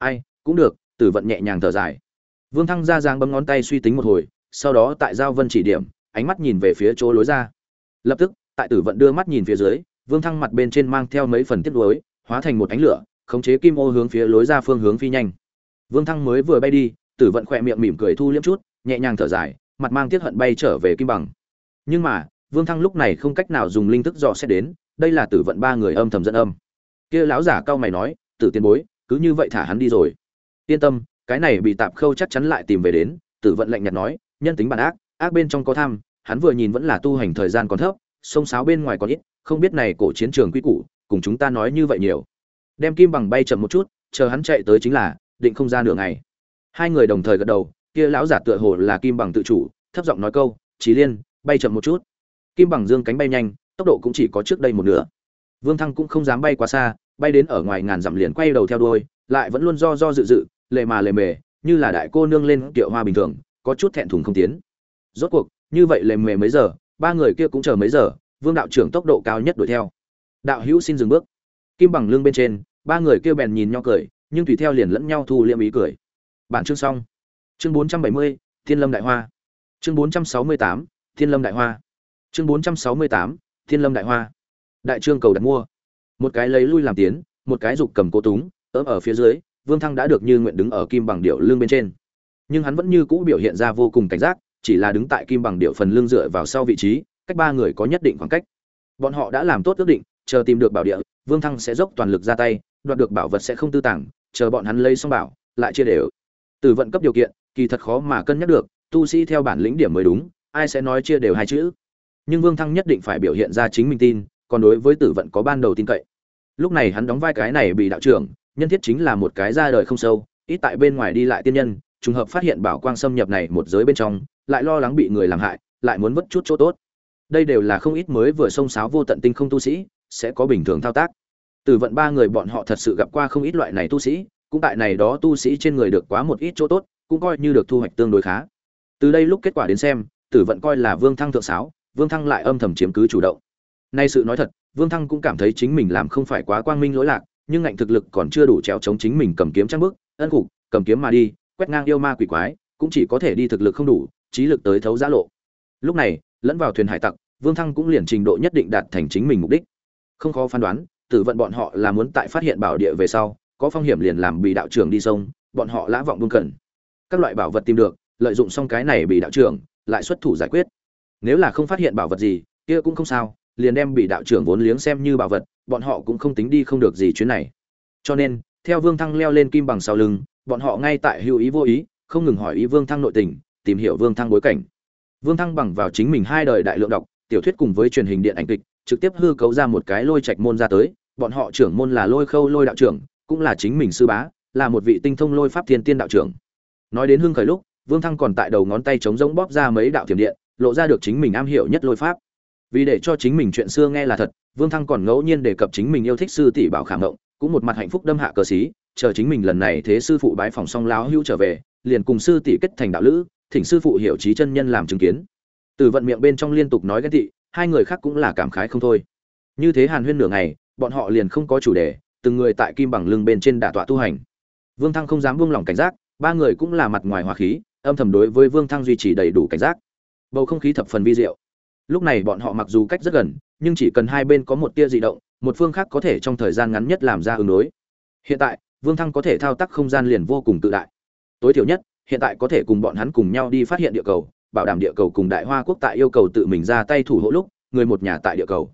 ai, cũng được, tử vận nhẹ nhàng thở dài. Vương thăng ra giang bấm ngón tay suy tính một hồi, sau đó tại giao vân chỉ điểm, ánh mắt nhìn về phía chỗ lối ra. Lập tức, tại tử vận đưa mắt nhìn phía dưới, vương thăng mặt bên trên mang theo mấy phần tiếp lối hóa thành một ánh lửa, khống chế kim ô hướng phía lối ra phương hướng phi nhanh. Vương thăng mới vừa bay đi, tử vận khỏe miệng mỉm cười thu liếm chút, nhẹ nhàng thở dài, mặt mang tiết hận bay trở về kim bằng. Nhưng mà, vương thăng lúc này không cách nào dùng linh thức dò xét đến, đây là tử vận ba người âm thầm dẫn âm. Kia lão giả cao mày nói, tử tiên bối cứ như vậy thả hắn đi rồi. Yên tâm, cái này bị tạp khâu chắc chắn lại tìm về đến, tử vận lạnh nhạt nói, nhân tính bản ác ác bên trong có tham, hắn vừa nhìn vẫn là tu hành thời gian còn thấp, sông sáo bên ngoài còn ít, không biết này cổ chiến trường quy củ, cùng chúng ta nói như vậy nhiều. Đem kim bằng bay chậm một chút, chờ hắn chạy tới chính là, định không ra nửa ngày. Hai người đồng thời gật đầu, kia lão giả tựa hồ là kim bằng tự chủ, thấp giọng nói câu trí liên, bay chậm một chút. Kim bằng dương cánh bay nhanh, tốc độ cũng chỉ có trước đây một nửa. Vương thăng cũng không dám bay quá xa bay đến ở ngoài ngàn dặm liền quay đầu theo đuôi, lại vẫn luôn do do dự dự lệ mà lề mề, như là đại cô nương lên tiệu hoa bình thường, có chút thẹn thùng không tiến. Rốt cuộc, như vậy lề mề mấy giờ, ba người kia cũng chờ mấy giờ, vương đạo trưởng tốc độ cao nhất đuổi theo. Đạo hữu xin dừng bước. Kim bằng lưng bên trên, ba người kia bèn nhìn nhau cười, nhưng tùy theo liền lẫn nhau thu liệm ý cười. Bản chương xong. Chương bốn trăm bảy mươi, thiên lâm đại hoa. Chương bốn trăm sáu mươi tám, thiên lâm đại hoa. Chương bốn trăm sáu mươi tám, thiên lâm đại hoa. Đại trương cầu đặt mua một cái lấy lui làm tiến, một cái dục cầm cố túng ỡm ở phía dưới, vương thăng đã được như nguyện đứng ở kim bằng điệu lưng bên trên. Nhưng hắn vẫn như cũ biểu hiện ra vô cùng cảnh giác, chỉ là đứng tại kim bằng điệu phần lưng dựa vào sau vị trí, cách ba người có nhất định khoảng cách. Bọn họ đã làm tốt ước định, chờ tìm được bảo địa, vương thăng sẽ dốc toàn lực ra tay, đoạt được bảo vật sẽ không tư tàng, chờ bọn hắn lấy xong bảo, lại chia đều. Từ vận cấp điều kiện, kỳ thật khó mà cân nhắc được, tu sĩ theo bản lĩnh điểm mới đúng, ai sẽ nói chia đều hai chữ. Nhưng vương thăng nhất định phải biểu hiện ra chính mình tin còn đối với tử vận có ban đầu tin cậy. Lúc này hắn đóng vai cái này bị đạo trưởng, nhân thiết chính là một cái ra đời không sâu, ít tại bên ngoài đi lại tiên nhân, trùng hợp phát hiện bảo quang xâm nhập này một giới bên trong, lại lo lắng bị người làm hại, lại muốn vất chút chỗ tốt. Đây đều là không ít mới vừa xông xáo vô tận tinh không tu sĩ, sẽ có bình thường thao tác. Từ vận ba người bọn họ thật sự gặp qua không ít loại này tu sĩ, cũng tại này đó tu sĩ trên người được quá một ít chỗ tốt, cũng coi như được thu hoạch tương đối khá. Từ đây lúc kết quả đến xem, tử vận coi là vương thăng thượng sáo, vương thăng lại âm thầm chiếm cứ chủ động nay sự nói thật, vương thăng cũng cảm thấy chính mình làm không phải quá quang minh lỗi lạc, nhưng ngạnh thực lực còn chưa đủ trèo chống chính mình cầm kiếm trang bức, ân cục cầm kiếm mà đi, quét ngang yêu ma quỷ quái, cũng chỉ có thể đi thực lực không đủ, trí lực tới thấu giã lộ. Lúc này, lẫn vào thuyền hải tặc, vương thăng cũng liền trình độ nhất định đạt thành chính mình mục đích. Không khó phán đoán, tử vận bọn họ là muốn tại phát hiện bảo địa về sau, có phong hiểm liền làm bị đạo trưởng đi sông, bọn họ lã vọng buông cẩn. Các loại bảo vật tìm được, lợi dụng xong cái này bị đạo trưởng, lại xuất thủ giải quyết. Nếu là không phát hiện bảo vật gì, kia cũng không sao liền đem bị đạo trưởng vốn liếng xem như bảo vật, bọn họ cũng không tính đi không được gì chuyến này. Cho nên, theo vương thăng leo lên kim bằng sau lưng, bọn họ ngay tại hữu ý vô ý, không ngừng hỏi ý vương thăng nội tình, tìm hiểu vương thăng bối cảnh. Vương thăng bằng vào chính mình hai đời đại lượng đọc, tiểu thuyết cùng với truyền hình điện ảnh kịch, trực tiếp hư cấu ra một cái lôi trạch môn ra tới, bọn họ trưởng môn là lôi khâu lôi đạo trưởng, cũng là chính mình sư bá, là một vị tinh thông lôi pháp thiên tiên đạo trưởng. Nói đến hưng khởi lúc, vương thăng còn tại đầu ngón tay chống rỗng bóp ra mấy đạo thiểm điện, lộ ra được chính mình am hiểu nhất lôi pháp vì để cho chính mình chuyện xưa nghe là thật, vương thăng còn ngẫu nhiên đề cập chính mình yêu thích sư tỷ bảo khả ngộng, cũng một mặt hạnh phúc đâm hạ cờ xí, chờ chính mình lần này thế sư phụ bái phòng xong láo hữu trở về, liền cùng sư tỷ kết thành đạo lữ, thỉnh sư phụ hiểu trí chân nhân làm chứng kiến. Từ vận miệng bên trong liên tục nói ghen tị, hai người khác cũng là cảm khái không thôi. Như thế hàn huyên nửa ngày, bọn họ liền không có chủ đề, từng người tại kim bằng lưng bên trên đả tọa tu hành. Vương thăng không dám buông lỏng cảnh giác, ba người cũng là mặt ngoài hòa khí, âm thầm đối với vương thăng duy trì đầy đủ cảnh giác. Bầu không khí thập phần vi diệu lúc này bọn họ mặc dù cách rất gần, nhưng chỉ cần hai bên có một tia dị động, một phương khác có thể trong thời gian ngắn nhất làm ra ứng đối. Hiện tại, vương thăng có thể thao tác không gian liền vô cùng tự đại. Tối thiểu nhất, hiện tại có thể cùng bọn hắn cùng nhau đi phát hiện địa cầu, bảo đảm địa cầu cùng đại hoa quốc tại yêu cầu tự mình ra tay thủ hộ lúc, người một nhà tại địa cầu.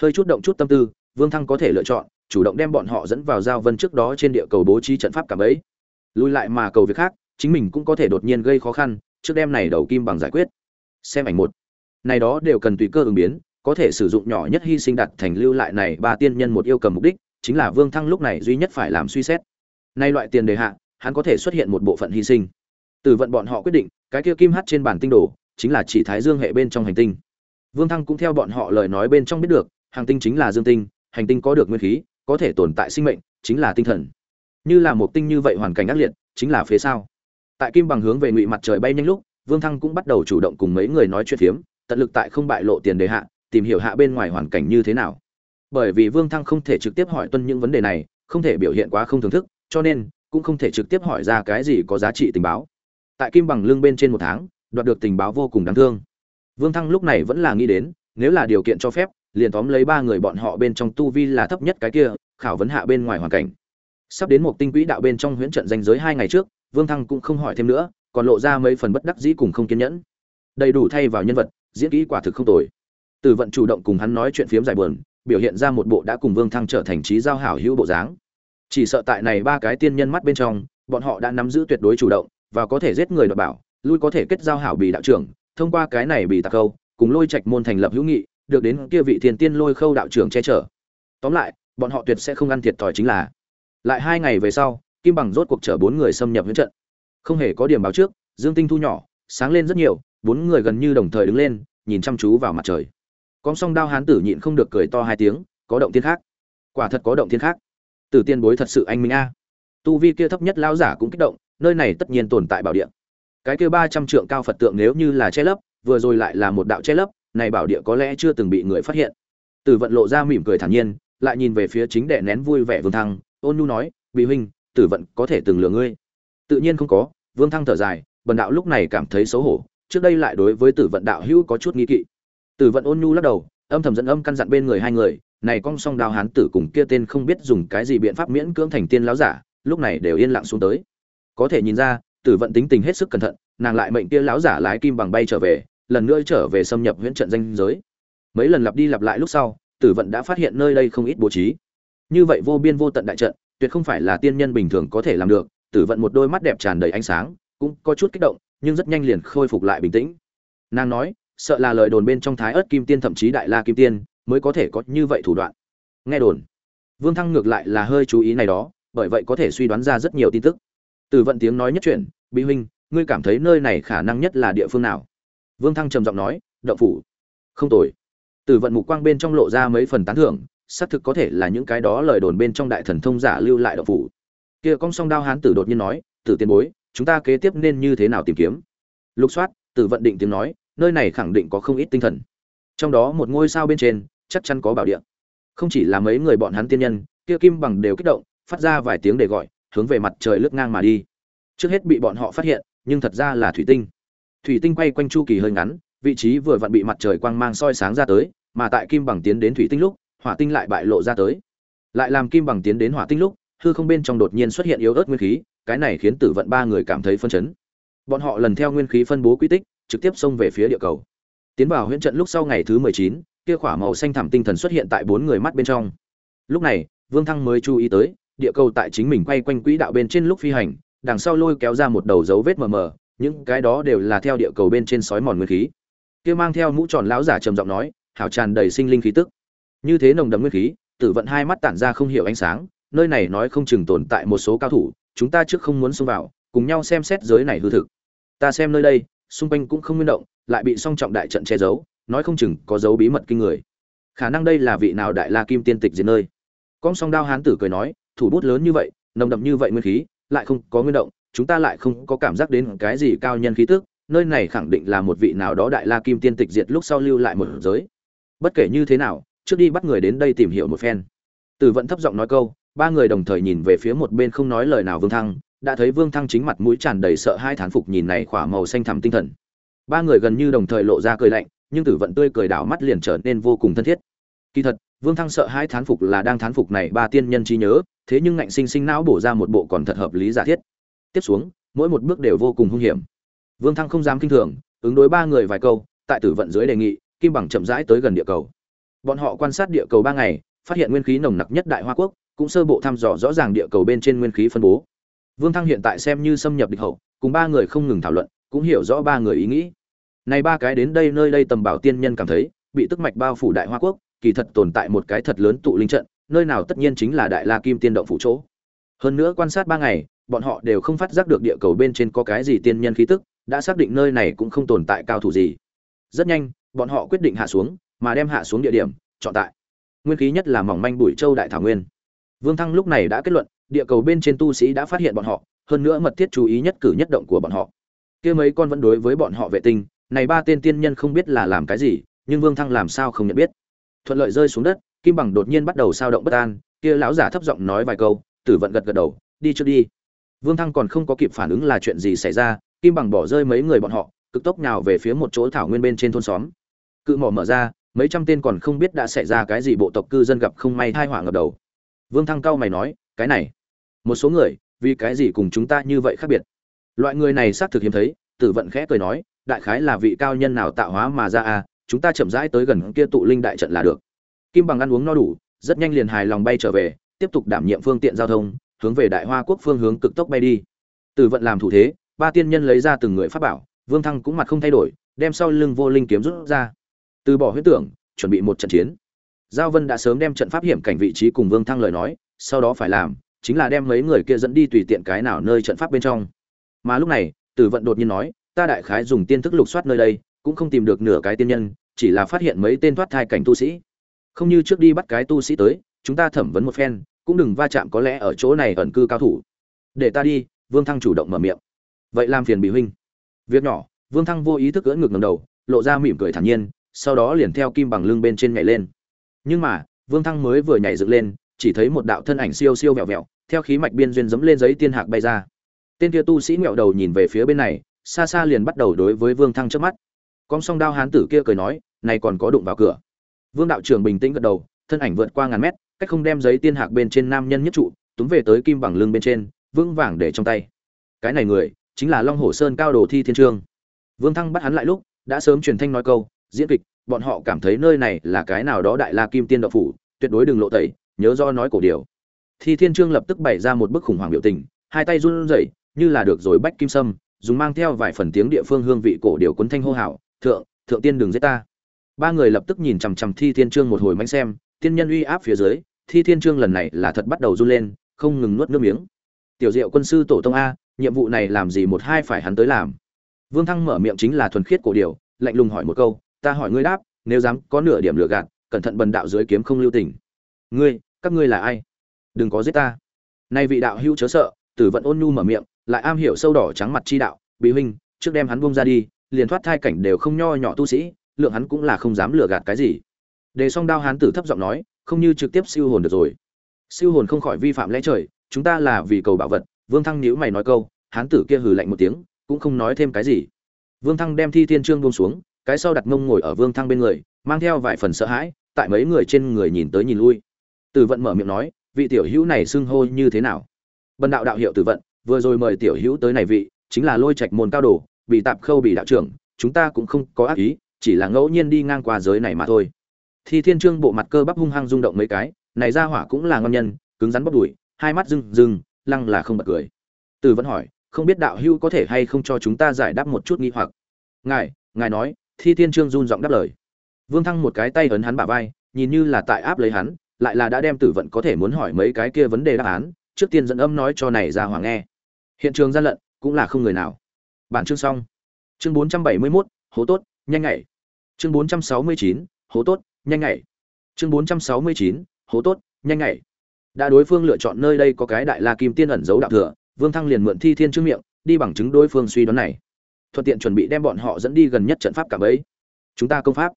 Hơi chút động chút tâm tư, vương thăng có thể lựa chọn, chủ động đem bọn họ dẫn vào giao vân trước đó trên địa cầu bố trí trận pháp cả ấy. Lùi lại mà cầu việc khác, chính mình cũng có thể đột nhiên gây khó khăn, trước đem này đầu kim bằng giải quyết. Xem ảnh một này đó đều cần tùy cơ ứng biến, có thể sử dụng nhỏ nhất hy sinh đặt thành lưu lại này ba tiên nhân một yêu cầu mục đích, chính là vương thăng lúc này duy nhất phải làm suy xét. Nay loại tiền đề hạ, hắn có thể xuất hiện một bộ phận hy sinh. Từ vận bọn họ quyết định, cái kia kim hát trên bản tinh đồ, chính là chỉ thái dương hệ bên trong hành tinh. Vương thăng cũng theo bọn họ lời nói bên trong biết được hành tinh chính là dương tinh, hành tinh có được nguyên khí, có thể tồn tại sinh mệnh, chính là tinh thần. Như là một tinh như vậy hoàn cảnh ác liệt, chính là phía sau tại kim bằng hướng về ngụy mặt trời bay nhanh lúc, vương thăng cũng bắt đầu chủ động cùng mấy người nói chuyện phiếm tận lực tại không bại lộ tiền đề hạ, tìm hiểu hạ bên ngoài hoàn cảnh như thế nào. Bởi vì vương thăng không thể trực tiếp hỏi tuân những vấn đề này, không thể biểu hiện quá không thưởng thức, cho nên cũng không thể trực tiếp hỏi ra cái gì có giá trị tình báo. Tại kim bằng lưng bên trên một tháng, đoạt được tình báo vô cùng đáng thương. Vương thăng lúc này vẫn là nghĩ đến, nếu là điều kiện cho phép, liền tóm lấy ba người bọn họ bên trong tu vi là thấp nhất cái kia, khảo vấn hạ bên ngoài hoàn cảnh. Sắp đến một tinh quỹ đạo bên trong huyễn trận danh giới hai ngày trước, vương thăng cũng không hỏi thêm nữa, còn lộ ra mấy phần bất đắc dĩ cùng không kiên nhẫn. Đầy đủ thay vào nhân vật diễn kỹ quả thực không tồi. Tử vận chủ động cùng hắn nói chuyện phiếm dài buồn, biểu hiện ra một bộ đã cùng vương thăng trở thành trí giao hảo hữu bộ dáng. Chỉ sợ tại này ba cái tiên nhân mắt bên trong, bọn họ đã nắm giữ tuyệt đối chủ động, và có thể giết người đoạt bảo, lui có thể kết giao hảo bì đạo trưởng, thông qua cái này bị tạc câu, cùng lôi trạch môn thành lập hữu nghị, được đến kia vị thiên tiên lôi khâu đạo trưởng che chở. Tóm lại, bọn họ tuyệt sẽ không ăn thiệt thòi chính là. Lại hai ngày về sau, kim bằng rốt cuộc chở bốn người xâm nhập huyễn trận. Không hề có điểm báo trước, dương tinh thu nhỏ, sáng lên rất nhiều bốn người gần như đồng thời đứng lên, nhìn chăm chú vào mặt trời. Con song đao hán tử nhịn không được cười to hai tiếng, có động thiên khác. Quả thật có động thiên khác. Tử tiên bối thật sự anh minh a. Tu vi kia thấp nhất lão giả cũng kích động, nơi này tất nhiên tồn tại bảo địa. Cái kia ba trăm trượng cao phật tượng nếu như là che lấp, vừa rồi lại là một đạo che lấp, này bảo địa có lẽ chưa từng bị người phát hiện. Tử vận lộ ra mỉm cười thản nhiên, lại nhìn về phía chính đệ nén vui vẻ vương thăng, ôn nhu nói bị huynh, tử vận có thể từng lừa ngươi. Tự nhiên không có, vương thăng thở dài, bần đạo lúc này cảm thấy xấu hổ trước đây lại đối với tử vận đạo hữu có chút nghi kỵ. Tử vận ôn nhu lắc đầu, âm thầm dẫn âm căn dặn bên người hai người, này cong song đào hán tử cùng kia tên không biết dùng cái gì biện pháp miễn cưỡng thành tiên lão giả, lúc này đều yên lặng xuống tới. Có thể nhìn ra, tử vận tính tình hết sức cẩn thận, nàng lại mệnh kia lão giả lái kim bằng bay trở về, lần nữa trở về xâm nhập huyễn trận danh giới. Mấy lần lặp đi lặp lại lúc sau, tử vận đã phát hiện nơi đây không ít bố trí. Như vậy vô biên vô tận đại trận, tuyệt không phải là tiên nhân bình thường có thể làm được, tử vận một đôi mắt đẹp tràn đầy ánh sáng, cũng có chút kích động nhưng rất nhanh liền khôi phục lại bình tĩnh. Nàng nói, sợ là lời đồn bên trong thái ớt kim tiên thậm chí đại la kim tiên mới có thể có như vậy thủ đoạn. Nghe đồn, vương thăng ngược lại là hơi chú ý này đó, bởi vậy có thể suy đoán ra rất nhiều tin tức. Từ vận tiếng nói nhất chuyện bí huynh, ngươi cảm thấy nơi này khả năng nhất là địa phương nào? Vương thăng trầm giọng nói, động phủ. Không tồi. Từ vận mục quang bên trong lộ ra mấy phần tán thưởng, xác thực có thể là những cái đó lời đồn bên trong đại thần thông giả lưu lại động phủ. Kia cong song đao hán tử đột nhiên nói, tử tiền bối chúng ta kế tiếp nên như thế nào tìm kiếm? Lục soát từ vận định tiếng nói, nơi này khẳng định có không ít tinh thần. Trong đó một ngôi sao bên trên, chắc chắn có bảo địa. Không chỉ là mấy người bọn hắn tiên nhân, kia kim bằng đều kích động, phát ra vài tiếng để gọi, hướng về mặt trời lướt ngang mà đi. Trước hết bị bọn họ phát hiện, nhưng thật ra là thủy tinh. Thủy tinh quay quanh chu kỳ hơi ngắn, vị trí vừa vặn bị mặt trời quang mang soi sáng ra tới, mà tại kim bằng tiến đến thủy tinh lúc, hỏa tinh lại bại lộ ra tới. Lại làm kim bằng tiến đến hỏa tinh lúc, hư không bên trong đột nhiên xuất hiện yếu ớt nguyên khí cái này khiến tử vận ba người cảm thấy phân chấn. Bọn họ lần theo nguyên khí phân bố quy tích, trực tiếp xông về phía địa cầu. Tiến vào huyễn trận lúc sau ngày thứ mười chín, kia khỏa màu xanh thẳm tinh thần xuất hiện tại bốn người mắt bên trong. Lúc này, vương thăng mới chú ý tới, địa cầu tại chính mình quay quanh quỹ đạo bên trên lúc phi hành, đằng sau lôi kéo ra một đầu dấu vết mờ mờ, những cái đó đều là theo địa cầu bên trên sói mòn nguyên khí. Kia mang theo mũ tròn lão giả trầm giọng nói, hảo tràn đầy sinh linh khí tức. Như thế nồng đậm nguyên khí, tử vận hai mắt tản ra không hiểu ánh sáng, nơi này nói không chừng tồn tại một số cao thủ chúng ta trước không muốn xông vào, cùng nhau xem xét giới này hư thực. Ta xem nơi đây, xung quanh cũng không nguyên động, lại bị song trọng đại trận che giấu, nói không chừng có dấu bí mật kinh người. Khả năng đây là vị nào đại la kim tiên tịch diệt nơi? Con song đao hán tử cười nói, thủ bút lớn như vậy, nồng đậm như vậy nguyên khí, lại không có nguyên động, chúng ta lại không có cảm giác đến cái gì cao nhân khí tức, nơi này khẳng định là một vị nào đó đại la kim tiên tịch diệt lúc sau lưu lại một giới. Bất kể như thế nào, trước đi bắt người đến đây tìm hiểu một phen. Tử vận thấp giọng nói câu ba người đồng thời nhìn về phía một bên không nói lời nào vương thăng, đã thấy vương thăng chính mặt mũi tràn đầy sợ hai thán phục nhìn này khỏa màu xanh thẳm tinh thần. Ba người gần như đồng thời lộ ra cười lạnh, nhưng tử vận tươi cười đảo mắt liền trở nên vô cùng thân thiết. Kỳ thật, vương thăng sợ hai thán phục là đang thán phục này ba tiên nhân trí nhớ, thế nhưng ngạnh sinh sinh não bổ ra một bộ còn thật hợp lý giả thiết. Tiếp xuống, mỗi một bước đều vô cùng hung hiểm. Vương thăng không dám kinh thường, ứng đối ba người vài câu, tại tử vận dưới đề nghị, kim bằng chậm rãi tới gần địa cầu. Bọn họ quan sát địa cầu ba ngày, phát hiện nguyên khí nồng nặc nhất đại hoa quốc cũng sơ bộ thăm dò rõ ràng địa cầu bên trên nguyên khí phân bố. Vương thăng hiện tại xem như xâm nhập địch hậu, cùng ba người không ngừng thảo luận, cũng hiểu rõ ba người ý nghĩ. Này ba cái đến đây nơi đây tầm bảo tiên nhân cảm thấy, bị tức mạch bao phủ đại hoa quốc, kỳ thật tồn tại một cái thật lớn tụ linh trận, nơi nào tất nhiên chính là đại la kim tiên động phủ chỗ. Hơn nữa quan sát ba ngày, bọn họ đều không phát giác được địa cầu bên trên có cái gì tiên nhân khí tức, đã xác định nơi này cũng không tồn tại cao thủ gì. Rất nhanh, bọn họ quyết định hạ xuống, mà đem hạ xuống địa điểm, chọn tại. Nguyên khí nhất là mỏng manh bụi châu đại thảo nguyên vương thăng lúc này đã kết luận, địa cầu bên trên tu sĩ đã phát hiện bọn họ, hơn nữa mật thiết chú ý nhất cử nhất động của bọn họ. Kia mấy con vẫn đối với bọn họ vệ tinh, này ba tên tiên nhân không biết là làm cái gì, nhưng vương thăng làm sao không nhận biết. Thuận lợi rơi xuống đất, kim bằng đột nhiên bắt đầu sao động bất an, kia lão giả thấp giọng nói vài câu, tử vận gật gật đầu, đi trước đi. Vương thăng còn không có kịp phản ứng là chuyện gì xảy ra, kim bằng bỏ rơi mấy người bọn họ, cực tốc nào về phía một chỗ thảo nguyên bên trên thôn xóm. Cự mỏ mở ra, mấy trăm tên còn không biết đã xảy ra cái gì, bộ tộc cư dân gặp không may tai họa ngập đầu vương thăng cao mày nói, cái này, một số người, vì cái gì cùng chúng ta như vậy khác biệt? Loại người này xác thực hiếm thấy, tử vận khẽ cười nói, đại khái là vị cao nhân nào tạo hóa mà ra à chúng ta chậm rãi tới gần kia tụ linh đại trận là được. Kim bằng ăn uống no đủ, rất nhanh liền hài lòng bay trở về, tiếp tục đảm nhiệm phương tiện giao thông, hướng về đại hoa quốc phương hướng cực tốc bay đi. Tử vận làm thủ thế, ba tiên nhân lấy ra từng người pháp bảo, vương thăng cũng mặt không thay đổi, đem sau lưng vô linh kiếm rút ra. Từ bỏ huyết tưởng, chuẩn bị một trận chiến giao vân đã sớm đem trận pháp hiểm cảnh vị trí cùng vương thăng lời nói, sau đó phải làm, chính là đem mấy người kia dẫn đi tùy tiện cái nào nơi trận pháp bên trong. Mà lúc này, tử vận đột nhiên nói, ta đại khái dùng tiên thức lục soát nơi đây, cũng không tìm được nửa cái tiên nhân, chỉ là phát hiện mấy tên thoát thai cảnh tu sĩ. Không như trước đi bắt cái tu sĩ tới, chúng ta thẩm vấn một phen, cũng đừng va chạm có lẽ ở chỗ này ẩn cư cao thủ. Để ta đi, vương thăng chủ động mở miệng. Vậy làm phiền bị huynh. Việc nhỏ, vương thăng vô ý thức ưỡn ngực ngầm đầu, lộ ra mỉm cười thản nhiên, sau đó liền theo kim bằng lưng bên trên nhảy lên nhưng mà, vương thăng mới vừa nhảy dựng lên, chỉ thấy một đạo thân ảnh siêu siêu vẹo vẹo, theo khí mạch biên duyên dẫm lên giấy tiên hạc bay ra. Tên kia tu sĩ ngẹo đầu nhìn về phía bên này, xa xa liền bắt đầu đối với vương thăng trước mắt. Con song đao hán tử kia cười nói, này còn có đụng vào cửa. Vương đạo trưởng bình tĩnh gật đầu, thân ảnh vượt qua ngàn mét, cách không đem giấy tiên hạc bên trên nam nhân nhất trụ, túm về tới kim bằng lưng bên trên, vững vàng để trong tay. Cái này người, chính là long hồ sơn cao đồ thi thiên trương. Vương thăng bắt hắn lại lúc, đã sớm truyền thanh nói câu, diễn kịch bọn họ cảm thấy nơi này là cái nào đó đại la kim tiên đạo phủ, tuyệt đối đừng lộ tẩy, nhớ do nói cổ điều. Thi thiên trương lập tức bày ra một bức khủng hoảng biểu tình, hai tay run rẩy, như là được rồi bách kim sâm, dùng mang theo vài phần tiếng địa phương hương vị cổ điều cuốn thanh hô hào, thượng thượng tiên đừng giết ta. Ba người lập tức nhìn chằm chằm thi thiên trương một hồi mánh xem, tiên nhân uy áp phía dưới, thi thiên trương lần này là thật bắt đầu run lên, không ngừng nuốt nước miếng. Tiểu diệu quân sư tổ tông a, nhiệm vụ này làm gì một hai phải hắn tới làm? Vương thăng mở miệng chính là thuần khiết cổ điều, lạnh lùng hỏi một câu ta hỏi ngươi đáp, nếu dám có nửa điểm lừa gạt, cẩn thận bần đạo dưới kiếm không lưu tình. Ngươi, các ngươi là ai? Đừng có giết ta. Nay vị đạo hữu chớ sợ, tử vận ôn nhu mở miệng, lại am hiểu sâu đỏ trắng mặt chi đạo bị huynh, trước đem hắn buông ra đi, liền thoát thai cảnh đều không nho nhỏ tu sĩ, lượng hắn cũng là không dám lừa gạt cái gì. Đề song đao hán tử thấp giọng nói, không như trực tiếp siêu hồn được rồi. Siêu hồn không khỏi vi phạm lẽ trời, chúng ta là vì cầu bảo vật, vương thăng nhíu mày nói câu, hán tử kia hừ lạnh một tiếng, cũng không nói thêm cái gì. Vương thăng đem thi thiên trương buông xuống cái sau đặt mông ngồi ở vương thăng bên người, mang theo vài phần sợ hãi, tại mấy người trên người nhìn tới nhìn lui. Tử vận mở miệng nói, vị tiểu hữu này xưng hô như thế nào? Bần đạo đạo hiệu tử vận, vừa rồi mời tiểu hữu tới này vị, chính là lôi trạch môn cao đồ, bị tạp khâu bị đạo trưởng, chúng ta cũng không có ác ý, chỉ là ngẫu nhiên đi ngang qua giới này mà thôi. Thi thiên trương bộ mặt cơ bắp hung hăng rung động mấy cái, này ra hỏa cũng là ngon nhân, cứng rắn bóc đuổi hai mắt rưng rưng, lăng là không bật cười. Tử vẫn hỏi, không biết đạo hữu có thể hay không cho chúng ta giải đáp một chút nghi hoặc? Ngài ngài nói thi thiên trương run giọng đáp lời. Vương thăng một cái tay ấn hắn bả vai nhìn như là tại áp lấy hắn lại là đã đem tử vận có thể muốn hỏi mấy cái kia vấn đề đáp án trước tiên dẫn âm nói cho này ra hoàng nghe. Hiện trường gian lận cũng là không người nào. Bản chương xong. Chương 471, hố tốt nhanh nhảy. Chương 469, hố tốt nhanh nhảy. Chương 469, hố tốt nhanh nhảy. Đã đối phương lựa chọn nơi đây có cái đại la kim tiên ẩn dấu đạo thừa vương thăng liền mượn thi thiên trước miệng đi bằng chứng đối phương suy đoán này thuận tiện chuẩn bị đem bọn họ dẫn đi gần nhất trận pháp cả bấy chúng ta công pháp.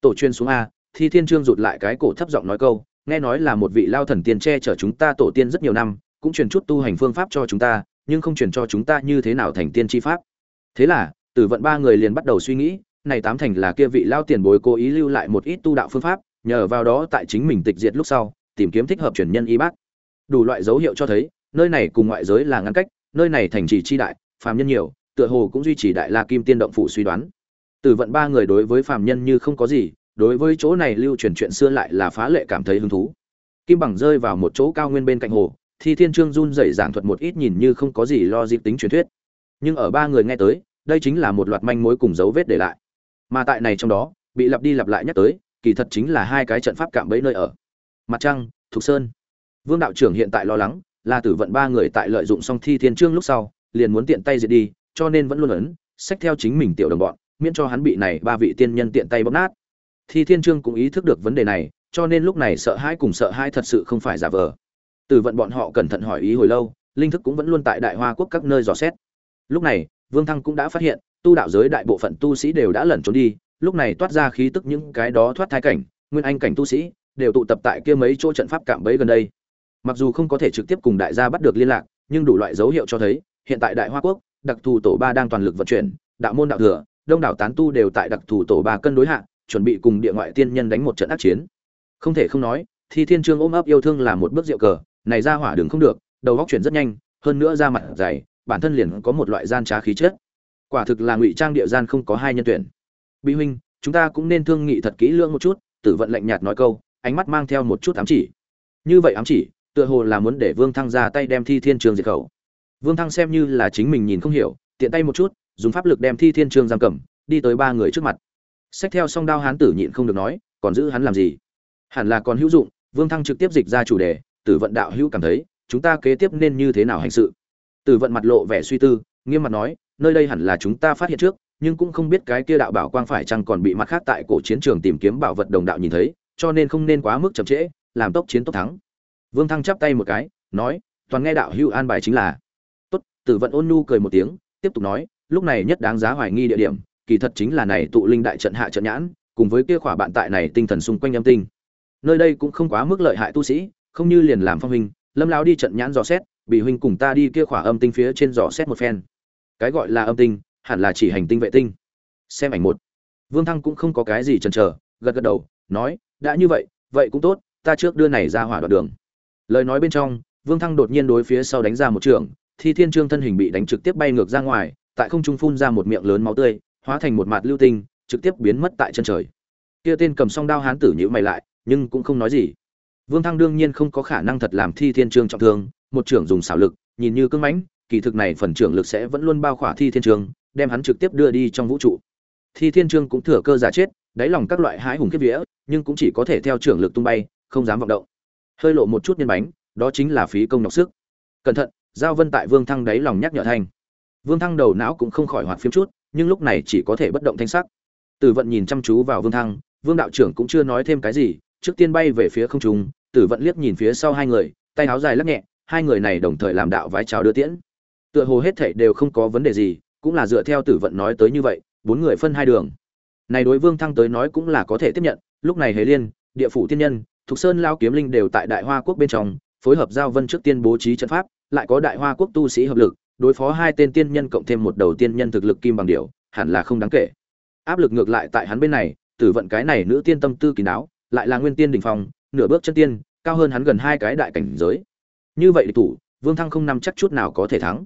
Tổ chuyên xuống a, thi thiên trương rụt lại cái cổ thấp giọng nói câu, nghe nói là một vị lao thần tiên che chở chúng ta tổ tiên rất nhiều năm, cũng truyền chút tu hành phương pháp cho chúng ta, nhưng không truyền cho chúng ta như thế nào thành tiên tri pháp. Thế là, tử vận ba người liền bắt đầu suy nghĩ, này tám thành là kia vị lao tiền bối cố ý lưu lại một ít tu đạo phương pháp, nhờ vào đó tại chính mình tịch diệt lúc sau, tìm kiếm thích hợp truyền nhân y bác. Đủ loại dấu hiệu cho thấy, nơi này cùng ngoại giới là ngăn cách, nơi này thành trì chi đại, phàm nhân nhiều tựa hồ cũng duy trì đại la kim tiên động phủ suy đoán. Tử vận ba người đối với phàm nhân như không có gì, đối với chỗ này lưu truyền chuyện xưa lại là phá lệ cảm thấy hứng thú. Kim bằng rơi vào một chỗ cao nguyên bên cạnh hồ thì thiên trương run dậy giảng thuật một ít nhìn như không có gì lo dịp tính truyền thuyết. Nhưng ở ba người nghe tới, đây chính là một loạt manh mối cùng dấu vết để lại. Mà tại này trong đó, bị lặp đi lặp lại nhắc tới, kỳ thật chính là hai cái trận pháp cạm bẫy nơi ở. Mặt trăng, thục sơn. Vương đạo trưởng hiện tại lo lắng, là tử vận ba người tại lợi dụng xong thi thiên trương lúc sau, liền muốn tiện tay diệt đi cho nên vẫn luôn ấn sách theo chính mình tiểu đồng bọn, miễn cho hắn bị này ba vị tiên nhân tiện tay bóp nát. Thì thiên trương cũng ý thức được vấn đề này, cho nên lúc này sợ hãi cùng sợ hãi thật sự không phải giả vờ. Từ vận bọn họ cẩn thận hỏi ý hồi lâu, linh thức cũng vẫn luôn tại đại hoa quốc các nơi dò xét. Lúc này, vương thăng cũng đã phát hiện, tu đạo giới đại bộ phận tu sĩ đều đã lẩn trốn đi, lúc này toát ra khí tức những cái đó thoát thai cảnh, nguyên anh cảnh tu sĩ, đều tụ tập tại kia mấy chỗ trận pháp cạm bẫy gần đây. Mặc dù không có thể trực tiếp cùng đại gia bắt được liên lạc, nhưng đủ loại dấu hiệu cho thấy, hiện tại đại hoa quốc đặc thù tổ ba đang toàn lực vận chuyển, đạo môn đạo thừa, đông đảo tán tu đều tại đặc thù tổ ba cân đối hạ, chuẩn bị cùng địa ngoại tiên nhân đánh một trận ác chiến. Không thể không nói, thi thiên trương ôm ấp yêu thương là một bước rượu cờ, này ra hỏa đường không được, đầu góc chuyển rất nhanh, hơn nữa ra mặt dày, bản thân liền có một loại gian trá khí chất. Quả thực là ngụy trang địa gian không có hai nhân tuyển. Bị huynh, chúng ta cũng nên thương nghị thật kỹ lưỡng một chút, tử vận lạnh nhạt nói câu, ánh mắt mang theo một chút ám chỉ. Như vậy ám chỉ, tựa hồ là muốn để vương thăng ra tay đem thi thiên trường diệt khẩu vương thăng xem như là chính mình nhìn không hiểu, tiện tay một chút, dùng pháp lực đem thi thiên Trương giam cầm, đi tới ba người trước mặt. Xách theo song đao hán tử nhịn không được nói, còn giữ hắn làm gì? Hẳn là còn hữu dụng, vương thăng trực tiếp dịch ra chủ đề, tử vận đạo hữu cảm thấy, chúng ta kế tiếp nên như thế nào hành sự? Tử vận mặt lộ vẻ suy tư, nghiêm mặt nói, nơi đây hẳn là chúng ta phát hiện trước, nhưng cũng không biết cái kia đạo bảo quang phải chăng còn bị mặt khác tại cổ chiến trường tìm kiếm bảo vật đồng đạo nhìn thấy, cho nên không nên quá mức chậm trễ, làm tốc chiến tốc thắng. Vương thăng chắp tay một cái, nói, toàn nghe đạo hữu an bài chính là tử vận ôn nhu cười một tiếng, tiếp tục nói, lúc này nhất đáng giá hoài nghi địa điểm, kỳ thật chính là này tụ linh đại trận hạ trận nhãn, cùng với kia khỏa bạn tại này tinh thần xung quanh âm tinh. Nơi đây cũng không quá mức lợi hại tu sĩ, không như liền làm phong huynh, lâm lão đi trận nhãn dò xét, bị huynh cùng ta đi kia khỏa âm tinh phía trên dò xét một phen. Cái gọi là âm tinh, hẳn là chỉ hành tinh vệ tinh. Xem ảnh một. Vương thăng cũng không có cái gì chần chờ, gật gật đầu, nói, đã như vậy vậy cũng tốt, ta trước đưa này ra hỏa đoạn đường. Lời nói bên trong, vương thăng đột nhiên đối phía sau đánh ra một trường thi thiên trương thân hình bị đánh trực tiếp bay ngược ra ngoài, tại không trung phun ra một miệng lớn máu tươi, hóa thành một mạt lưu tinh, trực tiếp biến mất tại chân trời. Kia tên cầm song đao hán tử nhữ mày lại, nhưng cũng không nói gì. Vương thăng đương nhiên không có khả năng thật làm thi thiên trương trọng thương, một trưởng dùng xảo lực, nhìn như cưng mãnh, kỳ thực này phần trưởng lực sẽ vẫn luôn bao khỏa thi thiên trương, đem hắn trực tiếp đưa đi trong vũ trụ. Thi thiên trương cũng thừa cơ giả chết, đáy lòng các loại hái hùng kiếp vía, nhưng cũng chỉ có thể theo trưởng lực tung bay, không dám vọng động. Hơi lộ một chút nhân bánh, đó chính là phí công nhọc sức. Cẩn thận giao vân tại vương thăng đáy lòng nhắc nhở thanh. Vương thăng đầu não cũng không khỏi hoạt phiếm chút, nhưng lúc này chỉ có thể bất động thanh sắc. Tử vận nhìn chăm chú vào vương thăng, vương đạo trưởng cũng chưa nói thêm cái gì, trước tiên bay về phía không trung, tử vận liếc nhìn phía sau hai người, tay áo dài lắc nhẹ, hai người này đồng thời làm đạo vái chào đưa tiễn. Tựa hồ hết thảy đều không có vấn đề gì, cũng là dựa theo tử vận nói tới như vậy, bốn người phân hai đường. Này đối vương thăng tới nói cũng là có thể tiếp nhận, lúc này hề liên, địa phủ tiên nhân, thục sơn lao kiếm linh đều tại đại hoa quốc bên trong, phối hợp giao vân trước tiên bố trí trận pháp lại có đại hoa quốc tu sĩ hợp lực, đối phó hai tên tiên nhân cộng thêm một đầu tiên nhân thực lực kim bằng điều hẳn là không đáng kể. Áp lực ngược lại tại hắn bên này, tử vận cái này nữ tiên tâm tư kỳ đáo lại là nguyên tiên đỉnh phong, nửa bước chân tiên, cao hơn hắn gần hai cái đại cảnh giới. Như vậy địch thủ, vương thăng không nằm chắc chút nào có thể thắng.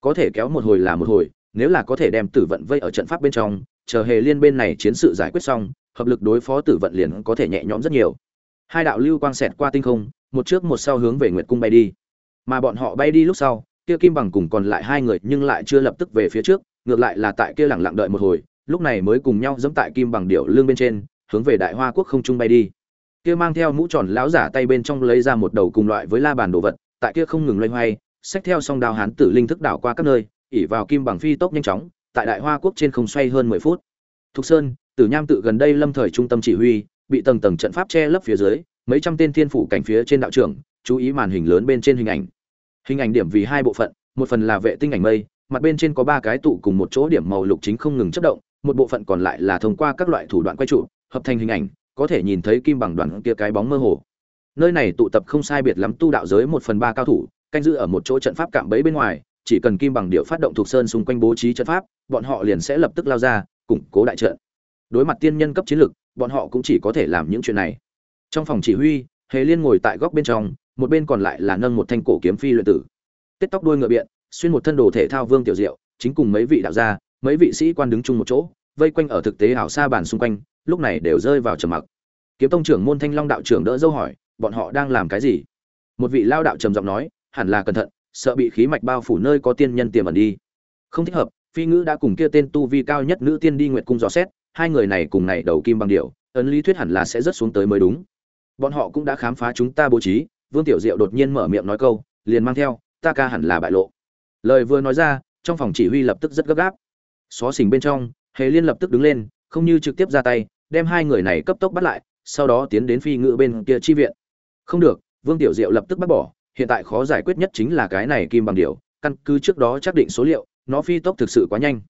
Có thể kéo một hồi là một hồi, nếu là có thể đem tử vận vây ở trận pháp bên trong, chờ hề liên bên này chiến sự giải quyết xong, hợp lực đối phó tử vận liền có thể nhẹ nhõm rất nhiều. Hai đạo lưu quang xẹt qua tinh không, một trước một sau hướng về nguyệt cung bay đi mà bọn họ bay đi lúc sau, kia kim bằng cùng còn lại hai người nhưng lại chưa lập tức về phía trước, ngược lại là tại kia lẳng lặng đợi một hồi, lúc này mới cùng nhau dẫm tại kim bằng điệu lương bên trên, hướng về đại hoa quốc không trung bay đi. Kia mang theo mũ tròn lão giả tay bên trong lấy ra một đầu cùng loại với la bàn đồ vật, tại kia không ngừng loay hoay, xách theo song đào hán tử linh thức đảo qua các nơi, ỉ vào kim bằng phi tốc nhanh chóng, tại đại hoa quốc trên không xoay hơn mười phút. Thục sơn, tử nham tự gần đây lâm thời trung tâm chỉ huy, bị tầng tầng trận pháp che lấp phía dưới, mấy trăm tên thiên phủ cảnh phía trên đạo trưởng chú ý màn hình lớn bên trên hình ảnh. Hình ảnh điểm vì hai bộ phận, một phần là vệ tinh ảnh mây, mặt bên trên có ba cái tụ cùng một chỗ điểm màu lục chính không ngừng chất động, một bộ phận còn lại là thông qua các loại thủ đoạn quay trụ, hợp thành hình ảnh, có thể nhìn thấy kim bằng đoàn kia cái bóng mơ hồ. Nơi này tụ tập không sai biệt lắm tu đạo giới một phần ba cao thủ, canh giữ ở một chỗ trận pháp cạm bẫy bên ngoài, chỉ cần kim bằng điệu phát động thuộc sơn xung quanh bố trí trận pháp, bọn họ liền sẽ lập tức lao ra, củng cố đại trận. Đối mặt tiên nhân cấp chiến lực, bọn họ cũng chỉ có thể làm những chuyện này. Trong phòng chỉ huy, hề liên ngồi tại góc bên trong một bên còn lại là nâng một thanh cổ kiếm phi luyện tử. Tết tóc đuôi ngựa biện, xuyên một thân đồ thể thao vương tiểu diệu, chính cùng mấy vị đạo gia, mấy vị sĩ quan đứng chung một chỗ, vây quanh ở thực tế ảo xa bàn xung quanh, lúc này đều rơi vào trầm mặc. Kiếm tông trưởng môn thanh long đạo trưởng đỡ dâu hỏi, bọn họ đang làm cái gì? Một vị lao đạo trầm giọng nói, hẳn là cẩn thận, sợ bị khí mạch bao phủ nơi có tiên nhân tiềm ẩn đi. Không thích hợp, phi ngữ đã cùng kia tên tu vi cao nhất nữ tiên đi nguyệt cung dò xét, hai người này cùng này đầu kim bằng điệu ấn lý thuyết hẳn là sẽ rất xuống tới mới đúng. Bọn họ cũng đã khám phá chúng ta bố trí vương tiểu diệu đột nhiên mở miệng nói câu, liền mang theo, ta ca hẳn là bại lộ. Lời vừa nói ra, trong phòng chỉ huy lập tức rất gấp gáp. Xó xỉnh bên trong, hề liên lập tức đứng lên, không như trực tiếp ra tay, đem hai người này cấp tốc bắt lại, sau đó tiến đến phi ngự bên kia chi viện. Không được, vương tiểu diệu lập tức bắt bỏ, hiện tại khó giải quyết nhất chính là cái này kim bằng điều căn cứ trước đó xác định số liệu, nó phi tốc thực sự quá nhanh.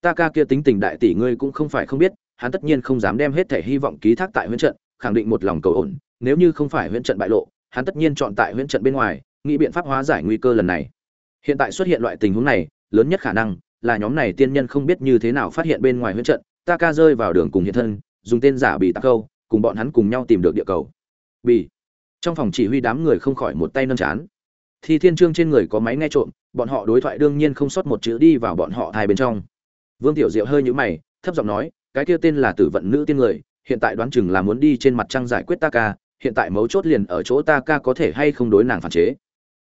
Ta ca kia tính tình đại tỷ ngươi cũng không phải không biết, hắn tất nhiên không dám đem hết thể hy vọng ký thác tại huyễn trận, khẳng định một lòng cầu ổn, nếu như không phải huyễn trận bại lộ hắn tất nhiên chọn tại huyễn trận bên ngoài, nghĩ biện pháp hóa giải nguy cơ lần này. Hiện tại xuất hiện loại tình huống này, lớn nhất khả năng là nhóm này tiên nhân không biết như thế nào phát hiện bên ngoài huyễn trận, ta ca rơi vào đường cùng hiện thân, dùng tên giả bị tạc câu, cùng bọn hắn cùng nhau tìm được địa cầu. Bị. Trong phòng chỉ huy đám người không khỏi một tay nâng chán. Thi thiên trương trên người có máy nghe trộm, bọn họ đối thoại đương nhiên không sót một chữ đi vào bọn họ hai bên trong. Vương tiểu diệu hơi nhíu mày, thấp giọng nói, cái kia tên là tử vận nữ tiên người, hiện tại đoán chừng là muốn đi trên mặt trăng giải quyết ta ca hiện tại mấu chốt liền ở chỗ ta ca có thể hay không đối nàng phản chế.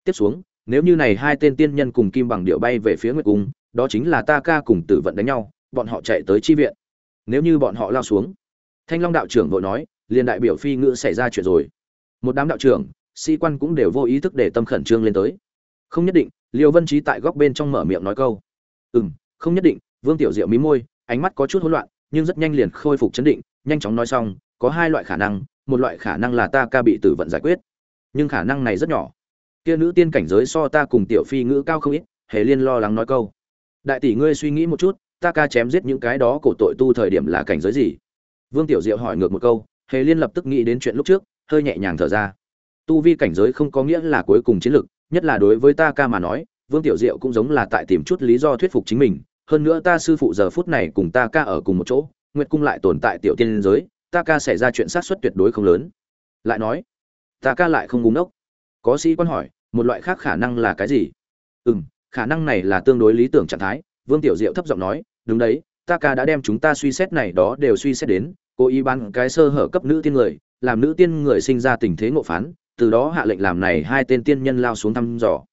Tiếp xuống, nếu như này hai tên tiên nhân cùng kim bằng điệu bay về phía nguyệt cung, đó chính là ta ca cùng tử vận đánh nhau, bọn họ chạy tới chi viện. Nếu như bọn họ lao xuống, thanh long đạo trưởng vội nói, liền đại biểu phi ngữ xảy ra chuyện rồi. Một đám đạo trưởng, sĩ quan cũng đều vô ý thức để tâm khẩn trương lên tới. Không nhất định, liêu vân trí tại góc bên trong mở miệng nói câu. Ừ m không nhất định, vương tiểu diệu mí môi, ánh mắt có chút hỗn loạn, nhưng rất nhanh liền khôi phục chấn định, nhanh chóng nói xong, có hai loại khả năng một loại khả năng là ta ca bị tử vận giải quyết. Nhưng khả năng này rất nhỏ. Kia nữ tiên cảnh giới so ta cùng tiểu phi ngữ cao không ít, hề liên lo lắng nói câu. Đại tỷ ngươi suy nghĩ một chút, ta ca chém giết những cái đó cổ tội tu thời điểm là cảnh giới gì? Vương tiểu diệu hỏi ngược một câu, hề liên lập tức nghĩ đến chuyện lúc trước, hơi nhẹ nhàng thở ra. Tu vi cảnh giới không có nghĩa là cuối cùng chiến lực, nhất là đối với ta ca mà nói, vương tiểu diệu cũng giống là tại tìm chút lý do thuyết phục chính mình. Hơn nữa ta sư phụ giờ phút này cùng ta ca ở cùng một chỗ, nguyệt cung lại tồn tại tiểu tiên giới ta ca xảy ra chuyện sát xuất tuyệt đối không lớn. Lại nói, ta ca lại không búng ốc có sĩ quan hỏi, một loại khác khả năng là cái gì? Ừ m khả năng này là tương đối lý tưởng trạng thái, vương tiểu diệu thấp giọng nói, đúng đấy, ta ca đã đem chúng ta suy xét này đó đều suy xét đến, cố ý bán cái sơ hở cấp nữ tiên người, làm nữ tiên người sinh ra tình thế ngộ phán, từ đó hạ lệnh làm này hai tên tiên nhân lao xuống thăm dò.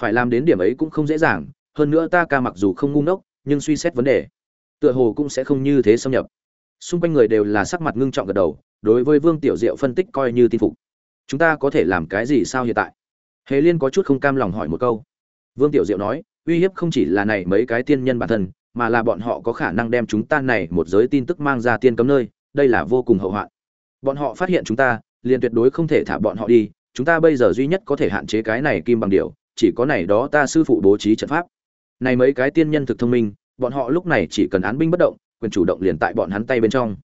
Phải làm đến điểm ấy cũng không dễ dàng, hơn nữa ta ca mặc dù không ngu ngốc, nhưng suy xét vấn đề, tựa hồ cũng sẽ không như thế xâm nhập xung quanh người đều là sắc mặt ngưng trọng gật đầu, đối với vương tiểu diệu phân tích coi như tin phục. Chúng ta có thể làm cái gì sao hiện tại? Hề liên có chút không cam lòng hỏi một câu. Vương tiểu diệu nói, uy hiếp không chỉ là này mấy cái tiên nhân bản thân, mà là bọn họ có khả năng đem chúng ta này một giới tin tức mang ra tiên cấm nơi, đây là vô cùng hậu hoạn. Bọn họ phát hiện chúng ta, liền tuyệt đối không thể thả bọn họ đi, chúng ta bây giờ duy nhất có thể hạn chế cái này kim bằng điều chỉ có này đó ta sư phụ bố trí trận pháp. Này mấy cái tiên nhân thực thông minh, bọn họ lúc này chỉ cần án binh bất động quyền chủ động liền tại bọn hắn tay bên trong.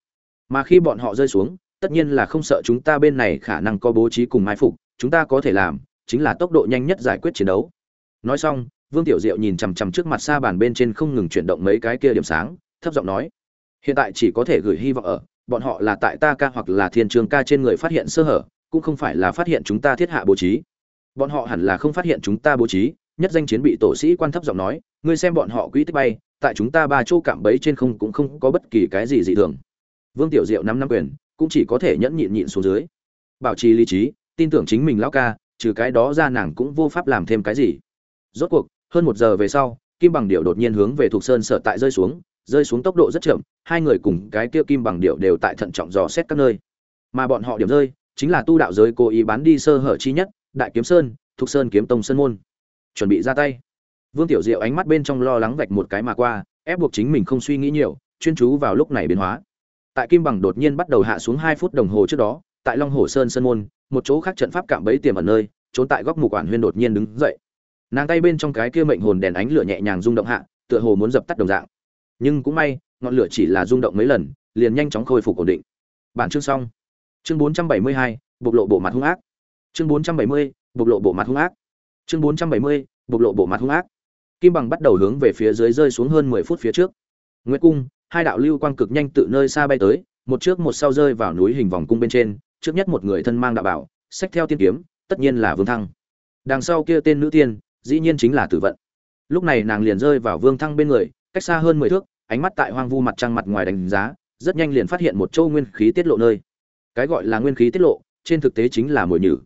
Mà khi bọn họ rơi xuống, tất nhiên là không sợ chúng ta bên này khả năng có bố trí cùng mai phục, chúng ta có thể làm, chính là tốc độ nhanh nhất giải quyết chiến đấu. Nói xong, vương tiểu diệu nhìn chằm chằm trước mặt xa bàn bên trên không ngừng chuyển động mấy cái kia điểm sáng, thấp giọng nói, hiện tại chỉ có thể gửi hy vọng ở, bọn họ là tại ta ca hoặc là thiên trường ca trên người phát hiện sơ hở, cũng không phải là phát hiện chúng ta thiết hạ bố trí. Bọn họ hẳn là không phát hiện chúng ta bố trí nhất danh chiến bị tổ sĩ quan thấp giọng nói, ngươi xem bọn họ quỹ tích bay, tại chúng ta ba chỗ cạm bẫy trên không cũng không có bất kỳ cái gì dị thường. Vương tiểu diệu năm năm quyền, cũng chỉ có thể nhẫn nhịn nhịn xuống dưới. Bảo trì lý trí, tin tưởng chính mình lão ca, trừ cái đó ra nàng cũng vô pháp làm thêm cái gì. Rốt cuộc, hơn một giờ về sau, kim bằng điệu đột nhiên hướng về thuộc sơn sở tại rơi xuống rơi xuống tốc độ rất chậm, hai người cùng cái kia kim bằng điệu đều tại thận trọng dò xét các nơi. Mà bọn họ điểm rơi, chính là tu đạo giới cố ý bán đi sơ hở chi nhất, đại kiếm sơn thuộc sơn kiếm tông sơn môn chuẩn bị ra tay. Vương tiểu diệu ánh mắt bên trong lo lắng vạch một cái mà qua ép buộc chính mình không suy nghĩ nhiều chuyên chú vào lúc này biến hóa. Tại kim bằng đột nhiên bắt đầu hạ xuống hai phút đồng hồ trước đó tại long hồ sơn sơn môn một chỗ khác trận pháp cạm bẫy tiềm ẩn nơi trốn tại góc mục quản huyên đột nhiên đứng dậy. Nàng tay bên trong cái kia mệnh hồn đèn ánh lửa nhẹ nhàng rung động hạ tựa hồ muốn dập tắt đồng dạng. Nhưng cũng may ngọn lửa chỉ là rung động mấy lần liền nhanh chóng khôi phục ổn định. Bản chương xong. Chương 472, bộc lộ bộ mặt hung ác. Chương 470, bộc lộ bộ mặt hung ác chương 470, bộc lộ bộ mặt hung ác. Kim bằng bắt đầu hướng về phía dưới rơi xuống hơn 10 phút phía trước. Nguyệt cung hai đạo lưu quang cực nhanh tự nơi xa bay tới một trước một sau rơi vào núi hình vòng cung bên trên trước nhất một người thân mang đạo bảo xách theo tiên kiếm tất nhiên là vương thăng. Đằng sau kia tên nữ tiên dĩ nhiên chính là tử vận. Lúc này nàng liền rơi vào vương thăng bên người cách xa hơn mười thước ánh mắt tại hoang vu mặt trăng mặt ngoài đánh giá rất nhanh liền phát hiện một châu nguyên khí tiết lộ nơi. Cái gọi là nguyên khí tiết lộ trên thực tế chính là mồi nhử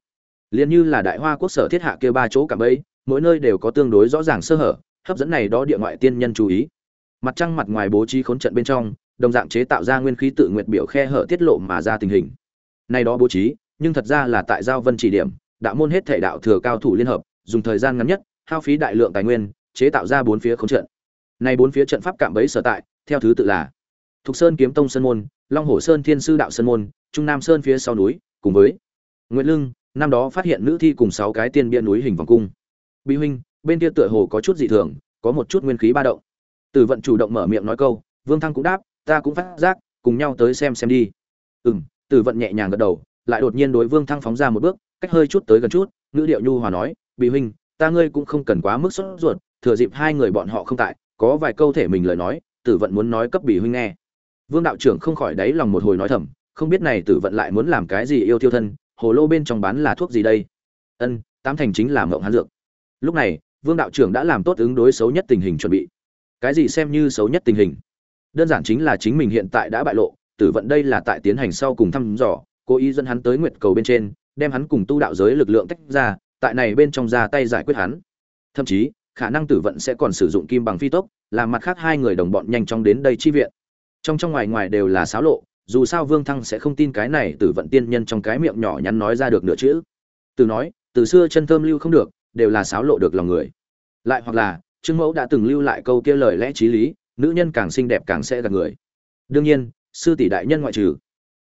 liền như là đại hoa quốc sở thiết hạ kia ba chỗ cả bấy mỗi nơi đều có tương đối rõ ràng sơ hở, hấp dẫn này đó địa ngoại tiên nhân chú ý. Mặt trăng mặt ngoài bố trí khốn trận bên trong, đồng dạng chế tạo ra nguyên khí tự nguyện biểu khe hở tiết lộ mà ra tình hình. Này đó bố trí, nhưng thật ra là tại giao vân chỉ điểm, đạo môn hết thể đạo thừa cao thủ liên hợp, dùng thời gian ngắn nhất, hao phí đại lượng tài nguyên, chế tạo ra bốn phía khốn trận. Này bốn phía trận pháp cạm bẫy sở tại, theo thứ tự là thục sơn kiếm tông sơn môn, long hồ sơn thiên sư đạo sơn môn, trung nam sơn phía sau núi, cùng với nguyễn lưng năm đó phát hiện nữ thi cùng sáu cái tiên bia núi hình vòng cung. Bí huynh, bên kia tựa hồ có chút dị thường, có một chút nguyên khí ba động. Tử vận chủ động mở miệng nói câu, vương thăng cũng đáp, ta cũng phát giác, cùng nhau tới xem xem đi. Ừ m tử vận nhẹ nhàng gật đầu, lại đột nhiên đối vương thăng phóng ra một bước, cách hơi chút tới gần chút, ngữ điệu nhu hòa nói, bí huynh, ta ngươi cũng không cần quá mức sốt ruột, thừa dịp hai người bọn họ không tại, có vài câu thể mình lời nói, tử vận muốn nói cấp bỉ huynh nghe. Vương đạo trưởng không khỏi đáy lòng một hồi nói thầm, không biết này tử vận lại muốn làm cái gì yêu thiêu thân hồ lô bên trong bán là thuốc gì đây? Ân, tám thành chính là mộng hán dược. Lúc này, vương đạo trưởng đã làm tốt ứng đối xấu nhất tình hình chuẩn bị. Cái gì xem như xấu nhất tình hình? Đơn giản chính là chính mình hiện tại đã bại lộ, tử vận đây là tại tiến hành sau cùng thăm dò, cố ý dẫn hắn tới nguyệt cầu bên trên, đem hắn cùng tu đạo giới lực lượng tách ra, tại này bên trong ra tay giải quyết hắn. Thậm chí, khả năng tử vận sẽ còn sử dụng kim bằng phi tốc, làm mặt khác hai người đồng bọn nhanh chóng đến đây chi viện. Trong trong ngoài ngoài đều là xáo lộ dù sao vương thăng sẽ không tin cái này tử vận tiên nhân trong cái miệng nhỏ nhắn nói ra được nửa chữ. Từ nói, từ xưa chân thơm lưu không được, đều là xáo lộ được lòng người. Lại hoặc là, trương mẫu đã từng lưu lại câu kia lời lẽ t r í lý, nữ nhân càng xinh đẹp càng sẽ gạt người. Đương nhiên, sư tỷ đại nhân ngoại trừ,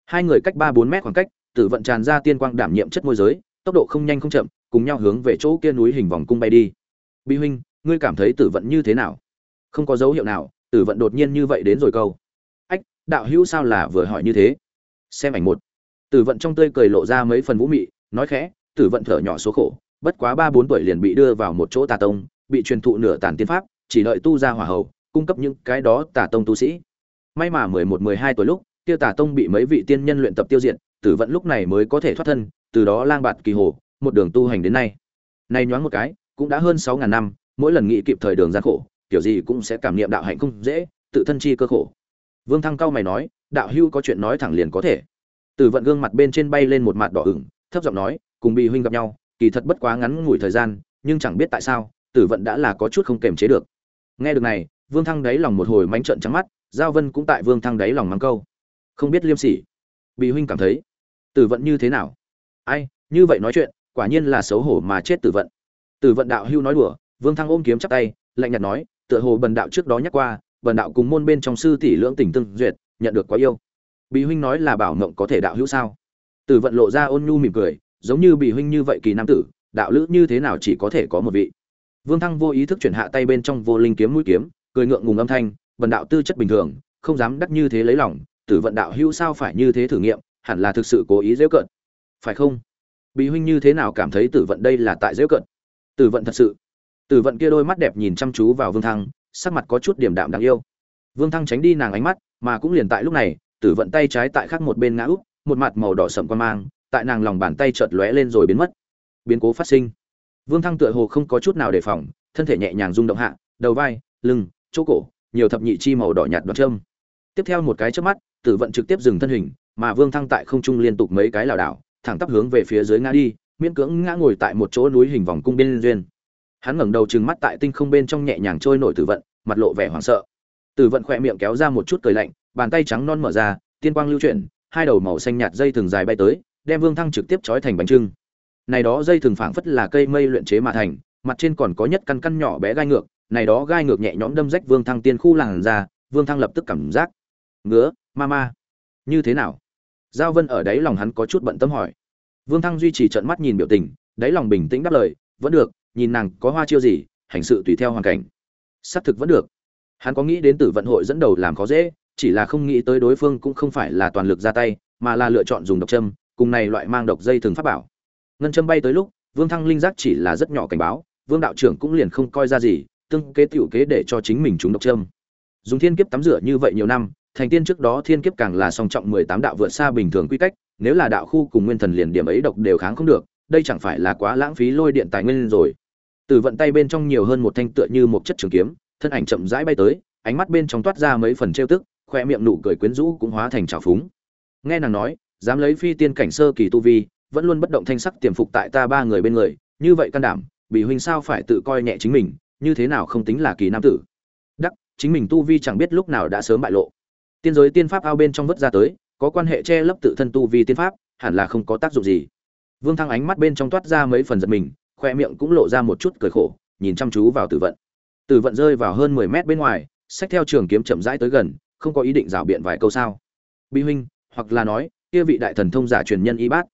hai người cách ba bốn mét khoảng cách, tử vận tràn ra tiên quang đảm nhiệm chất môi giới, tốc độ không nhanh không chậm, cùng nhau hướng về chỗ kia núi hình vòng cung bay đi. Bi huynh, ngươi cảm thấy tử vận như thế nào? Không có dấu hiệu nào, tử vận đột nhiên như vậy đến rồi câu đạo hữu sao là vừa hỏi như thế? Xem ảnh một. Tử vận trong tươi cười lộ ra mấy phần vũ mị, nói khẽ, tử vận thở nhỏ số khổ, bất quá ba bốn tuổi liền bị đưa vào một chỗ tà tông, bị truyền thụ nửa tàn tiên pháp, chỉ đợi tu ra hỏa hậu cung cấp những cái đó tà tông tu sĩ. May mà mười một, mười hai tuổi lúc tiêu tà tông bị mấy vị tiên nhân luyện tập tiêu diệt, tử vận lúc này mới có thể thoát thân, từ đó lang bạt kỳ hồ, một đường tu hành đến nay. Nay nhoáng một cái, cũng đã hơn sáu ngàn năm, mỗi lần nghĩ kịp thời đường gian khổ, kiểu gì cũng sẽ cảm nghiệm đạo hạnh không dễ, tự thân chi cơ khổ vương thăng cao mày nói, đạo hưu có chuyện nói thẳng liền có thể. Tử vận gương mặt bên trên bay lên một mặt đỏ ửng, thấp giọng nói, cùng bị huynh gặp nhau, kỳ thật bất quá ngắn ngủi thời gian, nhưng chẳng biết tại sao tử vận đã là có chút không kềm chế được. Nghe được này, vương thăng đáy lòng một hồi mánh trợn trắng mắt, giao vân cũng tại vương thăng đáy lòng mắng câu, không biết liêm sỉ. Bị huynh cảm thấy tử vận như thế nào? Ai, như vậy nói chuyện, quả nhiên là xấu hổ mà chết tử vận. Tử vận đạo hưu nói đùa, vương thăng ôm kiếm chắp tay, lạnh nhạt nói, tựa hồ bần đạo trước đó nhắc qua bần đạo cùng môn bên trong sư tỷ lưỡng tình tương duyệt, nhận được quá yêu. Bị huynh nói là bảo mộng có thể đạo hữu sao? Tử vận lộ ra ôn nhu mỉm cười, giống như bị huynh như vậy kỳ nam tử, đạo lữ như thế nào chỉ có thể có một vị. Vương thăng vô ý thức chuyển hạ tay bên trong vô linh kiếm mũi kiếm, cười ngượng ngùng âm thanh bần đạo tư chất bình thường, không dám đắc như thế lấy lòng, tử vận đạo hữu sao phải như thế thử nghiệm, hẳn là thực sự cố ý dễ cận. Phải không? Bị huynh như thế nào cảm thấy tử vận đây là tại dễ cận? Tử vận thật sự. Tử vận kia đôi mắt đẹp nhìn chăm chú vào vương thăng sắc mặt có chút điểm đạm đáng yêu. Vương thăng tránh đi nàng ánh mắt, mà cũng liền tại lúc này, tử vận tay trái tại khác một bên ngã úp, một mặt màu đỏ sậm quan mang, tại nàng lòng bàn tay chợt lóe lên rồi biến mất. Biến cố phát sinh. Vương thăng tựa hồ không có chút nào đề phòng, thân thể nhẹ nhàng rung động hạ, đầu vai, lưng, chỗ cổ, nhiều thập nhị chi màu đỏ nhạt đoạt châm. Tiếp theo một cái chớp mắt, tử vận trực tiếp dừng thân hình, mà vương thăng tại không trung liên tục mấy cái lảo đảo, thẳng tắp hướng về phía dưới ngã đi, miễn cưỡng ngã ngồi tại một chỗ núi hình vòng cung bên duyên hắn ngẩng đầu trừng mắt tại tinh không bên trong nhẹ nhàng trôi nổi tử vận, mặt lộ vẻ hoảng sợ. Tử vận khỏe miệng kéo ra một chút cười lạnh, bàn tay trắng non mở ra, tiên quang lưu chuyển, hai đầu màu xanh nhạt dây thừng dài bay tới, đem vương thăng trực tiếp trói thành bánh trưng. Này đó dây thừng phảng phất là cây mây luyện chế mà thành, mặt trên còn có nhất căn căn nhỏ bé gai ngược, này đó gai ngược nhẹ nhõm đâm rách vương thăng tiên khu làng ra vương thăng lập tức cảm giác, ngứa ma ma như thế nào? Giao vân ở đấy lòng hắn có chút bận tâm hỏi. Vương thăng duy trì trận mắt nhìn biểu tình, đáy lòng bình tĩnh đáp lời, vẫn được nhìn nàng có hoa chiêu gì, hành sự tùy theo hoàn cảnh. Xác thực vẫn được. Hắn có nghĩ đến tử vận hội dẫn đầu làm khó dễ, chỉ là không nghĩ tới đối phương cũng không phải là toàn lực ra tay, mà là lựa chọn dùng độc châm, cùng này loại mang độc dây thường pháp bảo. Ngân châm bay tới lúc, vương thăng linh giác chỉ là rất nhỏ cảnh báo, vương đạo trưởng cũng liền không coi ra gì, tương kế tiểu kế để cho chính mình trúng độc châm. Dùng thiên kiếp tắm rửa như vậy nhiều năm, thành tiên trước đó thiên kiếp càng là song trọng mười tám đạo vượt xa bình thường quy cách, nếu là đạo khu cùng nguyên thần liền điểm ấy độc đều kháng không được, đây chẳng phải là quá lãng phí lôi điện tài nguyên rồi từ vận tay bên trong nhiều hơn một thanh tựa như một chất trường kiếm, thân ảnh chậm rãi bay tới, ánh mắt bên trong toát ra mấy phần trêu tức, khoe miệng nụ cười quyến rũ cũng hóa thành trào phúng. Nghe nàng nói, dám lấy phi tiên cảnh sơ kỳ tu vi, vẫn luôn bất động thanh sắc tiềm phục tại ta ba người bên người, như vậy can đảm, bị huynh sao phải tự coi nhẹ chính mình, như thế nào không tính là kỳ nam tử. Đắc, chính mình tu vi chẳng biết lúc nào đã sớm bại lộ. Tiên giới tiên pháp ao bên trong vớt ra tới, có quan hệ che lấp tự thân tu vi tiên pháp, hẳn là không có tác dụng gì. Vương thăng ánh mắt bên trong toát ra mấy phần giật mình khoe miệng cũng lộ ra một chút cười khổ, nhìn chăm chú vào tử vận. Tử vận rơi vào hơn mười mét bên ngoài, xách theo trường kiếm chậm rãi tới gần, không có ý định rảo biện vài câu sao. Bi huynh, hoặc là nói, kia vị đại thần thông giả truyền nhân y bát.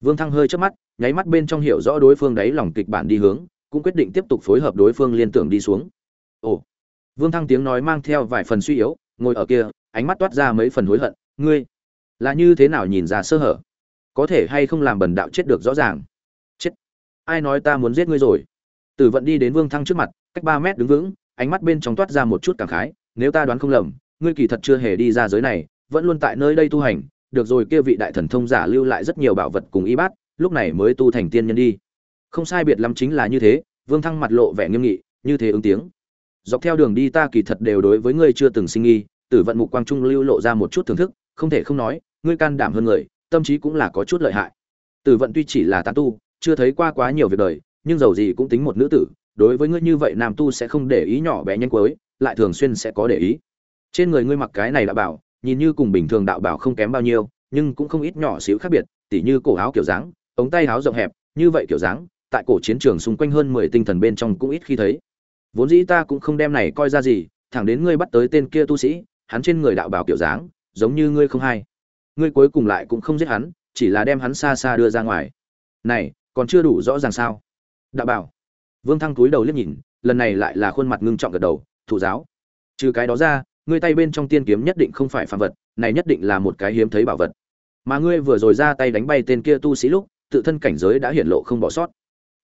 Vương thăng hơi chớp mắt, nháy mắt bên trong hiểu rõ đối phương đáy lòng kịch bản đi hướng, cũng quyết định tiếp tục phối hợp đối phương liên tưởng đi xuống. Ồ. Vương thăng tiếng nói mang theo vài phần suy yếu, ngồi ở kia, ánh mắt toát ra mấy phần hối hận. Ngươi, là như thế nào nhìn ra sơ hở? Có thể hay không làm bần đạo chết được rõ ràng? Ai nói ta muốn giết ngươi rồi? Tử vận đi đến vương thăng trước mặt, cách ba mét đứng vững, ánh mắt bên trong toát ra một chút cảm khái, nếu ta đoán không lầm, ngươi kỳ thật chưa hề đi ra giới này, vẫn luôn tại nơi đây tu hành, được rồi, kia vị đại thần thông giả lưu lại rất nhiều bảo vật cùng y bát, lúc này mới tu thành tiên nhân đi. Không sai biệt lắm chính là như thế, vương thăng mặt lộ vẻ nghiêm nghị, như thế ứng tiếng. Dọc theo đường đi ta kỳ thật đều đối với ngươi chưa từng sinh nghi, tử vận mục quang trung lưu lộ ra một chút thưởng thức, không thể không nói, ngươi can đảm hơn người, tâm trí cũng là có chút lợi hại. Tử vận tuy chỉ là tán tu chưa thấy qua quá nhiều việc đời, nhưng dầu gì cũng tính một nữ tử, đối với ngươi như vậy nam tu sẽ không để ý nhỏ bé nhanh cuối, lại thường xuyên sẽ có để ý. Trên người ngươi mặc cái này là bảo, nhìn như cùng bình thường đạo bảo không kém bao nhiêu, nhưng cũng không ít nhỏ xíu khác biệt, tỉ như cổ áo kiểu dáng, ống tay áo rộng hẹp, như vậy kiểu dáng, tại cổ chiến trường xung quanh hơn mười tinh thần bên trong cũng ít khi thấy. Vốn dĩ ta cũng không đem này coi ra gì, thẳng đến ngươi bắt tới tên kia tu sĩ, hắn trên người đạo bảo kiểu dáng, giống như ngươi không hay. Ngươi cuối cùng lại cũng không giết hắn, chỉ là đem hắn xa xa đưa ra ngoài. Này còn chưa đủ rõ ràng sao? Đạo bảo. Vương thăng túi đầu liếc nhìn, lần này lại là khuôn mặt ngưng trọng gật đầu, thủ giáo, trừ cái đó ra, ngươi tay bên trong tiên kiếm nhất định không phải phàm vật, này nhất định là một cái hiếm thấy bảo vật. Mà ngươi vừa rồi ra tay đánh bay tên kia tu sĩ lúc, tự thân cảnh giới đã hiển lộ không bỏ sót.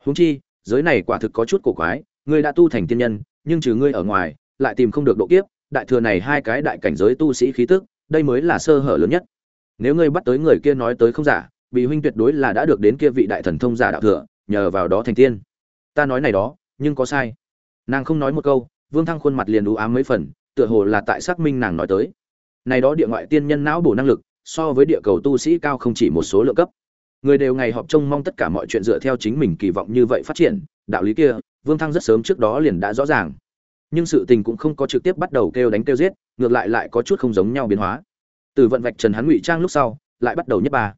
Huống chi, giới này quả thực có chút cổ quái, ngươi đã tu thành tiên nhân, nhưng trừ ngươi ở ngoài, lại tìm không được độ kiếp, đại thừa này hai cái đại cảnh giới tu sĩ khí tức, đây mới là sơ hở lớn nhất. Nếu ngươi bắt tới người kia nói tới không giả bị huynh tuyệt đối là đã được đến kia vị đại thần thông giả đạo thừa, nhờ vào đó thành tiên. Ta nói này đó, nhưng có sai. Nàng không nói một câu, vương thăng khuôn mặt liền đủ ám mấy phần, tựa hồ là tại xác minh nàng nói tới. Này đó địa ngoại tiên nhân não bổ năng lực, so với địa cầu tu sĩ cao không chỉ một số lượng cấp. Người đều ngày họp trông mong tất cả mọi chuyện dựa theo chính mình kỳ vọng như vậy phát triển, đạo lý kia, vương thăng rất sớm trước đó liền đã rõ ràng. Nhưng sự tình cũng không có trực tiếp bắt đầu kêu đánh kêu giết, ngược lại lại có chút không giống nhau biến hóa. Từ vận vạch trần hắn ngụy trang lúc sau, lại bắt đầu nhất ba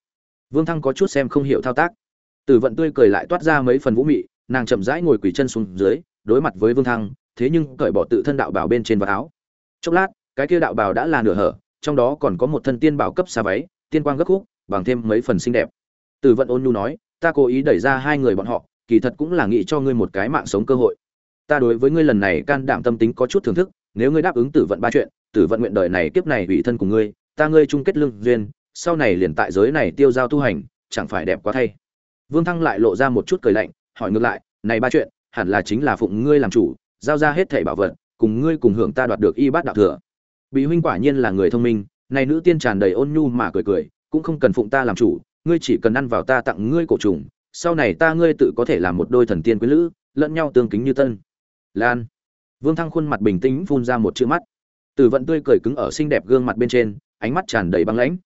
vương thăng có chút xem không hiểu thao tác. Tử vận tươi cười lại toát ra mấy phần vũ mị, nàng chậm rãi ngồi quỳ chân xuống dưới, đối mặt với vương thăng, thế nhưng cởi bỏ tự thân đạo bảo bên trên vào áo. Chốc lát, cái kia đạo bảo đã là nửa hở, trong đó còn có một thân tiên bảo cấp xa váy, tiên quang gấp khúc, bằng thêm mấy phần xinh đẹp. Tử vận ôn nhu nói, ta cố ý đẩy ra hai người bọn họ, kỳ thật cũng là nghĩ cho ngươi một cái mạng sống cơ hội. Ta đối với ngươi lần này can đảm tâm tính có chút thưởng thức, nếu ngươi đáp ứng tử vận ba chuyện, tử vận nguyện đời này kiếp này ủy thân cùng ngươi, ta ngươi chung kết lương duyên sau này liền tại giới này tiêu giao tu hành, chẳng phải đẹp quá thay. Vương thăng lại lộ ra một chút cười lạnh, hỏi ngược lại, này ba chuyện, hẳn là chính là phụng ngươi làm chủ, giao ra hết thảy bảo vật, cùng ngươi cùng hưởng ta đoạt được y bát đạo thừa. Bị huynh quả nhiên là người thông minh, này nữ tiên tràn đầy ôn nhu mà cười cười, cũng không cần phụng ta làm chủ, ngươi chỉ cần ăn vào ta tặng ngươi cổ trùng, sau này ta ngươi tự có thể làm một đôi thần tiên quý lữ, lẫn nhau tương kính như tân. Lan. Vương thăng khuôn mặt bình tĩnh phun ra một chữ mắt. Tử vận tươi cười cứng ở xinh đẹp gương mặt bên trên, ánh mắt tràn đầy băng lãnh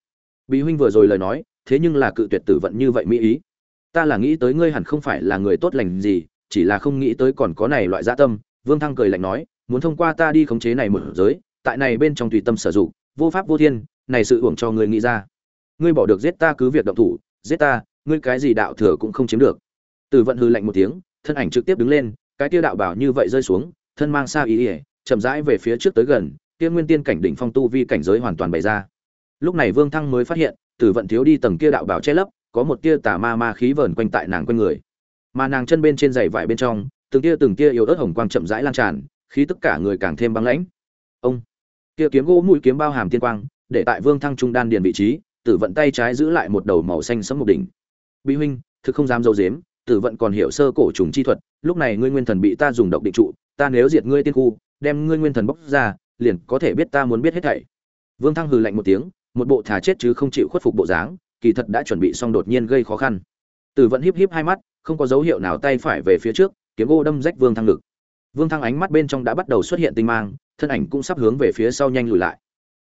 bị huynh vừa rồi lời nói, thế nhưng là cự tuyệt tử vận như vậy mỹ ý. Ta là nghĩ tới ngươi hẳn không phải là người tốt lành gì, chỉ là không nghĩ tới còn có này loại dạ tâm. Vương thăng cười lạnh nói, muốn thông qua ta đi khống chế này một giới, tại này bên trong tùy tâm sở dụng, vô pháp vô thiên, này sự uổng cho ngươi nghĩ ra. Ngươi bỏ được giết ta cứ việc động thủ, giết ta, ngươi cái gì đạo thừa cũng không chiếm được. Tử vận hư lạnh một tiếng, thân ảnh trực tiếp đứng lên, cái tiêu đạo bảo như vậy rơi xuống, thân mang xa ý ỉa, chậm rãi về phía trước tới gần tiên nguyên tiên cảnh đỉnh phong tu vi cảnh giới hoàn toàn bày ra lúc này vương thăng mới phát hiện, tử vận thiếu đi tầng kia đạo bảo che lấp, có một tia tà ma ma khí vờn quanh tại nàng quanh người. Mà nàng chân bên trên giày vải bên trong, từng tia từng tia yếu ớt hồng quang chậm rãi lan tràn, khí tất cả người càng thêm băng lãnh. Ông! Kia kiếm gỗ mũi kiếm bao hàm tiên quang, để tại vương thăng trung đan điền vị trí, tử vận tay trái giữ lại một đầu màu xanh sẫm một đỉnh. Bị huynh, thực không dám dâu dếm, tử vận còn hiểu sơ cổ trùng chi thuật, lúc này ngươi nguyên thần bị ta dùng độc định trụ, ta nếu diệt ngươi tiên khu, đem ngươi nguyên thần bóc ra, liền có thể biết ta muốn biết hết thảy. Vương thăng hừ lạnh một tiếng một bộ thả chết chứ không chịu khuất phục bộ dáng, kỳ thật đã chuẩn bị xong đột nhiên gây khó khăn. Tử vận híp híp hai mắt, không có dấu hiệu nào tay phải về phía trước, kiếm gỗ đâm rách vương thăng ngực. Vương thăng ánh mắt bên trong đã bắt đầu xuất hiện tinh mang, thân ảnh cũng sắp hướng về phía sau nhanh lùi lại.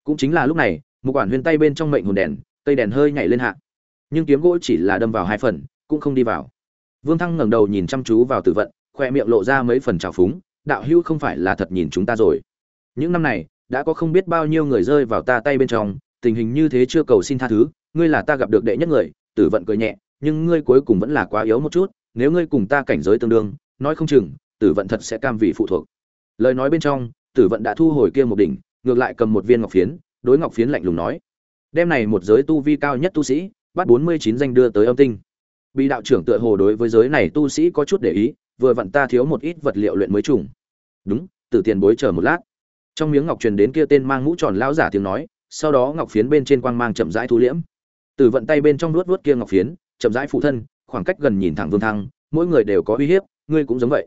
Cũng chính là lúc này, một quản huyền tay bên trong mệnh hồn đèn, cây đèn hơi nhảy lên hạ. Nhưng kiếm gỗ chỉ là đâm vào hai phần, cũng không đi vào. Vương thăng ngẩng đầu nhìn chăm chú vào tử vận, khoe miệng lộ ra mấy phần trào phúng, đạo hữu không phải là thật nhìn chúng ta rồi. Những năm này, đã có không biết bao nhiêu người rơi vào ta tay bên trong tình hình như thế chưa cầu xin tha thứ, ngươi là ta gặp được đệ nhất người, tử vận cười nhẹ, nhưng ngươi cuối cùng vẫn là quá yếu một chút, nếu ngươi cùng ta cảnh giới tương đương, nói không chừng, tử vận thật sẽ cam vị phụ thuộc. Lời nói bên trong, tử vận đã thu hồi kia một đỉnh, ngược lại cầm một viên ngọc phiến, đối ngọc phiến lạnh lùng nói, đem này một giới tu vi cao nhất tu sĩ, bắt bốn mươi chín danh đưa tới âm tinh. Bị đạo trưởng tựa hồ đối với giới này tu sĩ có chút để ý, vừa vặn ta thiếu một ít vật liệu luyện mới trùng. Đúng, tử tiền bối chờ một lát. Trong miếng ngọc truyền đến kia tên mang mũ tròn lão giả tiếng nói sau đó ngọc phiến bên trên quang mang chậm rãi thu liễm. Tử vận tay bên trong nuốt nuốt kia ngọc phiến, chậm rãi phụ thân, khoảng cách gần nhìn thẳng vương thăng, mỗi người đều có uy hiếp, ngươi cũng giống vậy.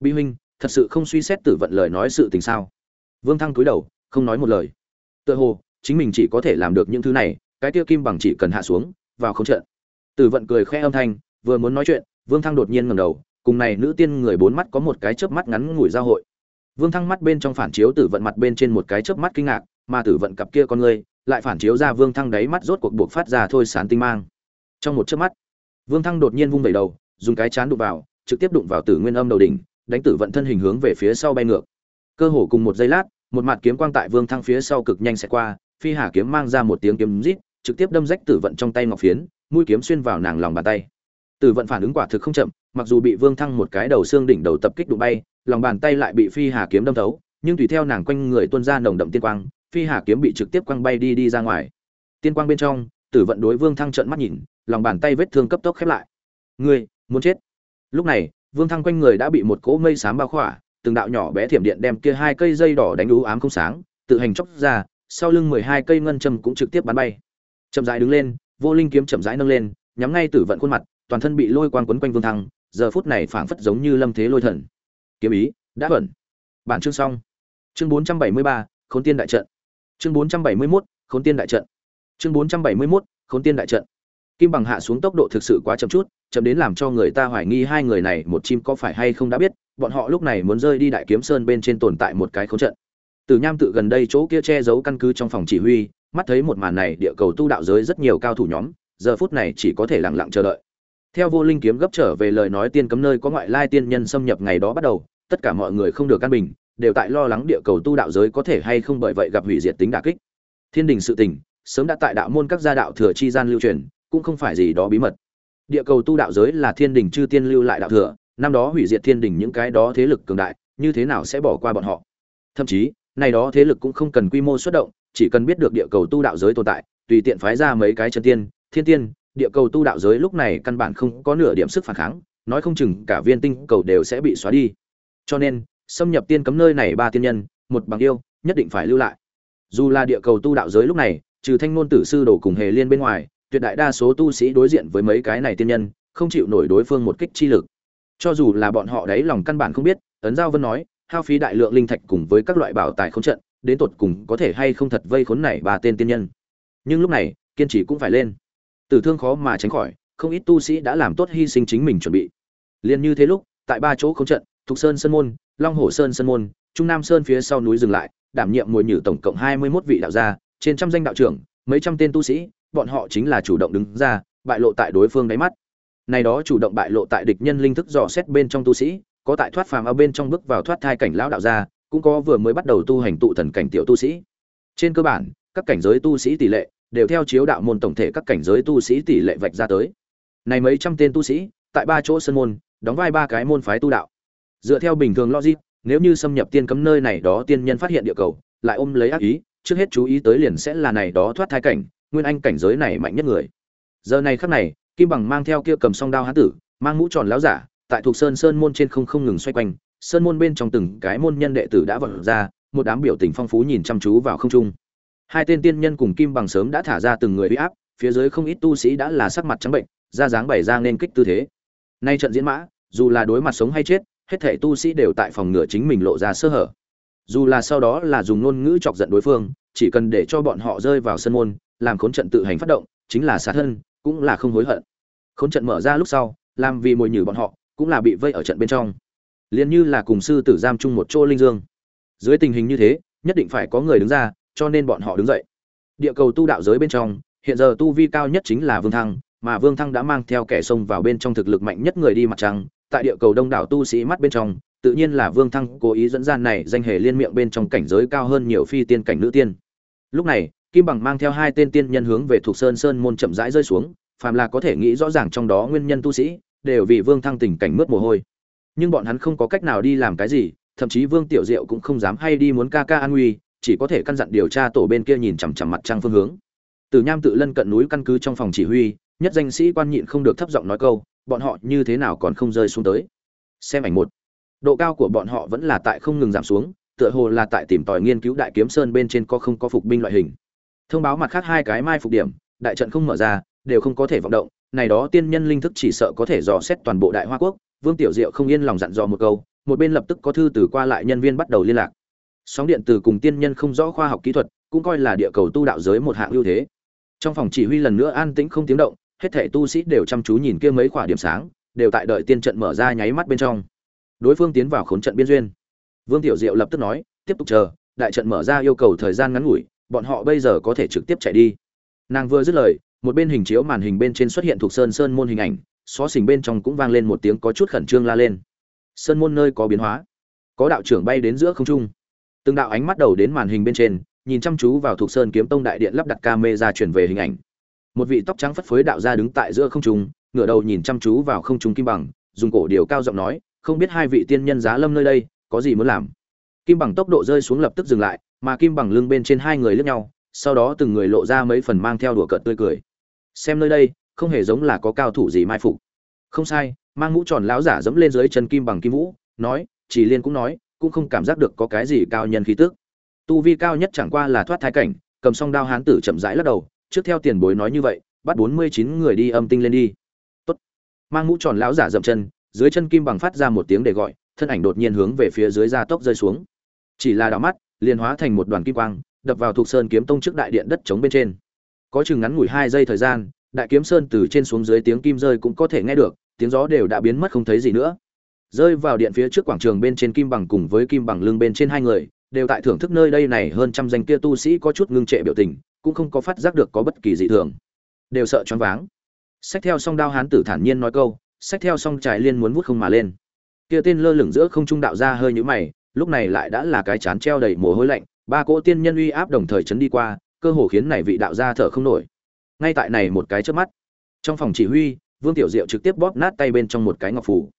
Bi huynh, thật sự không suy xét tử vận lời nói sự tình sao? Vương thăng cúi đầu, không nói một lời. Tựa hồ, chính mình chỉ có thể làm được những thứ này, cái tiêu kim bằng chỉ cần hạ xuống, vào không trận. Tử vận cười khẽ âm thanh, vừa muốn nói chuyện, vương thăng đột nhiên ngầm đầu, cùng này nữ tiên người bốn mắt có một cái chớp mắt ngắn ngủi giao hội. Vương thăng mắt bên trong phản chiếu tử vận mặt bên trên một cái chớp mắt kinh ngạc mà tử vận cặp kia con người lại phản chiếu ra vương thăng đáy mắt rốt cuộc buộc phát ra thôi sán tinh mang. Trong một chớp mắt, vương thăng đột nhiên vung vẩy đầu, dùng cái chán đụng vào, trực tiếp đụng vào tử nguyên âm đầu đỉnh, đánh tử vận thân hình hướng về phía sau bay ngược. Cơ hồ cùng một giây lát, một mặt kiếm quang tại vương thăng phía sau cực nhanh sẽ qua, phi hà kiếm mang ra một tiếng kiếm rít, trực tiếp đâm rách tử vận trong tay ngọc phiến, mũi kiếm xuyên vào nàng lòng bàn tay. Tử vận phản ứng quả thực không chậm, mặc dù bị vương thăng một cái đầu xương đỉnh đầu tập kích đụng bay, lòng bàn tay lại bị phi hà kiếm đâm thấu, nhưng tùy theo nàng quanh người tuôn ra nồng đậm tiên quang phi hà kiếm bị trực tiếp quăng bay đi đi ra ngoài. Tiên quang bên trong, tử vận đối vương thăng trợn mắt nhìn, lòng bàn tay vết thương cấp tốc khép lại. Ngươi, muốn chết? Lúc này, vương thăng quanh người đã bị một cỗ mây xám bao khỏa, từng đạo nhỏ bé thiểm điện đem kia hai cây dây đỏ đánh đú ám không sáng, tự hành chóc ra, sau lưng mười hai cây ngân châm cũng trực tiếp bắn bay. Chậm rãi đứng lên, vô linh kiếm chậm rãi nâng lên, nhắm ngay tử vận khuôn mặt, toàn thân bị lôi quang quấn quanh vương thăng, giờ phút này phảng phất giống như lâm thế lôi thần. Kiếm ý, đã thuận. Bản chương xong. Chương bốn trăm bảy mươi ba, khốn tiên đại trận chương 471, khốn tiên đại trận. Chương 471, khốn tiên đại trận. Kim bằng hạ xuống tốc độ thực sự quá chậm chút chậm đến làm cho người ta hoài nghi hai người này một chim có phải hay không đã biết bọn họ lúc này muốn rơi đi đại kiếm sơn bên trên tồn tại một cái khốn trận. Từ nham tự gần đây chỗ kia che giấu căn cứ trong phòng chỉ huy mắt thấy một màn này địa cầu tu đạo giới rất nhiều cao thủ nhóm giờ phút này chỉ có thể lặng lặng chờ đợi. Theo vô linh kiếm gấp trở về lời nói tiên cấm nơi có ngoại lai tiên nhân xâm nhập ngày đó bắt đầu tất cả mọi người không được căn bình đều tại lo lắng địa cầu tu đạo giới có thể hay không bởi vậy gặp hủy diệt tính đả kích. Thiên đình sự tình, sớm đã tại đạo môn các gia đạo thừa chi gian lưu truyền, cũng không phải gì đó bí mật. Địa cầu tu đạo giới là thiên đình chư tiên lưu lại đạo thừa, năm đó hủy diệt thiên đình những cái đó thế lực cường đại, như thế nào sẽ bỏ qua bọn họ? Thậm chí này đó thế lực cũng không cần quy mô xuất động, chỉ cần biết được địa cầu tu đạo giới tồn tại, tùy tiện phái ra mấy cái chân tiên, thiên tiên, địa cầu tu đạo giới lúc này căn bản không có nửa điểm sức phản kháng, nói không chừng cả viên tinh cầu đều sẽ bị xóa đi. Cho nên xâm nhập tiên cấm nơi này ba tiên nhân, một bằng yêu, nhất định phải lưu lại. Dù là địa cầu tu đạo giới lúc này, trừ thanh ngôn tử sư đồ cùng hề liên bên ngoài, tuyệt đại đa số tu sĩ đối diện với mấy cái này tiên nhân, không chịu nổi đối phương một kích chi lực. Cho dù là bọn họ đấy lòng căn bản không biết, ấn giao vân nói, hao phí đại lượng linh thạch cùng với các loại bảo tài không trận, đến tột cùng có thể hay không thật vây khốn này ba tên tiên nhân. Nhưng lúc này, kiên trì cũng phải lên. Tử thương khó mà tránh khỏi, không ít tu sĩ đã làm tốt hy sinh chính mình chuẩn bị. Liền như thế lúc, tại ba chỗ không trận thục sơn sơn môn, long hồ sơn sơn môn, trung nam sơn phía sau núi dừng lại, đảm nhiệm mùi nhử tổng cộng hai mươi 21 vị đạo gia, trên trăm danh đạo trưởng, mấy trăm tên tu sĩ, bọn họ chính là chủ động đứng ra, bại lộ tại đối phương đáy mắt. Này đó chủ động bại lộ tại địch nhân linh thức dò xét bên trong tu sĩ, có tại thoát phàm ở bên trong bước vào thoát thai cảnh lão đạo gia, cũng có vừa mới bắt đầu tu hành tụ thần cảnh tiểu tu sĩ. Trên cơ bản, các cảnh giới tu sĩ tỷ lệ đều theo chiếu đạo môn tổng thể các cảnh giới tu sĩ tỷ lệ vạch ra tới. Này mấy trăm tên tu sĩ, tại ba chỗ Sơn môn, đóng vai ba cái môn phái tu đạo dựa theo bình thường logic, nếu như xâm nhập tiên cấm nơi này đó tiên nhân phát hiện địa cầu, lại ôm lấy ác ý, trước hết chú ý tới liền sẽ là này đó thoát thai cảnh, nguyên anh cảnh giới này mạnh nhất người. Giờ này khắc này, kim bằng mang theo kia cầm song đao hán tử, mang mũ tròn láo giả, tại thuộc sơn sơn môn trên không không ngừng xoay quanh, sơn môn bên trong từng cái môn nhân đệ tử đã vận ra, một đám biểu tình phong phú nhìn chăm chú vào không trung. Hai tên tiên nhân cùng kim bằng sớm đã thả ra từng người bị áp, phía dưới không ít tu sĩ đã là sắc mặt trắng bệnh, ra dáng bày ra nên kích tư thế. Nay trận diễn mã, dù là đối mặt sống hay chết hết thể tu sĩ đều tại phòng ngừa chính mình lộ ra sơ hở. Dù là sau đó là dùng ngôn ngữ chọc giận đối phương, chỉ cần để cho bọn họ rơi vào sân môn, làm khốn trận tự hành phát động, chính là sát thân, cũng là không hối hận. Khốn trận mở ra lúc sau, làm vì mồi nhử bọn họ, cũng là bị vây ở trận bên trong. Liền như là cùng sư tử giam chung một chỗ linh dương. Dưới tình hình như thế, nhất định phải có người đứng ra, cho nên bọn họ đứng dậy. Địa cầu tu đạo giới bên trong, hiện giờ tu vi cao nhất chính là vương thăng, mà vương thăng đã mang theo kẻ xông vào bên trong thực lực mạnh nhất người đi mặt trăng tại địa cầu đông đảo tu sĩ mắt bên trong, tự nhiên là vương thăng cố ý dẫn gian này danh hề liên miệng bên trong cảnh giới cao hơn nhiều phi tiên cảnh nữ tiên. Lúc này, kim bằng mang theo hai tên tiên nhân hướng về thuộc sơn sơn môn chậm rãi rơi xuống, phàm là có thể nghĩ rõ ràng trong đó nguyên nhân tu sĩ, đều vì vương thăng tình cảnh mướt mồ hôi. Nhưng bọn hắn không có cách nào đi làm cái gì, thậm chí vương tiểu diệu cũng không dám hay đi muốn ca ca an nguy, chỉ có thể căn dặn điều tra tổ bên kia nhìn chằm chằm mặt trăng phương hướng. Từ nham tự lân cận núi căn cứ trong phòng chỉ huy, nhất danh sĩ quan nhịn không được thấp giọng nói câu bọn họ như thế nào còn không rơi xuống tới. Xem ảnh một. Độ cao của bọn họ vẫn là tại không ngừng giảm xuống, tựa hồ là tại tìm tòi nghiên cứu đại kiếm sơn bên trên có không có phục binh loại hình. Thông báo mặt khác hai cái mai phục điểm, đại trận không mở ra, đều không có thể vọng động, này đó tiên nhân linh thức chỉ sợ có thể dò xét toàn bộ đại hoa quốc, vương tiểu diệu không yên lòng dặn dò một câu, một bên lập tức có thư từ qua lại nhân viên bắt đầu liên lạc. Sóng điện từ cùng tiên nhân không rõ khoa học kỹ thuật, cũng coi là địa cầu tu đạo giới một hạng ưu thế. Trong phòng chỉ huy lần nữa an tĩnh không tiếng động hết thảy tu sĩ đều chăm chú nhìn kia mấy quả điểm sáng, đều tại đợi tiên trận mở ra nháy mắt bên trong. Đối phương tiến vào khốn trận biên duyên. Vương tiểu diệu lập tức nói, tiếp tục chờ, đại trận mở ra yêu cầu thời gian ngắn ngủi, bọn họ bây giờ có thể trực tiếp chạy đi. Nàng vừa dứt lời, một bên hình chiếu màn hình bên trên xuất hiện thuộc sơn sơn môn hình ảnh, xó xỉnh bên trong cũng vang lên một tiếng có chút khẩn trương la lên. Sơn môn nơi có biến hóa. Có đạo trưởng bay đến giữa không trung. Từng đạo ánh mắt đầu đến màn hình bên trên, nhìn chăm chú vào thuộc sơn kiếm tông đại điện lắp đặt camera truyền về hình ảnh một vị tóc trắng phất phới đạo gia đứng tại giữa không trung, ngửa đầu nhìn chăm chú vào không trung kim bằng, dùng cổ điều cao giọng nói, không biết hai vị tiên nhân giá lâm nơi đây, có gì muốn làm? Kim bằng tốc độ rơi xuống lập tức dừng lại, mà kim bằng lưng bên trên hai người lướt nhau, sau đó từng người lộ ra mấy phần mang theo đùa cợt tươi cười. Xem nơi đây, không hề giống là có cao thủ gì mai phục. Không sai. Mang mũ tròn lão giả dẫm lên dưới chân kim bằng kim vũ, nói, chỉ liên cũng nói, cũng không cảm giác được có cái gì cao nhân khí tức. Tu vi cao nhất chẳng qua là thoát thái cảnh, cầm song đao hán tử chậm rãi lắc đầu trước theo tiền bối nói như vậy, bắt bốn mươi chín người đi âm tinh lên đi. Tốt. Mang mũ tròn lão giả dậm chân, dưới chân kim bằng phát ra một tiếng để gọi, thân ảnh đột nhiên hướng về phía dưới ra tốc rơi xuống. Chỉ là đảo mắt, liền hóa thành một đoàn kim quang, đập vào thuộc sơn kiếm tông trước đại điện đất trống bên trên. Có chừng ngắn ngủi hai giây thời gian, đại kiếm sơn từ trên xuống dưới tiếng kim rơi cũng có thể nghe được, tiếng gió đều đã biến mất không thấy gì nữa. Rơi vào điện phía trước quảng trường bên trên kim bằng cùng với kim bằng lưng bên trên hai người, đều tại thưởng thức nơi đây này hơn trăm danh kia tu sĩ có chút ngưng trệ biểu tình cũng không có phát giác được có bất kỳ dị thường. Đều sợ choáng váng. Sách theo song đao hán tử thản nhiên nói câu, sách theo song trải liên muốn vút không mà lên. Kia tên lơ lửng giữa không trung đạo ra hơi nhũ mày, lúc này lại đã là cái chán treo đầy mồ hôi lạnh, ba cỗ tiên nhân uy áp đồng thời chấn đi qua, cơ hồ khiến này vị đạo gia thở không nổi. Ngay tại này một cái trước mắt, trong phòng chỉ huy, vương tiểu diệu trực tiếp bóp nát tay bên trong một cái ngọc phủ.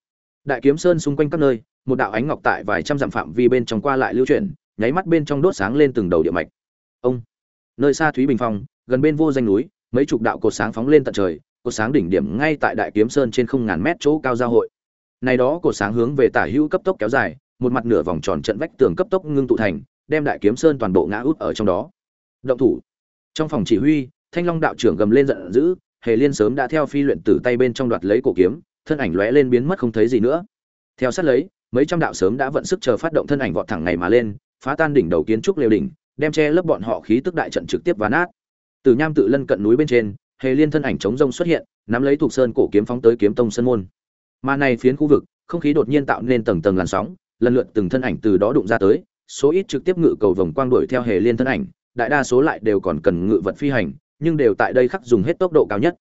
Đại kiếm sơn xung quanh các nơi, một đạo ánh ngọc tại vài trăm dặm phạm vi bên trong qua lại lưu chuyển, nháy mắt bên trong đốt sáng lên từng đầu địa mạch. Ông! Nơi xa thúy bình phong, gần bên vô danh núi, mấy chục đạo cột sáng phóng lên tận trời, cột sáng đỉnh điểm ngay tại đại kiếm sơn trên không ngàn mét chỗ cao giao hội. Này đó cột sáng hướng về tả hữu cấp tốc kéo dài, một mặt nửa vòng tròn trận vách tường cấp tốc ngưng tụ thành, đem đại kiếm sơn toàn bộ ngã út ở trong đó. Động thủ. Trong phòng chỉ huy, thanh long đạo trưởng gầm lên giận dữ, hề liên sớm đã theo phi luyện tử tay bên trong đoạt lấy cổ kiếm, thân ảnh lóe lên biến mất không thấy gì nữa. Theo sát lấy, mấy trăm đạo sớm đã vận sức chờ phát động thân ảnh vọt thẳng ngày mà lên, phá tan đỉnh đầu kiến trúc liều đỉnh đem che lấp bọn họ khí tức đại trận trực tiếp ván nát. Từ nham tự lân cận núi bên trên, hề liên thân ảnh chống rông xuất hiện, nắm lấy thuộc sơn cổ kiếm phóng tới kiếm tông sơn môn. Mà này phiến khu vực, không khí đột nhiên tạo nên tầng tầng làn sóng, lần lượt từng thân ảnh từ đó đụng ra tới, số ít trực tiếp ngự cầu vòng quang đuổi theo hề liên thân ảnh, đại đa số lại đều còn cần ngự vật phi hành, nhưng đều tại đây khắc dùng hết tốc độ cao nhất.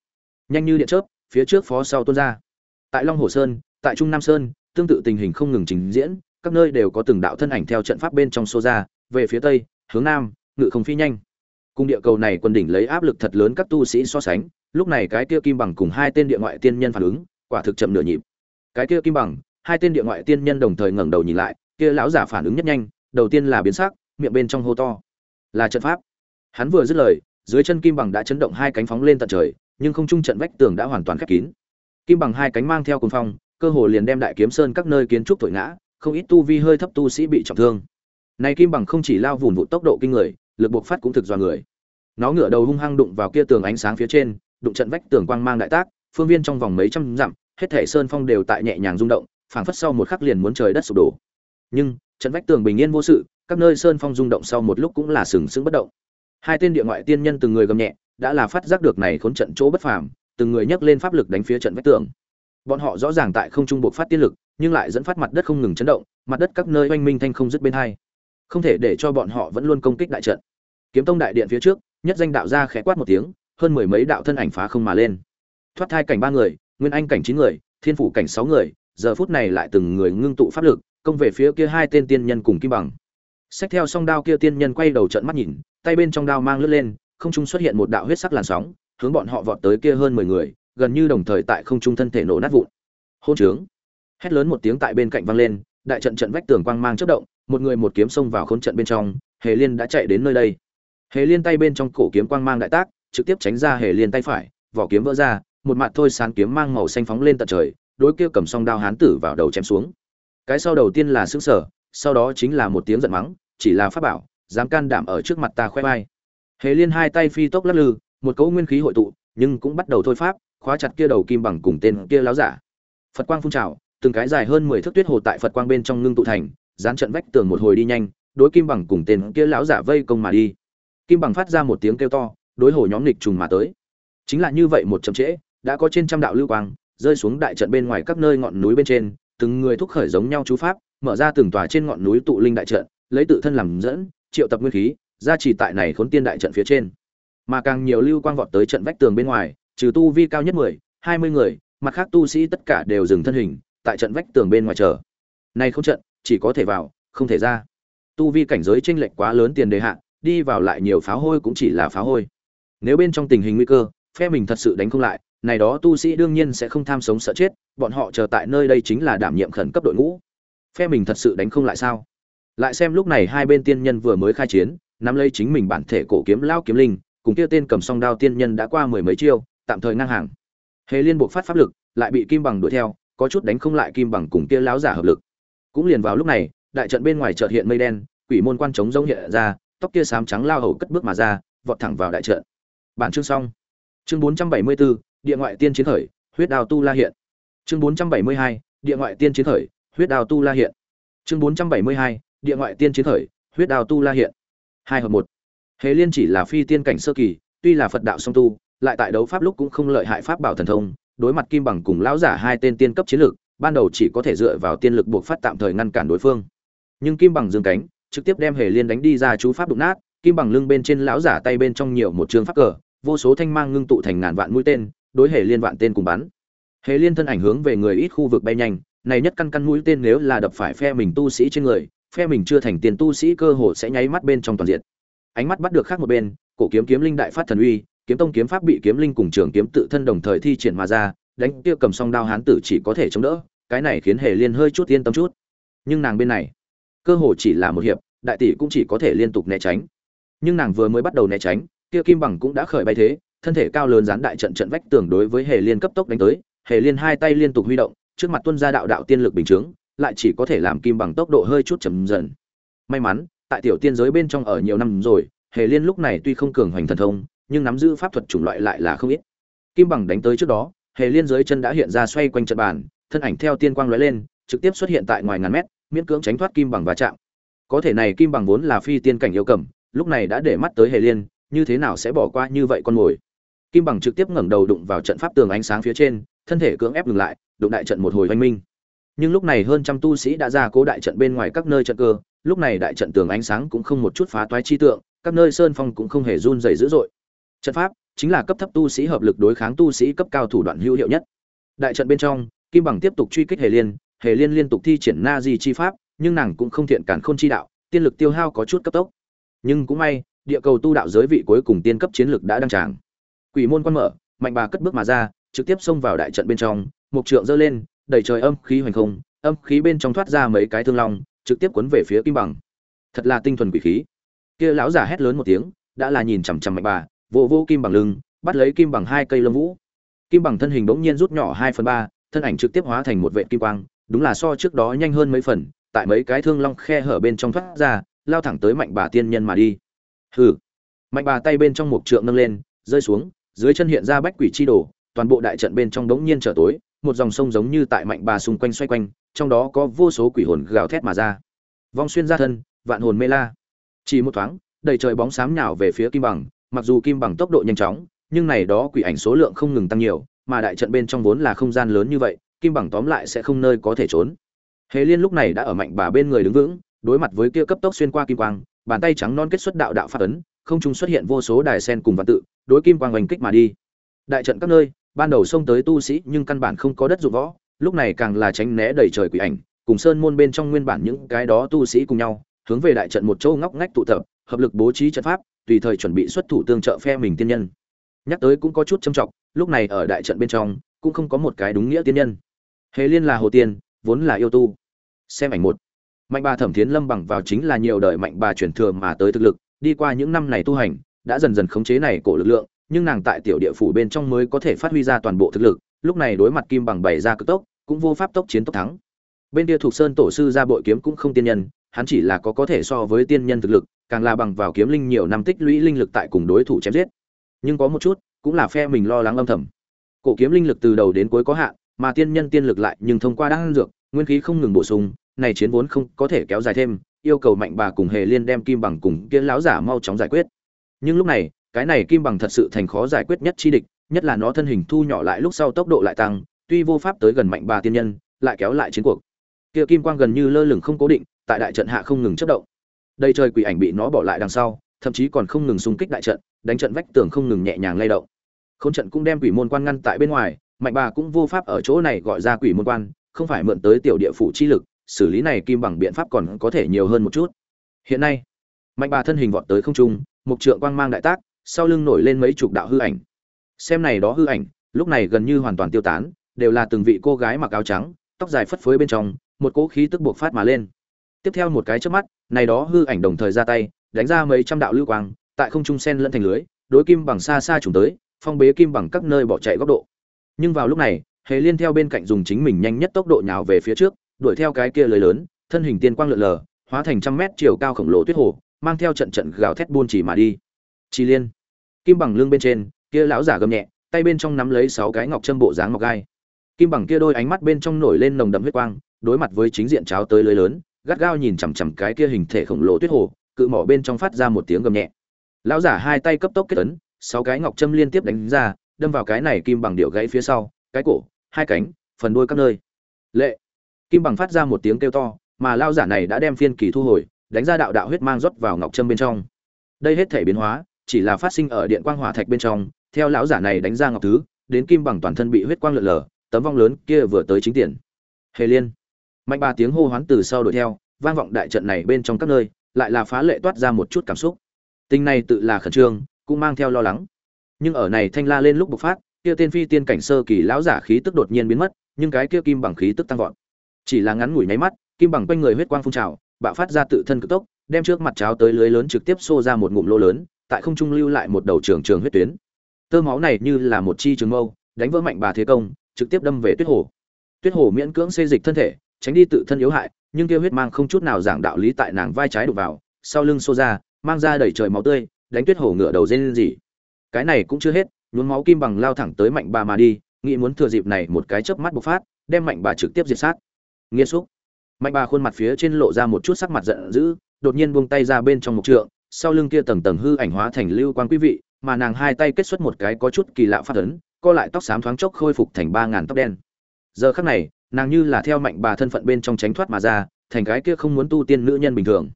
Nhanh như điện chớp, phía trước phó sau tuôn ra. Tại long hồ sơn, tại trung nam sơn, tương tự tình hình không ngừng trình diễn, các nơi đều có từng đạo thân ảnh theo trận pháp bên trong xô ra, về phía tây hướng nam, ngự không phi nhanh. Cung địa cầu này quân đỉnh lấy áp lực thật lớn các tu sĩ so sánh, lúc này cái kia kim bằng cùng hai tên địa ngoại tiên nhân phản ứng, quả thực chậm nửa nhịp. Cái kia kim bằng, hai tên địa ngoại tiên nhân đồng thời ngẩng đầu nhìn lại, kia lão giả phản ứng nhất nhanh, đầu tiên là biến sắc, miệng bên trong hô to. Là trận pháp. Hắn vừa dứt lời, dưới chân kim bằng đã chấn động hai cánh phóng lên tận trời, nhưng không trung trận vách tường đã hoàn toàn khép kín. Kim bằng hai cánh mang theo cồn phong, cơ hồ liền đem đại kiếm sơn các nơi kiến trúc thổi ngã, không ít tu vi hơi thấp tu sĩ bị trọng thương này kim bằng không chỉ lao vụn vụ tốc độ kinh người, lực buộc phát cũng thực do người. Nó ngửa đầu hung hăng đụng vào kia tường ánh sáng phía trên, đụng trận vách tường quang mang đại tác, phương viên trong vòng mấy trăm dặm, hết thảy sơn phong đều tại nhẹ nhàng rung động, phảng phất sau một khắc liền muốn trời đất sụp đổ. Nhưng, trận vách tường bình yên vô sự, các nơi sơn phong rung động sau một lúc cũng là sừng sững bất động. Hai tên địa ngoại tiên nhân từng người gầm nhẹ, đã là phát giác được này khốn trận chỗ bất phàm, từng người nhấc lên pháp lực đánh phía trận vách tường. Bọn họ rõ ràng tại không trung buộc phát tiên lực, nhưng lại dẫn phát mặt đất không ngừng chấn động, mặt đất các nơi oanh minh thanh không dứt bên hai không thể để cho bọn họ vẫn luôn công kích đại trận kiếm tông đại điện phía trước nhất danh đạo ra khẽ quát một tiếng hơn mười mấy đạo thân ảnh phá không mà lên thoát thai cảnh ba người nguyên anh cảnh chín người thiên phủ cảnh sáu người giờ phút này lại từng người ngưng tụ pháp lực công về phía kia hai tên tiên nhân cùng kim bằng Xách theo song đao kia tiên nhân quay đầu trận mắt nhìn, tay bên trong đao mang lướt lên, không trung xuất hiện một đạo huyết sắc làn sóng, hướng bọn họ vọt tới kia hơn mười người, gần như đồng thời tại không trung thân thể nổ nát vụn. Hôn trướng. Hét lớn một tiếng tại bên cạnh vang lên, đại trận trận vách tường quang mang chất động, một người một kiếm xông vào khốn trận bên trong, Hề Liên đã chạy đến nơi đây. Hề Liên tay bên trong cổ kiếm quang mang đại tác, trực tiếp tránh ra Hề Liên tay phải, vỏ kiếm vỡ ra, một mặt thôi sáng kiếm mang màu xanh phóng lên tận trời, đối kia cầm song đao hán tử vào đầu chém xuống. Cái sau đầu tiên là sững sở, sau đó chính là một tiếng giận mắng, chỉ là pháp bảo dám can đảm ở trước mặt ta khoe vai hề liên hai tay phi tốc lắc lư một cỗ nguyên khí hội tụ nhưng cũng bắt đầu thôi pháp khóa chặt kia đầu kim bằng cùng tên kia láo giả phật quang phun trào từng cái dài hơn mười thước tuyết hồ tại phật quang bên trong ngưng tụ thành dán trận vách tường một hồi đi nhanh, đối kim bằng cùng tên kia lão giả vây công mà đi. Kim bằng phát ra một tiếng kêu to, đối hồ nhóm nghịch trùng mà tới. Chính là như vậy một chậm trễ, đã có trên trăm đạo lưu quang, rơi xuống đại trận bên ngoài các nơi ngọn núi bên trên, từng người thúc khởi giống nhau chú pháp, mở ra từng tòa trên ngọn núi tụ linh đại trận, lấy tự thân làm dẫn, triệu tập nguyên khí ra chỉ tại này khốn tiên đại trận phía trên. Mà càng nhiều lưu quang vọt tới trận vách tường bên ngoài, trừ tu vi cao nhất mười, hai mươi người, mặt khác tu sĩ tất cả đều dừng thân hình, tại trận vách tường bên ngoài chờ. Nay không trận chỉ có thể vào, không thể ra. Tu vi cảnh giới chênh lệch quá lớn tiền đề hạ, đi vào lại nhiều pháo hôi cũng chỉ là pháo hôi. Nếu bên trong tình hình nguy cơ, phe mình thật sự đánh không lại, này đó tu sĩ đương nhiên sẽ không tham sống sợ chết, bọn họ chờ tại nơi đây chính là đảm nhiệm khẩn cấp đội ngũ. Phe mình thật sự đánh không lại sao? Lại xem lúc này hai bên tiên nhân vừa mới khai chiến, nắm lấy chính mình bản thể cổ kiếm lao kiếm linh, cùng kia tên cầm song đao tiên nhân đã qua mười mấy chiêu, tạm thời ngang hàng. Hề liên buộc phát pháp lực, lại bị kim bằng đuổi theo, có chút đánh không lại kim bằng cùng kia láo giả hợp lực cũng liền vào lúc này đại trận bên ngoài chợt hiện mây đen quỷ môn quan trống rông hiện ra tóc kia xám trắng lao hầu cất bước mà ra vọt thẳng vào đại trận. Bản chương xong. Chương 474, địa ngoại tiên chiến khởi huyết đào tu la hiện. Chương 472, địa ngoại tiên chiến khởi huyết đào tu la hiện. Chương 472, địa ngoại tiên chiến khởi huyết đào tu la hiện. Hai hợp một. Hề liên chỉ là phi tiên cảnh sơ kỳ tuy là phật đạo song tu lại tại đấu pháp lúc cũng không lợi hại pháp bảo thần thông đối mặt kim bằng cùng lão giả hai tên tiên cấp chiến lược ban đầu chỉ có thể dựa vào tiên lực buộc phát tạm thời ngăn cản đối phương. Nhưng kim bằng dương cánh trực tiếp đem hề liên đánh đi ra chú pháp đụng nát, kim bằng lưng bên trên lão giả tay bên trong nhiều một trường pháp cờ, vô số thanh mang ngưng tụ thành ngàn vạn mũi tên, đối hề liên vạn tên cùng bắn. Hề liên thân ảnh hướng về người ít khu vực bay nhanh, này nhất căn căn mũi tên nếu là đập phải phe mình tu sĩ trên người, phe mình chưa thành tiền tu sĩ cơ hồ sẽ nháy mắt bên trong toàn diện. Ánh mắt bắt được khác một bên, cổ kiếm kiếm linh đại phát thần uy, kiếm tông kiếm pháp bị kiếm linh cùng trường kiếm tự thân đồng thời thi triển mà ra, đánh kia cầm song đao hán tử chỉ có thể chống đỡ cái này khiến hề liên hơi chút yên tâm chút. Nhưng nàng bên này, cơ hồ chỉ là một hiệp, đại tỷ cũng chỉ có thể liên tục né tránh. Nhưng nàng vừa mới bắt đầu né tránh, kia kim bằng cũng đã khởi bay thế, thân thể cao lớn dán đại trận trận vách tường đối với hề liên cấp tốc đánh tới. Hề liên hai tay liên tục huy động, trước mặt tuân ra đạo đạo tiên lực bình chướng, lại chỉ có thể làm kim bằng tốc độ hơi chút chậm dần. May mắn, tại tiểu tiên giới bên trong ở nhiều năm rồi, hề liên lúc này tuy không cường hoành thần thông, nhưng nắm giữ pháp thuật chủng loại lại là không ít. Kim bằng đánh tới trước đó, hề liên dưới chân đã hiện ra xoay quanh trận bàn thân ảnh theo tiên quang lóe lên, trực tiếp xuất hiện tại ngoài ngàn mét, miễn cưỡng tránh thoát kim bằng va chạm. Có thể này kim bằng vốn là phi tiên cảnh yêu cầm, lúc này đã để mắt tới hề liên, như thế nào sẽ bỏ qua như vậy con mồi? Kim bằng trực tiếp ngẩng đầu đụng vào trận pháp tường ánh sáng phía trên, thân thể cưỡng ép dừng lại, đụng đại trận một hồi oanh minh. Nhưng lúc này hơn trăm tu sĩ đã ra cố đại trận bên ngoài các nơi trận cơ, lúc này đại trận tường ánh sáng cũng không một chút phá toái chi tượng, các nơi sơn phong cũng không hề run rẩy dữ dội. Trận pháp chính là cấp thấp tu sĩ hợp lực đối kháng tu sĩ cấp cao thủ đoạn hữu hiệu nhất. Đại trận bên trong kim bằng tiếp tục truy kích hề liên hề liên liên tục thi triển na di chi pháp, nhưng nàng cũng không thiện cản khôn chi đạo, tiên lực tiêu hao có chút cấp tốc. Nhưng cũng may, địa cầu tu đạo giới vị cuối cùng tiên cấp chiến lực đã đăng tràng. Quỷ môn quan mở, mạnh bà cất bước mà ra, trực tiếp xông vào đại trận bên trong, mục trượng giơ lên, đẩy trời âm khí hoành không, âm khí bên trong thoát ra mấy cái thương long, trực tiếp cuốn về phía kim bằng. Thật là tinh thuần quỷ khí. Kia lão giả hét lớn một tiếng, đã là nhìn chằm chằm mạnh bà vô vô kim bằng lưng, bắt lấy kim bằng hai cây lông vũ. Kim bằng thân hình bỗng nhiên rút nhỏ hai phần ba thân ảnh trực tiếp hóa thành một vệ kim quang, đúng là so trước đó nhanh hơn mấy phần, tại mấy cái thương long khe hở bên trong thoát ra, lao thẳng tới mạnh bà tiên nhân mà đi. Hừ. Mạnh bà tay bên trong một trượng nâng lên, rơi xuống, dưới chân hiện ra bách quỷ chi đồ, toàn bộ đại trận bên trong đống nhiên trở tối, một dòng sông giống như tại mạnh bà xung quanh xoay quanh, trong đó có vô số quỷ hồn gào thét mà ra. Vong xuyên ra thân, vạn hồn mê la. Chỉ một thoáng, đầy trời bóng xám nhào về phía kim bằng, mặc dù kim bằng tốc độ nhanh chóng, nhưng này đó quỷ ảnh số lượng không ngừng tăng nhiều mà đại trận bên trong vốn là không gian lớn như vậy, kim bằng tóm lại sẽ không nơi có thể trốn. Hề liên lúc này đã ở mạnh bà bên người đứng vững, đối mặt với kia cấp tốc xuyên qua kim quang, bàn tay trắng non kết xuất đạo đạo phát ấn, không trung xuất hiện vô số đài sen cùng văn tự, đối kim quang oanh kích mà đi. Đại trận các nơi, ban đầu xông tới tu sĩ nhưng căn bản không có đất dụng võ, lúc này càng là tránh né đầy trời quỷ ảnh, cùng sơn môn bên trong nguyên bản những cái đó tu sĩ cùng nhau, hướng về đại trận một chỗ ngóc ngách tụ tập, hợp lực bố trí trận pháp, tùy thời chuẩn bị xuất thủ tương trợ phe mình tiên nhân. Nhắc tới cũng có chút châm trọng lúc này ở đại trận bên trong, cũng không có một cái đúng nghĩa tiên nhân. Hề liên là hồ tiên, vốn là yêu tu. Xem ảnh một. Mạnh bà thẩm thiến lâm bằng vào chính là nhiều đời mạnh bà truyền thừa mà tới thực lực, đi qua những năm này tu hành, đã dần dần khống chế này cổ lực lượng, nhưng nàng tại tiểu địa phủ bên trong mới có thể phát huy ra toàn bộ thực lực, lúc này đối mặt kim bằng bày ra cực tốc, cũng vô pháp tốc chiến tốc thắng. Bên kia thuộc sơn tổ sư ra bội kiếm cũng không tiên nhân, hắn chỉ là có có thể so với tiên nhân thực lực, càng là bằng vào kiếm linh nhiều năm tích lũy linh lực tại cùng đối thủ chém giết. Nhưng có một chút cũng là phe mình lo lắng âm thầm. Cổ kiếm linh lực từ đầu đến cuối có hạn, mà tiên nhân tiên lực lại nhưng thông qua đan dược, nguyên khí không ngừng bổ sung, này chiến vốn không có thể kéo dài thêm, yêu cầu mạnh bà cùng hề liên đem kim bằng cùng kia lão giả mau chóng giải quyết. Nhưng lúc này, cái này kim bằng thật sự thành khó giải quyết nhất chi địch, nhất là nó thân hình thu nhỏ lại lúc sau tốc độ lại tăng, tuy vô pháp tới gần mạnh bà tiên nhân, lại kéo lại chiến cuộc. Kia kim quang gần như lơ lửng không cố định, tại đại trận hạ không ngừng chất động. Đây trời quỷ ảnh bị nó bỏ lại đằng sau thậm chí còn không ngừng xung kích đại trận, đánh trận vách tường không ngừng nhẹ nhàng lay động. Khốn trận cũng đem quỷ môn quan ngăn tại bên ngoài, mạnh bà cũng vô pháp ở chỗ này gọi ra quỷ môn quan, không phải mượn tới tiểu địa phủ chi lực, xử lý này kim bằng biện pháp còn có thể nhiều hơn một chút. Hiện nay, mạnh bà thân hình vọt tới không trung, một trượng quang mang đại tác, sau lưng nổi lên mấy chục đạo hư ảnh. Xem này đó hư ảnh, lúc này gần như hoàn toàn tiêu tán, đều là từng vị cô gái mặc áo trắng, tóc dài phất phới bên trong, một cỗ khí tức buộc phát mà lên. Tiếp theo một cái chớp mắt, này đó hư ảnh đồng thời ra tay đánh ra mấy trăm đạo lưu quang, tại không trung sen lẫn thành lưới, đối kim bằng xa xa trùng tới, phong bế kim bằng các nơi bỏ chạy góc độ. Nhưng vào lúc này, hề liên theo bên cạnh dùng chính mình nhanh nhất tốc độ nhào về phía trước, đuổi theo cái kia lưới lớn, thân hình tiên quang lượn lờ, hóa thành trăm mét chiều cao khổng lồ tuyết hồ, mang theo trận trận gào thét buôn chỉ mà đi. Chi liên, kim bằng lưng bên trên, kia lão giả gầm nhẹ, tay bên trong nắm lấy sáu cái ngọc châm bộ dáng ngọc gai. Kim bằng kia đôi ánh mắt bên trong nổi lên nồng đậm huyết quang, đối mặt với chính diện cháo tới lưới lớn, gắt gao nhìn chằm chằm cái kia hình thể khổng lồ tuyết hồ cự mỏ bên trong phát ra một tiếng gầm nhẹ. Lão giả hai tay cấp tốc kết ấn, sáu cái ngọc châm liên tiếp đánh ra, đâm vào cái này kim bằng điệu gãy phía sau, cái cổ, hai cánh, phần đuôi các nơi. Lệ! Kim bằng phát ra một tiếng kêu to, mà lao giả này đã đem phiên kỳ thu hồi, đánh ra đạo đạo huyết mang rót vào ngọc châm bên trong. Đây hết thể biến hóa, chỉ là phát sinh ở điện quang hỏa thạch bên trong, theo lão giả này đánh ra ngọc thứ, đến kim bằng toàn thân bị huyết quang lượn lờ, tấm vong lớn kia vừa tới chính tiền. Hề liên! Mạnh ba tiếng hô hoán từ sau đuổi theo, vang vọng đại trận này bên trong các nơi lại là phá lệ toát ra một chút cảm xúc. Tình này tự là khẩn trương, cũng mang theo lo lắng. Nhưng ở này thanh la lên lúc bộc phát, kia tên phi tiên cảnh sơ kỳ lão giả khí tức đột nhiên biến mất, nhưng cái kia kim bằng khí tức tăng vọt. Chỉ là ngắn ngủi nháy mắt, kim bằng quanh người huyết quang phun trào, bạo phát ra tự thân cực tốc, đem trước mặt cháo tới lưới lớn trực tiếp xô ra một ngụm lô lớn, tại không trung lưu lại một đầu trường trường huyết tuyến. Tơ máu này như là một chi trường mâu, đánh vỡ mạnh bà thế công, trực tiếp đâm về tuyết hồ. Tuyết hồ miễn cưỡng xê dịch thân thể, tránh đi tự thân yếu hại nhưng kia huyết mang không chút nào giảng đạo lý tại nàng vai trái đụng vào, sau lưng xô ra, mang ra đẩy trời máu tươi, đánh tuyết hồ ngựa đầu rên gì cái này cũng chưa hết, nhuốm máu kim bằng lao thẳng tới mạnh bà mà đi, nghĩ muốn thừa dịp này một cái chớp mắt bộc phát, đem mạnh bà trực tiếp diệt sát. Nghiên xúc. Mạnh bà khuôn mặt phía trên lộ ra một chút sắc mặt giận dữ, đột nhiên buông tay ra bên trong một trượng, sau lưng kia tầng tầng hư ảnh hóa thành lưu quang quý vị, mà nàng hai tay kết xuất một cái có chút kỳ lạ phát ấn, co lại tóc xám thoáng chốc khôi phục thành ba ngàn tóc đen. Giờ khắc này nàng như là theo mạnh bà thân phận bên trong tránh thoát mà ra, thành cái kia không muốn tu tiên nữ nhân bình thường.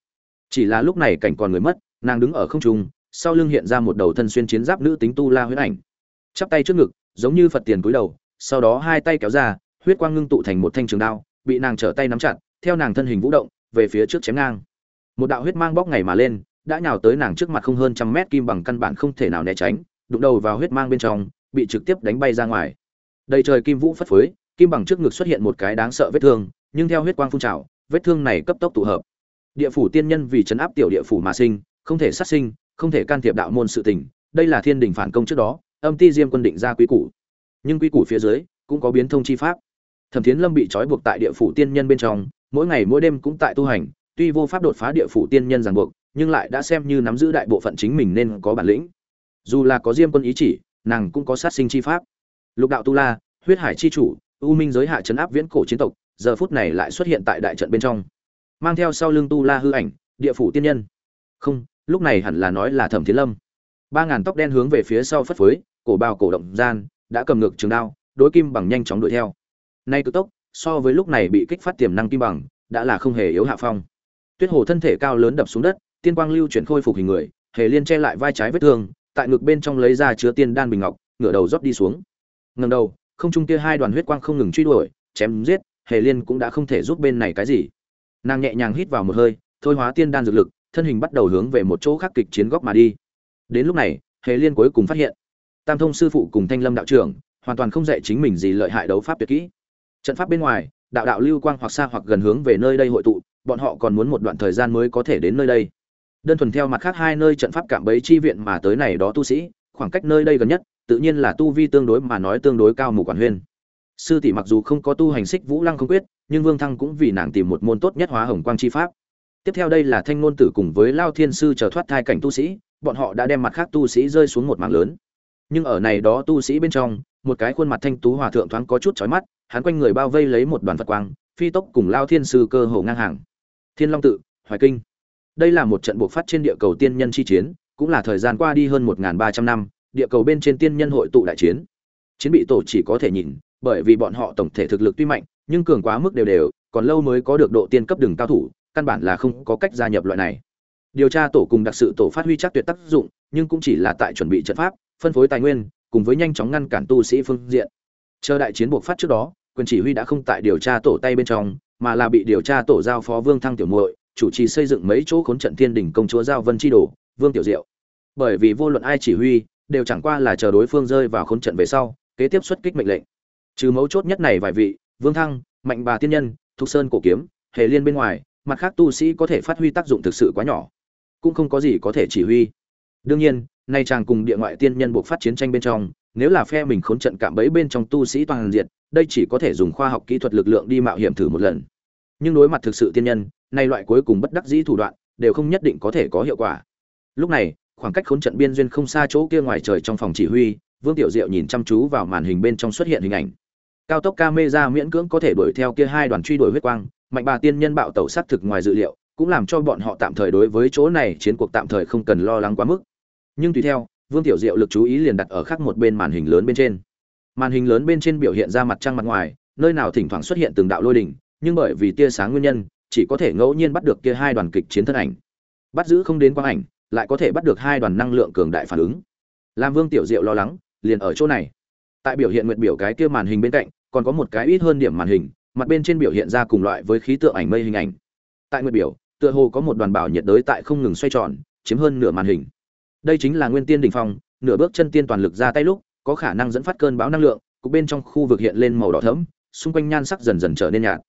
Chỉ là lúc này cảnh còn người mất, nàng đứng ở không trung, sau lưng hiện ra một đầu thân xuyên chiến giáp nữ tính tu la huyễn ảnh. Chắp tay trước ngực, giống như phật tiền cúi đầu, sau đó hai tay kéo ra, huyết quang ngưng tụ thành một thanh trường đao, bị nàng trở tay nắm chặt, theo nàng thân hình vũ động, về phía trước chém ngang. Một đạo huyết mang bóc ngày mà lên, đã nhào tới nàng trước mặt không hơn trăm mét kim bằng căn bản không thể nào né tránh, đụng đầu vào huyết mang bên trong, bị trực tiếp đánh bay ra ngoài. Đầy trời kim vũ phất phới kim bằng trước ngực xuất hiện một cái đáng sợ vết thương, nhưng theo huyết quang phun trào, vết thương này cấp tốc tụ hợp. Địa phủ tiên nhân vì chấn áp tiểu địa phủ mà sinh, không thể sát sinh, không thể can thiệp đạo môn sự tình, đây là thiên đình phản công trước đó, âm ti diêm quân định ra quý củ. Nhưng quý củ phía dưới, cũng có biến thông chi pháp. Thẩm thiến lâm bị trói buộc tại địa phủ tiên nhân bên trong, mỗi ngày mỗi đêm cũng tại tu hành, tuy vô pháp đột phá địa phủ tiên nhân ràng buộc, nhưng lại đã xem như nắm giữ đại bộ phận chính mình nên có bản lĩnh. Dù là có diêm quân ý chỉ, nàng cũng có sát sinh chi pháp. Lục đạo tu la, huyết hải chi chủ u minh giới hạ chấn áp viễn cổ chiến tộc, giờ phút này lại xuất hiện tại đại trận bên trong. Mang theo sau lưng tu la hư ảnh, địa phủ tiên nhân. Không, lúc này hẳn là nói là thẩm thiên lâm. Ba ngàn tóc đen hướng về phía sau phất phới, cổ bao cổ động gian, đã cầm ngược trường đao, đối kim bằng nhanh chóng đuổi theo. Nay cực tốc, so với lúc này bị kích phát tiềm năng kim bằng, đã là không hề yếu hạ phong. Tuyết hồ thân thể cao lớn đập xuống đất, tiên quang lưu chuyển khôi phục hình người, hề liên che lại vai trái vết thương, tại ngực bên trong lấy ra chứa tiên đan bình ngọc, ngửa đầu rót đi xuống. Ngầm đầu không trung kia hai đoàn huyết quang không ngừng truy đuổi, chém giết, hề liên cũng đã không thể giúp bên này cái gì. Nàng nhẹ nhàng hít vào một hơi, thôi hóa tiên đan dược lực, thân hình bắt đầu hướng về một chỗ khác kịch chiến góc mà đi. Đến lúc này, hề liên cuối cùng phát hiện, tam thông sư phụ cùng thanh lâm đạo trưởng hoàn toàn không dạy chính mình gì lợi hại đấu pháp tuyệt kỹ. Trận pháp bên ngoài, đạo đạo lưu quang hoặc xa hoặc gần hướng về nơi đây hội tụ, bọn họ còn muốn một đoạn thời gian mới có thể đến nơi đây. Đơn thuần theo mặt khác hai nơi trận pháp cảm bấy chi viện mà tới này đó tu sĩ, khoảng cách nơi đây gần nhất tự nhiên là tu vi tương đối mà nói tương đối cao mù quản huyên. Sư tỷ mặc dù không có tu hành xích vũ lăng không quyết, nhưng vương thăng cũng vì nàng tìm một môn tốt nhất hóa hồng quang chi pháp. Tiếp theo đây là thanh ngôn tử cùng với lao thiên sư chờ thoát thai cảnh tu sĩ, bọn họ đã đem mặt khác tu sĩ rơi xuống một mảng lớn. Nhưng ở này đó tu sĩ bên trong, một cái khuôn mặt thanh tú hòa thượng thoáng có chút chói mắt, hắn quanh người bao vây lấy một đoàn phật quang, phi tốc cùng lao thiên sư cơ hồ ngang hàng. Thiên long tự, hoài kinh. Đây là một trận buộc phát trên địa cầu tiên nhân chi chiến, cũng là thời gian qua đi hơn một ba trăm năm địa cầu bên trên tiên nhân hội tụ đại chiến. Chiến bị tổ chỉ có thể nhìn, bởi vì bọn họ tổng thể thực lực tuy mạnh, nhưng cường quá mức đều đều, còn lâu mới có được độ tiên cấp đường cao thủ, căn bản là không có cách gia nhập loại này. Điều tra tổ cùng đặc sự tổ phát huy chắc tuyệt tác dụng, nhưng cũng chỉ là tại chuẩn bị trận pháp, phân phối tài nguyên, cùng với nhanh chóng ngăn cản tu sĩ phương diện. Chờ đại chiến buộc phát trước đó, quyền chỉ huy đã không tại điều tra tổ tay bên trong, mà là bị điều tra tổ giao phó vương thăng tiểu muội, chủ trì xây dựng mấy chỗ khốn trận thiên đỉnh công chúa giao vân chi đồ, vương tiểu diệu. Bởi vì vô luận ai chỉ huy đều chẳng qua là chờ đối phương rơi vào khốn trận về sau, kế tiếp xuất kích mệnh lệnh. Trừ mấu chốt nhất này vài vị, vương thăng, mạnh bà tiên nhân, thục sơn cổ kiếm, hề liên bên ngoài, mặt khác tu sĩ có thể phát huy tác dụng thực sự quá nhỏ, cũng không có gì có thể chỉ huy. Đương nhiên, nay chàng cùng địa ngoại tiên nhân buộc phát chiến tranh bên trong, nếu là phe mình khốn trận cạm bẫy bên trong tu sĩ toàn diện, đây chỉ có thể dùng khoa học kỹ thuật lực lượng đi mạo hiểm thử một lần. Nhưng đối mặt thực sự tiên nhân, nay loại cuối cùng bất đắc dĩ thủ đoạn, đều không nhất định có thể có hiệu quả. Lúc này khoảng cách khốn trận biên duyên không xa chỗ kia ngoài trời trong phòng chỉ huy, vương tiểu diệu nhìn chăm chú vào màn hình bên trong xuất hiện hình ảnh. Cao tốc camera miễn cưỡng có thể đuổi theo kia hai đoàn truy đuổi huyết quang, mạnh bà tiên nhân bạo tẩu sát thực ngoài dự liệu, cũng làm cho bọn họ tạm thời đối với chỗ này chiến cuộc tạm thời không cần lo lắng quá mức. Nhưng tùy theo, vương tiểu diệu lực chú ý liền đặt ở khác một bên màn hình lớn bên trên. Màn hình lớn bên trên biểu hiện ra mặt trăng mặt ngoài, nơi nào thỉnh thoảng xuất hiện từng đạo lôi đỉnh nhưng bởi vì tia sáng nguyên nhân, chỉ có thể ngẫu nhiên bắt được kia hai đoàn kịch chiến thân ảnh. Bắt giữ không đến quang ảnh lại có thể bắt được hai đoàn năng lượng cường đại phản ứng. Làm vương tiểu diệu lo lắng, liền ở chỗ này. Tại biểu hiện nguyện biểu cái kia màn hình bên cạnh, còn có một cái ít hơn điểm màn hình, mặt bên trên biểu hiện ra cùng loại với khí tượng ảnh mây hình ảnh. Tại nguyện biểu, tựa hồ có một đoàn bảo nhiệt đới tại không ngừng xoay tròn, chiếm hơn nửa màn hình. Đây chính là nguyên tiên đỉnh phong, nửa bước chân tiên toàn lực ra tay lúc, có khả năng dẫn phát cơn bão năng lượng, cục bên trong khu vực hiện lên màu đỏ thẫm, xung quanh nhan sắc dần dần trở nên nhạt.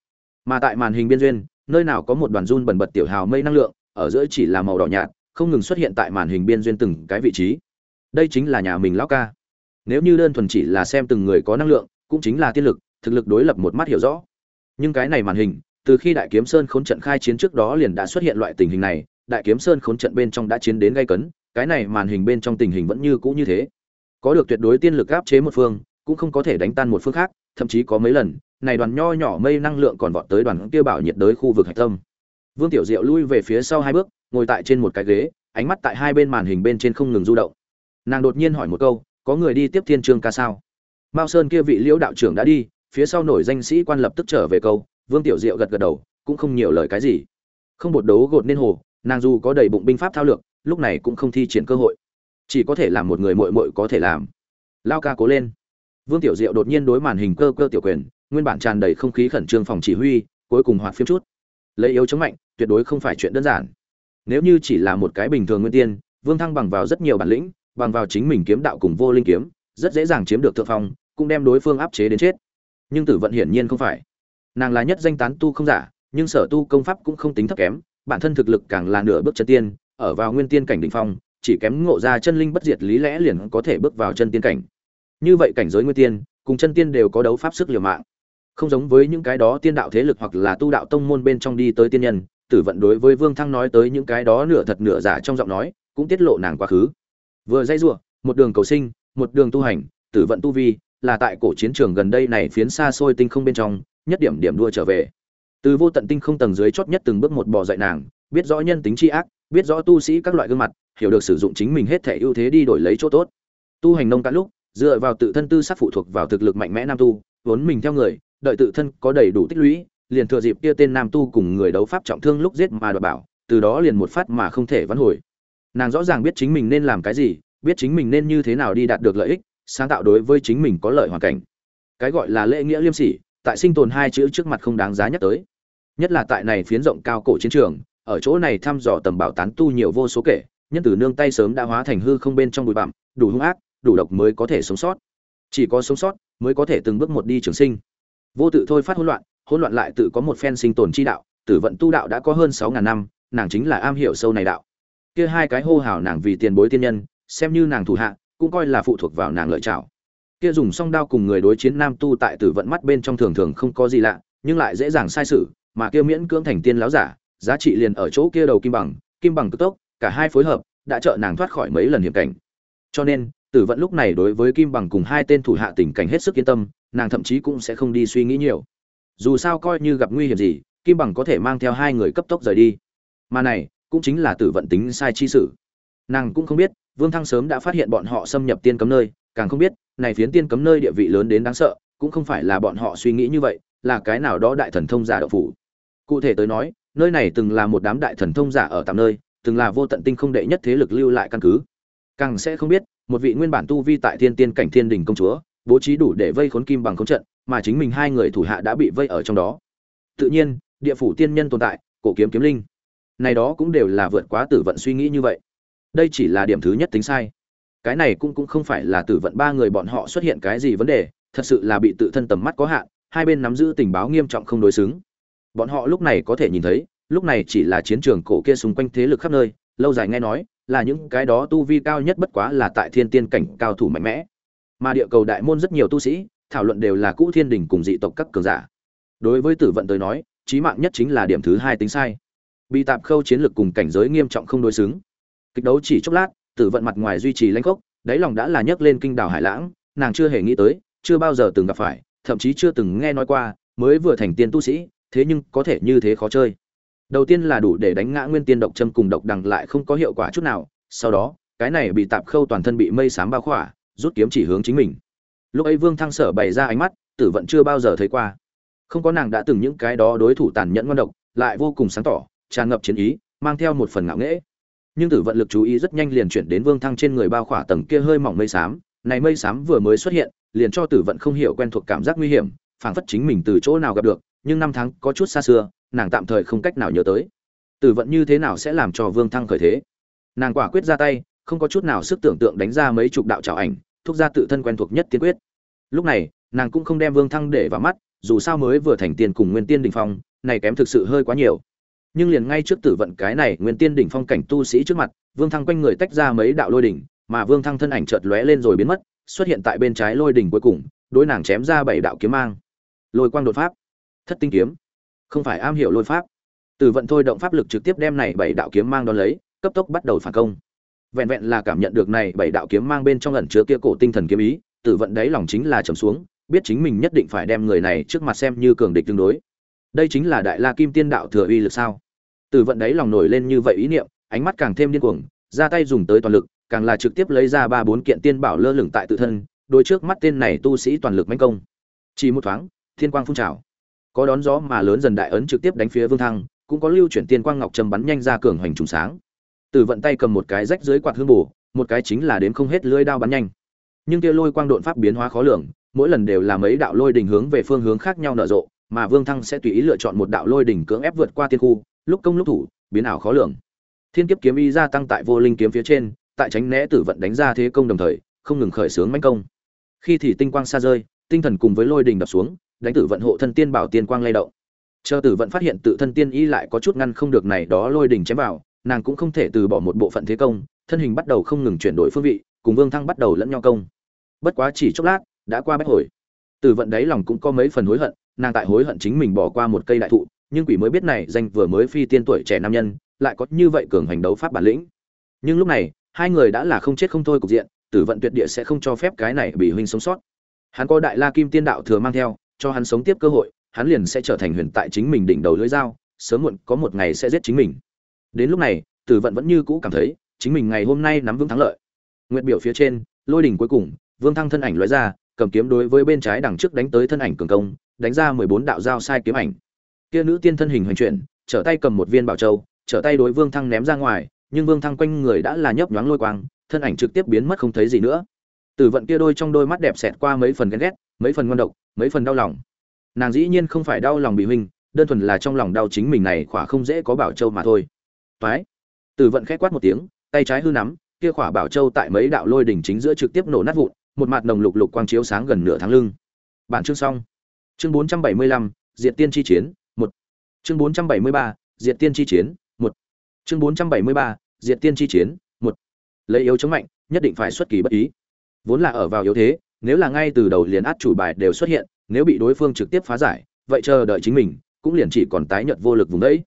Mà tại màn hình biên duyên, nơi nào có một đoàn run bần bật tiểu hào mây năng lượng, ở giữa chỉ là màu đỏ nhạt không ngừng xuất hiện tại màn hình biên duyên từng cái vị trí. Đây chính là nhà mình lão ca. Nếu như đơn thuần chỉ là xem từng người có năng lượng, cũng chính là tiên lực, thực lực đối lập một mắt hiểu rõ. Nhưng cái này màn hình, từ khi đại kiếm sơn khốn trận khai chiến trước đó liền đã xuất hiện loại tình hình này, đại kiếm sơn khốn trận bên trong đã chiến đến gây cấn, cái này màn hình bên trong tình hình vẫn như cũ như thế. Có được tuyệt đối tiên lực áp chế một phương, cũng không có thể đánh tan một phương khác, thậm chí có mấy lần, này đoàn nho nhỏ mây năng lượng còn vọt tới đoàn kia bảo nhiệt đới khu vực hạch tâm vương tiểu diệu lui về phía sau hai bước, ngồi tại trên một cái ghế, ánh mắt tại hai bên màn hình bên trên không ngừng du động. Nàng đột nhiên hỏi một câu, có người đi tiếp thiên trương ca sao? Mao sơn kia vị liễu đạo trưởng đã đi, phía sau nổi danh sĩ quan lập tức trở về câu, vương tiểu diệu gật gật đầu, cũng không nhiều lời cái gì. Không bột đấu gột nên hồ, nàng dù có đầy bụng binh pháp thao lược, lúc này cũng không thi triển cơ hội. Chỉ có thể làm một người muội muội có thể làm. Lao ca cố lên. Vương tiểu diệu đột nhiên đối màn hình cơ cơ tiểu quyền, nguyên bản tràn đầy không khí khẩn trương phòng chỉ huy, cuối cùng hoạt phiếm chút lấy yếu chống mạnh, tuyệt đối không phải chuyện đơn giản. Nếu như chỉ là một cái bình thường nguyên tiên, vương thăng bằng vào rất nhiều bản lĩnh, bằng vào chính mình kiếm đạo cùng vô linh kiếm, rất dễ dàng chiếm được thượng phong, cũng đem đối phương áp chế đến chết. Nhưng tử vận hiển nhiên không phải. Nàng là nhất danh tán tu không giả, nhưng sở tu công pháp cũng không tính thấp kém, bản thân thực lực càng là nửa bước chân tiên, ở vào nguyên tiên cảnh đỉnh phong, chỉ kém ngộ ra chân linh bất diệt lý lẽ liền có thể bước vào chân tiên cảnh. Như vậy cảnh giới nguyên tiên, cùng chân tiên đều có đấu pháp sức liều mạng không giống với những cái đó tiên đạo thế lực hoặc là tu đạo tông môn bên trong đi tới tiên nhân, tử vận đối với vương thăng nói tới những cái đó nửa thật nửa giả trong giọng nói, cũng tiết lộ nàng quá khứ. Vừa dây giụa một đường cầu sinh, một đường tu hành, tử vận tu vi, là tại cổ chiến trường gần đây này phiến xa xôi tinh không bên trong, nhất điểm điểm đua trở về. Từ vô tận tinh không tầng dưới chót nhất từng bước một bò dậy nàng, biết rõ nhân tính tri ác, biết rõ tu sĩ các loại gương mặt, hiểu được sử dụng chính mình hết thể ưu thế đi đổi lấy chỗ tốt. Tu hành nông cạn lúc, dựa vào tự thân tư sắc phụ thuộc vào thực lực mạnh mẽ nam tu, vốn mình theo người đợi tự thân có đầy đủ tích lũy, liền thừa dịp kia tên nam tu cùng người đấu pháp trọng thương lúc giết mà đoạt bảo, từ đó liền một phát mà không thể vãn hồi. Nàng rõ ràng biết chính mình nên làm cái gì, biết chính mình nên như thế nào đi đạt được lợi ích, sáng tạo đối với chính mình có lợi hoàn cảnh. Cái gọi là lễ nghĩa liêm sỉ, tại sinh tồn hai chữ trước mặt không đáng giá nhắc tới. Nhất là tại này phiến rộng cao cổ chiến trường, ở chỗ này thăm dò tầm bảo tán tu nhiều vô số kể, nhân từ nương tay sớm đã hóa thành hư không bên trong bụi bặm, đủ hung ác, đủ độc mới có thể sống sót. Chỉ có sống sót mới có thể từng bước một đi trường sinh vô tự thôi phát hỗn loạn hỗn loạn lại tự có một phen sinh tồn chi đạo, tử vận tu đạo đã có hơn sáu ngàn năm, nàng chính là am hiểu sâu này đạo. Kia hai cái hô hào nàng vì tiền bối tiên nhân, xem như nàng thủ hạ, cũng coi là phụ thuộc vào nàng lợi trảo. Kia dùng song đao cùng người đối chiến nam tu tại tử vận mắt bên trong thường thường không có gì lạ, nhưng lại dễ dàng sai sự, mà kia miễn cưỡng thành tiên láo giả, giá trị liền ở chỗ kia đầu kim bằng kim bằng cực tốc, cả hai phối hợp, đã trợ nàng thoát khỏi mấy lần hiểm cảnh. Cho nên, tử vận lúc này đối với kim bằng cùng hai tên thủ hạ tình cảnh hết sức yên tâm nàng thậm chí cũng sẽ không đi suy nghĩ nhiều. Dù sao coi như gặp nguy hiểm gì, kim bằng có thể mang theo hai người cấp tốc rời đi. Mà này, cũng chính là tử vận tính sai chi sử. nàng cũng không biết, vương thăng sớm đã phát hiện bọn họ xâm nhập tiên cấm nơi, càng không biết, này phiến tiên cấm nơi địa vị lớn đến đáng sợ, cũng không phải là bọn họ suy nghĩ như vậy, là cái nào đó đại thần thông giả đậu phủ. Cụ thể tới nói, nơi này từng là một đám đại thần thông giả ở tạm nơi, từng là vô tận tinh không đệ nhất thế lực lưu lại căn cứ. Càng sẽ không biết, một vị nguyên bản tu vi tại thiên tiên cảnh thiên đình công chúa bố trí đủ để vây khốn kim bằng khốn trận, mà chính mình hai người thủ hạ đã bị vây ở trong đó. Tự nhiên, địa phủ tiên nhân tồn tại, cổ kiếm kiếm linh. Này đó cũng đều là vượt quá tử vận suy nghĩ như vậy. Đây chỉ là điểm thứ nhất tính sai. Cái này cũng cũng không phải là tử vận ba người bọn họ xuất hiện cái gì vấn đề, thật sự là bị tự thân tầm mắt có hạn, hai bên nắm giữ tình báo nghiêm trọng không đối xứng. Bọn họ lúc này có thể nhìn thấy, lúc này chỉ là chiến trường cổ kia xung quanh thế lực khắp nơi, lâu dài nghe nói, là những cái đó tu vi cao nhất bất quá là tại thiên tiên cảnh cao thủ mạnh mẽ mà địa cầu đại môn rất nhiều tu sĩ, thảo luận đều là cũ thiên đình cùng dị tộc các cường giả. Đối với tử vận tới nói trí mạng nhất chính là điểm thứ hai tính sai. Bị tạp khâu chiến lược cùng cảnh giới nghiêm trọng không đối xứng. Kịch đấu chỉ chốc lát, tử vận mặt ngoài duy trì lãnh khốc, đáy lòng đã là nhấc lên kinh đảo hải lãng, nàng chưa hề nghĩ tới, chưa bao giờ từng gặp phải, thậm chí chưa từng nghe nói qua, mới vừa thành tiên tu sĩ, thế nhưng có thể như thế khó chơi. Đầu tiên là đủ để đánh ngã nguyên tiên độc châm cùng độc đằng lại không có hiệu quả chút nào, sau đó, cái này bị tạp khâu toàn thân bị mây xám bao khỏa rút kiếm chỉ hướng chính mình. Lúc ấy vương thăng sở bày ra ánh mắt, tử vận chưa bao giờ thấy qua. Không có nàng đã từng những cái đó đối thủ tàn nhẫn ngon độc, lại vô cùng sáng tỏ, tràn ngập chiến ý, mang theo một phần ngạo nghễ. Nhưng tử vận lực chú ý rất nhanh liền chuyển đến vương thăng trên người bao khỏa tầng kia hơi mỏng mây xám. Này mây xám vừa mới xuất hiện, liền cho tử vận không hiểu quen thuộc cảm giác nguy hiểm, phảng phất chính mình từ chỗ nào gặp được, nhưng năm tháng có chút xa xưa, nàng tạm thời không cách nào nhớ tới. Tử vận như thế nào sẽ làm cho vương thăng khởi thế? Nàng quả quyết ra tay không có chút nào sức tưởng tượng đánh ra mấy chục đạo trào ảnh, thúc ra tự thân quen thuộc nhất tiên quyết. Lúc này, nàng cũng không đem vương thăng để vào mắt, dù sao mới vừa thành tiên cùng nguyên tiên đỉnh phong, này kém thực sự hơi quá nhiều. Nhưng liền ngay trước tử vận cái này nguyên tiên đỉnh phong cảnh tu sĩ trước mặt, vương thăng quanh người tách ra mấy đạo lôi đỉnh, mà vương thăng thân ảnh chợt lóe lên rồi biến mất, xuất hiện tại bên trái lôi đỉnh cuối cùng, đối nàng chém ra bảy đạo kiếm mang. Lôi quang đột pháp. Thất tinh kiếm. Không phải am hiểu lôi pháp. Tử vận thôi động pháp lực trực tiếp đem này bảy đạo kiếm mang đón lấy, cấp tốc bắt đầu phản công vẹn vẹn là cảm nhận được này bảy đạo kiếm mang bên trong ẩn chứa kia cổ tinh thần kiếm ý, tử vận đấy lòng chính là trầm xuống, biết chính mình nhất định phải đem người này trước mặt xem như cường địch tương đối. Đây chính là đại la kim tiên đạo thừa uy lực sao? Tử vận đấy lòng nổi lên như vậy ý niệm, ánh mắt càng thêm điên cuồng, ra tay dùng tới toàn lực, càng là trực tiếp lấy ra ba bốn kiện tiên bảo lơ lửng tại tự thân, đối trước mắt tên này tu sĩ toàn lực mãnh công. Chỉ một thoáng, thiên quang phun trào. Có đón gió mà lớn dần đại ấn trực tiếp đánh phía vương thăng, cũng có lưu chuyển tiên quang ngọc trầm bắn nhanh ra cường hoành trùng sáng. Tử vận tay cầm một cái rách dưới quạt hương bổ, một cái chính là đến không hết lưỡi đao bắn nhanh. Nhưng kia lôi quang độn pháp biến hóa khó lường, mỗi lần đều là mấy đạo lôi đỉnh hướng về phương hướng khác nhau nở rộ, mà Vương Thăng sẽ tùy ý lựa chọn một đạo lôi đỉnh cưỡng ép vượt qua tiên khu, lúc công lúc thủ, biến ảo khó lường. Thiên kiếp kiếm y gia tăng tại vô linh kiếm phía trên, tại tránh né tử vận đánh ra thế công đồng thời, không ngừng khởi sướng mãnh công. Khi thì tinh quang xa rơi, tinh thần cùng với lôi đỉnh đập xuống, đánh tử vận hộ thân tiên bảo tiên quang lay động. Chờ tử vận phát hiện tự thân tiên y lại có chút ngăn không được này đó lôi đỉnh chém vào, nàng cũng không thể từ bỏ một bộ phận thế công, thân hình bắt đầu không ngừng chuyển đổi phương vị, cùng vương thăng bắt đầu lẫn nhau công. Bất quá chỉ chốc lát, đã qua bách hồi. Từ vận đấy lòng cũng có mấy phần hối hận, nàng tại hối hận chính mình bỏ qua một cây đại thụ, nhưng quỷ mới biết này danh vừa mới phi tiên tuổi trẻ nam nhân, lại có như vậy cường hành đấu pháp bản lĩnh. Nhưng lúc này, hai người đã là không chết không thôi cục diện, tử vận tuyệt địa sẽ không cho phép cái này bị huynh sống sót. Hắn có đại la kim tiên đạo thừa mang theo, cho hắn sống tiếp cơ hội, hắn liền sẽ trở thành huyền tại chính mình đỉnh đầu lưỡi dao, sớm muộn có một ngày sẽ giết chính mình. Đến lúc này, Tử Vận vẫn như cũ cảm thấy, chính mình ngày hôm nay nắm vững thắng lợi. Nguyệt biểu phía trên, lôi đỉnh cuối cùng, Vương Thăng thân ảnh lóe ra, cầm kiếm đối với bên trái đằng trước đánh tới thân ảnh cường công, đánh ra mười bốn đạo giao sai kiếm ảnh. Kia nữ tiên thân hình hoành chuyển, trở tay cầm một viên bảo châu, trở tay đối Vương Thăng ném ra ngoài, nhưng Vương Thăng quanh người đã là nhấp nhoáng lôi quang, thân ảnh trực tiếp biến mất không thấy gì nữa. Tử Vận kia đôi trong đôi mắt đẹp xẹt qua mấy phần ghen ghét, mấy phần ngon độc, mấy phần đau lòng. Nàng dĩ nhiên không phải đau lòng bị huynh, đơn thuần là trong lòng đau chính mình này khỏa không dễ có bảo châu mà thôi toái. Từ vận khẽ quát một tiếng tay trái hư nắm kia khỏa bảo châu tại mấy đạo lôi đỉnh chính giữa trực tiếp nổ nát vụn một mặt nồng lục lục quang chiếu sáng gần nửa tháng lưng. Bản chương xong. Chương 475, diệt tiên chi chiến một. Chương 473, diệt tiên chi chiến một. Chương 473, diệt tiên chi chiến một. Lấy yếu chống mạnh nhất định phải xuất kỳ bất ý. Vốn là ở vào yếu thế nếu là ngay từ đầu liền át chủ bài đều xuất hiện nếu bị đối phương trực tiếp phá giải vậy chờ đợi chính mình cũng liền chỉ còn tái nhợt vô lực vùng đấy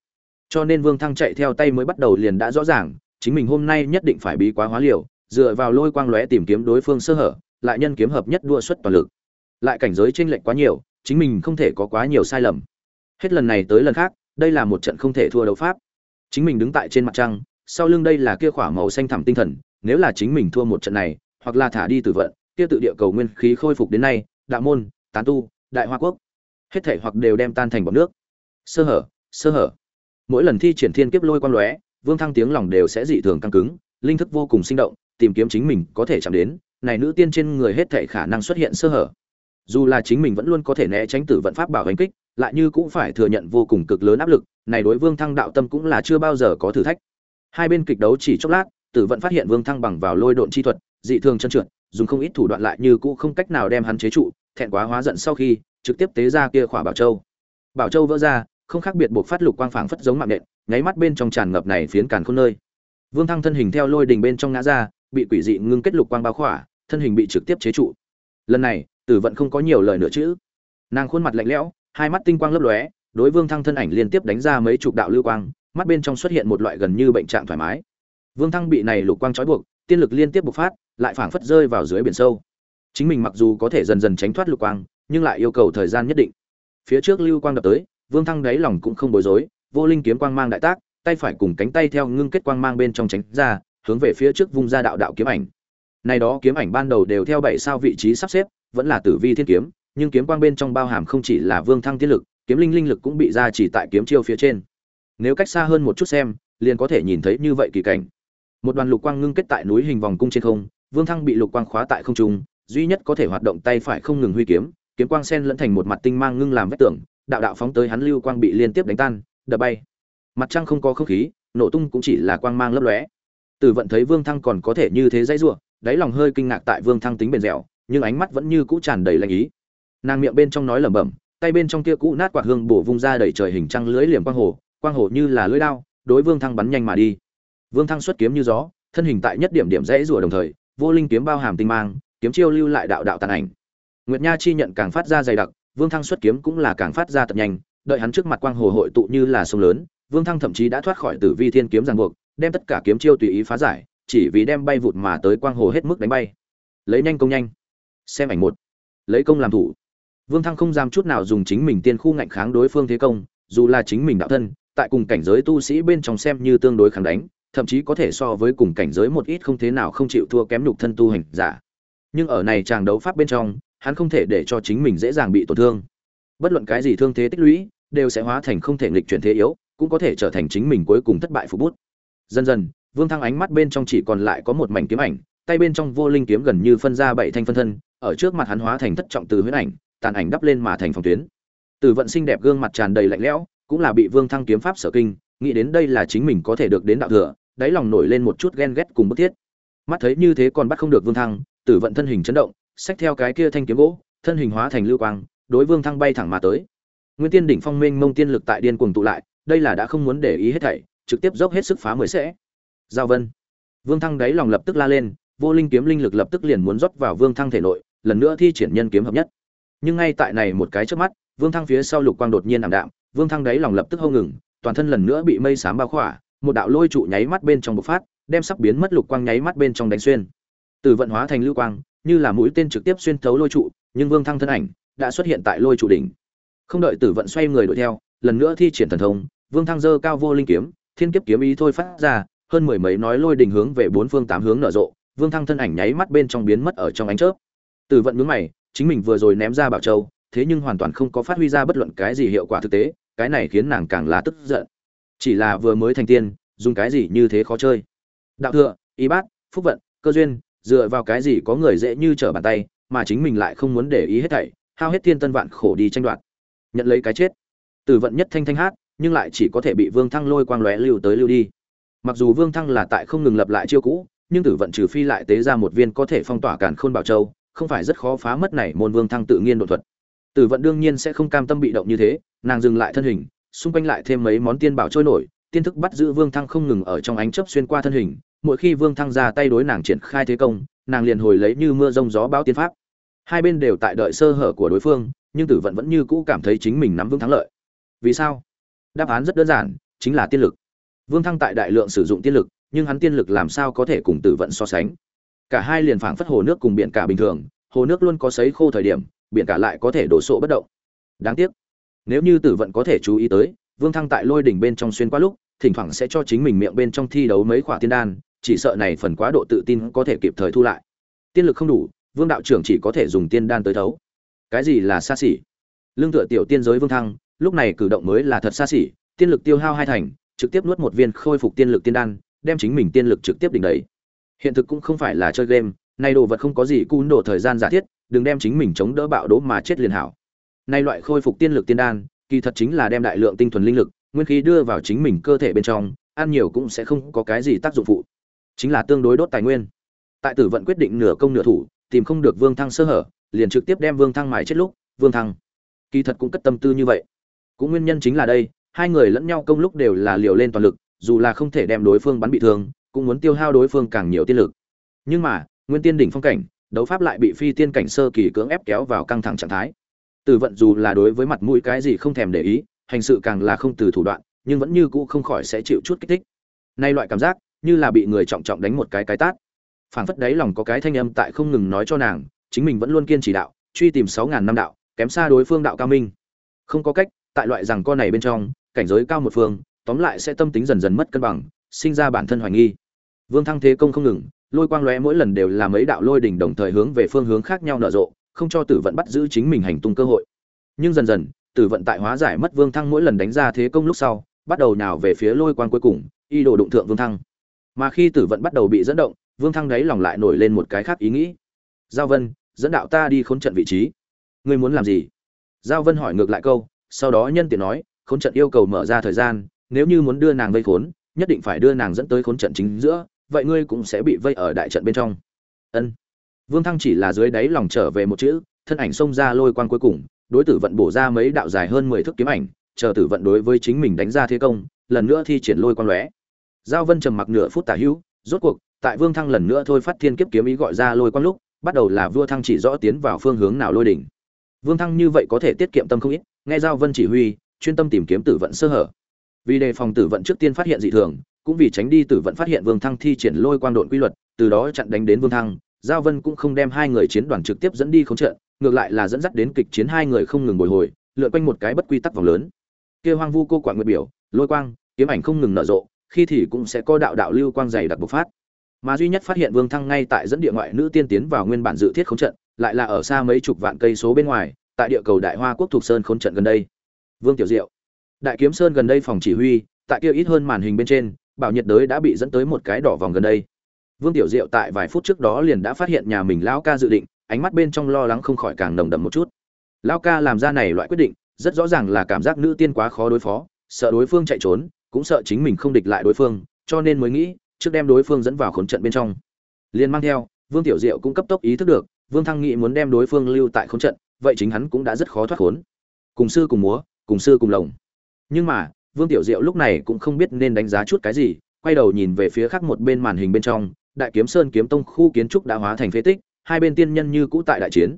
cho nên Vương Thăng chạy theo tay mới bắt đầu liền đã rõ ràng, chính mình hôm nay nhất định phải bí quá hóa liều, dựa vào lôi quang lóe tìm kiếm đối phương sơ hở, lại nhân kiếm hợp nhất đua xuất toàn lực. lại cảnh giới chênh lệch quá nhiều chính mình không thể có quá nhiều sai lầm. Hết lần này tới lần khác đây là một trận không thể thua đấu pháp. Chính mình đứng tại trên mặt trăng sau lưng đây là kia khỏa màu xanh thẳm tinh thần nếu là chính mình thua một trận này hoặc là thả đi tử vận kia tự địa cầu nguyên khí khôi phục đến nay đạo môn tán tu đại hoa quốc hết thể hoặc đều đem tan thành bọt nước. Sơ hở sơ hở mỗi lần thi triển thiên kiếp lôi quang lóe, vương thăng tiếng lòng đều sẽ dị thường căng cứng, linh thức vô cùng sinh động, tìm kiếm chính mình có thể chạm đến, này nữ tiên trên người hết thể khả năng xuất hiện sơ hở. Dù là chính mình vẫn luôn có thể né tránh tử vận pháp bảo hành kích, lại như cũng phải thừa nhận vô cùng cực lớn áp lực, này đối vương thăng đạo tâm cũng là chưa bao giờ có thử thách. Hai bên kịch đấu chỉ chốc lát, tử vận phát hiện vương thăng bằng vào lôi độn chi thuật, dị thường chân trượt, dùng không ít thủ đoạn lại như cũ không cách nào đem hắn chế trụ, thẹn quá hóa giận sau khi, trực tiếp tế ra kia khỏa bảo châu. Bảo châu vỡ ra không khác biệt buộc phát lục quang phảng phất giống mạng nện nháy mắt bên trong tràn ngập này phiến càn khôn nơi. Vương thăng thân hình theo lôi đình bên trong ngã ra bị quỷ dị ngưng kết lục quang bao khỏa thân hình bị trực tiếp chế trụ. Lần này tử vận không có nhiều lời nữa chứ, nàng khuôn mặt lạnh lẽo hai mắt tinh quang lấp lóe đối vương thăng thân ảnh liên tiếp đánh ra mấy chục đạo lưu quang mắt bên trong xuất hiện một loại gần như bệnh trạng thoải mái. Vương thăng bị này lục quang trói buộc tiên lực liên tiếp bộc phát lại phảng phất rơi vào dưới biển sâu. Chính mình mặc dù có thể dần dần tránh thoát lục quang nhưng lại yêu cầu thời gian nhất định. Phía trước lưu quang đập tới vương thăng đáy lòng cũng không bối rối vô linh kiếm quang mang đại tác tay phải cùng cánh tay theo ngưng kết quang mang bên trong tránh ra hướng về phía trước vung ra đạo đạo kiếm ảnh. Này đó kiếm ảnh ban đầu đều theo bảy sao vị trí sắp xếp vẫn là tử vi thiên kiếm nhưng kiếm quang bên trong bao hàm không chỉ là vương thăng tiên lực kiếm linh linh lực cũng bị ra chỉ tại kiếm chiêu phía trên. Nếu cách xa hơn một chút xem liền có thể nhìn thấy như vậy kỳ cảnh. Một đoàn lục quang ngưng kết tại núi hình vòng cung trên không vương thăng bị lục quang khóa tại không trung duy nhất có thể hoạt động tay phải không ngừng huy kiếm kiếm quang sen lẫn thành một mặt tinh mang ngưng làm vết tượng, đạo đạo phóng tới hắn lưu quang bị liên tiếp đánh tan, đập bay. Mặt trăng không có không khí, nổ tung cũng chỉ là quang mang lấp lóe. Tử vận thấy vương thăng còn có thể như thế dãy rủa, đáy lòng hơi kinh ngạc tại vương thăng tính bền dẻo, nhưng ánh mắt vẫn như cũ tràn đầy lạnh ý. Nàng miệng bên trong nói lẩm bẩm, tay bên trong kia cũ nát quạt hương bổ vung ra đầy trời hình trăng lưới liềm quang hồ quang hồ như là lưỡi đao đối vương thăng bắn nhanh mà đi. Vương thăng xuất kiếm như gió, thân hình tại nhất điểm điểm rẽ rủa đồng thời, vô linh kiếm bao hàm tinh mang, kiếm chiêu lưu lại đạo đạo tàn ảnh. Nguyệt nha chi nhận càng phát ra dày đặc vương thăng xuất kiếm cũng là càng phát ra thật nhanh, đợi hắn trước mặt quang hồ hội tụ như là sông lớn, vương thăng thậm chí đã thoát khỏi tử vi thiên kiếm ràng buộc, đem tất cả kiếm chiêu tùy ý phá giải, chỉ vì đem bay vụt mà tới quang hồ hết mức đánh bay. Lấy nhanh công nhanh. Xem ảnh một. Lấy công làm thủ. Vương thăng không dám chút nào dùng chính mình tiên khu ngạnh kháng đối phương thế công, dù là chính mình đạo thân, tại cùng cảnh giới tu sĩ bên trong xem như tương đối kháng đánh, thậm chí có thể so với cùng cảnh giới một ít không thế nào không chịu thua kém nhục thân tu hành giả. Nhưng ở này chàng đấu pháp bên trong hắn không thể để cho chính mình dễ dàng bị tổn thương. Bất luận cái gì thương thế tích lũy, đều sẽ hóa thành không thể nghịch chuyển thế yếu, cũng có thể trở thành chính mình cuối cùng thất bại phục bút. Dần dần, vương thăng ánh mắt bên trong chỉ còn lại có một mảnh kiếm ảnh, tay bên trong vô linh kiếm gần như phân ra bảy thanh phân thân, ở trước mặt hắn hóa thành thất trọng từ huyễn ảnh, tàn ảnh đắp lên mà thành phòng tuyến. Từ vận sinh đẹp gương mặt tràn đầy lạnh lẽo, cũng là bị vương thăng kiếm pháp sở kinh, nghĩ đến đây là chính mình có thể được đến đạo thừa, đáy lòng nổi lên một chút ghen ghét cùng bức thiết. Mắt thấy như thế còn bắt không được vương thăng, tử vận thân hình chấn động xách theo cái kia thanh kiếm gỗ, thân hình hóa thành lưu quang, đối vương thăng bay thẳng mà tới. Nguyên tiên đỉnh phong minh mông tiên lực tại điên cuồng tụ lại, đây là đã không muốn để ý hết thảy, trực tiếp dốc hết sức phá mười sẽ. Giao vân. Vương thăng đáy lòng lập tức la lên, vô linh kiếm linh lực lập tức liền muốn rót vào vương thăng thể nội, lần nữa thi triển nhân kiếm hợp nhất. Nhưng ngay tại này một cái trước mắt, vương thăng phía sau lục quang đột nhiên ảm đạm, vương thăng đáy lòng lập tức hông ngừng, toàn thân lần nữa bị mây xám bao khỏa, một đạo lôi trụ nháy mắt bên trong bộc phát, đem sắp biến mất lục quang nháy mắt bên trong đánh xuyên. Từ vận hóa thành lưu quang như là mũi tên trực tiếp xuyên thấu lôi trụ, nhưng vương thăng thân ảnh đã xuất hiện tại lôi trụ đỉnh. Không đợi tử vận xoay người đuổi theo, lần nữa thi triển thần thông, vương thăng dơ cao vô linh kiếm, thiên kiếp kiếm ý thôi phát ra, hơn mười mấy nói lôi đình hướng về bốn phương tám hướng nở rộ, vương thăng thân ảnh nháy mắt bên trong biến mất ở trong ánh chớp. Tử vận nhướng mày, chính mình vừa rồi ném ra bảo châu, thế nhưng hoàn toàn không có phát huy ra bất luận cái gì hiệu quả thực tế, cái này khiến nàng càng là tức giận. Chỉ là vừa mới thành tiên, dùng cái gì như thế khó chơi. Đạo thừa, y bát, phúc vận, cơ duyên dựa vào cái gì có người dễ như trở bàn tay, mà chính mình lại không muốn để ý hết thảy, hao hết thiên tân vạn khổ đi tranh đoạt. Nhận lấy cái chết. Tử vận nhất thanh thanh hát, nhưng lại chỉ có thể bị vương thăng lôi quang lóe lưu tới lưu đi. Mặc dù vương thăng là tại không ngừng lập lại chiêu cũ, nhưng tử vận trừ phi lại tế ra một viên có thể phong tỏa cản khôn bảo châu, không phải rất khó phá mất này môn vương thăng tự nhiên đột thuật. Tử vận đương nhiên sẽ không cam tâm bị động như thế, nàng dừng lại thân hình, xung quanh lại thêm mấy món tiên bảo trôi nổi, tiên thức bắt giữ vương thăng không ngừng ở trong ánh chớp xuyên qua thân hình mỗi khi vương thăng ra tay đối nàng triển khai thế công, nàng liền hồi lấy như mưa rông gió bão tiên pháp. Hai bên đều tại đợi sơ hở của đối phương, nhưng tử vận vẫn như cũ cảm thấy chính mình nắm vững thắng lợi. Vì sao? Đáp án rất đơn giản, chính là tiên lực. Vương thăng tại đại lượng sử dụng tiên lực, nhưng hắn tiên lực làm sao có thể cùng tử vận so sánh? Cả hai liền phảng phất hồ nước cùng biển cả bình thường, hồ nước luôn có sấy khô thời điểm, biển cả lại có thể đổ sộ bất động. Đáng tiếc, nếu như tử vận có thể chú ý tới, vương thăng tại lôi đỉnh bên trong xuyên qua lúc, thỉnh thoảng sẽ cho chính mình miệng bên trong thi đấu mấy quả tiên đan chỉ sợ này phần quá độ tự tin có thể kịp thời thu lại. Tiên lực không đủ, vương đạo trưởng chỉ có thể dùng tiên đan tới thấu. Cái gì là xa xỉ? Lương tựa tiểu tiên giới vương thăng, lúc này cử động mới là thật xa xỉ, tiên lực tiêu hao hai thành, trực tiếp nuốt một viên khôi phục tiên lực tiên đan, đem chính mình tiên lực trực tiếp đỉnh đẩy. Hiện thực cũng không phải là chơi game, này đồ vật không có gì cún đồ thời gian giả thiết, đừng đem chính mình chống đỡ bạo đố mà chết liền hảo. Nay loại khôi phục tiên lực tiên đan, kỳ thật chính là đem đại lượng tinh thuần linh lực, nguyên khí đưa vào chính mình cơ thể bên trong, ăn nhiều cũng sẽ không có cái gì tác dụng phụ chính là tương đối đốt tài nguyên. Tại tử vận quyết định nửa công nửa thủ, tìm không được vương thăng sơ hở, liền trực tiếp đem vương thăng mài chết lúc, vương thăng. Kỳ thật cũng cất tâm tư như vậy. Cũng nguyên nhân chính là đây, hai người lẫn nhau công lúc đều là liều lên toàn lực, dù là không thể đem đối phương bắn bị thương, cũng muốn tiêu hao đối phương càng nhiều tiên lực. Nhưng mà, nguyên tiên đỉnh phong cảnh, đấu pháp lại bị phi tiên cảnh sơ kỳ cưỡng ép kéo vào căng thẳng trạng thái. Tử vận dù là đối với mặt mũi cái gì không thèm để ý, hành sự càng là không từ thủ đoạn, nhưng vẫn như cũ không khỏi sẽ chịu chút kích thích. Nay loại cảm giác như là bị người trọng trọng đánh một cái cái tát. Phảng phất đấy lòng có cái thanh âm tại không ngừng nói cho nàng, chính mình vẫn luôn kiên trì đạo, truy tìm sáu ngàn năm đạo, kém xa đối phương đạo cao minh. Không có cách, tại loại rằng con này bên trong, cảnh giới cao một phương, tóm lại sẽ tâm tính dần dần mất cân bằng, sinh ra bản thân hoài nghi. Vương thăng thế công không ngừng, lôi quang lóe mỗi lần đều là mấy đạo lôi đỉnh đồng thời hướng về phương hướng khác nhau nở rộ, không cho tử vận bắt giữ chính mình hành tung cơ hội. Nhưng dần dần, tử vận tại hóa giải mất vương thăng mỗi lần đánh ra thế công lúc sau, bắt đầu nào về phía lôi quang cuối cùng, y đồ đụng thượng vương thăng mà khi tử vận bắt đầu bị dẫn động, vương thăng đáy lòng lại nổi lên một cái khác ý nghĩ. Giao vân, dẫn đạo ta đi khốn trận vị trí. Ngươi muốn làm gì? Giao vân hỏi ngược lại câu, sau đó nhân tiện nói, khốn trận yêu cầu mở ra thời gian, nếu như muốn đưa nàng vây khốn, nhất định phải đưa nàng dẫn tới khốn trận chính giữa, vậy ngươi cũng sẽ bị vây ở đại trận bên trong. Ân. Vương thăng chỉ là dưới đáy lòng trở về một chữ, thân ảnh xông ra lôi quan cuối cùng, đối tử vận bổ ra mấy đạo dài hơn mười thước kiếm ảnh, chờ tử vận đối với chính mình đánh ra thế công, lần nữa thi triển lôi quan lóe giao vân trầm mặc nửa phút tả hữu, rốt cuộc, tại vương thăng lần nữa thôi phát thiên kiếp kiếm ý gọi ra lôi quang lúc, bắt đầu là vua thăng chỉ rõ tiến vào phương hướng nào lôi đỉnh. Vương thăng như vậy có thể tiết kiệm tâm không ít, nghe giao vân chỉ huy, chuyên tâm tìm kiếm tử vận sơ hở. Vì đề phòng tử vận trước tiên phát hiện dị thường, cũng vì tránh đi tử vận phát hiện vương thăng thi triển lôi quang độn quy luật, từ đó chặn đánh đến vương thăng, giao vân cũng không đem hai người chiến đoàn trực tiếp dẫn đi không trận, ngược lại là dẫn dắt đến kịch chiến hai người không ngừng bồi hồi, lượn quanh một cái bất quy tắc vòng lớn. Kia hoang vu cô quản nguyệt biểu, lôi quang, kiếm ảnh không ngừng nở rộ khi thì cũng sẽ có đạo đạo lưu quang dày đặc bộc phát. Mà duy nhất phát hiện vương thăng ngay tại dẫn địa ngoại nữ tiên tiến vào nguyên bản dự thiết khốn trận, lại là ở xa mấy chục vạn cây số bên ngoài, tại địa cầu đại hoa quốc thuộc sơn khốn trận gần đây. Vương tiểu diệu, đại kiếm sơn gần đây phòng chỉ huy, tại kia ít hơn màn hình bên trên, bảo nhiệt đới đã bị dẫn tới một cái đỏ vòng gần đây. Vương tiểu diệu tại vài phút trước đó liền đã phát hiện nhà mình lão ca dự định, ánh mắt bên trong lo lắng không khỏi càng nồng đậm một chút. Lão ca làm ra này loại quyết định, rất rõ ràng là cảm giác nữ tiên quá khó đối phó, sợ đối phương chạy trốn cũng sợ chính mình không địch lại đối phương, cho nên mới nghĩ, trước đem đối phương dẫn vào khốn trận bên trong. Liền mang theo, vương tiểu diệu cũng cấp tốc ý thức được, vương thăng nghĩ muốn đem đối phương lưu tại khốn trận, vậy chính hắn cũng đã rất khó thoát khốn. Cùng sư cùng múa, cùng sư cùng lồng. Nhưng mà, vương tiểu diệu lúc này cũng không biết nên đánh giá chút cái gì, quay đầu nhìn về phía khác một bên màn hình bên trong, đại kiếm sơn kiếm tông khu kiến trúc đã hóa thành phế tích, hai bên tiên nhân như cũ tại đại chiến.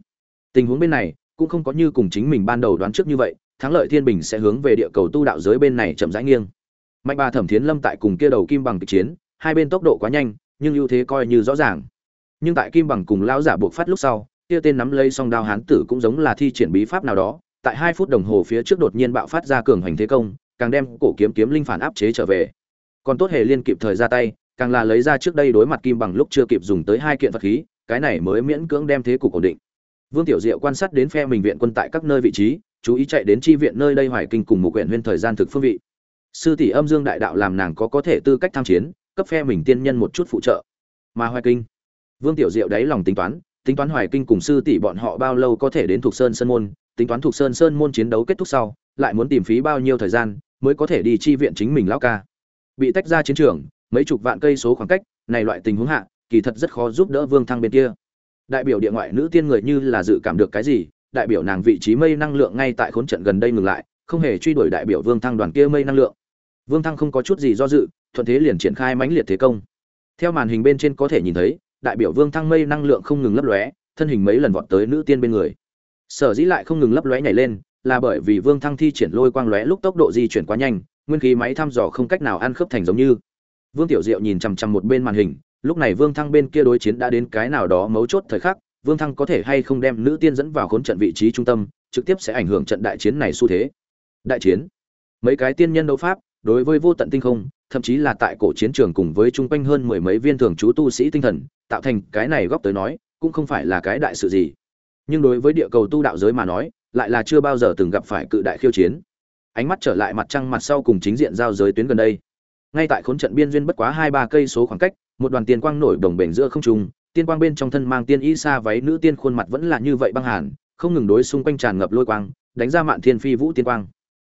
Tình huống bên này, cũng không có như cùng chính mình ban đầu đoán trước như vậy, thắng lợi thiên bình sẽ hướng về địa cầu tu đạo giới bên này chậm rãi nghiêng mạnh bà thẩm thiến lâm tại cùng kia đầu kim bằng kịch chiến, hai bên tốc độ quá nhanh, nhưng ưu thế coi như rõ ràng. Nhưng tại kim bằng cùng lão giả buộc phát lúc sau, kia tên nắm lấy song đao hán tử cũng giống là thi triển bí pháp nào đó, tại hai phút đồng hồ phía trước đột nhiên bạo phát ra cường hành thế công, càng đem cổ kiếm kiếm linh phản áp chế trở về. Còn tốt hề liên kịp thời ra tay, càng là lấy ra trước đây đối mặt kim bằng lúc chưa kịp dùng tới hai kiện vật khí, cái này mới miễn cưỡng đem thế cục ổn định. Vương tiểu diệu quan sát đến phe mình viện quân tại các nơi vị trí, chú ý chạy đến chi viện nơi đây hoài kinh cùng một quyển huyên thời gian thực phương vị sư tỷ âm dương đại đạo làm nàng có có thể tư cách tham chiến, cấp phe mình tiên nhân một chút phụ trợ. Mà hoài kinh, vương tiểu diệu đáy lòng tính toán tính toán hoài kinh cùng sư tỷ bọn họ bao lâu có thể đến thuộc sơn sơn môn, tính toán thuộc sơn sơn môn chiến đấu kết thúc sau, lại muốn tìm phí bao nhiêu thời gian mới có thể đi chi viện chính mình lão ca. Bị tách ra chiến trường, mấy chục vạn cây số khoảng cách, này loại tình huống hạ, kỳ thật rất khó giúp đỡ vương thăng bên kia. Đại biểu địa ngoại nữ tiên người như là dự cảm được cái gì, đại biểu nàng vị trí mây năng lượng ngay tại khốn trận gần đây ngừng lại, không hề truy đuổi đại biểu vương thăng đoàn kia mây năng lượng vương thăng không có chút gì do dự thuận thế liền triển khai mãnh liệt thế công theo màn hình bên trên có thể nhìn thấy đại biểu vương thăng mây năng lượng không ngừng lấp lóe thân hình mấy lần vọt tới nữ tiên bên người sở dĩ lại không ngừng lấp lóe nhảy lên là bởi vì vương thăng thi triển lôi quang lóe lúc tốc độ di chuyển quá nhanh nguyên khí máy thăm dò không cách nào ăn khớp thành giống như vương tiểu diệu nhìn chằm chằm một bên màn hình lúc này vương thăng bên kia đối chiến đã đến cái nào đó mấu chốt thời khắc Vương Thăng có thể hay không đem nữ tiên dẫn vào khốn trận vị trí trung tâm, trực tiếp sẽ ảnh hưởng trận đại chiến này xu thế. Đại chiến. Mấy cái tiên nhân đấu pháp, đối với vô tận tinh không, thậm chí là tại cổ chiến trường cùng với trung quanh hơn mười mấy viên thường trú tu sĩ tinh thần, tạo thành cái này góc tới nói, cũng không phải là cái đại sự gì. Nhưng đối với địa cầu tu đạo giới mà nói, lại là chưa bao giờ từng gặp phải cự đại khiêu chiến. Ánh mắt trở lại mặt trăng mặt sau cùng chính diện giao giới tuyến gần đây. Ngay tại khốn trận biên duyên bất quá hai ba cây số khoảng cách, một đoàn tiên quang nổi đồng bền giữa không trung, tiên quang bên trong thân mang tiên y xa váy nữ tiên khuôn mặt vẫn là như vậy băng hàn, không ngừng đối xung quanh tràn ngập lôi quang, đánh ra mạn thiên phi vũ tiên quang.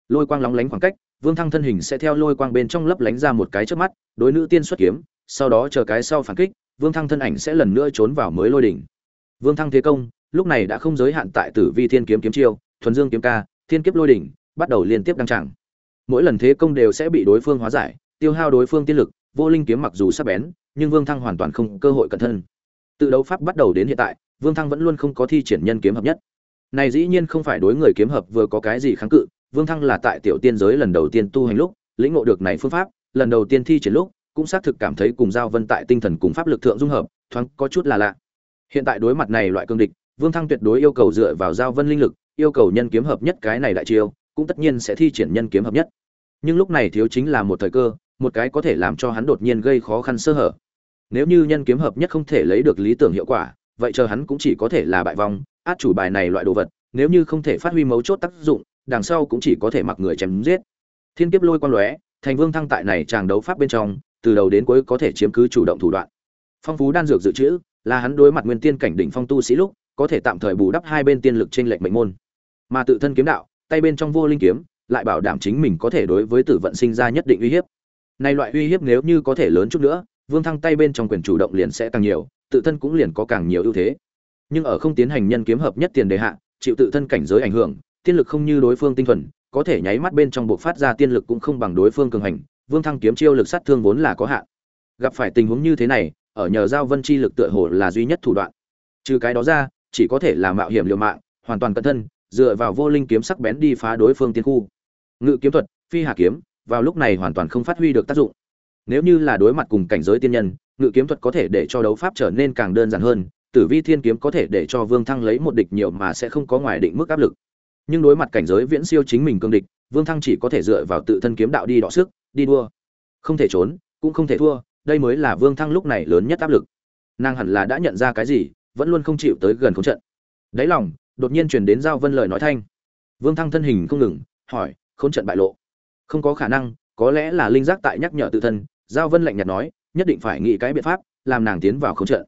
Lôi quang lóng lánh khoảng cách, Vương Thăng thân hình sẽ theo lôi quang bên trong lấp lánh ra một cái chớp mắt, đối nữ tiên xuất kiếm, sau đó chờ cái sau phản kích, Vương Thăng thân ảnh sẽ lần nữa trốn vào mới lôi đỉnh. Vương Thăng thế công, lúc này đã không giới hạn tại Tử Vi Thiên kiếm kiếm chiêu, thuần dương kiếm ca, thiên kiếp lôi đỉnh, bắt đầu liên tiếp đăng tràng. Mỗi lần thế công đều sẽ bị đối phương hóa giải, tiêu hao đối phương tiên lực, vô linh kiếm mặc dù sắc bén, nhưng Vương Thăng hoàn toàn không cơ hội cẩn thân. Tự đấu pháp bắt đầu đến hiện tại, Vương Thăng vẫn luôn không có thi triển nhân kiếm hợp nhất. Này dĩ nhiên không phải đối người kiếm hợp vừa có cái gì kháng cự, Vương Thăng là tại tiểu tiên giới lần đầu tiên tu hành lúc, lĩnh ngộ được này phương pháp, lần đầu tiên thi triển lúc, cũng xác thực cảm thấy cùng giao vân tại tinh thần cùng pháp lực thượng dung hợp, thoáng có chút là lạ. Hiện tại đối mặt này loại cương địch, Vương Thăng tuyệt đối yêu cầu dựa vào giao vân linh lực, yêu cầu nhân kiếm hợp nhất cái này đại chiêu, cũng tất nhiên sẽ thi triển nhân kiếm hợp nhất. Nhưng lúc này thiếu chính là một thời cơ, một cái có thể làm cho hắn đột nhiên gây khó khăn sơ hở. Nếu như nhân kiếm hợp nhất không thể lấy được lý tưởng hiệu quả, vậy chờ hắn cũng chỉ có thể là bại vong, át chủ bài này loại đồ vật, nếu như không thể phát huy mấu chốt tác dụng, đằng sau cũng chỉ có thể mặc người chém giết. Thiên kiếp lôi quang lóe, thành vương thăng tại này chàng đấu pháp bên trong, từ đầu đến cuối có thể chiếm cứ chủ động thủ đoạn. Phong phú đan dược dự trữ, là hắn đối mặt nguyên tiên cảnh đỉnh phong tu sĩ lúc, có thể tạm thời bù đắp hai bên tiên lực trên lệnh mệnh môn. Mà tự thân kiếm đạo, tay bên trong vô linh kiếm, lại bảo đảm chính mình có thể đối với tử vận sinh ra nhất định uy hiếp. Này loại uy hiếp nếu như có thể lớn chút nữa, Vương Thăng tay bên trong quyền chủ động liền sẽ càng nhiều, tự thân cũng liền có càng nhiều ưu thế. Nhưng ở không tiến hành nhân kiếm hợp nhất tiền đề hạ, chịu tự thân cảnh giới ảnh hưởng, tiên lực không như đối phương tinh thuần, có thể nháy mắt bên trong buộc phát ra tiên lực cũng không bằng đối phương cường hành, Vương Thăng kiếm chiêu lực sát thương vốn là có hạn. Gặp phải tình huống như thế này, ở nhờ giao vân chi lực tựa hồ là duy nhất thủ đoạn. Trừ cái đó ra, chỉ có thể là mạo hiểm liều mạng, hoàn toàn cẩn thân, dựa vào vô linh kiếm sắc bén đi phá đối phương tiên khu. Ngự kiếm thuật, phi hà kiếm, vào lúc này hoàn toàn không phát huy được tác dụng. Nếu như là đối mặt cùng cảnh giới tiên nhân, ngự kiếm thuật có thể để cho đấu pháp trở nên càng đơn giản hơn, Tử Vi Thiên kiếm có thể để cho Vương Thăng lấy một địch nhiều mà sẽ không có ngoài định mức áp lực. Nhưng đối mặt cảnh giới viễn siêu chính mình cương địch, Vương Thăng chỉ có thể dựa vào tự thân kiếm đạo đi đọ sức, đi đua. Không thể trốn, cũng không thể thua, đây mới là Vương Thăng lúc này lớn nhất áp lực. Nàng hẳn là đã nhận ra cái gì, vẫn luôn không chịu tới gần khống trận. Đáy lòng, đột nhiên truyền đến giao vân lời nói thanh. Vương Thăng thân hình không ngừng, hỏi, khống trận bại lộ. Không có khả năng, có lẽ là linh giác tại nhắc nhở tự thân, giao vân lạnh nhạt nói, nhất định phải nghĩ cái biện pháp, làm nàng tiến vào khống trận.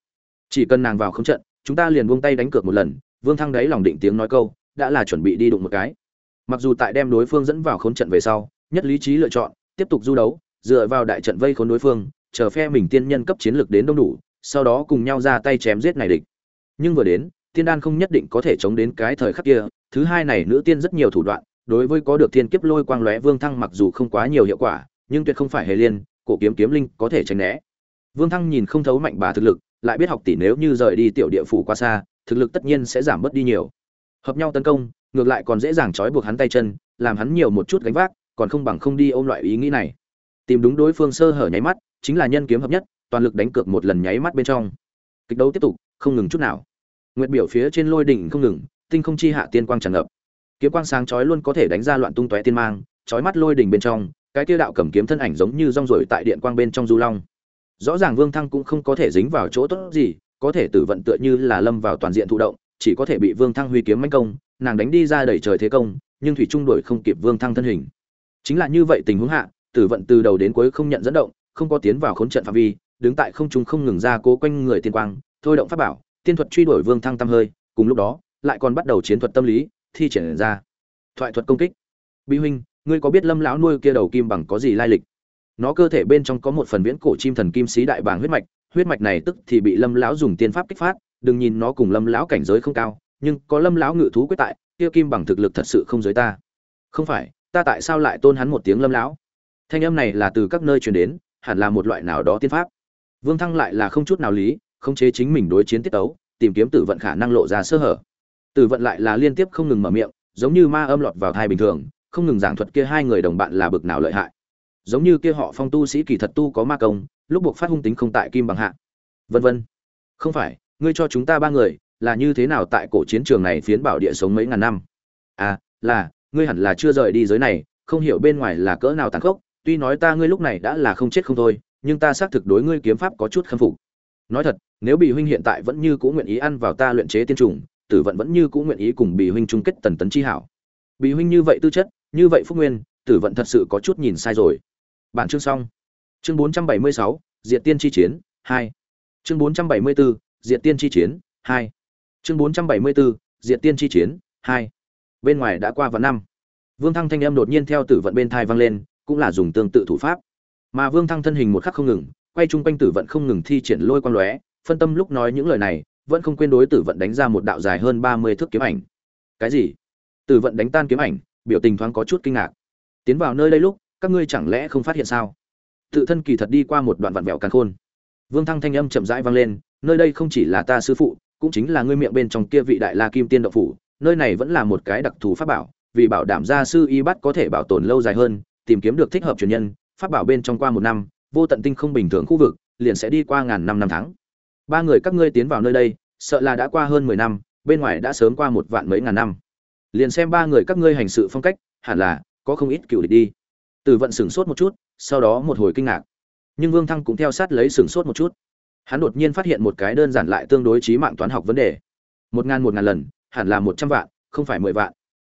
Chỉ cần nàng vào khống trận, chúng ta liền buông tay đánh cược một lần. Vương Thăng đáy lòng định tiếng nói câu, đã là chuẩn bị đi đụng một cái. Mặc dù tại đem đối phương dẫn vào khốn trận về sau, nhất lý trí lựa chọn tiếp tục du đấu, dựa vào đại trận vây khốn đối phương, chờ phe mình tiên nhân cấp chiến lược đến đông đủ, sau đó cùng nhau ra tay chém giết này địch. Nhưng vừa đến, tiên đan không nhất định có thể chống đến cái thời khắc kia, thứ hai này nữ tiên rất nhiều thủ đoạn, đối với có được thiên kiếp lôi quang lóe vương thăng mặc dù không quá nhiều hiệu quả, nhưng tuyệt không phải hề liên, cổ kiếm kiếm linh có thể tránh né. Vương Thăng nhìn không thấu mạnh bà thực lực, lại biết học tỷ nếu như rời đi tiểu địa phủ quá xa, thực lực tất nhiên sẽ giảm bớt đi nhiều hợp nhau tấn công, ngược lại còn dễ dàng trói buộc hắn tay chân, làm hắn nhiều một chút gánh vác, còn không bằng không đi ôm loại ý nghĩ này. Tìm đúng đối phương sơ hở nháy mắt, chính là nhân kiếm hợp nhất, toàn lực đánh cược một lần nháy mắt bên trong. Kịch đấu tiếp tục, không ngừng chút nào. Nguyệt biểu phía trên lôi đỉnh không ngừng, tinh không chi hạ tiên quang tràn ngập. Kiếm quang sáng chói luôn có thể đánh ra loạn tung tóe tiên mang, chói mắt lôi đỉnh bên trong, cái tiêu đạo cầm kiếm thân ảnh giống như rong ruổi tại điện quang bên trong du long. Rõ ràng vương thăng cũng không có thể dính vào chỗ tốt gì, có thể tử vận tựa như là lâm vào toàn diện thụ động chỉ có thể bị Vương Thăng huy kiếm mãnh công, nàng đánh đi ra đẩy trời thế công, nhưng thủy trung đuổi không kịp Vương Thăng thân hình. Chính là như vậy tình huống hạ, Tử vận từ đầu đến cuối không nhận dẫn động, không có tiến vào khốn trận phạm vi, đứng tại không trung không ngừng ra cố quanh người tiên quang, thôi động pháp bảo, tiên thuật truy đuổi Vương Thăng tâm hơi, cùng lúc đó, lại còn bắt đầu chiến thuật tâm lý, thi triển ra. Thoại thuật công kích. Bí huynh, ngươi có biết Lâm lão nuôi kia đầu kim bằng có gì lai lịch? Nó cơ thể bên trong có một phần viễn cổ chim thần kim sĩ đại bàng huyết mạch, huyết mạch này tức thì bị Lâm lão dùng tiên pháp kích phát, đừng nhìn nó cùng lâm lão cảnh giới không cao, nhưng có lâm lão ngự thú quyết tại, kia kim bằng thực lực thật sự không giới ta. Không phải, ta tại sao lại tôn hắn một tiếng lâm lão? Thanh âm này là từ các nơi truyền đến, hẳn là một loại nào đó tiên pháp. Vương thăng lại là không chút nào lý không chế chính mình đối chiến tiết tấu, tìm kiếm tử vận khả năng lộ ra sơ hở. Tử vận lại là liên tiếp không ngừng mở miệng, giống như ma âm lọt vào thai bình thường, không ngừng giảng thuật kia hai người đồng bạn là bực nào lợi hại. Giống như kia họ phong tu sĩ kỳ thật tu có ma công, lúc buộc phát hung tính không tại kim bằng hạ. Vân vân. Không phải ngươi cho chúng ta ba người là như thế nào tại cổ chiến trường này phiến bảo địa sống mấy ngàn năm? À là ngươi hẳn là chưa rời đi giới này không hiểu bên ngoài là cỡ nào tàn khốc tuy nói ta ngươi lúc này đã là không chết không thôi nhưng ta xác thực đối ngươi kiếm pháp có chút khâm phục. Nói thật nếu bị huynh hiện tại vẫn như cũng nguyện ý ăn vào ta luyện chế tiên trùng tử vận vẫn như cũng nguyện ý cùng bị huynh chung kết tần tấn chi hảo. Bị huynh như vậy tư chất như vậy phúc nguyên tử vận thật sự có chút nhìn sai rồi. Bản chương xong. Chương 476, diệt tiên chi chiến 2. chương 474, diệt tiên chi chiến 2. chương 474, diệt tiên chi chiến 2. bên ngoài đã qua vào năm. Vương thăng thanh âm đột nhiên theo tử vận bên thai vang lên cũng là dùng tương tự thủ pháp. Mà vương thăng thân hình một khắc không ngừng quay chung quanh tử vận không ngừng thi triển lôi quang lóe phân tâm lúc nói những lời này vẫn không quên đối tử vận đánh ra một đạo dài hơn ba mươi thước kiếm ảnh. Cái gì? Tử vận đánh tan kiếm ảnh biểu tình thoáng có chút kinh ngạc. Tiến vào nơi đây lúc các ngươi chẳng lẽ không phát hiện sao? Tự thân kỳ thật đi qua một đoạn vặn vẹo càn khôn. Vương thăng thanh âm chậm rãi vang lên nơi đây không chỉ là ta sư phụ, cũng chính là ngươi miệng bên trong kia vị đại la kim tiên đậu phủ, nơi này vẫn là một cái đặc thù pháp bảo, vì bảo đảm gia sư y bắt có thể bảo tồn lâu dài hơn, tìm kiếm được thích hợp truyền nhân, pháp bảo bên trong qua một năm, vô tận tinh không bình thường khu vực, liền sẽ đi qua ngàn năm năm tháng. Ba người các ngươi tiến vào nơi đây, sợ là đã qua hơn mười năm, bên ngoài đã sớm qua một vạn mấy ngàn năm. Liền xem ba người các ngươi hành sự phong cách, hẳn là có không ít cựu địch đi. Từ vận sửng sốt một chút, sau đó một hồi kinh ngạc. Nhưng vương thăng cũng theo sát lấy sửng sốt một chút hắn đột nhiên phát hiện một cái đơn giản lại tương đối trí mạng toán học vấn đề. Một ngàn một ngàn lần, hẳn là một trăm vạn, không phải mười vạn.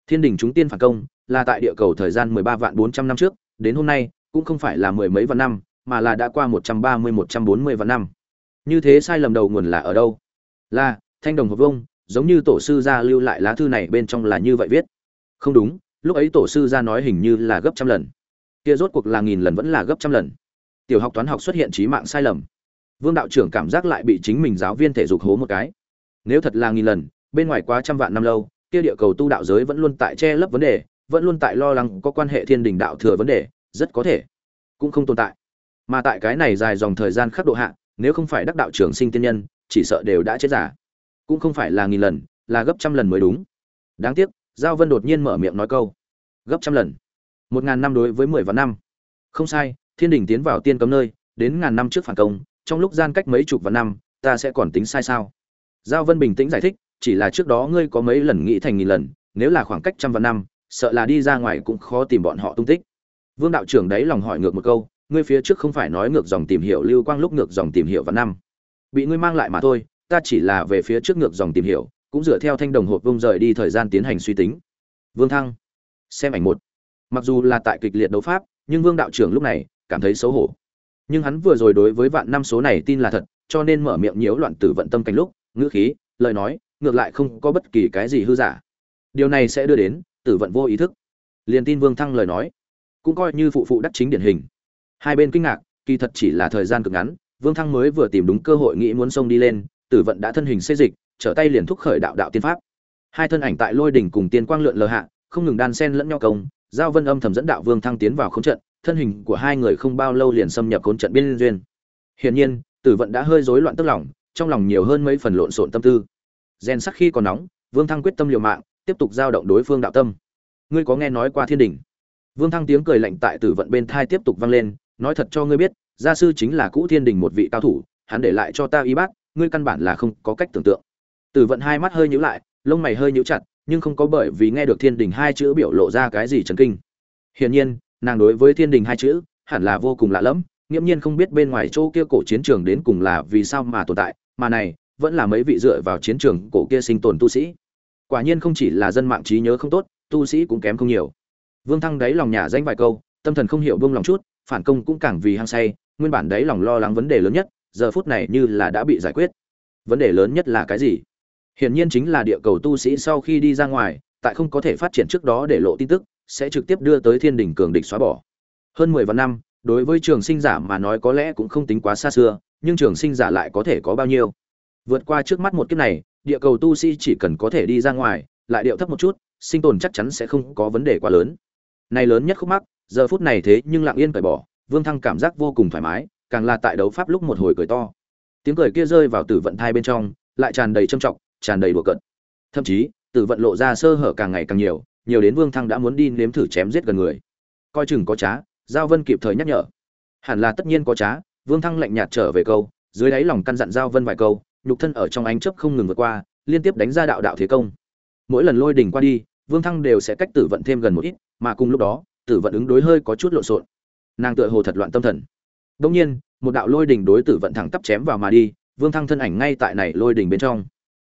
Thiên đình chúng tiên phản công, là tại địa cầu thời gian mười ba vạn bốn trăm năm trước, đến hôm nay, cũng không phải là mười mấy vạn năm, mà là đã qua một trăm ba mươi, một trăm bốn mươi vạn năm. Như thế sai lầm đầu nguồn là ở đâu? Là, thanh đồng hợp vông, giống như tổ sư gia lưu lại lá thư này bên trong là như vậy viết. Không đúng, lúc ấy tổ sư gia nói hình như là gấp trăm lần. Kia rốt cuộc là nghìn lần vẫn là gấp trăm lần. Tiểu học toán học xuất hiện trí mạng sai lầm vương đạo trưởng cảm giác lại bị chính mình giáo viên thể dục hố một cái. Nếu thật là nghìn lần, bên ngoài quá trăm vạn năm lâu, kia địa cầu tu đạo giới vẫn luôn tại che lấp vấn đề, vẫn luôn tại lo lắng có quan hệ thiên đình đạo thừa vấn đề, rất có thể cũng không tồn tại. Mà tại cái này dài dòng thời gian khắc độ hạ, nếu không phải đắc đạo trưởng sinh tiên nhân, chỉ sợ đều đã chết giả cũng không phải là nghìn lần, là gấp trăm lần mới đúng. Đáng tiếc, giao vân đột nhiên mở miệng nói câu. Gấp trăm lần. Một ngàn năm đối với mười vạn năm. Không sai, thiên đình tiến vào tiên cấm nơi, đến ngàn năm trước phản công trong lúc gian cách mấy chục vạn năm, ta sẽ còn tính sai sao? Giao vân bình tĩnh giải thích, chỉ là trước đó ngươi có mấy lần nghĩ thành nghìn lần, nếu là khoảng cách trăm vạn năm, sợ là đi ra ngoài cũng khó tìm bọn họ tung tích. Vương đạo trưởng đấy lòng hỏi ngược một câu, ngươi phía trước không phải nói ngược dòng tìm hiểu lưu quang lúc ngược dòng tìm hiểu vạn năm. Bị ngươi mang lại mà thôi, ta chỉ là về phía trước ngược dòng tìm hiểu, cũng dựa theo thanh đồng hộp vông rời đi thời gian tiến hành suy tính. Vương thăng, xem ảnh một. Mặc dù là tại kịch liệt đấu pháp, nhưng vương đạo trưởng lúc này cảm thấy xấu hổ nhưng hắn vừa rồi đối với vạn năm số này tin là thật, cho nên mở miệng nhiễu loạn tử vận tâm cảnh lúc, ngữ khí, lời nói, ngược lại không có bất kỳ cái gì hư giả. Điều này sẽ đưa đến tử vận vô ý thức. Liền tin vương thăng lời nói, cũng coi như phụ phụ đắc chính điển hình. Hai bên kinh ngạc, kỳ thật chỉ là thời gian cực ngắn, vương thăng mới vừa tìm đúng cơ hội nghĩ muốn xông đi lên, tử vận đã thân hình xây dịch, trở tay liền thúc khởi đạo đạo tiên pháp. Hai thân ảnh tại lôi đỉnh cùng tiên quang lượn lờ hạ, không ngừng đan sen lẫn nhau công, giao vân âm thầm dẫn đạo vương thăng tiến vào khốn trận thân hình của hai người không bao lâu liền xâm nhập khốn trận biên duyên. Hiển nhiên, tử vận đã hơi rối loạn tức lòng, trong lòng nhiều hơn mấy phần lộn xộn tâm tư. Gen sắc khi còn nóng, vương thăng quyết tâm liều mạng, tiếp tục giao động đối phương đạo tâm. Ngươi có nghe nói qua thiên đình vương thăng tiếng cười lạnh tại tử vận bên thai tiếp tục vang lên, nói thật cho ngươi biết, gia sư chính là cũ thiên đình một vị cao thủ, hắn để lại cho ta y bác ngươi căn bản là không có cách tưởng tượng. Tử vận hai mắt hơi nhíu lại, lông mày hơi nhíu chặt, nhưng không có bởi vì nghe được thiên đình hai chữ biểu lộ ra cái gì chấn kinh. Hiển nhiên nàng đối với thiên đình hai chữ, hẳn là vô cùng lạ lẫm, nghiễm nhiên không biết bên ngoài chỗ kia cổ chiến trường đến cùng là vì sao mà tồn tại, mà này, vẫn là mấy vị dựa vào chiến trường cổ kia sinh tồn tu sĩ. Quả nhiên không chỉ là dân mạng trí nhớ không tốt, tu sĩ cũng kém không nhiều. Vương thăng đáy lòng nhà danh vài câu, tâm thần không hiểu buông lòng chút, phản công cũng càng vì hăng say, nguyên bản đáy lòng lo lắng vấn đề lớn nhất, giờ phút này như là đã bị giải quyết. Vấn đề lớn nhất là cái gì? Hiển nhiên chính là địa cầu tu sĩ sau khi đi ra ngoài, tại không có thể phát triển trước đó để lộ tin tức sẽ trực tiếp đưa tới thiên đỉnh cường địch xóa bỏ. Hơn mười vạn năm, đối với trường sinh giả mà nói có lẽ cũng không tính quá xa xưa, nhưng trường sinh giả lại có thể có bao nhiêu? Vượt qua trước mắt một kiếp này, địa cầu tu sĩ chỉ cần có thể đi ra ngoài, lại điệu thấp một chút, sinh tồn chắc chắn sẽ không có vấn đề quá lớn. Này lớn nhất khúc mắc, giờ phút này thế nhưng lặng yên phải bỏ, vương thăng cảm giác vô cùng thoải mái, càng là tại đấu pháp lúc một hồi cười to. Tiếng cười kia rơi vào tử vận thai bên trong, lại tràn đầy trâm trọng, tràn đầy đùa cận thậm chí, tử vận lộ ra sơ hở càng ngày càng nhiều nhiều đến vương thăng đã muốn đi nếm thử chém giết gần người. Coi chừng có trá, giao vân kịp thời nhắc nhở. Hẳn là tất nhiên có trá, vương thăng lạnh nhạt trở về câu, dưới đáy lòng căn dặn giao vân vài câu, nhục thân ở trong ánh chớp không ngừng vượt qua, liên tiếp đánh ra đạo đạo thế công. Mỗi lần lôi đỉnh qua đi, vương thăng đều sẽ cách tử vận thêm gần một ít, mà cùng lúc đó, tử vận ứng đối hơi có chút lộn xộn. Nàng tựa hồ thật loạn tâm thần. Đông nhiên, một đạo lôi đỉnh đối tử vận thẳng tắp chém vào mà đi, vương thăng thân ảnh ngay tại này lôi đỉnh bên trong.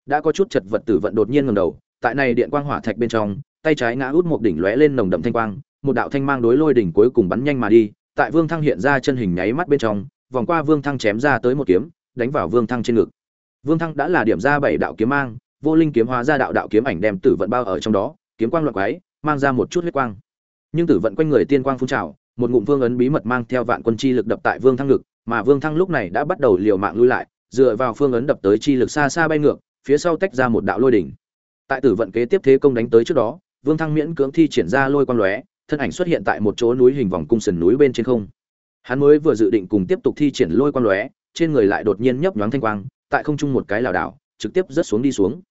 Đã có chút chật vật tử vận đột nhiên ngẩng đầu, tại này điện quang hỏa thạch bên trong tay trái ngã út một đỉnh lóe lên nồng đậm thanh quang, một đạo thanh mang đối lôi đỉnh cuối cùng bắn nhanh mà đi, tại vương thăng hiện ra chân hình nháy mắt bên trong, vòng qua vương thăng chém ra tới một kiếm, đánh vào vương thăng trên ngực. Vương thăng đã là điểm ra bảy đạo kiếm mang, vô linh kiếm hóa ra đạo đạo kiếm ảnh đem tử vận bao ở trong đó, kiếm quang loạn quái, mang ra một chút huyết quang. Nhưng tử vận quanh người tiên quang phun trào, một ngụm vương ấn bí mật mang theo vạn quân chi lực đập tại vương thăng ngực, mà vương thăng lúc này đã bắt đầu liều mạng lui lại, dựa vào phương ấn đập tới chi lực xa xa bay ngược, phía sau tách ra một đạo lôi đỉnh. Tại tử vận kế tiếp thế công đánh tới trước đó vương thăng miễn cưỡng thi triển ra lôi quang lóe, thân ảnh xuất hiện tại một chỗ núi hình vòng cung sườn núi bên trên không. Hắn mới vừa dự định cùng tiếp tục thi triển lôi quang lóe, trên người lại đột nhiên nhấp nhoáng thanh quang, tại không trung một cái lảo đảo, trực tiếp rớt xuống đi xuống.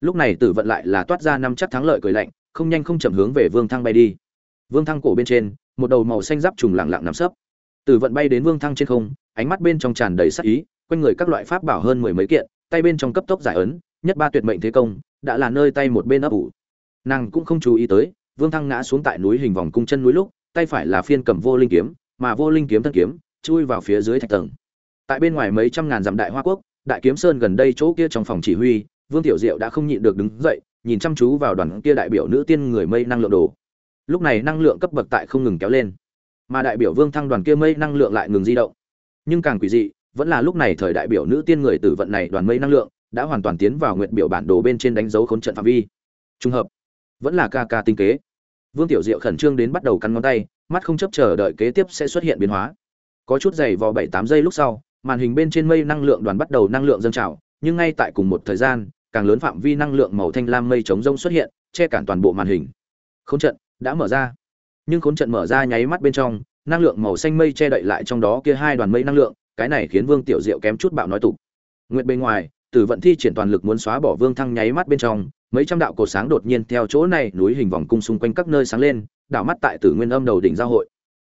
Lúc này tử vận lại là toát ra năm chắc thắng lợi cười lạnh, không nhanh không chậm hướng về vương thăng bay đi. Vương thăng cổ bên trên, một đầu màu xanh giáp trùng lặng lặng nằm sấp. Tử vận bay đến vương thăng trên không, ánh mắt bên trong tràn đầy sát ý, quanh người các loại pháp bảo hơn mười mấy kiện, tay bên trong cấp tốc giải ấn, nhất ba tuyệt mệnh thế công, đã là nơi tay một bên ấp ủ nàng cũng không chú ý tới, vương thăng ngã xuống tại núi hình vòng cung chân núi lúc, tay phải là phiên cầm vô linh kiếm, mà vô linh kiếm thân kiếm, chui vào phía dưới thạch tầng. Tại bên ngoài mấy trăm ngàn dặm đại hoa quốc, đại kiếm sơn gần đây chỗ kia trong phòng chỉ huy, vương tiểu diệu đã không nhịn được đứng dậy, nhìn chăm chú vào đoàn kia đại biểu nữ tiên người mây năng lượng đồ. Lúc này năng lượng cấp bậc tại không ngừng kéo lên, mà đại biểu vương thăng đoàn kia mây năng lượng lại ngừng di động. Nhưng càng quỷ dị, vẫn là lúc này thời đại biểu nữ tiên người tử vận này đoàn mây năng lượng, đã hoàn toàn tiến vào nguyện biểu bản đồ bên trên đánh dấu khốn trận phạm vi. Trùng hợp vẫn là ca ca tinh kế. Vương tiểu diệu khẩn trương đến bắt đầu cắn ngón tay, mắt không chấp chờ đợi kế tiếp sẽ xuất hiện biến hóa. Có chút dày vò bảy tám giây lúc sau, màn hình bên trên mây năng lượng đoàn bắt đầu năng lượng dâng trào, nhưng ngay tại cùng một thời gian, càng lớn phạm vi năng lượng màu thanh lam mây chống rông xuất hiện, che cản toàn bộ màn hình. Khốn trận, đã mở ra. Nhưng khốn trận mở ra nháy mắt bên trong, năng lượng màu xanh mây che đậy lại trong đó kia hai đoàn mây năng lượng, cái này khiến vương tiểu diệu kém chút bạo nói tục. Nguyện bên ngoài, tử vận thi triển toàn lực muốn xóa bỏ vương thăng nháy mắt bên trong mấy trăm đạo cột sáng đột nhiên theo chỗ này núi hình vòng cung xung quanh các nơi sáng lên, đảo mắt tại tử nguyên âm đầu đỉnh giao hội.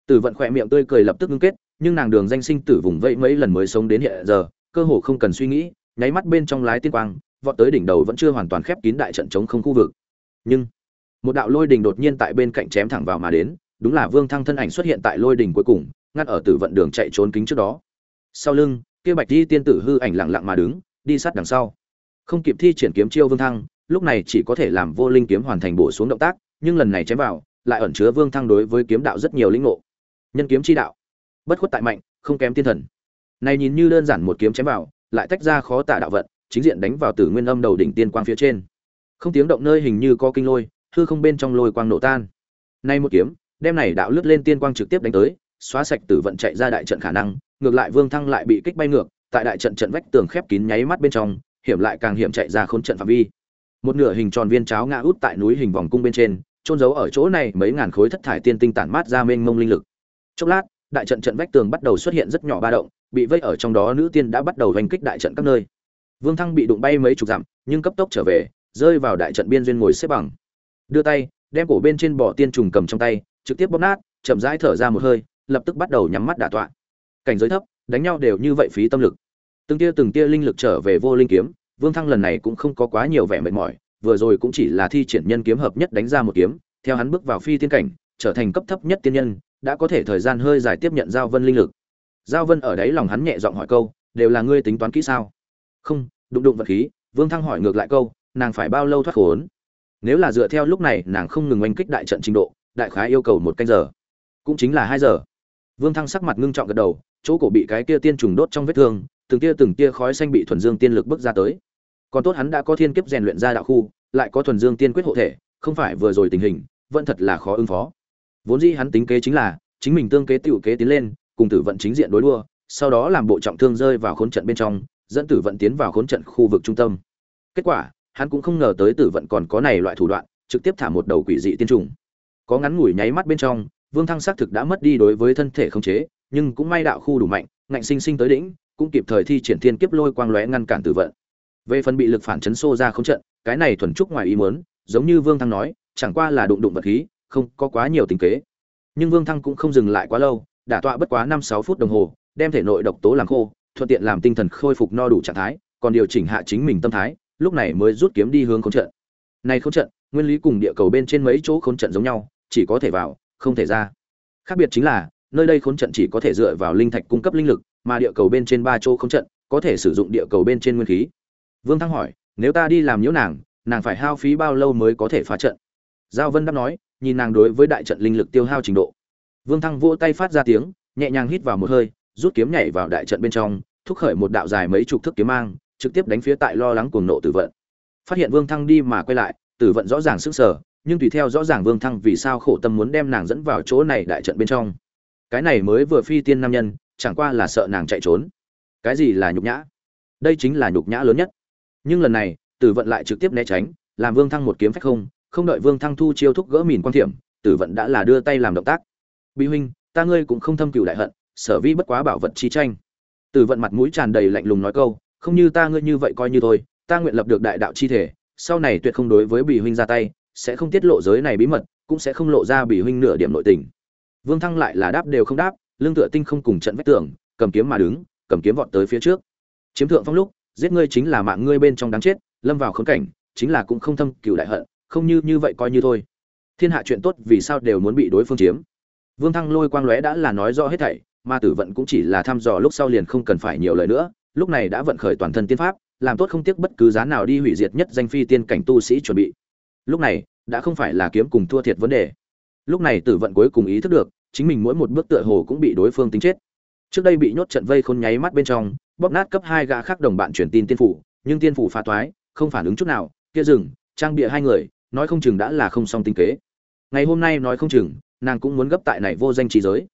Tử vận khỏe miệng tươi cười lập tức ngưng kết, nhưng nàng đường danh sinh tử vùng vẫy mấy lần mới sống đến hiện giờ, cơ hồ không cần suy nghĩ, nháy mắt bên trong lái tiên quang, vọt tới đỉnh đầu vẫn chưa hoàn toàn khép kín đại trận chống không khu vực. Nhưng, một đạo lôi đỉnh đột nhiên tại bên cạnh chém thẳng vào mà đến, đúng là vương thăng thân ảnh xuất hiện tại lôi đỉnh cuối cùng, ngắt ở tử vận đường chạy trốn kính trước đó. Sau lưng, kia bạch di tiên tử hư ảnh lặng lặng mà đứng, đi sát đằng sau. Không kịp thi triển kiếm chiêu vương thăng lúc này chỉ có thể làm vô linh kiếm hoàn thành bổ xuống động tác, nhưng lần này chém vào, lại ẩn chứa vương thăng đối với kiếm đạo rất nhiều lĩnh ngộ. Nhân kiếm chi đạo. Bất khuất tại mạnh, không kém tiên thần. Này nhìn như đơn giản một kiếm chém vào, lại tách ra khó tả đạo vận, chính diện đánh vào tử nguyên âm đầu đỉnh tiên quang phía trên. Không tiếng động nơi hình như có kinh lôi, hư không bên trong lôi quang nổ tan. Nay một kiếm, đem này đạo lướt lên tiên quang trực tiếp đánh tới, xóa sạch tử vận chạy ra đại trận khả năng, ngược lại vương thăng lại bị kích bay ngược, tại đại trận trận vách tường khép kín nháy mắt bên trong, hiểm lại càng hiểm chạy ra khốn trận phạm vi một nửa hình tròn viên cháo ngã út tại núi hình vòng cung bên trên trôn giấu ở chỗ này mấy ngàn khối thất thải tiên tinh tản mát ra mênh mông linh lực. Chốc lát, đại trận trận vách tường bắt đầu xuất hiện rất nhỏ ba động, bị vây ở trong đó nữ tiên đã bắt đầu hành kích đại trận các nơi. Vương thăng bị đụng bay mấy chục dặm, nhưng cấp tốc trở về, rơi vào đại trận biên duyên ngồi xếp bằng. Đưa tay, đem cổ bên trên bỏ tiên trùng cầm trong tay, trực tiếp bóp nát, chậm rãi thở ra một hơi, lập tức bắt đầu nhắm mắt đả tọa. Cảnh giới thấp, đánh nhau đều như vậy phí tâm lực. Từng tia từng tia linh lực trở về vô linh kiếm vương thăng lần này cũng không có quá nhiều vẻ mệt mỏi, vừa rồi cũng chỉ là thi triển nhân kiếm hợp nhất đánh ra một kiếm, theo hắn bước vào phi tiên cảnh, trở thành cấp thấp nhất tiên nhân, đã có thể thời gian hơi dài tiếp nhận giao vân linh lực. Giao vân ở đấy lòng hắn nhẹ giọng hỏi câu, đều là ngươi tính toán kỹ sao? Không, đụng đụng vật khí. Vương thăng hỏi ngược lại câu, nàng phải bao lâu thoát khốn? Nếu là dựa theo lúc này, nàng không ngừng oanh kích đại trận trình độ, đại khái yêu cầu một canh giờ. Cũng chính là hai giờ. Vương thăng sắc mặt ngưng trọng gật đầu, chỗ cổ bị cái kia tiên trùng đốt trong vết thương từng tia từng tia khói xanh bị thuần dương tiên lực bước ra tới. Còn tốt hắn đã có thiên kiếp rèn luyện ra đạo khu, lại có thuần dương tiên quyết hộ thể, không phải vừa rồi tình hình, vẫn thật là khó ứng phó. Vốn dĩ hắn tính kế chính là, chính mình tương kế tiểu kế tiến lên, cùng tử vận chính diện đối đua, sau đó làm bộ trọng thương rơi vào khốn trận bên trong, dẫn tử vận tiến vào khốn trận khu vực trung tâm. Kết quả, hắn cũng không ngờ tới tử vận còn có này loại thủ đoạn, trực tiếp thả một đầu quỷ dị tiên trùng. Có ngắn ngủi nháy mắt bên trong, vương thăng xác thực đã mất đi đối với thân thể không chế, nhưng cũng may đạo khu đủ mạnh, ngạnh sinh sinh tới đỉnh cũng kịp thời thi triển thiên kiếp lôi quang lóe ngăn cản tử vận. Về phần bị lực phản chấn xô ra không trận, cái này thuần trúc ngoài ý muốn, giống như vương thăng nói, chẳng qua là đụng đụng vật khí, không có quá nhiều tình kế. Nhưng vương thăng cũng không dừng lại quá lâu, đả tọa bất quá năm sáu phút đồng hồ, đem thể nội độc tố làm khô, thuận tiện làm tinh thần khôi phục no đủ trạng thái, còn điều chỉnh hạ chính mình tâm thái, lúc này mới rút kiếm đi hướng khốn trận. Này khốn trận, nguyên lý cùng địa cầu bên trên mấy chỗ khốn trận giống nhau, chỉ có thể vào, không thể ra. Khác biệt chính là, nơi đây khốn trận chỉ có thể dựa vào linh thạch cung cấp linh lực mà địa cầu bên trên ba chỗ không trận, có thể sử dụng địa cầu bên trên nguyên khí. Vương thăng hỏi, nếu ta đi làm nhiễu nàng nàng phải hao phí bao lâu mới có thể phá trận? Giao vân đáp nói, nhìn nàng đối với đại trận linh lực tiêu hao trình độ. Vương thăng vỗ tay phát ra tiếng, nhẹ nhàng hít vào một hơi, rút kiếm nhảy vào đại trận bên trong, thúc khởi một đạo dài mấy chục thước kiếm mang, trực tiếp đánh phía tại lo lắng cuồng nộ tử vận. Phát hiện vương thăng đi mà quay lại, tử vận rõ ràng sức sở nhưng tùy theo rõ ràng vương thăng vì sao khổ tâm muốn đem nàng dẫn vào chỗ này đại trận bên trong. Cái này mới vừa phi tiên nam nhân chẳng qua là sợ nàng chạy trốn. Cái gì là nhục nhã? Đây chính là nhục nhã lớn nhất. Nhưng lần này, tử vận lại trực tiếp né tránh, làm vương thăng một kiếm phách không không đợi vương thăng thu chiêu thúc gỡ mìn quan thiểm, tử vận đã là đưa tay làm động tác. Bị huynh, ta ngươi cũng không thâm cựu đại hận, sở vi bất quá bảo vật chi tranh. Tử vận mặt mũi tràn đầy lạnh lùng nói câu, không như ta ngươi như vậy coi như thôi, ta nguyện lập được đại đạo chi thể, sau này tuyệt không đối với bị huynh ra tay, sẽ không tiết lộ giới này bí mật, cũng sẽ không lộ ra bị huynh nửa điểm nội tình. Vương thăng lại là đáp đều không đáp lương tựa tinh không cùng trận vách tường, cầm kiếm mà đứng, cầm kiếm vọt tới phía trước. Chiếm thượng phong lúc, giết ngươi chính là mạng ngươi bên trong đáng chết, lâm vào khốn cảnh, chính là cũng không thâm, cựu đại hận, không như như vậy coi như thôi. Thiên hạ chuyện tốt vì sao đều muốn bị đối phương chiếm. Vương thăng lôi quang lóe đã là nói rõ hết thảy mà tử vận cũng chỉ là thăm dò lúc sau liền không cần phải nhiều lời nữa, lúc này đã vận khởi toàn thân tiên pháp, làm tốt không tiếc bất cứ giá nào đi hủy diệt nhất danh phi tiên cảnh tu sĩ chuẩn bị. Lúc này, đã không phải là kiếm cùng thua thiệt vấn đề. Lúc này tử vận cuối cùng ý thức được chính mình mỗi một bước tựa hồ cũng bị đối phương tính chết. Trước đây bị nhốt trận vây khôn nháy mắt bên trong, bóp nát cấp hai gã khác đồng bạn truyền tin tiên phủ, nhưng tiên phủ phá toái, không phản ứng chút nào, kia dừng, trang bịa hai người, nói không chừng đã là không song tinh kế. Ngày hôm nay nói không chừng, nàng cũng muốn gấp tại này vô danh trí giới.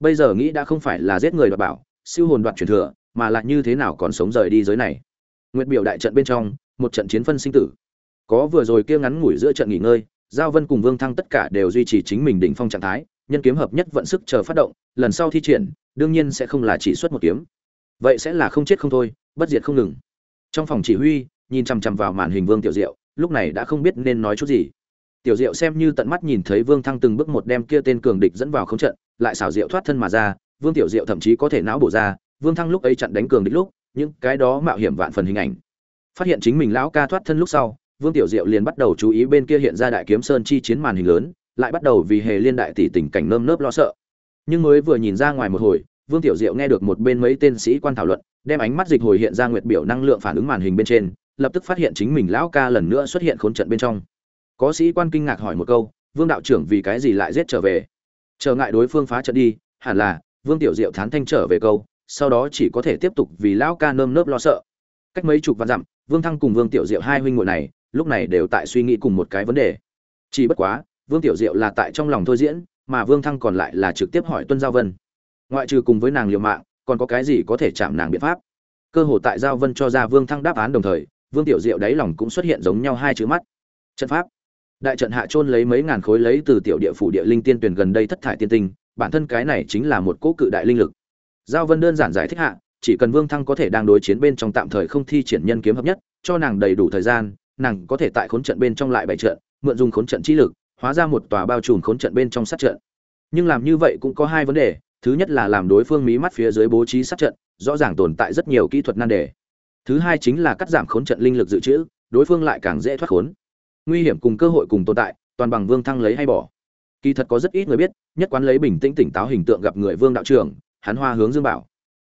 Bây giờ nghĩ đã không phải là giết người đoạt bảo, siêu hồn đoạt truyền thừa, mà là như thế nào còn sống rời đi giới này. Nguyệt biểu đại trận bên trong, một trận chiến phân sinh tử. Có vừa rồi kia ngắn ngủi giữa trận nghỉ ngơi, giao vân cùng vương thăng tất cả đều duy trì chính mình đỉnh phong trạng thái nhân kiếm hợp nhất vận sức chờ phát động, lần sau thi triển, đương nhiên sẽ không là chỉ xuất một kiếm. Vậy sẽ là không chết không thôi, bất diệt không ngừng. Trong phòng chỉ huy, nhìn chằm chằm vào màn hình vương tiểu diệu, lúc này đã không biết nên nói chút gì. Tiểu diệu xem như tận mắt nhìn thấy vương thăng từng bước một đem kia tên cường địch dẫn vào không trận, lại xảo diệu thoát thân mà ra, vương tiểu diệu thậm chí có thể não bổ ra, vương thăng lúc ấy chặn đánh cường địch lúc, những cái đó mạo hiểm vạn phần hình ảnh. Phát hiện chính mình lão ca thoát thân lúc sau, vương tiểu diệu liền bắt đầu chú ý bên kia hiện ra đại kiếm sơn chi chiến màn hình lớn lại bắt đầu vì hề liên đại tỷ tình cảnh nơm nớp lo sợ. Nhưng mới vừa nhìn ra ngoài một hồi, vương tiểu diệu nghe được một bên mấy tên sĩ quan thảo luận, đem ánh mắt dịch hồi hiện ra nguyệt biểu năng lượng phản ứng màn hình bên trên, lập tức phát hiện chính mình lão ca lần nữa xuất hiện khốn trận bên trong. Có sĩ quan kinh ngạc hỏi một câu, vương đạo trưởng vì cái gì lại giết trở về? Trở ngại đối phương phá trận đi, hẳn là, vương tiểu diệu thán thanh trở về câu, sau đó chỉ có thể tiếp tục vì lão ca nơm nớp lo sợ. Cách mấy chục vạn dặm, vương thăng cùng vương tiểu diệu hai huynh ngụy này, lúc này đều tại suy nghĩ cùng một cái vấn đề. Chỉ bất quá vương tiểu diệu là tại trong lòng thôi diễn, mà vương thăng còn lại là trực tiếp hỏi tuân giao vân. Ngoại trừ cùng với nàng liều mạng, còn có cái gì có thể chạm nàng biện pháp? Cơ hội tại giao vân cho ra vương thăng đáp án đồng thời, vương tiểu diệu đáy lòng cũng xuất hiện giống nhau hai chữ mắt. Trận pháp. Đại trận hạ Chôn lấy mấy ngàn khối lấy từ tiểu địa phủ địa linh tiên tuyển gần đây thất thải tiên tinh, bản thân cái này chính là một cỗ cự đại linh lực. Giao vân đơn giản giải thích hạ, chỉ cần vương thăng có thể đang đối chiến bên trong tạm thời không thi triển nhân kiếm hợp nhất, cho nàng đầy đủ thời gian, nàng có thể tại khốn trận bên trong lại bày trận, mượn dùng khốn trận chi lực hóa ra một tòa bao trùm khốn trận bên trong sát trận. Nhưng làm như vậy cũng có hai vấn đề. Thứ nhất là làm đối phương mí mắt phía dưới bố trí sát trận, rõ ràng tồn tại rất nhiều kỹ thuật nan đề. Thứ hai chính là cắt giảm khốn trận linh lực dự trữ, đối phương lại càng dễ thoát khốn. Nguy hiểm cùng cơ hội cùng tồn tại, toàn bằng vương thăng lấy hay bỏ. Kỳ thật có rất ít người biết, nhất quán lấy bình tĩnh tỉnh táo hình tượng gặp người vương đạo trưởng, hắn hoa hướng dương bảo.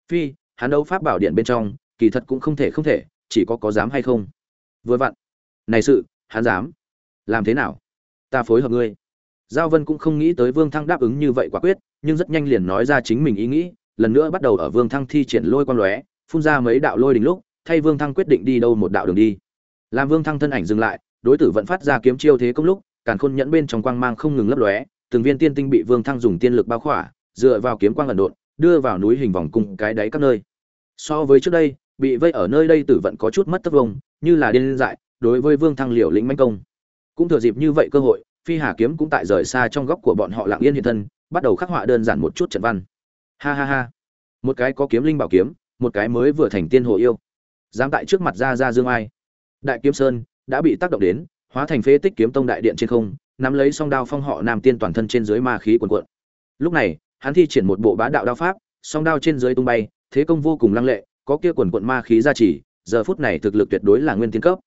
Phi, hắn đấu pháp bảo điện bên trong, kỳ thật cũng không thể không thể, chỉ có có dám hay không? Vừa vặn. Này sự, hắn dám. Làm thế nào? Ta phối hợp ngươi. Giao vân cũng không nghĩ tới vương thăng đáp ứng như vậy quả quyết, nhưng rất nhanh liền nói ra chính mình ý nghĩ, lần nữa bắt đầu ở vương thăng thi triển lôi quan lóe, phun ra mấy đạo lôi đỉnh lúc, thay vương thăng quyết định đi đâu một đạo đường đi. Làm vương thăng thân ảnh dừng lại, đối tử vẫn phát ra kiếm chiêu thế công lúc, càn khôn nhẫn bên trong quang mang không ngừng lấp lóe, từng viên tiên tinh bị vương thăng dùng tiên lực bao khỏa, dựa vào kiếm quang ẩn độn, đưa vào núi hình vòng cung cái đáy các nơi. So với trước đây, bị vây ở nơi đây tử vận có chút mất tất vông như là điên dại, đối với vương thăng liều lĩnh manh công cũng thừa dịp như vậy cơ hội, phi hà kiếm cũng tại rời xa trong góc của bọn họ lặng yên hiện thân, bắt đầu khắc họa đơn giản một chút trận văn. Ha ha ha. Một cái có kiếm linh bảo kiếm, một cái mới vừa thành tiên hồ yêu. Dám tại trước mặt ra ra dương ai. Đại kiếm sơn, đã bị tác động đến, hóa thành phế tích kiếm tông đại điện trên không, nắm lấy song đao phong họ nam tiên toàn thân trên dưới ma khí cuồn cuộn. Lúc này, hắn thi triển một bộ bá đạo đao pháp, song đao trên dưới tung bay, thế công vô cùng lăng lệ, có kia quần quận ma khí ra chỉ giờ phút này thực lực tuyệt đối là nguyên tiên cấp.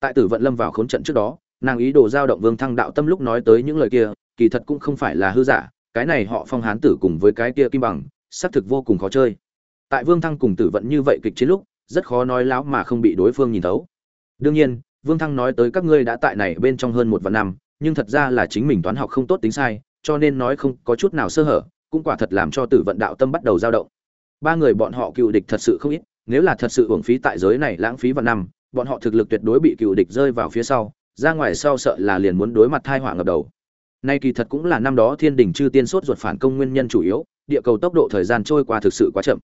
Tại tử vận lâm vào khốn trận trước đó nàng ý đồ giao động vương thăng đạo tâm lúc nói tới những lời kia, kỳ thật cũng không phải là hư giả, cái này họ phong hán tử cùng với cái kia kim bằng, xác thực vô cùng khó chơi. Tại vương thăng cùng tử vận như vậy kịch chiến lúc, rất khó nói láo mà không bị đối phương nhìn thấu. Đương nhiên, vương thăng nói tới các ngươi đã tại này bên trong hơn một vạn năm, nhưng thật ra là chính mình toán học không tốt tính sai, cho nên nói không có chút nào sơ hở, cũng quả thật làm cho tử vận đạo tâm bắt đầu dao động. Ba người bọn họ cựu địch thật sự không ít, nếu là thật sự hưởng phí tại giới này lãng phí vạn năm, bọn họ thực lực tuyệt đối bị cựu địch rơi vào phía sau ra ngoài sau sợ là liền muốn đối mặt thai họa ngập đầu. Nay kỳ thật cũng là năm đó thiên đình chư tiên sốt ruột phản công nguyên nhân chủ yếu, địa cầu tốc độ thời gian trôi qua thực sự quá chậm.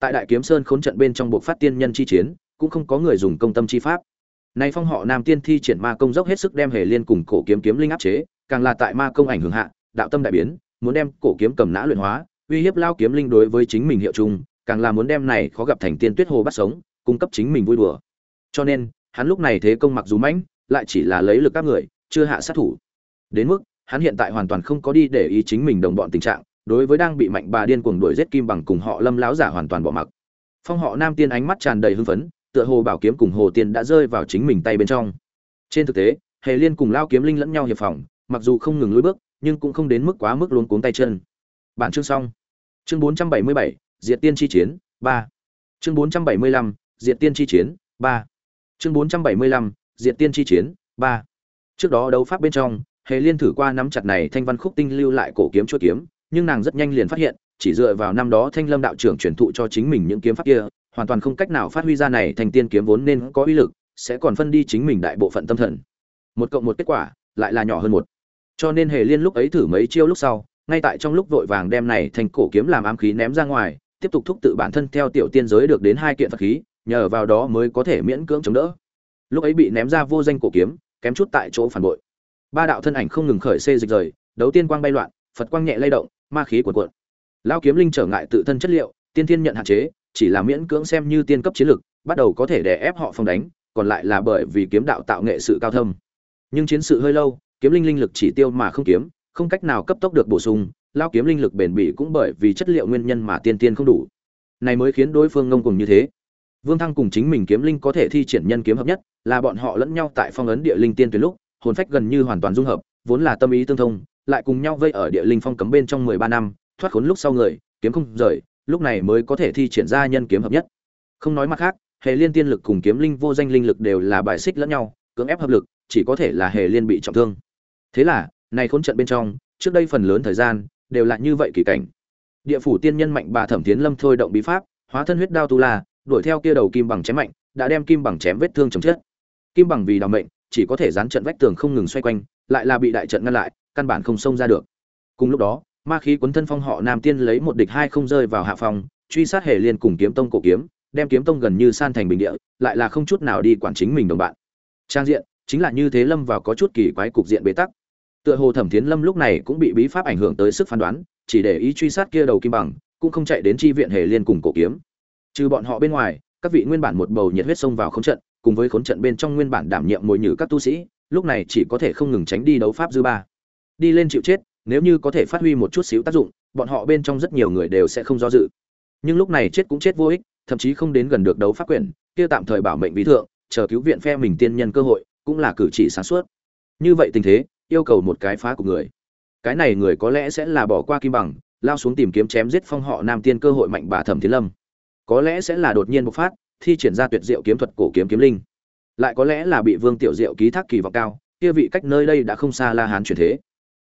Tại đại kiếm sơn khốn trận bên trong buộc phát tiên nhân chi chiến, cũng không có người dùng công tâm chi pháp. Nay phong họ nam tiên thi triển ma công dốc hết sức đem hề liên cùng cổ kiếm kiếm linh áp chế, càng là tại ma công ảnh hưởng hạ, đạo tâm đại biến, muốn đem cổ kiếm cầm nã luyện hóa, uy hiếp lao kiếm linh đối với chính mình hiệu chung, càng là muốn đem này khó gặp thành tiên tuyết hồ bắt sống, cung cấp chính mình vui đùa. Cho nên, hắn lúc này thế công mặc dù mãnh lại chỉ là lấy lực các người chưa hạ sát thủ. Đến mức hắn hiện tại hoàn toàn không có đi để ý chính mình đồng bọn tình trạng đối với đang bị mạnh bà điên cuồng đuổi giết kim bằng cùng họ lâm láo giả hoàn toàn bỏ mặc. Phong họ nam tiên ánh mắt tràn đầy hưng phấn tựa hồ bảo kiếm cùng hồ tiên đã rơi vào chính mình tay bên trong. Trên thực tế hề liên cùng lao kiếm linh lẫn nhau hiệp phòng mặc dù không ngừng lùi bước nhưng cũng không đến mức quá mức luống cuống tay chân. Bản chương xong. Chương 477, diệt tiên chi chiến 3. chương 475, diệt tiên chi chiến 3. chương 475, diệt tiên chi chiến 3. trước đó đấu pháp bên trong, hề liên thử qua nắm chặt này thanh văn khúc tinh lưu lại cổ kiếm chuôi kiếm, nhưng nàng rất nhanh liền phát hiện, chỉ dựa vào năm đó thanh lâm đạo trưởng truyền thụ cho chính mình những kiếm pháp kia, hoàn toàn không cách nào phát huy ra này thành tiên kiếm vốn nên có uy lực, sẽ còn phân đi chính mình đại bộ phận tâm thần. Một cộng một kết quả, lại là nhỏ hơn một. Cho nên hề liên lúc ấy thử mấy chiêu lúc sau, ngay tại trong lúc vội vàng đem này thành cổ kiếm làm ám khí ném ra ngoài, tiếp tục thúc tự bản thân theo tiểu tiên giới được đến hai kiện vật khí, nhờ vào đó mới có thể miễn cưỡng chống đỡ lúc ấy bị ném ra vô danh cổ kiếm, kém chút tại chỗ phản bội. Ba đạo thân ảnh không ngừng khởi xê dịch rời, đấu tiên quang bay loạn, phật quang nhẹ lay động, ma khí cuộn cuộn. Lao kiếm linh trở ngại tự thân chất liệu, tiên thiên nhận hạn chế, chỉ là miễn cưỡng xem như tiên cấp chiến lực, bắt đầu có thể đè ép họ phòng đánh, còn lại là bởi vì kiếm đạo tạo nghệ sự cao thâm. Nhưng chiến sự hơi lâu, kiếm linh linh lực chỉ tiêu mà không kiếm, không cách nào cấp tốc được bổ sung lao kiếm linh lực bền bỉ cũng bởi vì chất liệu nguyên nhân mà tiên tiên không đủ. Này mới khiến đối phương ngông cùng như thế. Vương thăng cùng chính mình kiếm linh có thể thi triển nhân kiếm hợp nhất là bọn họ lẫn nhau tại phong ấn địa linh tiên tuyến lúc, hồn phách gần như hoàn toàn dung hợp, vốn là tâm ý tương thông, lại cùng nhau vây ở địa linh phong cấm bên trong mười ba năm, thoát khốn lúc sau người, kiếm không rời, lúc này mới có thể thi triển ra nhân kiếm hợp nhất. Không nói mặt khác, hệ liên tiên lực cùng kiếm linh vô danh linh lực đều là bài xích lẫn nhau, cưỡng ép hợp lực, chỉ có thể là hệ liên bị trọng thương. Thế là, này khốn trận bên trong, trước đây phần lớn thời gian, đều là như vậy kỳ cảnh. Địa phủ tiên nhân mạnh bà thẩm tiến lâm thôi động bí pháp, hóa thân huyết đao tu la, đuổi theo kia đầu kim bằng chém mạnh, đã đem kim bằng chém vết thương chồng chết kim bằng vì đào mệnh, chỉ có thể dán trận vách tường không ngừng xoay quanh, lại là bị đại trận ngăn lại, căn bản không xông ra được. Cùng lúc đó, ma khí cuốn thân phong họ nam tiên lấy một địch hai không rơi vào hạ phòng truy sát hề liên cùng kiếm tông cổ kiếm, đem kiếm tông gần như san thành bình địa, lại là không chút nào đi quản chính mình đồng bạn. Trang diện, chính là như thế lâm vào có chút kỳ quái cục diện bế tắc. Tựa hồ thẩm thiến lâm lúc này cũng bị bí pháp ảnh hưởng tới sức phán đoán, chỉ để ý truy sát kia đầu kim bằng, cũng không chạy đến chi viện hề liên cùng cổ kiếm. Trừ bọn họ bên ngoài, các vị nguyên bản một bầu nhiệt huyết xông vào không trận cùng với khốn trận bên trong nguyên bản đảm nhiệm mồi nhử các tu sĩ, lúc này chỉ có thể không ngừng tránh đi đấu pháp dư ba. Đi lên chịu chết, nếu như có thể phát huy một chút xíu tác dụng, bọn họ bên trong rất nhiều người đều sẽ không do dự. Nhưng lúc này chết cũng chết vô ích, thậm chí không đến gần được đấu pháp quyền, kia tạm thời bảo mệnh ví thượng, chờ cứu viện phe mình tiên nhân cơ hội, cũng là cử chỉ sáng suốt. Như vậy tình thế, yêu cầu một cái phá của người. Cái này người có lẽ sẽ là bỏ qua kim bằng, lao xuống tìm kiếm chém giết phong họ nam tiên cơ hội mạnh bà thẩm thiên lâm. Có lẽ sẽ là đột nhiên bộc phát thi triển ra tuyệt diệu kiếm thuật cổ kiếm kiếm linh. Lại có lẽ là bị vương tiểu diệu ký thác kỳ vọng cao, kia vị cách nơi đây đã không xa la hán chuyển thế.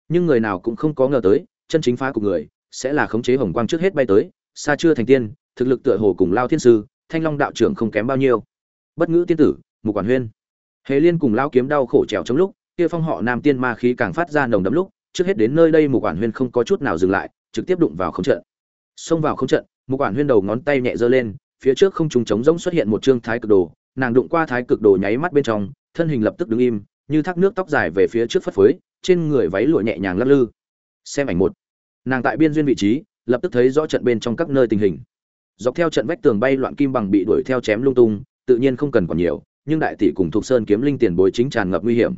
Nhưng người nào cũng không có ngờ tới, chân chính phá của người sẽ là khống chế hồng quang trước hết bay tới, xa chưa thành tiên, thực lực tựa hồ cùng lao thiên sư, thanh long đạo trưởng không kém bao nhiêu. Bất ngữ tiên tử, mục quản huyên. Hề liên cùng lao kiếm đau khổ trèo trong lúc, kia phong họ nam tiên ma khí càng phát ra nồng đấm lúc, trước hết đến nơi đây mục quản huyên không có chút nào dừng lại, trực tiếp đụng vào không trận. Xông vào không trận, mục quản huyên đầu ngón tay nhẹ giơ lên phía trước không trùng trống rỗng xuất hiện một trương thái cực đồ, nàng đụng qua thái cực đồ nháy mắt bên trong, thân hình lập tức đứng im, như thác nước tóc dài về phía trước phất phới, trên người váy lụa nhẹ nhàng lắc lư. Xem ảnh một. Nàng tại biên duyên vị trí, lập tức thấy rõ trận bên trong các nơi tình hình. Dọc theo trận vách tường bay loạn kim bằng bị đuổi theo chém lung tung, tự nhiên không cần còn nhiều, nhưng đại tỷ cùng thuộc sơn kiếm linh tiền bối chính tràn ngập nguy hiểm.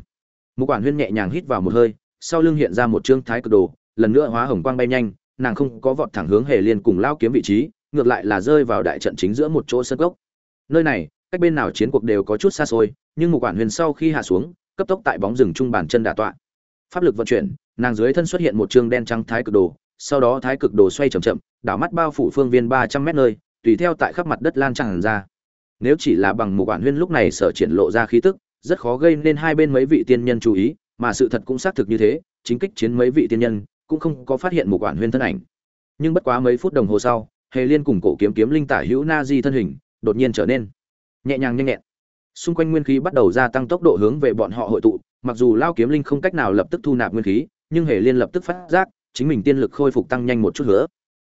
Mục quản huyên nhẹ nhàng hít vào một hơi, sau lưng hiện ra một trương thái cực đồ, lần nữa hóa hồng quang bay nhanh, nàng không có vọt thẳng hướng hề liên cùng lao kiếm vị trí ngược lại là rơi vào đại trận chính giữa một chỗ sân gốc nơi này, cách bên nào chiến cuộc đều có chút xa xôi, nhưng một quản huyền sau khi hạ xuống, cấp tốc tại bóng rừng trung bàn chân đả tọa. Pháp lực vận chuyển, nàng dưới thân xuất hiện một chương đen trắng thái cực đồ, sau đó thái cực đồ xoay chậm chậm, đảo mắt bao phủ phương viên ba trăm mét nơi, tùy theo tại khắp mặt đất lan tràn ra. Nếu chỉ là bằng một quản huyên lúc này sở triển lộ ra khí tức, rất khó gây nên hai bên mấy vị tiên nhân chú ý, mà sự thật cũng xác thực như thế, chính kích chiến mấy vị tiên nhân, cũng không có phát hiện một quản huyên thân ảnh. Nhưng bất quá mấy phút đồng hồ sau hề liên cùng cổ kiếm kiếm linh tả hữu na di thân hình, đột nhiên trở nên nhẹ nhàng nhanh nhẹn. Xung quanh nguyên khí bắt đầu gia tăng tốc độ hướng về bọn họ hội tụ, mặc dù lao kiếm linh không cách nào lập tức thu nạp nguyên khí, nhưng hề liên lập tức phát giác, chính mình tiên lực khôi phục tăng nhanh một chút nữa.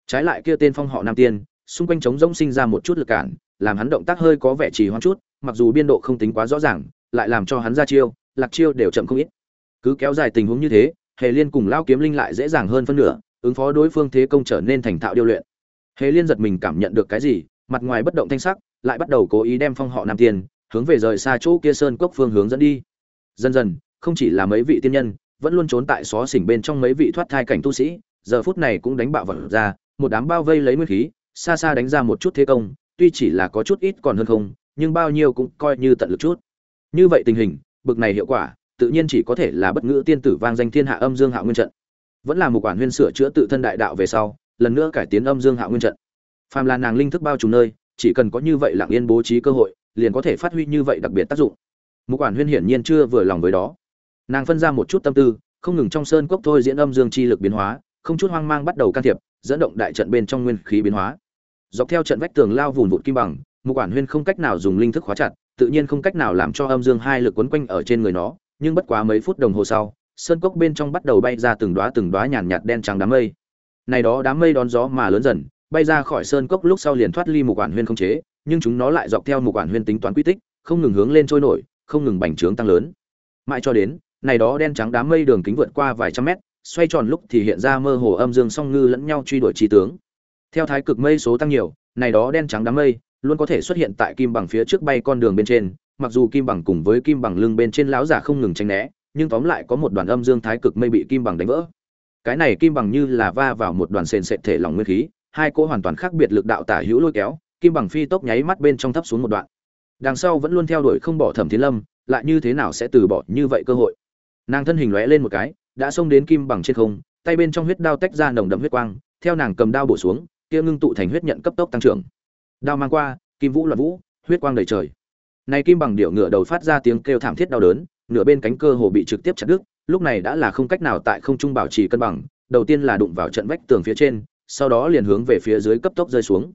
Trái lại kia tên phong họ nam tiên, xung quanh trống rỗng sinh ra một chút lực cản, làm hắn động tác hơi có vẻ trì hoãn chút, mặc dù biên độ không tính quá rõ ràng, lại làm cho hắn ra chiêu, lạc chiêu đều chậm không ít. Cứ kéo dài tình huống như thế, hề liên cùng lao kiếm linh lại dễ dàng hơn phân nửa, ứng phó đối phương thế công trở nên thành thạo điêu luyện hề liên giật mình cảm nhận được cái gì, mặt ngoài bất động thanh sắc, lại bắt đầu cố ý đem phong họ nam tiên, hướng về rời xa chỗ kia sơn cốc phương hướng dẫn đi. Dần dần, không chỉ là mấy vị tiên nhân, vẫn luôn trốn tại xó xỉnh bên trong mấy vị thoát thai cảnh tu sĩ, giờ phút này cũng đánh bạo vật ra, một đám bao vây lấy nguyên khí, xa xa đánh ra một chút thế công, tuy chỉ là có chút ít còn hơn không, nhưng bao nhiêu cũng coi như tận lực chút. Như vậy tình hình, bực này hiệu quả, tự nhiên chỉ có thể là bất ngữ tiên tử vang danh thiên hạ âm dương hạ nguyên trận. Vẫn là một quản huyên sửa chữa tự thân đại đạo về sau lần nữa cải tiến âm dương hạ nguyên trận. Phàm là nàng linh thức bao trùm nơi, chỉ cần có như vậy lặng yên bố trí cơ hội, liền có thể phát huy như vậy đặc biệt tác dụng. Một quản huyên hiển nhiên chưa vừa lòng với đó. Nàng phân ra một chút tâm tư, không ngừng trong sơn cốc thôi diễn âm dương chi lực biến hóa, không chút hoang mang bắt đầu can thiệp, dẫn động đại trận bên trong nguyên khí biến hóa. Dọc theo trận vách tường lao vùn vụt kim bằng một quản huyên không cách nào dùng linh thức khóa chặt, tự nhiên không cách nào làm cho âm dương hai lực quấn quanh ở trên người nó, nhưng bất quá mấy phút đồng hồ sau, sơn cốc bên trong bắt đầu bay ra từng đóa từng đóa nhàn nhạt đen trắng đám mây này đó đám mây đón gió mà lớn dần, bay ra khỏi sơn cốc lúc sau liền thoát ly một quản huyên không chế, nhưng chúng nó lại dọc theo một quản huyên tính toán quy tích, không ngừng hướng lên trôi nổi, không ngừng bành trướng tăng lớn. Mãi cho đến, này đó đen trắng đám mây đường kính vượt qua vài trăm mét, xoay tròn lúc thì hiện ra mơ hồ âm dương song ngư lẫn nhau truy đuổi trí tướng. Theo thái cực mây số tăng nhiều, này đó đen trắng đám mây luôn có thể xuất hiện tại kim bằng phía trước bay con đường bên trên, mặc dù kim bằng cùng với kim bằng lưng bên trên lão giả không ngừng tránh né, nhưng tóm lại có một đoàn âm dương thái cực mây bị kim bằng đánh vỡ cái này kim bằng như là va vào một đoàn sền sệt thể lỏng nguyên khí, hai cỗ hoàn toàn khác biệt lực đạo tả hữu lôi kéo, kim bằng phi tốc nháy mắt bên trong thấp xuống một đoạn. Đằng sau vẫn luôn theo đuổi không bỏ thẩm thiên lâm, lại như thế nào sẽ từ bỏ như vậy cơ hội? Nàng thân hình lóe lên một cái, đã xông đến kim bằng trên không, tay bên trong huyết đao tách ra nồng đậm huyết quang, theo nàng cầm đao bổ xuống, kia ngưng tụ thành huyết nhận cấp tốc tăng trưởng. Đao mang qua, kim vũ loạn vũ, huyết quang đầy trời. Này kim bằng điệu ngựa đầu phát ra tiếng kêu thảm thiết đau đớn, nửa bên cánh cơ hồ bị trực tiếp chặt đứt lúc này đã là không cách nào tại không trung bảo trì cân bằng, đầu tiên là đụng vào trận vách tường phía trên, sau đó liền hướng về phía dưới cấp tốc rơi xuống.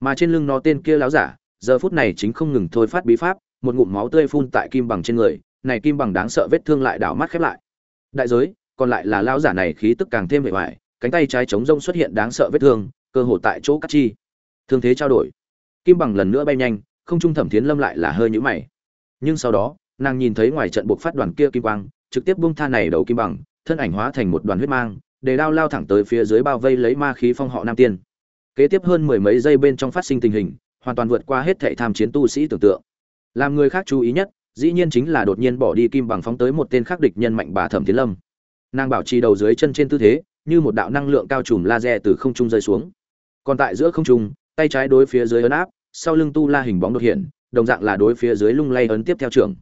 Mà trên lưng nó tên kia láo giả, giờ phút này chính không ngừng thôi phát bí pháp, một ngụm máu tươi phun tại kim bằng trên người, này kim bằng đáng sợ vết thương lại đảo mắt khép lại. Đại giới, còn lại là lão giả này khí tức càng thêm vẻ vải cánh tay trái chống rông xuất hiện đáng sợ vết thương, cơ hồ tại chỗ cắt chi. Thương thế trao đổi. Kim bằng lần nữa bay nhanh, không trung thẩm thiến lâm lại là hơi nhũ mày. Nhưng sau đó, nàng nhìn thấy ngoài trận buộc phát đoàn kia kim quang trực tiếp bung tha này đầu kim bằng, thân ảnh hóa thành một đoàn huyết mang, để đao lao thẳng tới phía dưới bao vây lấy ma khí phong họ nam tiên. Kế tiếp hơn mười mấy giây bên trong phát sinh tình hình, hoàn toàn vượt qua hết thảy tham chiến tu sĩ tưởng tượng. Làm người khác chú ý nhất, dĩ nhiên chính là đột nhiên bỏ đi kim bằng phóng tới một tên khắc địch nhân mạnh bà thẩm tiến lâm. Nàng bảo trì đầu dưới chân trên tư thế, như một đạo năng lượng cao trùm laser từ không trung rơi xuống. Còn tại giữa không trung, tay trái đối phía dưới ấn áp, sau lưng tu la hình bóng đột hiện, đồng dạng là đối phía dưới lung lay ấn tiếp theo trường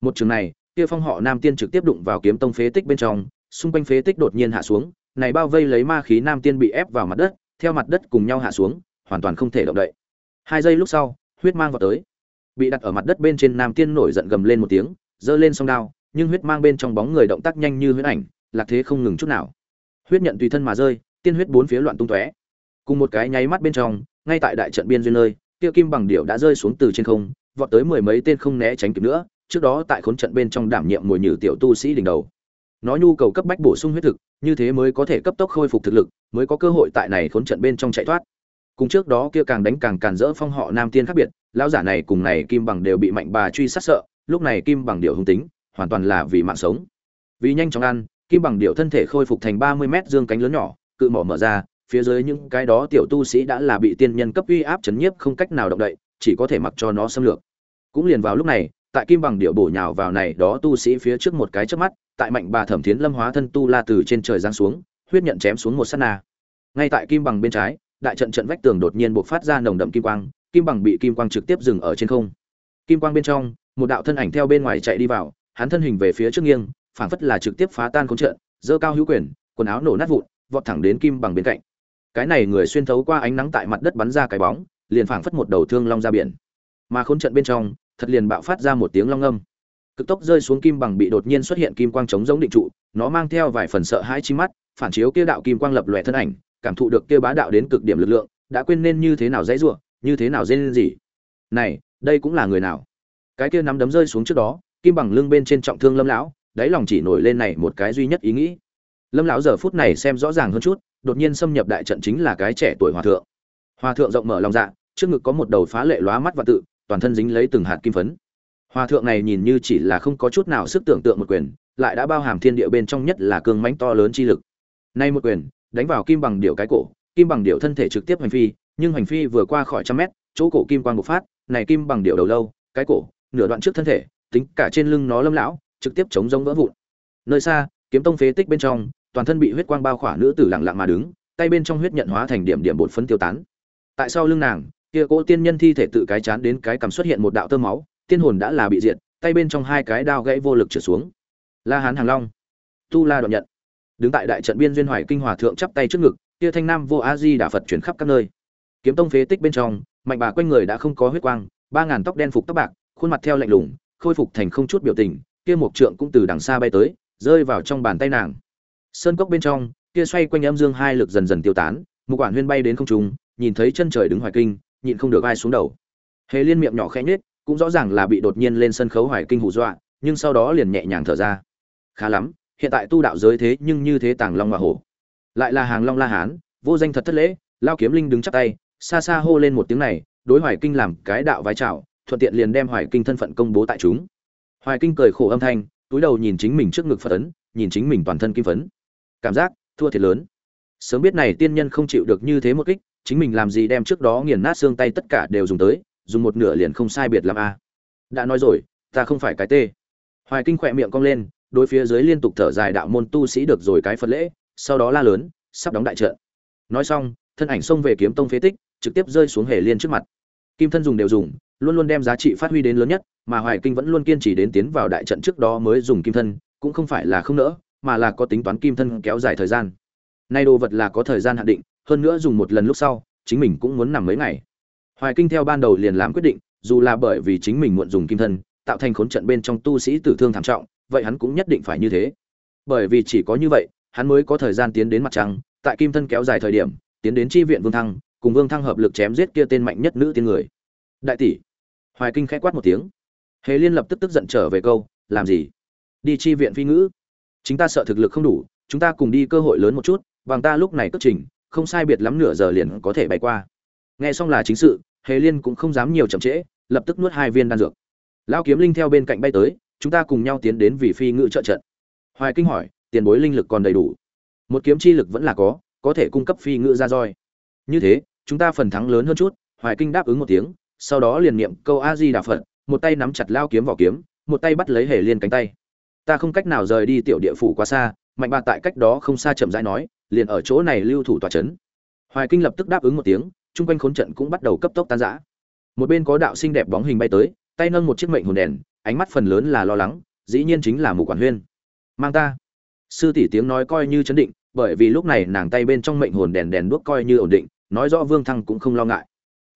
một trường này kia phong họ nam tiên trực tiếp đụng vào kiếm tông phế tích bên trong, xung quanh phế tích đột nhiên hạ xuống, này bao vây lấy ma khí nam tiên bị ép vào mặt đất, theo mặt đất cùng nhau hạ xuống, hoàn toàn không thể động đậy. Hai giây lúc sau, huyết mang vào tới. Bị đặt ở mặt đất bên trên nam tiên nổi giận gầm lên một tiếng, giơ lên song đao, nhưng huyết mang bên trong bóng người động tác nhanh như huyết ảnh, lạc thế không ngừng chút nào. Huyết nhận tùy thân mà rơi, tiên huyết bốn phía loạn tung tóe. Cùng một cái nháy mắt bên trong, ngay tại đại trận biên duyên nơi tiêu kim bằng điệu đã rơi xuống từ trên không, vọt tới mười mấy tên không né tránh kịp nữa trước đó tại khốn trận bên trong đảm nhiệm mùi nhử tiểu tu sĩ đỉnh đầu. Nó nhu cầu cấp bách bổ sung huyết thực, như thế mới có thể cấp tốc khôi phục thực lực, mới có cơ hội tại này khốn trận bên trong chạy thoát. Cùng trước đó kia càng đánh càng càn rỡ phong họ nam tiên khác biệt, lão giả này cùng này kim bằng đều bị mạnh bà truy sát sợ, lúc này kim bằng điệu hung tính, hoàn toàn là vì mạng sống. Vì nhanh chóng ăn, kim bằng điệu thân thể khôi phục thành ba mươi mét dương cánh lớn nhỏ, cự mỏ mở ra, phía dưới những cái đó tiểu tu sĩ đã là bị tiên nhân cấp uy áp chấn nhiếp không cách nào động đậy, chỉ có thể mặc cho nó xâm lược. Cũng liền vào lúc này tại kim bằng điệu bổ nhào vào này đó tu sĩ phía trước một cái trước mắt, tại mạnh bà thẩm thiến lâm hóa thân tu la từ trên trời giáng xuống, huyết nhận chém xuống một sát na. Ngay tại kim bằng bên trái, đại trận trận vách tường đột nhiên bộc phát ra nồng đậm kim quang, kim bằng bị kim quang trực tiếp dừng ở trên không. Kim quang bên trong, một đạo thân ảnh theo bên ngoài chạy đi vào, hắn thân hình về phía trước nghiêng, phảng phất là trực tiếp phá tan khốn trận dơ cao hữu quyền, quần áo nổ nát vụn, vọt thẳng đến kim bằng bên cạnh. Cái này người xuyên thấu qua ánh nắng tại mặt đất bắn ra cái bóng, liền phảng phất một đầu thương long ra biển. Mà khốn trận bên trong thật liền bạo phát ra một tiếng long âm. Cực tốc rơi xuống kim bằng bị đột nhiên xuất hiện kim quang chống giống định trụ, nó mang theo vài phần sợ hãi chi mắt, phản chiếu kia đạo kim quang lập lòe thân ảnh, cảm thụ được kia bá đạo đến cực điểm lực lượng, đã quên nên như thế nào dãy rủa, như thế nào dên gì này, đây cũng là người nào? Cái kia nắm đấm rơi xuống trước đó, kim bằng lưng bên trên trọng thương lâm lão, đáy lòng chỉ nổi lên này một cái duy nhất ý nghĩ. Lâm lão giờ phút này xem rõ ràng hơn chút, đột nhiên xâm nhập đại trận chính là cái trẻ tuổi hòa thượng. Hòa thượng rộng mở lòng dạ trước ngực có một đầu phá lệ lóa mắt và tự toàn thân dính lấy từng hạt kim phấn. Hòa thượng này nhìn như chỉ là không có chút nào sức tưởng tượng một quyền, lại đã bao hàm thiên địa bên trong nhất là cương mãnh to lớn chi lực. Nay một quyền, đánh vào kim bằng điệu cái cổ, kim bằng điệu thân thể trực tiếp hành phi, nhưng hành phi vừa qua khỏi trăm mét, chỗ cổ kim quang bộc phát, này kim bằng điệu đầu lâu, cái cổ, nửa đoạn trước thân thể, tính cả trên lưng nó lâm lão, trực tiếp chống giống vỡ vụn. Nơi xa, kiếm tông phế tích bên trong, toàn thân bị huyết quang bao khỏa nữ tử lặng lặng mà đứng, tay bên trong huyết nhận hóa thành điểm điểm bột phấn tiêu tán. Tại sao lưng nàng kia cỗ tiên nhân thi thể tự cái chán đến cái cằm xuất hiện một đạo tơ máu, tiên hồn đã là bị diệt, tay bên trong hai cái đao gãy vô lực trở xuống. La hán hàng long. Tu la đoạn nhận. Đứng tại đại trận biên duyên hoài kinh hòa thượng chắp tay trước ngực, kia thanh nam vô a di đà phật chuyển khắp các nơi. Kiếm tông phế tích bên trong, mạnh bà quanh người đã không có huyết quang, ba ngàn tóc đen phục tóc bạc, khuôn mặt theo lạnh lùng, khôi phục thành không chút biểu tình, kia một trượng cũng từ đằng xa bay tới, rơi vào trong bàn tay nàng. Sơn cốc bên trong, kia xoay quanh âm dương hai lực dần dần tiêu tán một quản huyên bay đến không trung, nhìn thấy chân trời đứng hoài kinh nhịn không được ai xuống đầu. Hề liên miệng nhỏ khẽ nhếch, cũng rõ ràng là bị đột nhiên lên sân khấu hoài kinh hù dọa, nhưng sau đó liền nhẹ nhàng thở ra. Khá lắm, hiện tại tu đạo giới thế nhưng như thế tàng long và hổ. Lại là hàng long la hán, vô danh thật thất lễ, lao kiếm linh đứng chắp tay, xa xa hô lên một tiếng này, đối hoài kinh làm cái đạo vai chào, thuận tiện liền đem hoài kinh thân phận công bố tại chúng. Hoài kinh cười khổ âm thanh, túi đầu nhìn chính mình trước ngực phật ấn, nhìn chính mình toàn thân kim phấn. Cảm giác thua thiệt lớn. Sớm biết này tiên nhân không chịu được như thế một kích chính mình làm gì đem trước đó nghiền nát xương tay tất cả đều dùng tới, dùng một nửa liền không sai biệt làm a. Đã nói rồi, ta không phải cái tê. Hoài kinh khỏe miệng cong lên, đối phía dưới liên tục thở dài đạo môn tu sĩ được rồi cái phật lễ, sau đó la lớn, sắp đóng đại trận. Nói xong, thân ảnh xông về kiếm tông phế tích, trực tiếp rơi xuống hề liên trước mặt. Kim thân dùng đều dùng, luôn luôn đem giá trị phát huy đến lớn nhất, mà hoài kinh vẫn luôn kiên trì đến tiến vào đại trận trước đó mới dùng kim thân, cũng không phải là không nỡ, mà là có tính toán kim thân kéo dài thời gian. Nay đồ vật là có thời gian hạn định hơn nữa dùng một lần lúc sau, chính mình cũng muốn nằm mấy ngày. Hoài kinh theo ban đầu liền làm quyết định, dù là bởi vì chính mình muộn dùng kim thân, tạo thành khốn trận bên trong tu sĩ tử thương thảm trọng, vậy hắn cũng nhất định phải như thế. Bởi vì chỉ có như vậy, hắn mới có thời gian tiến đến mặt trăng, tại kim thân kéo dài thời điểm, tiến đến tri viện vương thăng, cùng vương thăng hợp lực chém giết kia tên mạnh nhất nữ tiên người. Đại tỷ. Hoài kinh khẽ quát một tiếng. Hề liên lập tức tức giận trở về câu, làm gì? Đi chi viện phi ngữ. Chúng ta sợ thực lực không đủ, chúng ta cùng đi cơ hội lớn một chút, bằng ta lúc này cất trình không sai biệt lắm nửa giờ liền có thể bay qua. Nghe xong là chính sự, hề liên cũng không dám nhiều chậm trễ, lập tức nuốt hai viên đan dược. Lão kiếm linh theo bên cạnh bay tới, chúng ta cùng nhau tiến đến vì phi ngự trợ trận. Hoài kinh hỏi, tiền bối linh lực còn đầy đủ? Một kiếm chi lực vẫn là có có thể cung cấp phi ngự ra roi. Như thế, chúng ta phần thắng lớn hơn chút, hoài kinh đáp ứng một tiếng, sau đó liền niệm câu a di đà phật, một tay nắm chặt lao kiếm vào kiếm, một tay bắt lấy hề liên cánh tay. Ta không cách nào rời đi tiểu địa phủ quá xa mạnh bà tại cách đó không xa chậm rãi nói, liền ở chỗ này lưu thủ tòa trấn. Hoài kinh lập tức đáp ứng một tiếng, chung quanh khốn trận cũng bắt đầu cấp tốc tan rã. Một bên có đạo sinh đẹp bóng hình bay tới, tay nâng một chiếc mệnh hồn đèn, ánh mắt phần lớn là lo lắng, dĩ nhiên chính là mù quản huyên. Mang ta. Sư tỷ tiếng nói coi như chấn định, bởi vì lúc này nàng tay bên trong mệnh hồn đèn đèn đuốc coi như ổn định, nói rõ vương thăng cũng không lo ngại.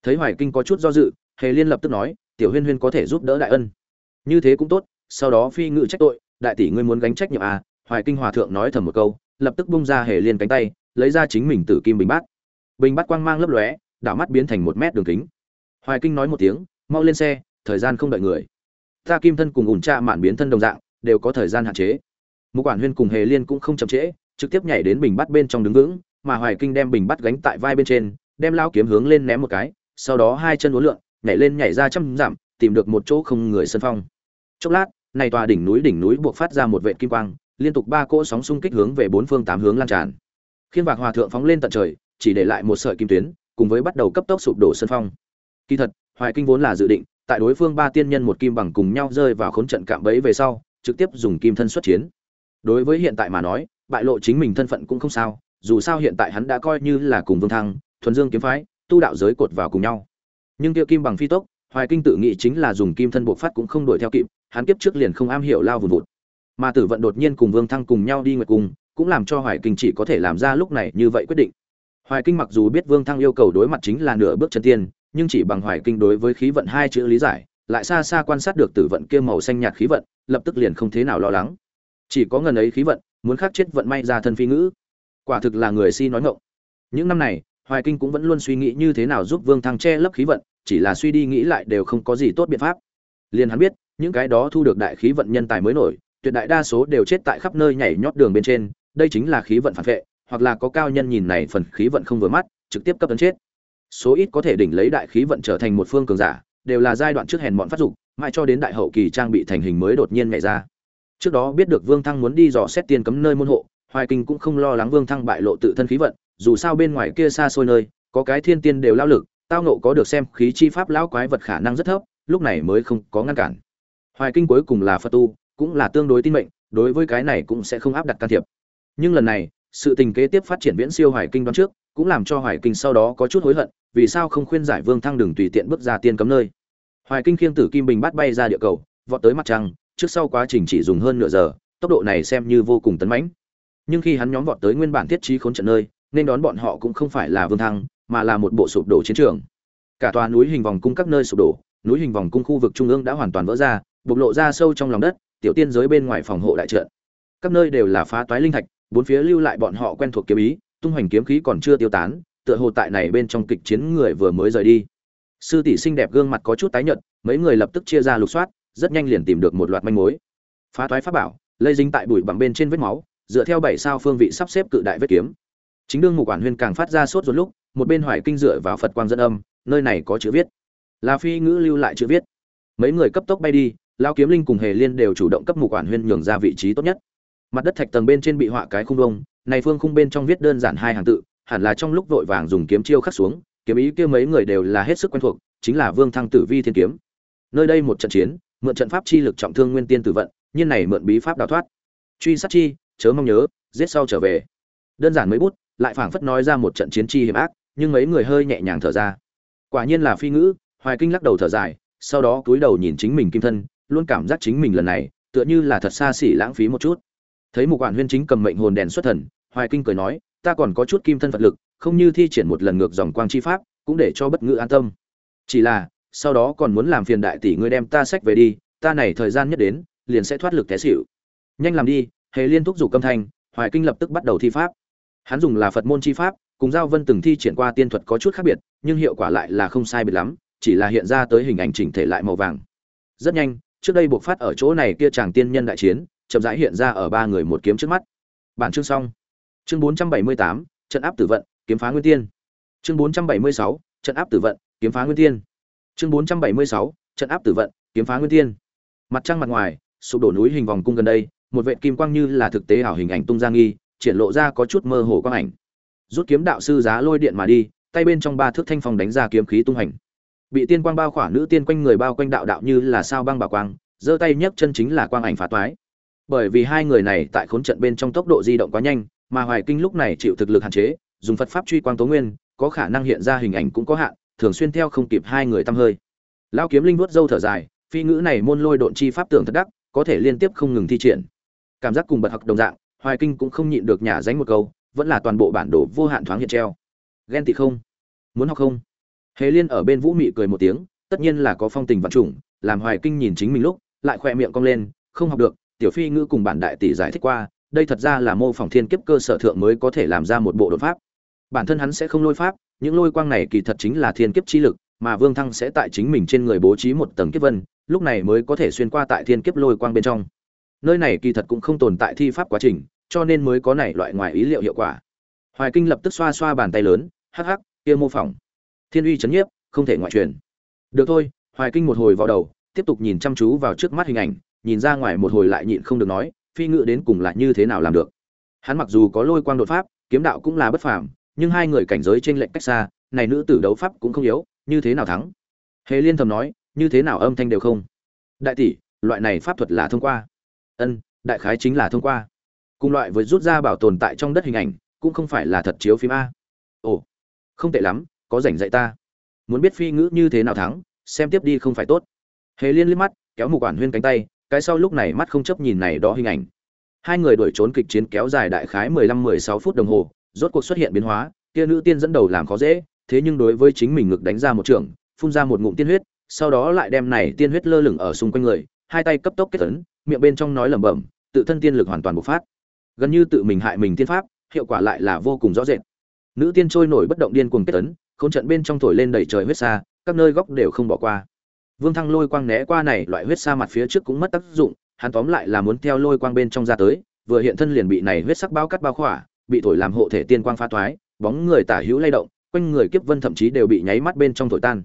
Thấy hoài kinh có chút do dự, hề liên lập tức nói, tiểu huyên huyên có thể giúp đỡ đại ân. Như thế cũng tốt, sau đó phi ngự trách tội, đại tỷ ngươi muốn gánh trách nhiệm à hoài kinh hòa thượng nói thầm một câu, lập tức bung ra hề liên cánh tay, lấy ra chính mình tử kim bình bát. Bình bát quang mang lấp lóe, đảo mắt biến thành một mét đường kính. Hoài kinh nói một tiếng, mau lên xe, thời gian không đợi người. Ta kim thân cùng ủn tra mạn biến thân đồng dạng, đều có thời gian hạn chế. Một quản huyên cùng hề liên cũng không chậm trễ, trực tiếp nhảy đến bình bát bên trong đứng vững, mà hoài kinh đem bình bát gánh tại vai bên trên, đem lao kiếm hướng lên ném một cái, sau đó hai chân uốn lượn, nhảy lên nhảy ra trăm dặm, tìm được một chỗ không người sân phong. Chốc lát, này tòa đỉnh núi đỉnh núi buộc phát ra một vệt kim quang liên tục ba cỗ sóng xung kích hướng về bốn phương tám hướng lan tràn. Khiên vạc hòa thượng phóng lên tận trời, chỉ để lại một sợi kim tuyến, cùng với bắt đầu cấp tốc sụp đổ sân phong. Kỳ thật, hoài kinh vốn là dự định, tại đối phương ba tiên nhân một kim bằng cùng nhau rơi vào khốn trận cạm bẫy về sau, trực tiếp dùng kim thân xuất chiến. Đối với hiện tại mà nói, bại lộ chính mình thân phận cũng không sao, dù sao hiện tại hắn đã coi như là cùng vương thăng, thuần dương kiếm phái, tu đạo giới cột vào cùng nhau. Nhưng kia kim bằng phi tốc, hoài kinh tự nghĩ chính là dùng kim thân bộ phát cũng không đuổi theo kịp, hắn kiếp trước liền không am hiểu lao vùn vụt mà tử vận đột nhiên cùng vương thăng cùng nhau đi nguyệt cung, cũng làm cho hoài kinh chỉ có thể làm ra lúc này như vậy quyết định. Hoài kinh mặc dù biết vương thăng yêu cầu đối mặt chính là nửa bước chân tiên, nhưng chỉ bằng hoài kinh đối với khí vận hai chữ lý giải, lại xa xa quan sát được tử vận kia màu xanh nhạt khí vận, lập tức liền không thế nào lo lắng. Chỉ có ngần ấy khí vận, muốn khắc chết vận may ra thân phi ngữ. Quả thực là người si nói ngộng những năm này, hoài kinh cũng vẫn luôn suy nghĩ như thế nào giúp vương thăng che lấp khí vận, chỉ là suy đi nghĩ lại đều không có gì tốt biện pháp. Liền hắn biết, những cái đó thu được đại khí vận nhân tài mới nổi tuyệt đại đa số đều chết tại khắp nơi nhảy nhót đường bên trên, đây chính là khí vận phản vệ, hoặc là có cao nhân nhìn này phần khí vận không vừa mắt, trực tiếp cấp tấn chết. Số ít có thể đỉnh lấy đại khí vận trở thành một phương cường giả, đều là giai đoạn trước hèn bọn phát dục, mãi cho đến đại hậu kỳ trang bị thành hình mới đột nhiên nhảy ra. Trước đó biết được vương thăng muốn đi dò xét tiền cấm nơi môn hộ, hoài kinh cũng không lo lắng vương thăng bại lộ tự thân khí vận, dù sao bên ngoài kia xa xôi nơi, có cái thiên tiên đều lao lực, tao nộ có được xem khí chi pháp lão quái vật khả năng rất thấp, lúc này mới không có ngăn cản. Hoài kinh cuối cùng là phật tu cũng là tương đối tin mệnh, đối với cái này cũng sẽ không áp đặt can thiệp. Nhưng lần này, sự tình kế tiếp phát triển viễn siêu hoài kinh đoán trước, cũng làm cho hoài kinh sau đó có chút hối hận, vì sao không khuyên giải vương thăng đừng tùy tiện bước ra tiên cấm nơi. Hoài kinh khiêng tử kim bình bắt bay ra địa cầu, vọt tới mặt trăng, trước sau quá trình chỉ dùng hơn nửa giờ, tốc độ này xem như vô cùng tấn mãnh. Nhưng khi hắn nhóm vọt tới nguyên bản thiết trí khốn trận nơi, nên đón bọn họ cũng không phải là vương thăng, mà là một bộ sụp đổ chiến trường. Cả tòa núi hình vòng cung các nơi sụp đổ, núi hình vòng cung khu vực trung ương đã hoàn toàn vỡ ra, bộc lộ ra sâu trong lòng đất tiểu tiên giới bên ngoài phòng hộ đại trận. Các nơi đều là phá toái linh thạch, bốn phía lưu lại bọn họ quen thuộc kiếm ý, tung hoành kiếm khí còn chưa tiêu tán, tựa hồ tại này bên trong kịch chiến người vừa mới rời đi. Sư tỷ xinh đẹp gương mặt có chút tái nhợt, mấy người lập tức chia ra lục soát, rất nhanh liền tìm được một loạt manh mối. Phá toái pháp bảo, lây dính tại bụi bặm bên trên vết máu, dựa theo bảy sao phương vị sắp xếp cự đại vết kiếm. Chính đương mục quản huyên càng phát ra sốt ruột lúc, một bên hoài kinh dựa vào phật quang dẫn âm, nơi này có chữ viết. Là phi ngữ lưu lại chữ viết. Mấy người cấp tốc bay đi lao kiếm linh cùng hề liên đều chủ động cấp mục quản huyên nhường ra vị trí tốt nhất. Mặt đất thạch tầng bên trên bị họa cái khung đông này phương khung bên trong viết đơn giản hai hàng tự, hẳn là trong lúc vội vàng dùng kiếm chiêu khắc xuống, kiếm ý kia mấy người đều là hết sức quen thuộc, chính là vương thăng tử vi thiên kiếm. Nơi đây một trận chiến, mượn trận pháp chi lực trọng thương nguyên tiên tử vận, nhiên này mượn bí pháp đào thoát. Truy sát chi, chớ mong nhớ, giết sau trở về. Đơn giản mấy bút, lại phảng phất nói ra một trận chiến chi hiểm ác, nhưng mấy người hơi nhẹ nhàng thở ra. Quả nhiên là phi ngữ, hoài kinh lắc đầu thở dài, sau đó cúi đầu nhìn chính mình kim thân luôn cảm giác chính mình lần này, tựa như là thật xa xỉ lãng phí một chút. Thấy một quản huyên chính cầm mệnh hồn đèn xuất thần, hoài kinh cười nói, ta còn có chút kim thân phật lực, không như thi triển một lần ngược dòng quang chi pháp, cũng để cho bất ngữ an tâm. Chỉ là, sau đó còn muốn làm phiền đại tỷ ngươi đem ta sách về đi, ta này thời gian nhất đến, liền sẽ thoát lực té xỉu. Nhanh làm đi, hề liên thúc giục âm thanh, hoài kinh lập tức bắt đầu thi pháp. Hắn dùng là phật môn chi pháp, cùng giao vân từng thi triển qua tiên thuật có chút khác biệt, nhưng hiệu quả lại là không sai biệt lắm, chỉ là hiện ra tới hình ảnh chỉnh thể lại màu vàng. Rất nhanh trước đây buộc phát ở chỗ này kia chàng tiên nhân đại chiến chậm rãi hiện ra ở ba người một kiếm trước mắt. Bản chương xong. Chương 478, trận áp tử vận kiếm phá nguyên tiên. Chương 476, trận áp tử vận kiếm phá nguyên tiên. Chương 476, trận áp tử vận kiếm phá nguyên tiên. Mặt trăng mặt ngoài sụp đổ núi hình vòng cung gần đây một vệ kim quang như là thực tế ảo hình ảnh tung ra nghi triển lộ ra có chút mơ hồ quang ảnh. Rút kiếm đạo sư giá lôi điện mà đi tay bên trong ba thước thanh phong đánh ra kiếm khí tung hành bị tiên quang bao khỏa nữ tiên quanh người bao quanh đạo đạo như là sao băng bảo quang, giơ tay nhấc chân chính là quang ảnh phá toái. Bởi vì hai người này tại khốn trận bên trong tốc độ di động quá nhanh, mà hoài kinh lúc này chịu thực lực hạn chế, dùng phật pháp truy quang tố nguyên, có khả năng hiện ra hình ảnh cũng có hạn, thường xuyên theo không kịp hai người tăm hơi. Lao kiếm linh vuốt dâu thở dài, phi ngữ này môn lôi độn chi pháp tưởng thật đắc, có thể liên tiếp không ngừng thi triển. Cảm giác cùng bật học đồng dạng, hoài kinh cũng không nhịn được nhả dánh một câu, vẫn là toàn bộ bản đồ vô hạn thoáng hiện treo. Ghen tị không? Muốn học không? Hề liên ở bên vũ mị cười một tiếng, tất nhiên là có phong tình vận chủng làm hoài kinh nhìn chính mình lúc, lại khoe miệng cong lên, không học được, tiểu phi ngữ cùng bản đại tỷ giải thích qua, đây thật ra là mô phỏng thiên kiếp cơ sở thượng mới có thể làm ra một bộ đột pháp. Bản thân hắn sẽ không lôi pháp, những lôi quang này kỳ thật chính là thiên kiếp chi lực, mà vương thăng sẽ tại chính mình trên người bố trí một tầng kiếp vân, lúc này mới có thể xuyên qua tại thiên kiếp lôi quang bên trong. Nơi này kỳ thật cũng không tồn tại thi pháp quá trình, cho nên mới có này loại ngoài ý liệu hiệu quả. Hoài kinh lập tức xoa xoa bàn tay lớn, hắc hắc, kia mô phỏng thiên uy chấn nhiếp, không thể ngoại truyền. Được thôi, hoài kinh một hồi vào đầu, tiếp tục nhìn chăm chú vào trước mắt hình ảnh, nhìn ra ngoài một hồi lại nhịn không được nói, phi ngự đến cùng là như thế nào làm được. Hắn mặc dù có lôi quang đột pháp, kiếm đạo cũng là bất phàm, nhưng hai người cảnh giới trên lệnh cách xa, này nữ tử đấu pháp cũng không yếu, như thế nào thắng? Hề liên thầm nói, như thế nào âm thanh đều không? Đại tỷ, loại này pháp thuật là thông qua. Ân, đại khái chính là thông qua. Cùng loại với rút ra bảo tồn tại trong đất hình ảnh, cũng không phải là thật chiếu phim a. Ồ, không tệ lắm có rảnh dạy ta. Muốn biết phi ngữ như thế nào thắng, xem tiếp đi không phải tốt. Hề liên liếc mắt, kéo một quản huyên cánh tay, cái sau lúc này mắt không chấp nhìn này đó hình ảnh. Hai người đuổi trốn kịch chiến kéo dài đại khái mười lăm mười sáu phút đồng hồ, rốt cuộc xuất hiện biến hóa, kia nữ tiên dẫn đầu làm khó dễ, thế nhưng đối với chính mình ngực đánh ra một trường, phun ra một ngụm tiên huyết, sau đó lại đem này tiên huyết lơ lửng ở xung quanh người, hai tay cấp tốc kết tấn miệng bên trong nói lẩm bẩm, tự thân tiên lực hoàn toàn bộc phát. Gần như tự mình hại mình tiên pháp, hiệu quả lại là vô cùng rõ rệt. Nữ tiên trôi nổi bất động điên cuồng kết tấn khốn trận bên trong thổi lên đầy trời huyết xa các nơi góc đều không bỏ qua. Vương thăng lôi quang né qua này loại huyết xa mặt phía trước cũng mất tác dụng, hắn tóm lại là muốn theo lôi quang bên trong ra tới, vừa hiện thân liền bị này huyết sắc bao cắt bao khỏa, bị thổi làm hộ thể tiên quang phá thoái, bóng người tả hữu lay động, quanh người kiếp vân thậm chí đều bị nháy mắt bên trong thổi tan.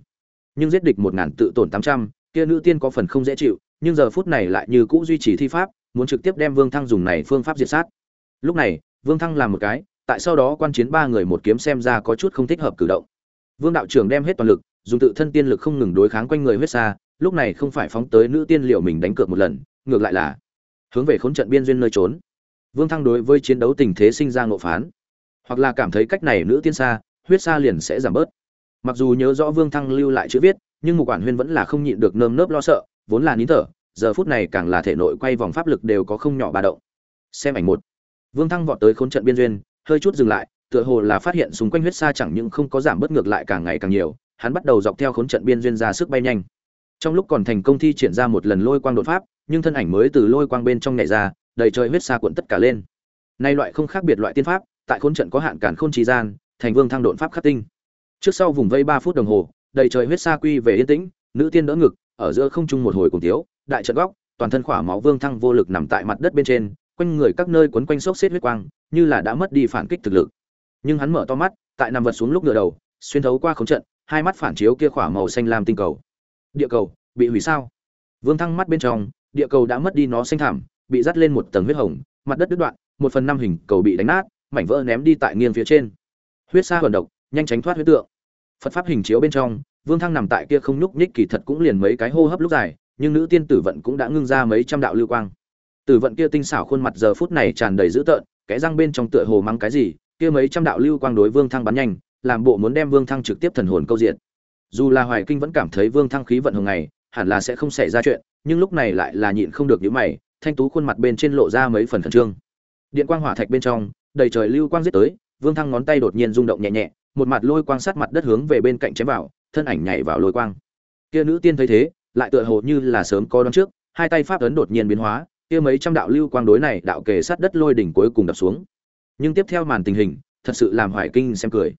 Nhưng giết địch một ngàn tự tổn tám trăm, kia nữ tiên có phần không dễ chịu, nhưng giờ phút này lại như cũ duy trì thi pháp, muốn trực tiếp đem vương thăng dùng này phương pháp diệt sát. Lúc này, vương thăng làm một cái, tại sau đó quan chiến ba người một kiếm xem ra có chút không thích hợp cử động vương đạo trưởng đem hết toàn lực, dùng tự thân tiên lực không ngừng đối kháng quanh người huyết xa, lúc này không phải phóng tới nữ tiên liệu mình đánh cược một lần, ngược lại là hướng về khốn trận biên duyên nơi trốn. Vương thăng đối với chiến đấu tình thế sinh ra ngộ phán. Hoặc là cảm thấy cách này nữ tiên xa, huyết xa liền sẽ giảm bớt. Mặc dù nhớ rõ vương thăng lưu lại chữ viết, nhưng mục quản huyên vẫn là không nhịn được nơm nớp lo sợ, vốn là nín thở, giờ phút này càng là thể nội quay vòng pháp lực đều có không nhỏ ba động. Xem ảnh một. Vương thăng vọt tới khốn trận biên duyên, hơi chút dừng lại tựa hồ là phát hiện xung quanh huyết xa chẳng những không có giảm bớt ngược lại càng ngày càng nhiều, hắn bắt đầu dọc theo khốn trận biên duyên ra sức bay nhanh. Trong lúc còn thành công thi triển ra một lần lôi quang đột pháp, nhưng thân ảnh mới từ lôi quang bên trong nhảy ra, đầy trời huyết xa cuộn tất cả lên. Nay loại không khác biệt loại tiên pháp, tại khốn trận có hạn cản khôn trì gian, thành vương thăng đột pháp khắc tinh. Trước sau vùng vây ba phút đồng hồ, đầy trời huyết xa quy về yên tĩnh, nữ tiên đỡ ngực, ở giữa không trung một hồi cùng thiếu đại trận góc, toàn thân khỏa máu vương thăng vô lực nằm tại mặt đất bên trên, quanh người các nơi quấn quanh sốc xếp huyết quang, như là đã mất đi phản kích thực lực nhưng hắn mở to mắt, tại nằm vật xuống lúc nửa đầu, xuyên thấu qua khống trận, hai mắt phản chiếu kia khỏa màu xanh lam tinh cầu. Địa cầu, bị hủy sao? Vương thăng mắt bên trong, địa cầu đã mất đi nó xanh thảm bị dắt lên một tầng huyết hồng, mặt đất đứt đoạn, một phần năm hình cầu bị đánh nát, mảnh vỡ ném đi tại nghiêng phía trên. Huyết sa hồn độc, nhanh tránh thoát huyết tượng. Phật pháp hình chiếu bên trong, vương thăng nằm tại kia không nhúc nhích kỳ thật cũng liền mấy cái hô hấp lúc dài, nhưng nữ tiên tử vận cũng đã ngưng ra mấy trăm đạo lưu quang. Tử vận kia tinh xảo khuôn mặt giờ phút này tràn đầy dữ tợn, kẽ răng bên trong tựa hồ mắng cái gì kia mấy trăm đạo lưu quang đối vương thăng bắn nhanh, làm bộ muốn đem vương thăng trực tiếp thần hồn câu diện dù là hoài kinh vẫn cảm thấy vương thăng khí vận hồng ngày, hẳn là sẽ không xảy ra chuyện, nhưng lúc này lại là nhịn không được những mày, thanh tú khuôn mặt bên trên lộ ra mấy phần khẩn trương. Điện quang hỏa thạch bên trong, đầy trời lưu quang giết tới, vương thăng ngón tay đột nhiên rung động nhẹ nhẹ, một mặt lôi quang sát mặt đất hướng về bên cạnh chém vào, thân ảnh nhảy vào lôi quang. Kia nữ tiên thấy thế, lại tựa hồ như là sớm có đón trước, hai tay pháp ấn đột nhiên biến hóa, kia mấy trăm đạo lưu quang đối này đạo kề sát đất lôi đỉnh cuối cùng đập xuống nhưng tiếp theo màn tình hình, thật sự làm hoài kinh xem cười.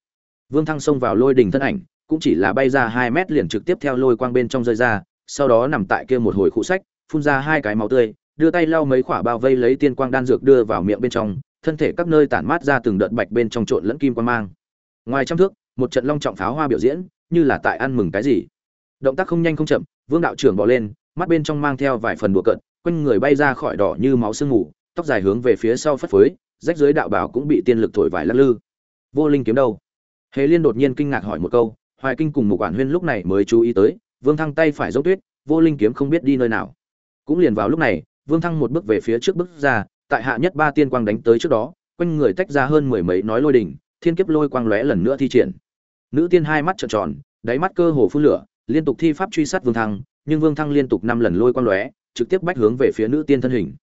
Vương thăng xông vào lôi đình thân ảnh, cũng chỉ là bay ra hai mét liền trực tiếp theo lôi quang bên trong rơi ra, sau đó nằm tại kia một hồi khụ sách, phun ra hai cái máu tươi, đưa tay lau mấy khỏa bao vây lấy tiên quang đan dược đưa vào miệng bên trong, thân thể các nơi tản mát ra từng đợt bạch bên trong trộn lẫn kim quang mang. Ngoài trăm thước, một trận long trọng pháo hoa biểu diễn, như là tại ăn mừng cái gì. Động tác không nhanh không chậm, vương đạo trưởng bỏ lên, mắt bên trong mang theo vài phần đùa cận quanh người bay ra khỏi đỏ như máu sương mù, tóc dài hướng về phía sau phất phới rách dưới đạo bảo cũng bị tiên lực thổi vải lắc lư. Vô linh kiếm đâu? Hề liên đột nhiên kinh ngạc hỏi một câu, hoài kinh cùng một quản huyên lúc này mới chú ý tới, vương thăng tay phải dốc tuyết, vô linh kiếm không biết đi nơi nào. Cũng liền vào lúc này, vương thăng một bước về phía trước bước ra, tại hạ nhất ba tiên quang đánh tới trước đó, quanh người tách ra hơn mười mấy nói lôi đỉnh, thiên kiếp lôi quang lóe lần nữa thi triển. Nữ tiên hai mắt trợn tròn, đáy mắt cơ hồ phun lửa, liên tục thi pháp truy sát vương thăng, nhưng vương thăng liên tục năm lần lôi quang lóe, trực tiếp bách hướng về phía nữ tiên thân hình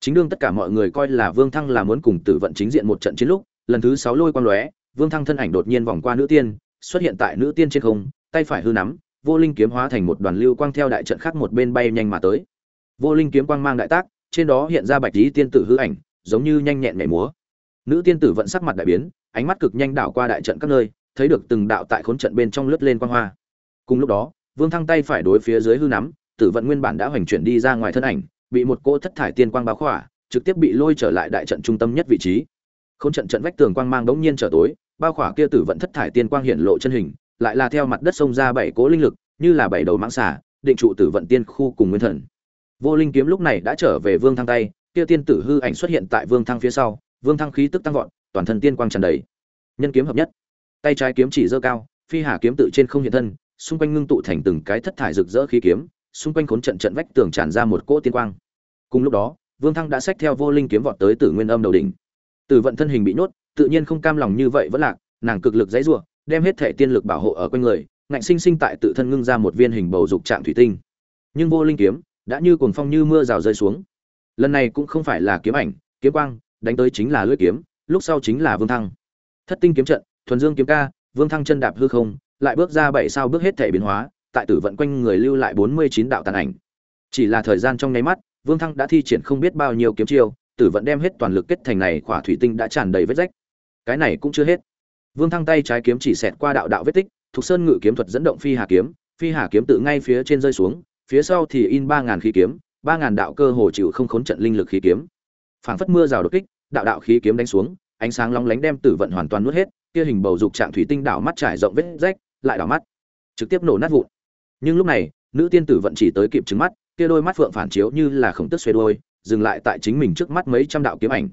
chính đương tất cả mọi người coi là vương thăng là muốn cùng tử vận chính diện một trận chiến lúc, lần thứ sáu lôi quang lóe, vương thăng thân ảnh đột nhiên vòng qua nữ tiên, xuất hiện tại nữ tiên trên không, tay phải hư nắm, vô linh kiếm hóa thành một đoàn lưu quang theo đại trận khác một bên bay nhanh mà tới. Vô linh kiếm quang mang đại tác, trên đó hiện ra bạch lý tiên tử hư ảnh, giống như nhanh nhẹn nhảy múa. Nữ tiên tử Vận sắc mặt đại biến, ánh mắt cực nhanh đảo qua đại trận các nơi, thấy được từng đạo tại khốn trận bên trong lướt lên quang hoa. Cùng lúc đó, vương thăng tay phải đối phía dưới hư nắm, tử vận nguyên bản đã hoành chuyển đi ra ngoài thân ảnh bị một cỗ thất thải tiên quang báo khỏa, trực tiếp bị lôi trở lại đại trận trung tâm nhất vị trí. Khốn trận trận vách tường quang mang đống nhiên trở tối, bao khỏa kia tử vận thất thải tiên quang hiện lộ chân hình, lại là theo mặt đất sông ra bảy cỗ linh lực, như là bảy đầu mãng xà, định trụ tử vận tiên khu cùng nguyên thần. Vô linh kiếm lúc này đã trở về vương thăng tay, kia tiên tử hư ảnh xuất hiện tại vương thăng phía sau, vương thăng khí tức tăng vọt, toàn thân tiên quang tràn đầy. Nhân kiếm hợp nhất. Tay trái kiếm chỉ giơ cao, phi hà kiếm tự trên không hiện thân, xung quanh ngưng tụ thành từng cái thất thải rực rỡ khí kiếm xung quanh khốn trận trận vách tường tràn ra một cỗ tiên quang. Cùng lúc đó, vương thăng đã xách theo vô linh kiếm vọt tới tử nguyên âm đầu đỉnh. Tử vận thân hình bị nhốt, tự nhiên không cam lòng như vậy vẫn lạc, nàng cực lực dãy rủa, đem hết thể tiên lực bảo hộ ở quanh người, ngạnh sinh sinh tại tự thân ngưng ra một viên hình bầu dục trạng thủy tinh. Nhưng vô linh kiếm đã như cuồng phong như mưa rào rơi xuống. Lần này cũng không phải là kiếm ảnh, kiếm quang, đánh tới chính là lưỡi kiếm, lúc sau chính là vương thăng. Thất tinh kiếm trận, thuần dương kiếm ca, vương thăng chân đạp hư không, lại bước ra bảy sao bước hết thể biến hóa tại tử vận quanh người lưu lại bốn mươi chín đạo tàn ảnh. Chỉ là thời gian trong nháy mắt, vương thăng đã thi triển không biết bao nhiêu kiếm chiêu, tử vận đem hết toàn lực kết thành này khỏa thủy tinh đã tràn đầy vết rách. Cái này cũng chưa hết. Vương thăng tay trái kiếm chỉ xẹt qua đạo đạo vết tích, thuộc sơn ngự kiếm thuật dẫn động phi hà kiếm, phi hà kiếm tự ngay phía trên rơi xuống, phía sau thì in ba ngàn khí kiếm, ba ngàn đạo cơ hồ chịu không khốn trận linh lực khí kiếm. Phảng phất mưa rào đột kích, đạo đạo khí kiếm đánh xuống, ánh sáng long lánh đem tử vận hoàn toàn nuốt hết, kia hình bầu dục trạng thủy tinh đảo mắt trải rộng vết rách, lại đảo mắt, trực tiếp nổ nát vụn nhưng lúc này, nữ tiên tử vận chỉ tới kịp trứng mắt, kia đôi mắt phượng phản chiếu như là khổng tức xoay đôi dừng lại tại chính mình trước mắt mấy trăm đạo kiếm ảnh.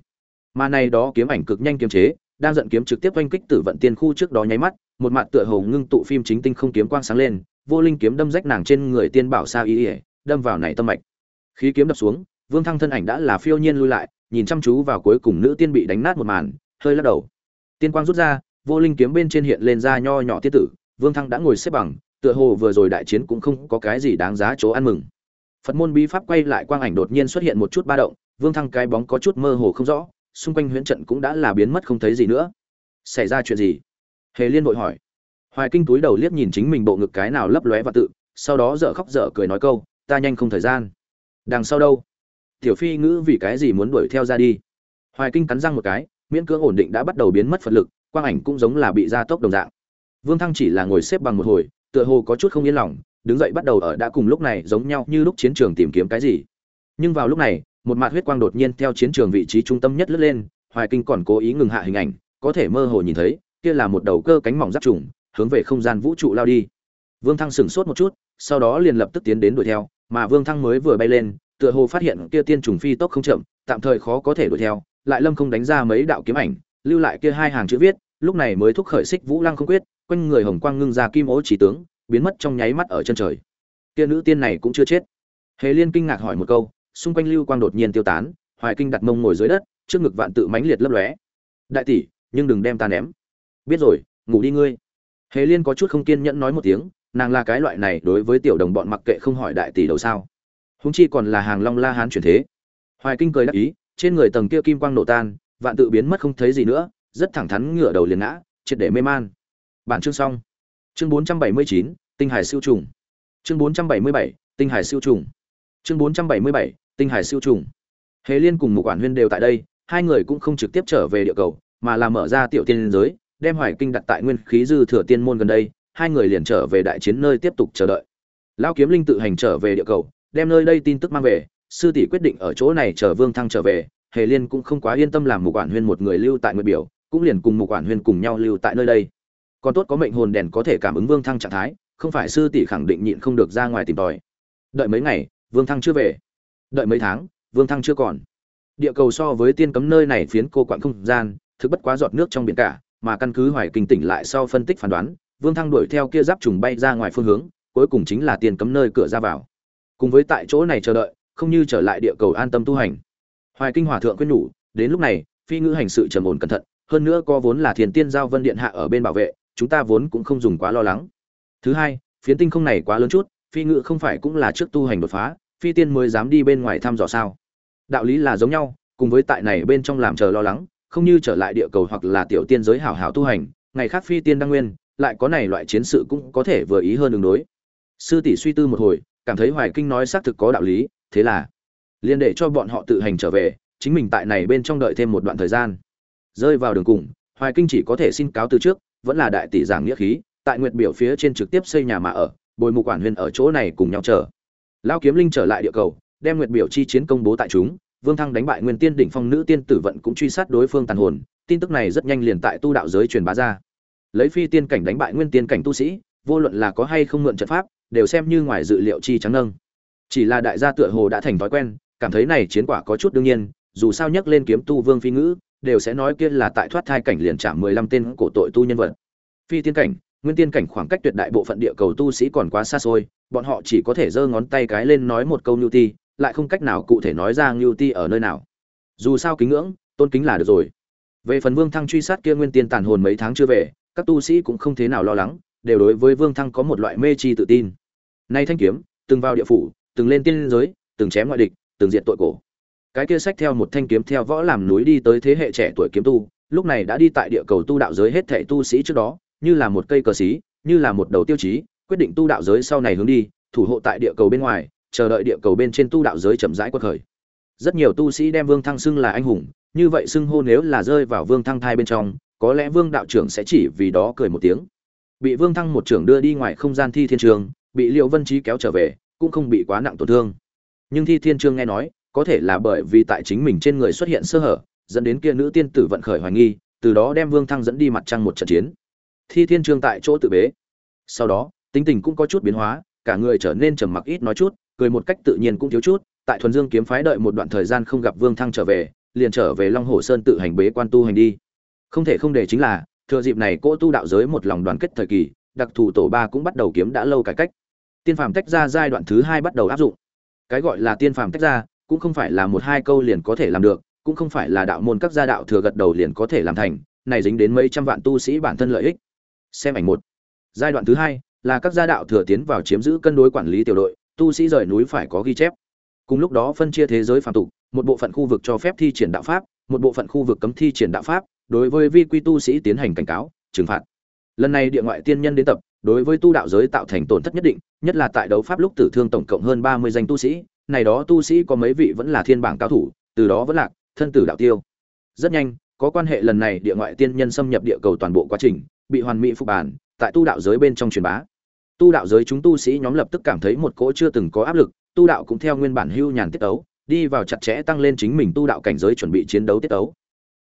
Mà này đó kiếm ảnh cực nhanh kiềm chế, đang giận kiếm trực tiếp oanh kích tử vận tiên khu trước đó nháy mắt, một mặt tựa hồ ngưng tụ phim chính tinh không kiếm quang sáng lên, vô linh kiếm đâm rách nàng trên người tiên bảo sa y ỉa đâm vào này tâm mạch. Khí kiếm đập xuống, vương thăng thân ảnh đã là phiêu nhiên lui lại, nhìn chăm chú vào cuối cùng nữ tiên bị đánh nát một màn, hơi lắc đầu. Tiên quang rút ra, vô linh kiếm bên trên hiện lên ra nho nhỏ tiết tử, vương thăng đã ngồi xếp bằng tựa hồ vừa rồi đại chiến cũng không có cái gì đáng giá chỗ ăn mừng. Phật môn bí pháp quay lại quang ảnh đột nhiên xuất hiện một chút ba động, vương thăng cái bóng có chút mơ hồ không rõ, xung quanh huyễn trận cũng đã là biến mất không thấy gì nữa. Xảy ra chuyện gì? Hề liên vội hỏi. Hoài kinh túi đầu liếc nhìn chính mình bộ ngực cái nào lấp lóe và tự, sau đó dở khóc dở cười nói câu, ta nhanh không thời gian. Đằng sau đâu? Tiểu phi ngữ vì cái gì muốn đuổi theo ra đi? Hoài kinh cắn răng một cái, miễn cưỡng ổn định đã bắt đầu biến mất phật lực, quang ảnh cũng giống là bị gia tốc đồng dạng. Vương thăng chỉ là ngồi xếp bằng một hồi tựa hồ có chút không yên lòng, đứng dậy bắt đầu ở đã cùng lúc này giống nhau như lúc chiến trường tìm kiếm cái gì. Nhưng vào lúc này, một mạt huyết quang đột nhiên theo chiến trường vị trí trung tâm nhất lướt lên, hoài kinh còn cố ý ngừng hạ hình ảnh, có thể mơ hồ nhìn thấy, kia là một đầu cơ cánh mỏng giáp trùng, hướng về không gian vũ trụ lao đi. Vương thăng sửng sốt một chút, sau đó liền lập tức tiến đến đuổi theo, mà vương thăng mới vừa bay lên, tựa hồ phát hiện kia tiên trùng phi tốc không chậm, tạm thời khó có thể đuổi theo, lại lâm không đánh ra mấy đạo kiếm ảnh, lưu lại kia hai hàng chữ viết, lúc này mới thúc khởi xích vũ lăng không quyết quanh người hồng quang ngưng ra kim ố chỉ tướng, biến mất trong nháy mắt ở chân trời. Kia nữ tiên này cũng chưa chết. Hề liên kinh ngạc hỏi một câu, xung quanh lưu quang đột nhiên tiêu tán, hoài kinh đặt mông ngồi dưới đất, trước ngực vạn tự mãnh liệt lấp lóe. Đại tỷ, nhưng đừng đem ta ném. Biết rồi, ngủ đi ngươi. Hề liên có chút không kiên nhẫn nói một tiếng, nàng là cái loại này đối với tiểu đồng bọn mặc kệ không hỏi đại tỷ đầu sao. Húng chi còn là hàng long la hán chuyển thế. Hoài kinh cười đắc ý, trên người tầng kia kim quang nổ tan, vạn tự biến mất không thấy gì nữa, rất thẳng thắn ngửa đầu liền ngã, triệt để mê man bản chương xong. Chương 479, tinh hải siêu trùng. Chương 477, tinh hải siêu trùng. Chương 477, tinh hải siêu trùng. Hề liên cùng một quản huyên đều tại đây hai người cũng không trực tiếp trở về địa cầu mà là mở ra tiểu tiên giới đem hoài kinh đặt tại nguyên khí dư thừa tiên môn gần đây hai người liền trở về đại chiến nơi tiếp tục chờ đợi. Lão kiếm linh tự hành trở về địa cầu đem nơi đây tin tức mang về sư tỷ quyết định ở chỗ này chờ vương thăng trở về hề liên cũng không quá yên tâm làm một quản huyên một người lưu tại nguyệt biểu cũng liền cùng một quản huyên cùng nhau lưu tại nơi đây còn tốt có mệnh hồn đèn có thể cảm ứng vương thăng trạng thái, không phải sư tỷ khẳng định nhịn không được ra ngoài tìm tòi. Đợi mấy ngày, vương thăng chưa về. Đợi mấy tháng, vương thăng chưa còn. Địa cầu so với tiên cấm nơi này phiến cô quạng không gian, thực bất quá giọt nước trong biển cả, mà căn cứ hoài kinh tỉnh lại sau phân tích phán đoán, vương thăng đuổi theo kia giáp trùng bay ra ngoài phương hướng, cuối cùng chính là tiên cấm nơi cửa ra vào. Cùng với tại chỗ này chờ đợi, không như trở lại địa cầu an tâm tu hành. Hoài kinh hòa thượng quyết nhủ, đến lúc này, phi ngữ hành sự trầm ổn cẩn thận, hơn nữa có vốn là thiền tiên giao vân điện hạ ở bên bảo vệ chúng ta vốn cũng không dùng quá lo lắng. Thứ hai, phiến tinh không này quá lớn chút, phi ngự không phải cũng là trước tu hành đột phá, phi tiên mới dám đi bên ngoài thăm dò sao? Đạo lý là giống nhau, cùng với tại này bên trong làm chờ lo lắng, không như trở lại địa cầu hoặc là tiểu tiên giới hảo hảo tu hành, ngày khác phi tiên đăng nguyên, lại có này loại chiến sự cũng có thể vừa ý hơn đường đối. Sư tỷ suy tư một hồi, cảm thấy hoài kinh nói xác thực có đạo lý, thế là liền để cho bọn họ tự hành trở về, chính mình tại này bên trong đợi thêm một đoạn thời gian. Rơi vào đường cùng, hoài kinh chỉ có thể xin cáo từ trước vẫn là đại tỷ giảng nghĩa khí, tại nguyệt biểu phía trên trực tiếp xây nhà mà ở, bồi mục quản huyên ở chỗ này cùng nhau chờ. Lao kiếm linh trở lại địa cầu, đem nguyệt biểu chi chiến công bố tại chúng, vương thăng đánh bại nguyên tiên đỉnh phong nữ tiên tử vận cũng truy sát đối phương tàn hồn, tin tức này rất nhanh liền tại tu đạo giới truyền bá ra. Lấy phi tiên cảnh đánh bại nguyên tiên cảnh tu sĩ, vô luận là có hay không mượn trận pháp, đều xem như ngoài dự liệu chi trắng nâng. Chỉ là đại gia tựa hồ đã thành thói quen, cảm thấy này chiến quả có chút đương nhiên, dù sao nhắc lên kiếm tu vương phi ngữ đều sẽ nói kia là tại thoát thai cảnh liền trả mười lăm tên cổ tội tu nhân vật phi tiên cảnh nguyên tiên cảnh khoảng cách tuyệt đại bộ phận địa cầu tu sĩ còn quá xa xôi bọn họ chỉ có thể giơ ngón tay cái lên nói một câu nhu ti lại không cách nào cụ thể nói ra nhu ti ở nơi nào dù sao kính ngưỡng tôn kính là được rồi về phần vương thăng truy sát kia nguyên tiên tàn hồn mấy tháng chưa về các tu sĩ cũng không thế nào lo lắng đều đối với Vương Thăng có một loại mê chi tự tin. Nay thanh kiếm, từng vào địa phủ, từng lên tiên giới, từng chém ngoại địch, từng diệt tội cổ. Cái kia sách theo một thanh kiếm theo võ làm núi đi tới thế hệ trẻ tuổi kiếm tu, lúc này đã đi tại địa cầu tu đạo giới hết thệ tu sĩ trước đó, như là một cây cờ xí, như là một đầu tiêu chí, quyết định tu đạo giới sau này hướng đi, thủ hộ tại địa cầu bên ngoài, chờ đợi địa cầu bên trên tu đạo giới chậm rãi quật khởi. Rất nhiều tu sĩ đem Vương Thăng xưng là anh hùng, như vậy xưng hô nếu là rơi vào Vương Thăng thai bên trong, có lẽ Vương đạo trưởng sẽ chỉ vì đó cười một tiếng. Bị Vương Thăng một trưởng đưa đi ngoài không gian thi thiên trường, bị Liệu Vân trí kéo trở về, cũng không bị quá nặng tổn thương. Nhưng thi thiên trường nghe nói, có thể là bởi vì tại chính mình trên người xuất hiện sơ hở, dẫn đến kia nữ tiên tử vận khởi hoài nghi, từ đó đem Vương Thăng dẫn đi mặt trăng một trận chiến. Thi Thiên Trường tại chỗ tự bế. Sau đó, tính tình cũng có chút biến hóa, cả người trở nên trầm mặc ít nói chút, cười một cách tự nhiên cũng thiếu chút, tại thuần dương kiếm phái đợi một đoạn thời gian không gặp Vương Thăng trở về, liền trở về Long Hồ Sơn tự hành bế quan tu hành đi. Không thể không để chính là, thừa dịp này cỗ tu đạo giới một lòng đoàn kết thời kỳ, đặc thù tổ ba cũng bắt đầu kiếm đã lâu cải cách. Tiên phàm tách ra giai đoạn thứ hai bắt đầu áp dụng. Cái gọi là tiên phàm tách ra, cũng không phải là một hai câu liền có thể làm được, cũng không phải là đạo môn các gia đạo thừa gật đầu liền có thể làm thành, này dính đến mấy trăm vạn tu sĩ bản thân lợi ích. Xem ảnh một. Giai đoạn thứ hai là các gia đạo thừa tiến vào chiếm giữ cân đối quản lý tiểu đội, tu sĩ rời núi phải có ghi chép. Cùng lúc đó phân chia thế giới phàm tục, một bộ phận khu vực cho phép thi triển đạo pháp, một bộ phận khu vực cấm thi triển đạo pháp, đối với vi quy tu sĩ tiến hành cảnh cáo, trừng phạt. Lần này địa ngoại tiên nhân đến tập, đối với tu đạo giới tạo thành tổn thất nhất định, nhất là tại đấu pháp lúc tử thương tổng cộng hơn 30 danh tu sĩ, này đó tu sĩ có mấy vị vẫn là thiên bảng cao thủ, từ đó vẫn lạc, thân tử đạo tiêu. Rất nhanh, có quan hệ lần này địa ngoại tiên nhân xâm nhập địa cầu toàn bộ quá trình, bị hoàn mỹ phục bản, tại tu đạo giới bên trong truyền bá. Tu đạo giới chúng tu sĩ nhóm lập tức cảm thấy một cỗ chưa từng có áp lực, tu đạo cũng theo nguyên bản hưu nhàn tiết tấu, đi vào chặt chẽ tăng lên chính mình tu đạo cảnh giới chuẩn bị chiến đấu tiết tấu.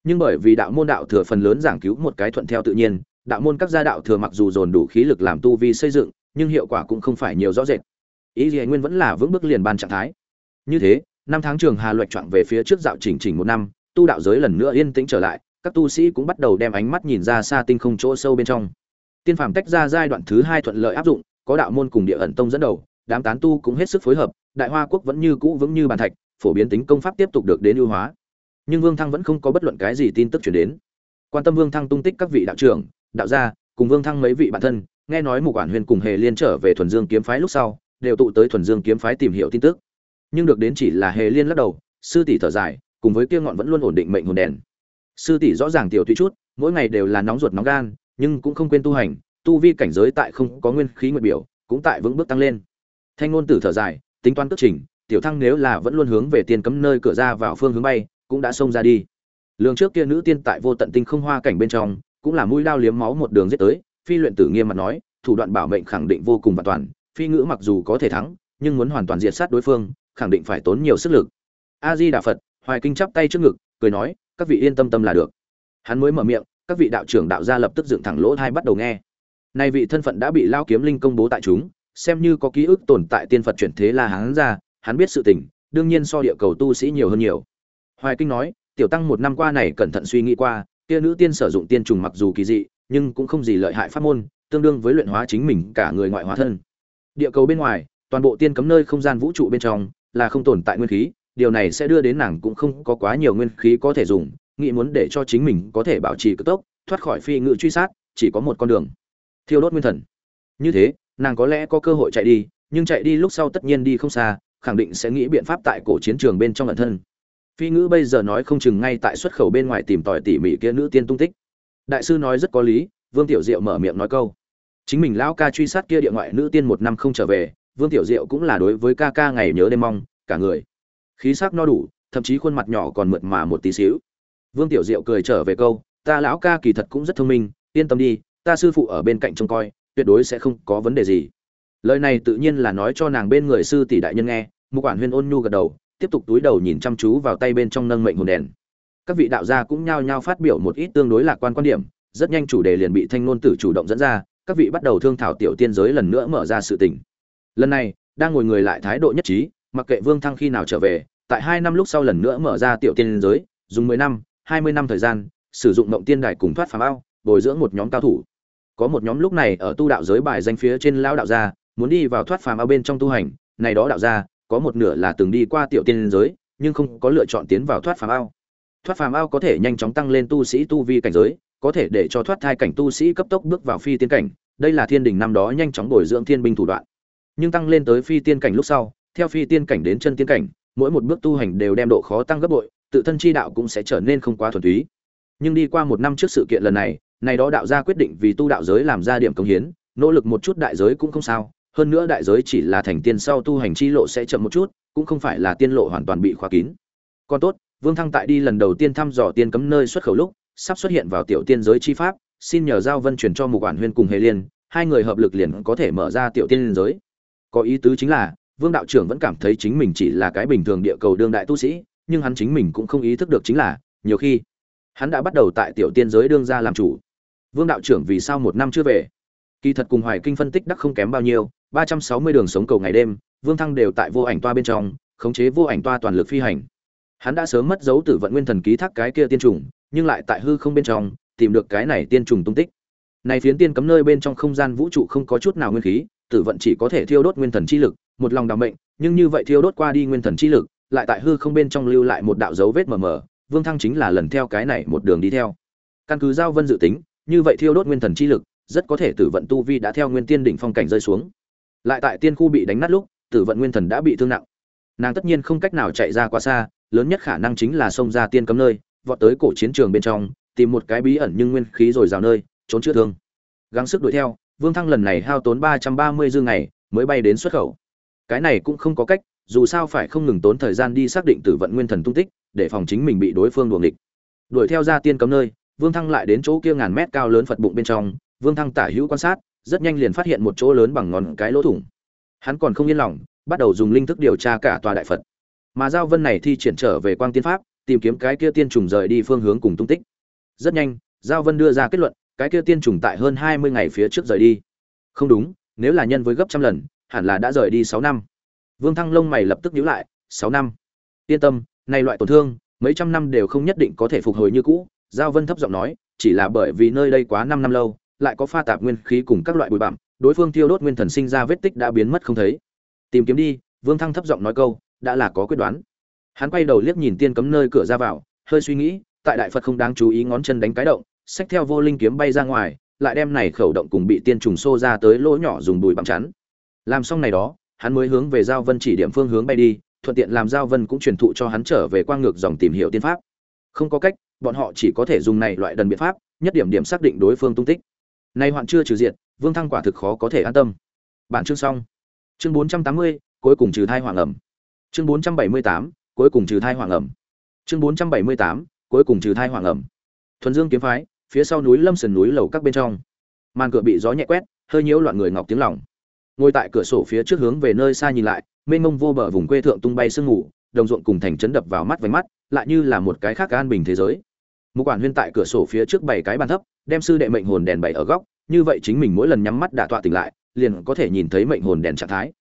Nhưng bởi vì đạo môn đạo thừa phần lớn giảng cứu một cái thuận theo tự nhiên, đạo môn các gia đạo thừa mặc dù dồn đủ khí lực làm tu vi xây dựng, nhưng hiệu quả cũng không phải nhiều rõ rệt. Ý gì nguyên vẫn là vững bước liền ban trạng thái. Như thế, năm tháng trường Hà Loạch chọn về phía trước dạo chỉnh chỉnh một năm, tu đạo giới lần nữa yên tĩnh trở lại, các tu sĩ cũng bắt đầu đem ánh mắt nhìn ra xa tinh không chỗ sâu bên trong. Tiên phàm tách ra giai đoạn thứ hai thuận lợi áp dụng, có đạo môn cùng địa ẩn tông dẫn đầu, đám tán tu cũng hết sức phối hợp, Đại Hoa quốc vẫn như cũ vững như bàn thạch, phổ biến tính công pháp tiếp tục được đến ưu hóa. Nhưng Vương Thăng vẫn không có bất luận cái gì tin tức truyền đến. Quan tâm Vương Thăng tung tích các vị đạo trưởng, đạo gia, cùng Vương Thăng mấy vị bạn thân, nghe nói Mục Quản Huyền cùng Hề Liên trở về Thuần Dương kiếm phái lúc sau, đều tụ tới Thuần Dương kiếm phái tìm hiểu tin tức. Nhưng được đến chỉ là Hề Liên lắc đầu, sư tỷ thở dài, cùng với kia ngọn vẫn luôn ổn định mệnh hồn đèn. Sư tỷ rõ ràng tiểu tùy chút, mỗi ngày đều là nóng ruột nóng gan, nhưng cũng không quên tu hành, tu vi cảnh giới tại không có nguyên khí nguyệt biểu, cũng tại vững bước tăng lên. Thanh ngôn tử thở dài, tính toán cất trình, tiểu thăng nếu là vẫn luôn hướng về tiền cấm nơi cửa ra vào phương hướng bay, cũng đã xông ra đi. Lương trước kia nữ tiên tại vô tận tinh không hoa cảnh bên trong, cũng là mũi đao liếm máu một đường giết tới, phi luyện tử nghiêm mặt nói, thủ đoạn bảo mệnh khẳng định vô cùng và toàn, phi ngữ mặc dù có thể thắng, nhưng muốn hoàn toàn diệt sát đối phương, khẳng định phải tốn nhiều sức lực. A Di Đà Phật, Hoài Kinh chắp tay trước ngực, cười nói, các vị yên tâm tâm là được. Hắn mới mở miệng, các vị đạo trưởng đạo gia lập tức dựng thẳng lỗ tai bắt đầu nghe. Nay vị thân phận đã bị Lao Kiếm Linh công bố tại chúng, xem như có ký ức tồn tại tiên Phật chuyển thế là hắn ra, hắn biết sự tình, đương nhiên so địa cầu tu sĩ nhiều hơn nhiều. Hoài Kinh nói, tiểu tăng một năm qua này cẩn thận suy nghĩ qua, kia nữ tiên sử dụng tiên trùng mặc dù kỳ dị, nhưng cũng không gì lợi hại pháp môn, tương đương với luyện hóa chính mình cả người ngoại hóa thân. Địa cầu bên ngoài, toàn bộ tiên cấm nơi không gian vũ trụ bên trong là không tồn tại nguyên khí, điều này sẽ đưa đến nàng cũng không có quá nhiều nguyên khí có thể dùng, nghĩ muốn để cho chính mình có thể bảo trì cực tốc, thoát khỏi phi ngự truy sát, chỉ có một con đường. Thiêu đốt nguyên thần. Như thế, nàng có lẽ có cơ hội chạy đi, nhưng chạy đi lúc sau tất nhiên đi không xa, khẳng định sẽ nghĩ biện pháp tại cổ chiến trường bên trong bản thân. Phi ngữ bây giờ nói không chừng ngay tại xuất khẩu bên ngoài tìm tòi tỉ mỉ kia nữ tiên tung tích. Đại sư nói rất có lý, Vương Tiểu Diệu mở miệng nói câu. Chính mình lão ca truy sát kia địa ngoại nữ tiên một năm không trở về, Vương Tiểu Diệu cũng là đối với ca ca ngày nhớ đêm mong, cả người khí sắc no đủ, thậm chí khuôn mặt nhỏ còn mượt mà một tí xíu. Vương Tiểu Diệu cười trở về câu, ta lão ca kỳ thật cũng rất thông minh, yên tâm đi, ta sư phụ ở bên cạnh trông coi, tuyệt đối sẽ không có vấn đề gì. Lời này tự nhiên là nói cho nàng bên người sư tỷ đại nhân nghe, Mục quản Huyên ôn nhu gật đầu, tiếp tục túi đầu nhìn chăm chú vào tay bên trong nâng mệnh hồn đèn. Các vị đạo gia cũng nhao nhao phát biểu một ít tương đối lạc quan quan điểm, rất nhanh chủ đề liền bị Thanh Nôn Tử chủ động dẫn ra, các vị bắt đầu thương thảo tiểu tiên giới lần nữa mở ra sự tình. Lần này, đang ngồi người lại thái độ nhất trí, mặc kệ Vương Thăng khi nào trở về, tại hai năm lúc sau lần nữa mở ra tiểu tiên giới, dùng mười năm, hai mươi năm thời gian, sử dụng mộng tiên đài cùng thoát phàm ao, bồi dưỡng một nhóm cao thủ. Có một nhóm lúc này ở tu đạo giới bài danh phía trên lão đạo gia, muốn đi vào thoát phàm ao bên trong tu hành, này đó đạo gia, có một nửa là từng đi qua tiểu tiên giới, nhưng không có lựa chọn tiến vào thoát phàm ao. Thoát phàm ao có thể nhanh chóng tăng lên tu sĩ tu vi cảnh giới, có thể để cho thoát thai cảnh tu sĩ cấp tốc bước vào phi tiên cảnh, đây là thiên đình năm đó nhanh chóng bồi dưỡng thiên binh thủ đoạn. Nhưng tăng lên tới phi tiên cảnh lúc sau theo phi tiên cảnh đến chân tiên cảnh mỗi một bước tu hành đều đem độ khó tăng gấp bội tự thân chi đạo cũng sẽ trở nên không quá thuần túy. Nhưng đi qua một năm trước sự kiện lần này này đó đạo gia quyết định vì tu đạo giới làm ra điểm công hiến nỗ lực một chút đại giới cũng không sao hơn nữa đại giới chỉ là thành tiên sau tu hành chi lộ sẽ chậm một chút cũng không phải là tiên lộ hoàn toàn bị khóa kín. Còn tốt vương thăng tại đi lần đầu tiên thăm dò tiên cấm nơi xuất khẩu lúc sắp xuất hiện vào tiểu tiên giới chi pháp, xin nhờ giao vân truyền cho mục quản huyên cùng hề liên, hai người hợp lực liền có thể mở ra tiểu tiên giới. Có ý tứ chính là, vương đạo trưởng vẫn cảm thấy chính mình chỉ là cái bình thường địa cầu đương đại tu sĩ, nhưng hắn chính mình cũng không ý thức được chính là, nhiều khi, hắn đã bắt đầu tại tiểu tiên giới đương ra làm chủ. Vương đạo trưởng vì sao một năm chưa về? Kỳ thật cùng hoài kinh phân tích đắc không kém bao nhiêu, ba trăm sáu mươi đường sống cầu ngày đêm, vương thăng đều tại vô ảnh toa bên trong, khống chế vô ảnh toa toàn lực phi hành. Hắn đã sớm mất dấu tử vận nguyên thần ký thác cái kia tiên trùng nhưng lại tại hư không bên trong, tìm được cái này tiên trùng tung tích. Này phiến tiên cấm nơi bên trong không gian vũ trụ không có chút nào nguyên khí, tử vận chỉ có thể thiêu đốt nguyên thần chi lực, một lòng đ mệnh, nhưng như vậy thiêu đốt qua đi nguyên thần chi lực, lại tại hư không bên trong lưu lại một đạo dấu vết mờ mờ, vương thăng chính là lần theo cái này một đường đi theo. Căn cứ giao vân dự tính, như vậy thiêu đốt nguyên thần chi lực, rất có thể tử vận tu vi đã theo nguyên tiên đỉnh phong cảnh rơi xuống. Lại tại tiên khu bị đánh nát lúc, tử vận nguyên thần đã bị thương nặng. Nàng tất nhiên không cách nào chạy ra quá xa, lớn nhất khả năng chính là xông ra tiên cấm nơi vọt tới cổ chiến trường bên trong, tìm một cái bí ẩn nhưng nguyên khí rồi rào nơi, trốn chữa thương. Gắng sức đuổi theo, vương thăng lần này hao tốn ba trăm ba mươi dương ngày, mới bay đến xuất khẩu. Cái này cũng không có cách, dù sao phải không ngừng tốn thời gian đi xác định tử vận nguyên thần tung tích, để phòng chính mình bị đối phương đuổi nghịch. Đuổi theo ra tiên cấm nơi, vương thăng lại đến chỗ kia ngàn mét cao lớn phật bụng bên trong, vương thăng tả hữu quan sát, rất nhanh liền phát hiện một chỗ lớn bằng ngón cái lỗ thủng. Hắn còn không yên lòng, bắt đầu dùng linh thức điều tra cả tòa đại phật. Mà giao vân này thi triển trở về quang tiên pháp tìm kiếm cái kia tiên trùng rời đi phương hướng cùng tung tích. Rất nhanh, giao vân đưa ra kết luận, cái kia tiên trùng tại hơn hai mươi ngày phía trước rời đi. Không đúng, nếu là nhân với gấp trăm lần, hẳn là đã rời đi sáu năm. Vương thăng lông mày lập tức nhíu lại, sáu năm. Yên tâm, này loại tổn thương, mấy trăm năm đều không nhất định có thể phục hồi như cũ, giao vân thấp giọng nói, chỉ là bởi vì nơi đây quá năm năm lâu, lại có pha tạp nguyên khí cùng các loại bụi bặm, đối phương tiêu đốt nguyên thần sinh ra vết tích đã biến mất không thấy. Tìm kiếm đi, vương thăng thấp giọng nói câu, đã là có quyết đoán hắn quay đầu liếc nhìn tiên cấm nơi cửa ra vào hơi suy nghĩ tại đại phật không đáng chú ý ngón chân đánh cái động xách theo vô linh kiếm bay ra ngoài lại đem này khẩu động cùng bị tiên trùng xô ra tới lỗ nhỏ dùng bùi bằng chắn. Làm xong này đó hắn mới hướng về giao vân chỉ điểm phương hướng bay đi thuận tiện làm giao vân cũng truyền thụ cho hắn trở về quang ngược dòng tìm hiểu tiên pháp. Không có cách bọn họ chỉ có thể dùng này loại đần biện pháp nhất điểm điểm xác định đối phương tung tích. Nay hoạn chưa trừ diện, vương thăng quả thực khó có thể an tâm. Bản chương xong. Chương bốn trăm tám mươi cuối cùng trừ thai hoàng ẩm. Chương bốn trăm bảy mươi tám cuối cùng trừ thai hoàng ẩm. Chương bốn trăm bảy mươi tám, cuối cùng trừ thai hoàng ẩm. Thuần dương kiếm phái, phía sau núi lâm sườn núi lầu các bên trong. Màn cửa bị gió nhẹ quét, hơi nhiễu loạn người ngọc tiếng lòng. Ngồi tại cửa sổ phía trước hướng về nơi xa nhìn lại, mênh mông vô bờ vùng quê thượng tung bay sương ngủ đồng ruộng cùng thành trấn đập vào mắt vánh mắt, lại như là một cái khác an bình thế giới. Một quản huyên tại cửa sổ phía trước bảy cái bàn thấp, đem sư đệ mệnh hồn đèn bày ở góc, như vậy chính mình mỗi lần nhắm mắt đả tọa tỉnh lại, liền có thể nhìn thấy mệnh hồn đèn trạng thái.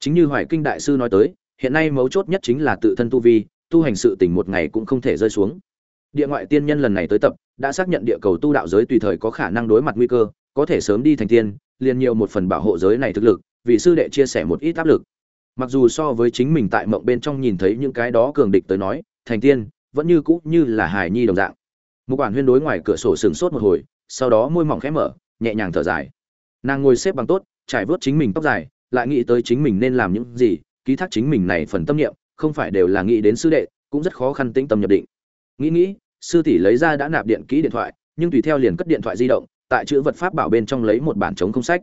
Chính như hoài kinh đại sư nói tới hiện nay mấu chốt nhất chính là tự thân tu vi, tu hành sự tỉnh một ngày cũng không thể rơi xuống. Địa ngoại tiên nhân lần này tới tập, đã xác nhận địa cầu tu đạo giới tùy thời có khả năng đối mặt nguy cơ, có thể sớm đi thành tiên, liền nhiều một phần bảo hộ giới này thực lực, vì sư đệ chia sẻ một ít áp lực. Mặc dù so với chính mình tại mộng bên trong nhìn thấy những cái đó cường địch tới nói, thành tiên vẫn như cũ như là hài nhi đồng dạng. Mục quản huyên đối ngoài cửa sổ sừng sốt một hồi, sau đó môi mỏng khẽ mở, nhẹ nhàng thở dài. Nàng ngồi xếp bằng tốt, trải vớt chính mình tóc dài, lại nghĩ tới chính mình nên làm những gì ký thác chính mình này phần tâm niệm, không phải đều là nghĩ đến sư đệ, cũng rất khó khăn tĩnh tâm nhập định. Nghĩ nghĩ, sư tỷ lấy ra đã nạp điện kỹ điện thoại, nhưng tùy theo liền cất điện thoại di động, tại chữ vật pháp bảo bên trong lấy một bản chống không sách.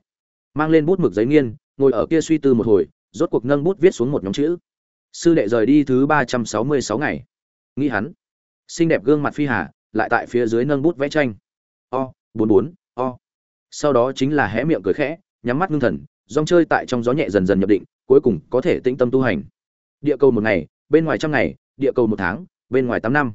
Mang lên bút mực giấy nghiên, ngồi ở kia suy tư một hồi, rốt cuộc nâng bút viết xuống một nhóm chữ. Sư đệ rời đi thứ ba trăm sáu mươi sáu ngày. Nghĩ hắn. Xinh đẹp gương mặt phi hà, lại tại phía dưới nâng bút vẽ tranh. O, bốn bốn, o. Sau đó chính là hé miệng cười khẽ, nhắm mắt ngưng thần dòng chơi tại trong gió nhẹ dần dần nhập định cuối cùng có thể tĩnh tâm tu hành. Địa cầu một ngày, bên ngoài trăm ngày, địa cầu một tháng, bên ngoài tám năm.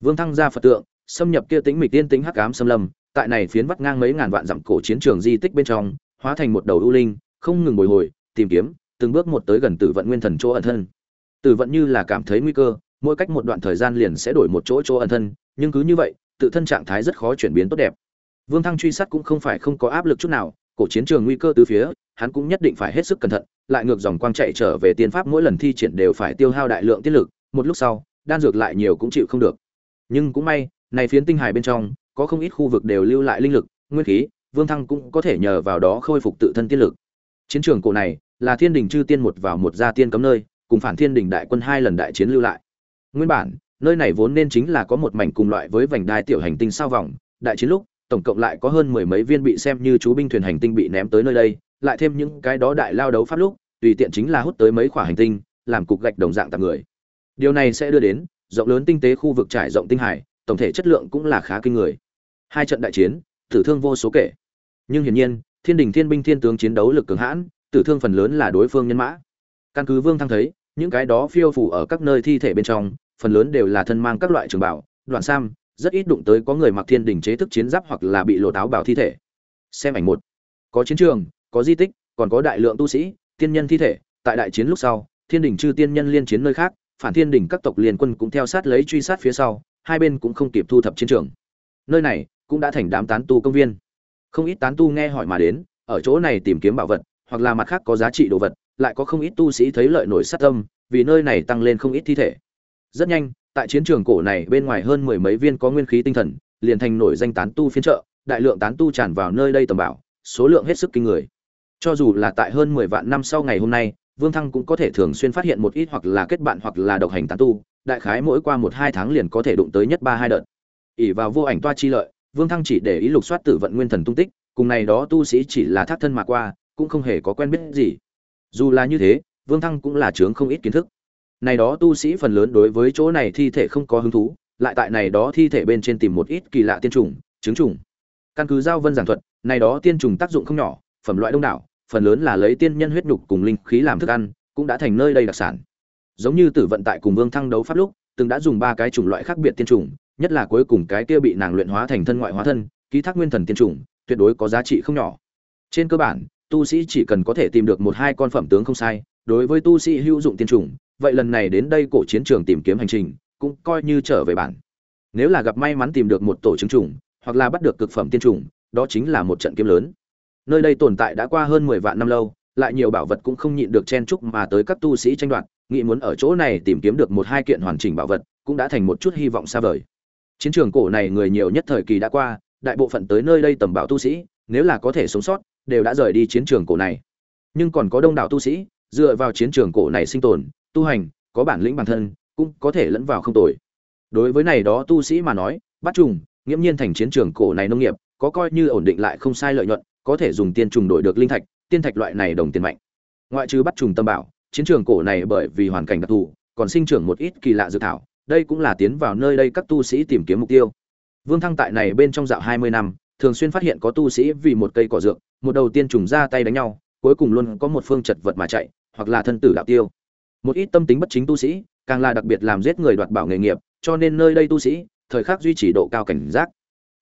Vương thăng ra phật tượng, xâm nhập kia tính mịch tiên tính hắc ám xâm lâm, tại này phiến vắt ngang mấy ngàn vạn dặm cổ chiến trường di tích bên trong, hóa thành một đầu ưu linh, không ngừng bồi hồi, tìm kiếm, từng bước một tới gần tử vận nguyên thần chỗ ẩn thân. Tử vận như là cảm thấy nguy cơ, mỗi cách một đoạn thời gian liền sẽ đổi một chỗ chỗ ẩn thân, nhưng cứ như vậy, tự thân trạng thái rất khó chuyển biến tốt đẹp. Vương thăng truy sát cũng không phải không có áp lực chút nào, cổ chiến trường nguy cơ từ phía hắn cũng nhất định phải hết sức cẩn thận lại ngược dòng quang chạy trở về tiên pháp mỗi lần thi triển đều phải tiêu hao đại lượng tiết lực một lúc sau đan dược lại nhiều cũng chịu không được nhưng cũng may này phiến tinh hải bên trong có không ít khu vực đều lưu lại linh lực nguyên khí Vương Thăng cũng có thể nhờ vào đó khôi phục tự thân tiên lực. Chiến trường cổ này là Thiên Đình chư tiên một vào một ra tiên cấm nơi, cùng phản Thiên Đình đại quân hai lần đại chiến lưu lại. Nguyên bản, nơi này vốn nên chính là có một mảnh cùng loại với vành đai tiểu hành tinh sao vòng, đại chiến lúc, tổng cộng lại có hơn mười mấy viên bị xem như chú binh thuyền hành tinh bị ném tới nơi đây, lại thêm những cái đó đại lao đấu pháp lúc, tùy tiện chính là hút tới mấy quả hành tinh, làm cục gạch đồng dạng tạm người. Điều này sẽ đưa đến rộng lớn tinh tế khu vực trải rộng tinh hải, tổng thể chất lượng cũng là khá kinh người. Hai trận đại chiến, tử thương vô số kể. Nhưng hiển nhiên, Thiên đình Thiên binh Thiên tướng chiến đấu lực cường hãn, tử thương phần lớn là đối phương nhân mã. Căn cứ Vương Thăng thấy, những cái đó phiêu phù ở các nơi thi thể bên trong, phần lớn đều là thân mang các loại trường bảo, đoạn sam, rất ít đụng tới có người mặc Thiên đình chế thức chiến giáp hoặc là bị lộ táo bảo thi thể. Xem ảnh một. Có chiến trường, có di tích, còn có đại lượng tu sĩ, tiên nhân thi thể, tại đại chiến lúc sau, Thiên đỉnh chư tiên nhân liên chiến nơi khác, phản Thiên đỉnh các tộc liên quân cũng theo sát lấy truy sát phía sau, hai bên cũng không kịp thu thập chiến trường. Nơi này cũng đã thành đám tán tu công viên. Không ít tán tu nghe hỏi mà đến, ở chỗ này tìm kiếm bảo vật, hoặc là mặt khác có giá trị đồ vật, lại có không ít tu sĩ thấy lợi nổi sát tâm, vì nơi này tăng lên không ít thi thể. Rất nhanh, tại chiến trường cổ này bên ngoài hơn mười mấy viên có nguyên khí tinh thần, liền thành nổi danh tán tu phiên trợ, đại lượng tán tu tràn vào nơi đây tầm bảo, số lượng hết sức kinh người. Cho dù là tại hơn mười vạn năm sau ngày hôm nay, Vương Thăng cũng có thể thường xuyên phát hiện một ít hoặc là kết bạn hoặc là độc hành tán tu, đại khái mỗi qua một hai tháng liền có thể đụng tới nhất ba hai đợt. ỉ vào vô ảnh toa chi lợi, Vương Thăng chỉ để ý lục soát tử vận nguyên thần tung tích, cùng này đó tu sĩ chỉ là thác thân mà qua, cũng không hề có quen biết gì. Dù là như thế, Vương Thăng cũng là chướng không ít kiến thức. Này đó tu sĩ phần lớn đối với chỗ này thi thể không có hứng thú, lại tại này đó thi thể bên trên tìm một ít kỳ lạ tiên trùng, trứng trùng. Căn cứ giao vân giảng thuật, này đó tiên trùng tác dụng không nhỏ, phẩm loại đông đảo, phần lớn là lấy tiên nhân huyết nhục cùng linh khí làm thức ăn, cũng đã thành nơi đây đặc sản. Giống như Tử vận tại cùng Vương Thăng đấu pháp lúc, từng đã dùng ba cái chủng loại khác biệt tiên trùng, nhất là cuối cùng cái kia bị nàng luyện hóa thành thân ngoại hóa thân, ký thác nguyên thần tiên trùng, tuyệt đối có giá trị không nhỏ. Trên cơ bản, tu sĩ chỉ cần có thể tìm được một hai con phẩm tướng không sai, đối với tu sĩ hữu dụng tiên trùng, vậy lần này đến đây cổ chiến trường tìm kiếm hành trình, cũng coi như trở về bản. Nếu là gặp may mắn tìm được một tổ trứng trùng, hoặc là bắt được cực phẩm tiên trùng, đó chính là một trận kiếm lớn. Nơi đây tồn tại đã qua hơn mười vạn năm lâu, lại nhiều bảo vật cũng không nhịn được chen chúc mà tới các tu sĩ tranh đoạt, nghĩ muốn ở chỗ này tìm kiếm được một hai kiện hoàn chỉnh bảo vật, cũng đã thành một chút hy vọng xa vời. Chiến trường cổ này người nhiều nhất thời kỳ đã qua, đại bộ phận tới nơi đây tầm bảo tu sĩ, nếu là có thể sống sót, đều đã rời đi chiến trường cổ này. Nhưng còn có đông đảo tu sĩ, dựa vào chiến trường cổ này sinh tồn, tu hành, có bản lĩnh bản thân, cũng có thể lẫn vào không tồi. Đối với này đó tu sĩ mà nói, bắt trùng, nghiễm nhiên thành chiến trường cổ này nông nghiệp, có coi như ổn định lại không sai lợi nhuận, có thể dùng tiên trùng đổi được linh thạch, tiên thạch loại này đồng tiền mạnh. Ngoại trừ bắt trùng tâm bảo, chiến trường cổ này bởi vì hoàn cảnh đặc thù, còn sinh trưởng một ít kỳ lạ dược thảo, đây cũng là tiến vào nơi đây các tu sĩ tìm kiếm mục tiêu. Vương Thăng tại này bên trong dạo 20 năm, thường xuyên phát hiện có tu sĩ vì một cây cỏ dược, một đầu tiên trùng ra tay đánh nhau, cuối cùng luôn có một phương chật vật mà chạy, hoặc là thân tử đạo tiêu. Một ít tâm tính bất chính tu sĩ, càng là đặc biệt làm giết người đoạt bảo nghề nghiệp, cho nên nơi đây tu sĩ, thời khắc duy trì độ cao cảnh giác.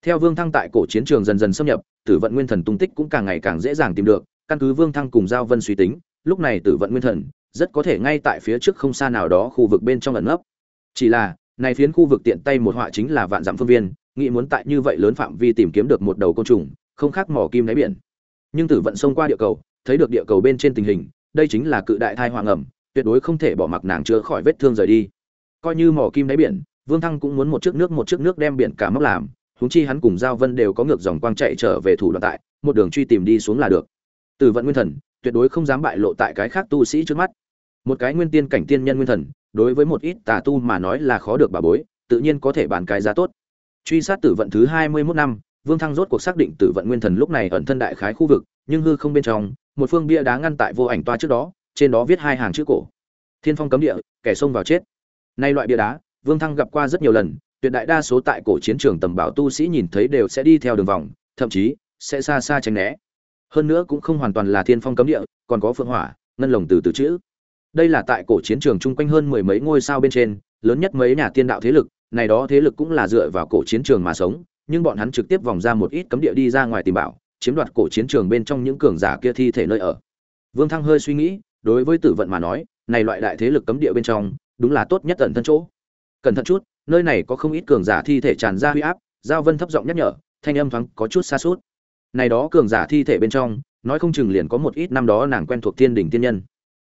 Theo Vương Thăng tại cổ chiến trường dần dần xâm nhập, Tử vận nguyên thần tung tích cũng càng ngày càng dễ dàng tìm được, căn cứ Vương Thăng cùng Giao Vân suy tính, lúc này Tử vận nguyên thần rất có thể ngay tại phía trước không xa nào đó khu vực bên trong ẩn nấp. Chỉ là, này phiến khu vực tiện tay một họa chính là vạn dặm phương viên, nghĩ muốn tại như vậy lớn phạm vi tìm kiếm được một đầu côn trùng, không khác mỏ kim đáy biển. Nhưng Tử vận xông qua địa cầu, thấy được địa cầu bên trên tình hình, đây chính là cự đại thai hoàng ẩm, tuyệt đối không thể bỏ mặc nàng chữa khỏi vết thương rời đi. Coi như mỏ kim đáy biển, Vương Thăng cũng muốn một chiếc nước một chiếc nước đem biển cả móc làm, huống chi hắn cùng Giao Vân đều có ngược dòng quang chạy trở về thủ đoạn tại, một đường truy tìm đi xuống là được. Tử vận nguyên thần, tuyệt đối không dám bại lộ tại cái khác tu sĩ trước mắt. Một cái nguyên tiên cảnh tiên nhân nguyên thần, đối với một ít tà tu mà nói là khó được bà bối, tự nhiên có thể bàn cái giá tốt. Truy sát tử vận thứ hai mươi 21 năm, Vương Thăng rốt cuộc xác định tử vận nguyên thần lúc này ẩn thân đại khái khu vực, nhưng hư không bên trong, một phương bia đá ngăn tại vô ảnh toa trước đó, trên đó viết hai hàng chữ cổ. Thiên phong cấm địa, kẻ xông vào chết. Nay loại bia đá, Vương Thăng gặp qua rất nhiều lần, tuyệt đại đa số tại cổ chiến trường tầm bảo tu sĩ nhìn thấy đều sẽ đi theo đường vòng, thậm chí sẽ xa xa tránh né. Hơn nữa cũng không hoàn toàn là thiên phong cấm địa, còn có phượng hỏa, ngân lồng từ từ chữ. Đây là tại cổ chiến trường chung quanh hơn mười mấy ngôi sao bên trên, lớn nhất mấy nhà tiên đạo thế lực, này đó thế lực cũng là dựa vào cổ chiến trường mà sống, nhưng bọn hắn trực tiếp vòng ra một ít cấm địa đi ra ngoài tìm bảo, chiếm đoạt cổ chiến trường bên trong những cường giả kia thi thể nơi ở. Vương Thăng hơi suy nghĩ, đối với Tử Vận mà nói, này loại đại thế lực cấm địa bên trong, đúng là tốt nhất tận thân chỗ. Cẩn thận chút, nơi này có không ít cường giả thi thể tràn ra huy áp, Giao Vân thấp giọng nhắc nhở, thanh âm thoáng có chút xa suốt Này đó cường giả thi thể bên trong, nói không chừng liền có một ít năm đó nàng quen thuộc thiên đình tiên nhân.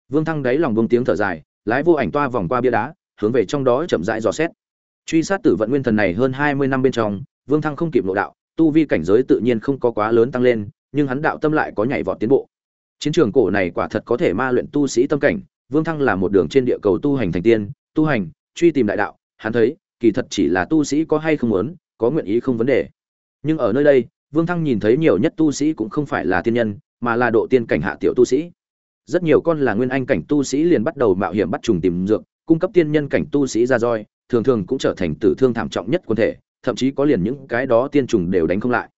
Vương Thăng đáy lòng vương tiếng thở dài, lái vô ảnh toa vòng qua bia đá, hướng về trong đó chậm rãi dò xét. Truy sát tử vận nguyên thần này hơn 20 năm bên trong, Vương Thăng không kịp nội đạo, tu vi cảnh giới tự nhiên không có quá lớn tăng lên nhưng hắn đạo tâm lại có nhảy vọt tiến bộ chiến trường cổ này quả thật có thể ma luyện tu sĩ tâm cảnh vương thăng là một đường trên địa cầu tu hành thành tiên tu hành truy tìm đại đạo hắn thấy, kỳ thật chỉ là tu sĩ có hay không muốn, có nguyện ý không vấn đề. Nhưng ở nơi đây, vương thăng nhìn thấy nhiều nhất tu sĩ cũng không phải là tiên nhân, mà là độ tiên cảnh hạ tiểu tu sĩ. Rất nhiều con là nguyên anh cảnh tu sĩ liền bắt đầu mạo hiểm bắt trùng tìm dược, cung cấp tiên nhân cảnh tu sĩ ra roi, thường thường cũng trở thành tử thương thảm trọng nhất quân thể, thậm chí có liền những cái đó tiên trùng đều đánh không lại.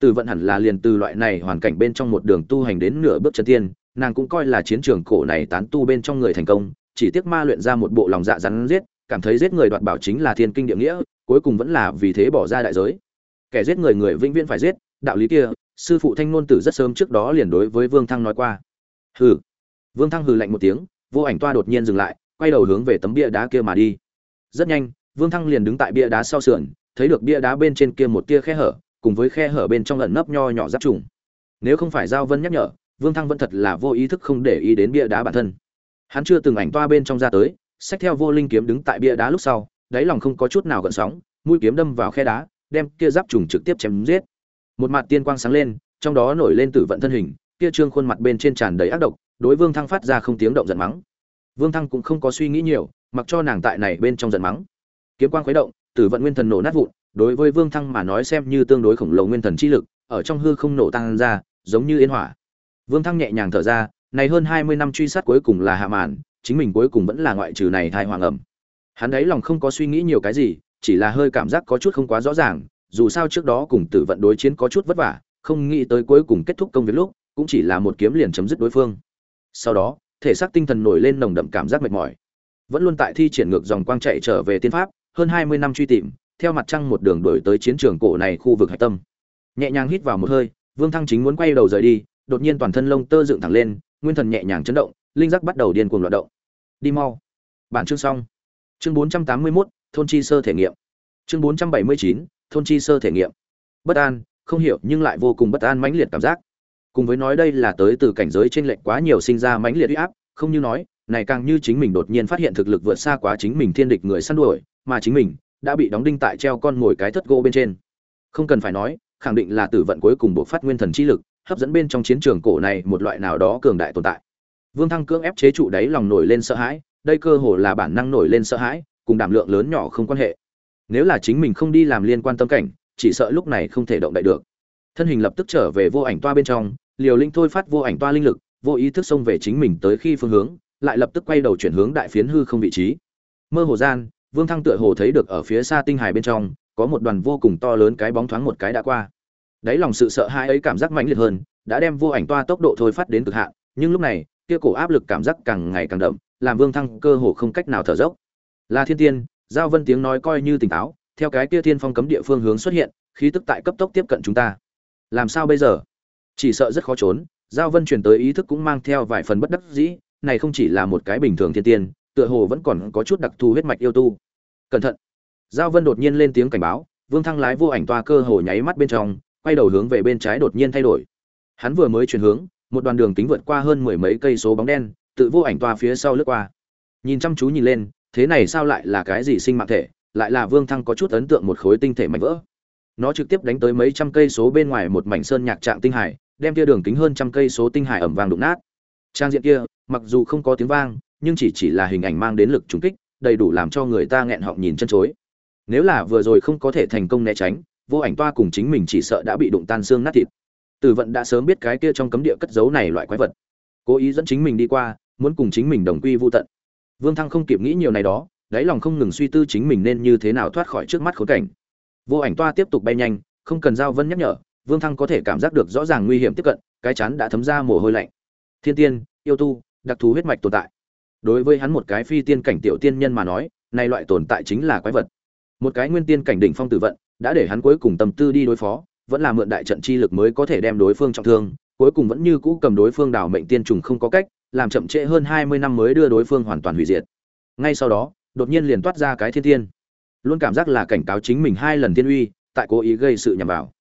Từ vận hẳn là liền từ loại này hoàn cảnh bên trong một đường tu hành đến nửa bước chân tiên, nàng cũng coi là chiến trường cổ này tán tu bên trong người thành công, chỉ tiếc ma luyện ra một bộ lòng dạ rắn giết cảm thấy giết người đoạt bảo chính là thiên kinh địa nghĩa, cuối cùng vẫn là vì thế bỏ ra đại giới. Kẻ giết người người vĩnh viễn phải giết, đạo lý kia, sư phụ thanh ngôn tử rất sớm trước đó liền đối với vương thăng nói qua. Hừ. Vương thăng hừ lạnh một tiếng, vô ảnh toa đột nhiên dừng lại, quay đầu hướng về tấm bia đá kia mà đi. Rất nhanh, vương thăng liền đứng tại bia đá sau sườn, thấy được bia đá bên trên kia một tia khe hở, cùng với khe hở bên trong lẩn nấp nho nhỏ giáp trùng. Nếu không phải giao vân nhắc nhở, vương thăng vẫn thật là vô ý thức không để ý đến bia đá bản thân. Hắn chưa từng ảnh toa bên trong ra tới xách theo vô linh kiếm đứng tại bia đá lúc sau, đáy lòng không có chút nào gợn sóng, mũi kiếm đâm vào khe đá, đem kia giáp trùng trực tiếp chém giết. Một mặt tiên quang sáng lên, trong đó nổi lên tử vận thân hình, kia trương khuôn mặt bên trên tràn đầy ác độc, đối vương thăng phát ra không tiếng động giận mắng. Vương thăng cũng không có suy nghĩ nhiều, mặc cho nàng tại này bên trong giận mắng. Kiếm quang khuấy động, tử vận nguyên thần nổ nát vụn, đối với vương thăng mà nói xem như tương đối khổng lồ nguyên thần chi lực, ở trong hư không nổ tan ra, giống như yên hỏa. Vương thăng nhẹ nhàng thở ra, này hơn hai mươi năm truy sát cuối cùng là hạ màn chính mình cuối cùng vẫn là ngoại trừ này thai hoàng ẩm. Hắn ấy lòng không có suy nghĩ nhiều cái gì, chỉ là hơi cảm giác có chút không quá rõ ràng, dù sao trước đó cùng tử vận đối chiến có chút vất vả, không nghĩ tới cuối cùng kết thúc công việc lúc, cũng chỉ là một kiếm liền chấm dứt đối phương. Sau đó, thể xác tinh thần nổi lên nồng đậm cảm giác mệt mỏi. Vẫn luôn tại thi triển ngược dòng quang chạy trở về tiên pháp, hơn hai mươi năm truy tìm, theo mặt trăng một đường đổi tới chiến trường cổ này khu vực hạch tâm. Nhẹ nhàng hít vào một hơi, vương thăng chính muốn quay đầu rời đi, đột nhiên toàn thân lông tơ dựng thẳng lên, nguyên thần nhẹ nhàng chấn động linh giác bắt đầu điên cuồng loạt động. Đi mau. Bản chương xong. Chương bốn trăm tám mươi 481, thôn chi sơ thể nghiệm. Chương bốn trăm bảy mươi chín thôn chi sơ thể nghiệm. Bất an không hiểu nhưng lại vô cùng bất an mãnh liệt cảm giác. Cùng với nói đây là tới từ cảnh giới trên lệch quá nhiều sinh ra mãnh liệt uy áp không như nói này càng như chính mình đột nhiên phát hiện thực lực vượt xa quá chính mình thiên địch người săn đuổi mà chính mình đã bị đóng đinh tại treo con ngồi cái thất gỗ bên trên. Không cần phải nói khẳng định là tử vận cuối cùng buộc phát nguyên thần chi lực hấp dẫn bên trong chiến trường cổ này một loại nào đó cường đại tồn tại vương thăng cưỡng ép chế trụ đáy lòng nổi lên sợ hãi, đây cơ hồ là bản năng nổi lên sợ hãi, cùng đảm lượng lớn nhỏ không quan hệ. Nếu là chính mình không đi làm liên quan tâm cảnh, chỉ sợ lúc này không thể động đậy được. Thân hình lập tức trở về vô ảnh toa bên trong, liều linh thôi phát vô ảnh toa linh lực, vô ý thức xông về chính mình tới khi phương hướng, lại lập tức quay đầu chuyển hướng đại phiến hư không vị trí. Mơ hồ gian, vương thăng tựa hồ thấy được ở phía xa tinh hải bên trong, có một đoàn vô cùng to lớn cái bóng thoáng một cái đã qua. Đấy lòng sự sợ hãi ấy cảm giác mãnh liệt hơn, đã đem vô ảnh toa tốc độ thôi phát đến cực hạn, nhưng lúc này kia cổ áp lực cảm giác càng ngày càng đậm, làm vương thăng cơ hồ không cách nào thở dốc. Là thiên tiên, giao vân tiếng nói coi như tỉnh táo, theo cái kia thiên phong cấm địa phương hướng xuất hiện, khí tức tại cấp tốc tiếp cận chúng ta. Làm sao bây giờ? Chỉ sợ rất khó trốn, giao vân truyền tới ý thức cũng mang theo vài phần bất đắc dĩ, này không chỉ là một cái bình thường thiên tiên, tựa hồ vẫn còn có chút đặc thù huyết mạch yêu tu. Cẩn thận! Giao vân đột nhiên lên tiếng cảnh báo, vương thăng lái vô ảnh toa cơ hồ nháy mắt bên trong, quay đầu hướng về bên trái đột nhiên thay đổi. Hắn vừa mới chuyển hướng một đoàn đường kính vượt qua hơn mười mấy cây số bóng đen, tự vô ảnh toa phía sau lướt qua. Nhìn chăm chú nhìn lên, thế này sao lại là cái gì sinh mạng thể, lại là vương thăng có chút ấn tượng một khối tinh thể mảnh vỡ. Nó trực tiếp đánh tới mấy trăm cây số bên ngoài một mảnh sơn nhạc trạng tinh hải, đem kia đường kính hơn trăm cây số tinh hải ẩm vàng đụng nát. Trang diện kia, mặc dù không có tiếng vang, nhưng chỉ chỉ là hình ảnh mang đến lực trúng kích, đầy đủ làm cho người ta nghẹn họng nhìn chân chối. Nếu là vừa rồi không có thể thành công né tránh, vô ảnh toa cùng chính mình chỉ sợ đã bị đụng tan xương nát thịt tử vận đã sớm biết cái kia trong cấm địa cất giấu này loại quái vật. Cố ý dẫn chính mình đi qua, muốn cùng chính mình đồng quy vô tận. Vương thăng không kịp nghĩ nhiều này đó, đáy lòng không ngừng suy tư chính mình nên như thế nào thoát khỏi trước mắt khốn cảnh. Vô ảnh toa tiếp tục bay nhanh, không cần giao vân nhắc nhở, vương thăng có thể cảm giác được rõ ràng nguy hiểm tiếp cận, cái chán đã thấm ra mồ hôi lạnh. Thiên tiên, yêu tu, đặc thù huyết mạch tồn tại. Đối với hắn một cái phi tiên cảnh tiểu tiên nhân mà nói nay loại tồn tại chính là quái vật. Một cái nguyên tiên cảnh đỉnh phong tử vận, đã để hắn cuối cùng tâm tư đi đối phó vẫn là mượn đại trận chi lực mới có thể đem đối phương trọng thương, cuối cùng vẫn như cũ cầm đối phương đảo mệnh tiên trùng không có cách, làm chậm trễ hơn hai mươi năm mới đưa đối phương hoàn toàn hủy diệt. Ngay sau đó, đột nhiên liền toát ra cái thiên tiên. Luôn cảm giác là cảnh cáo chính mình hai lần thiên uy, tại cố ý gây sự nhằm vào.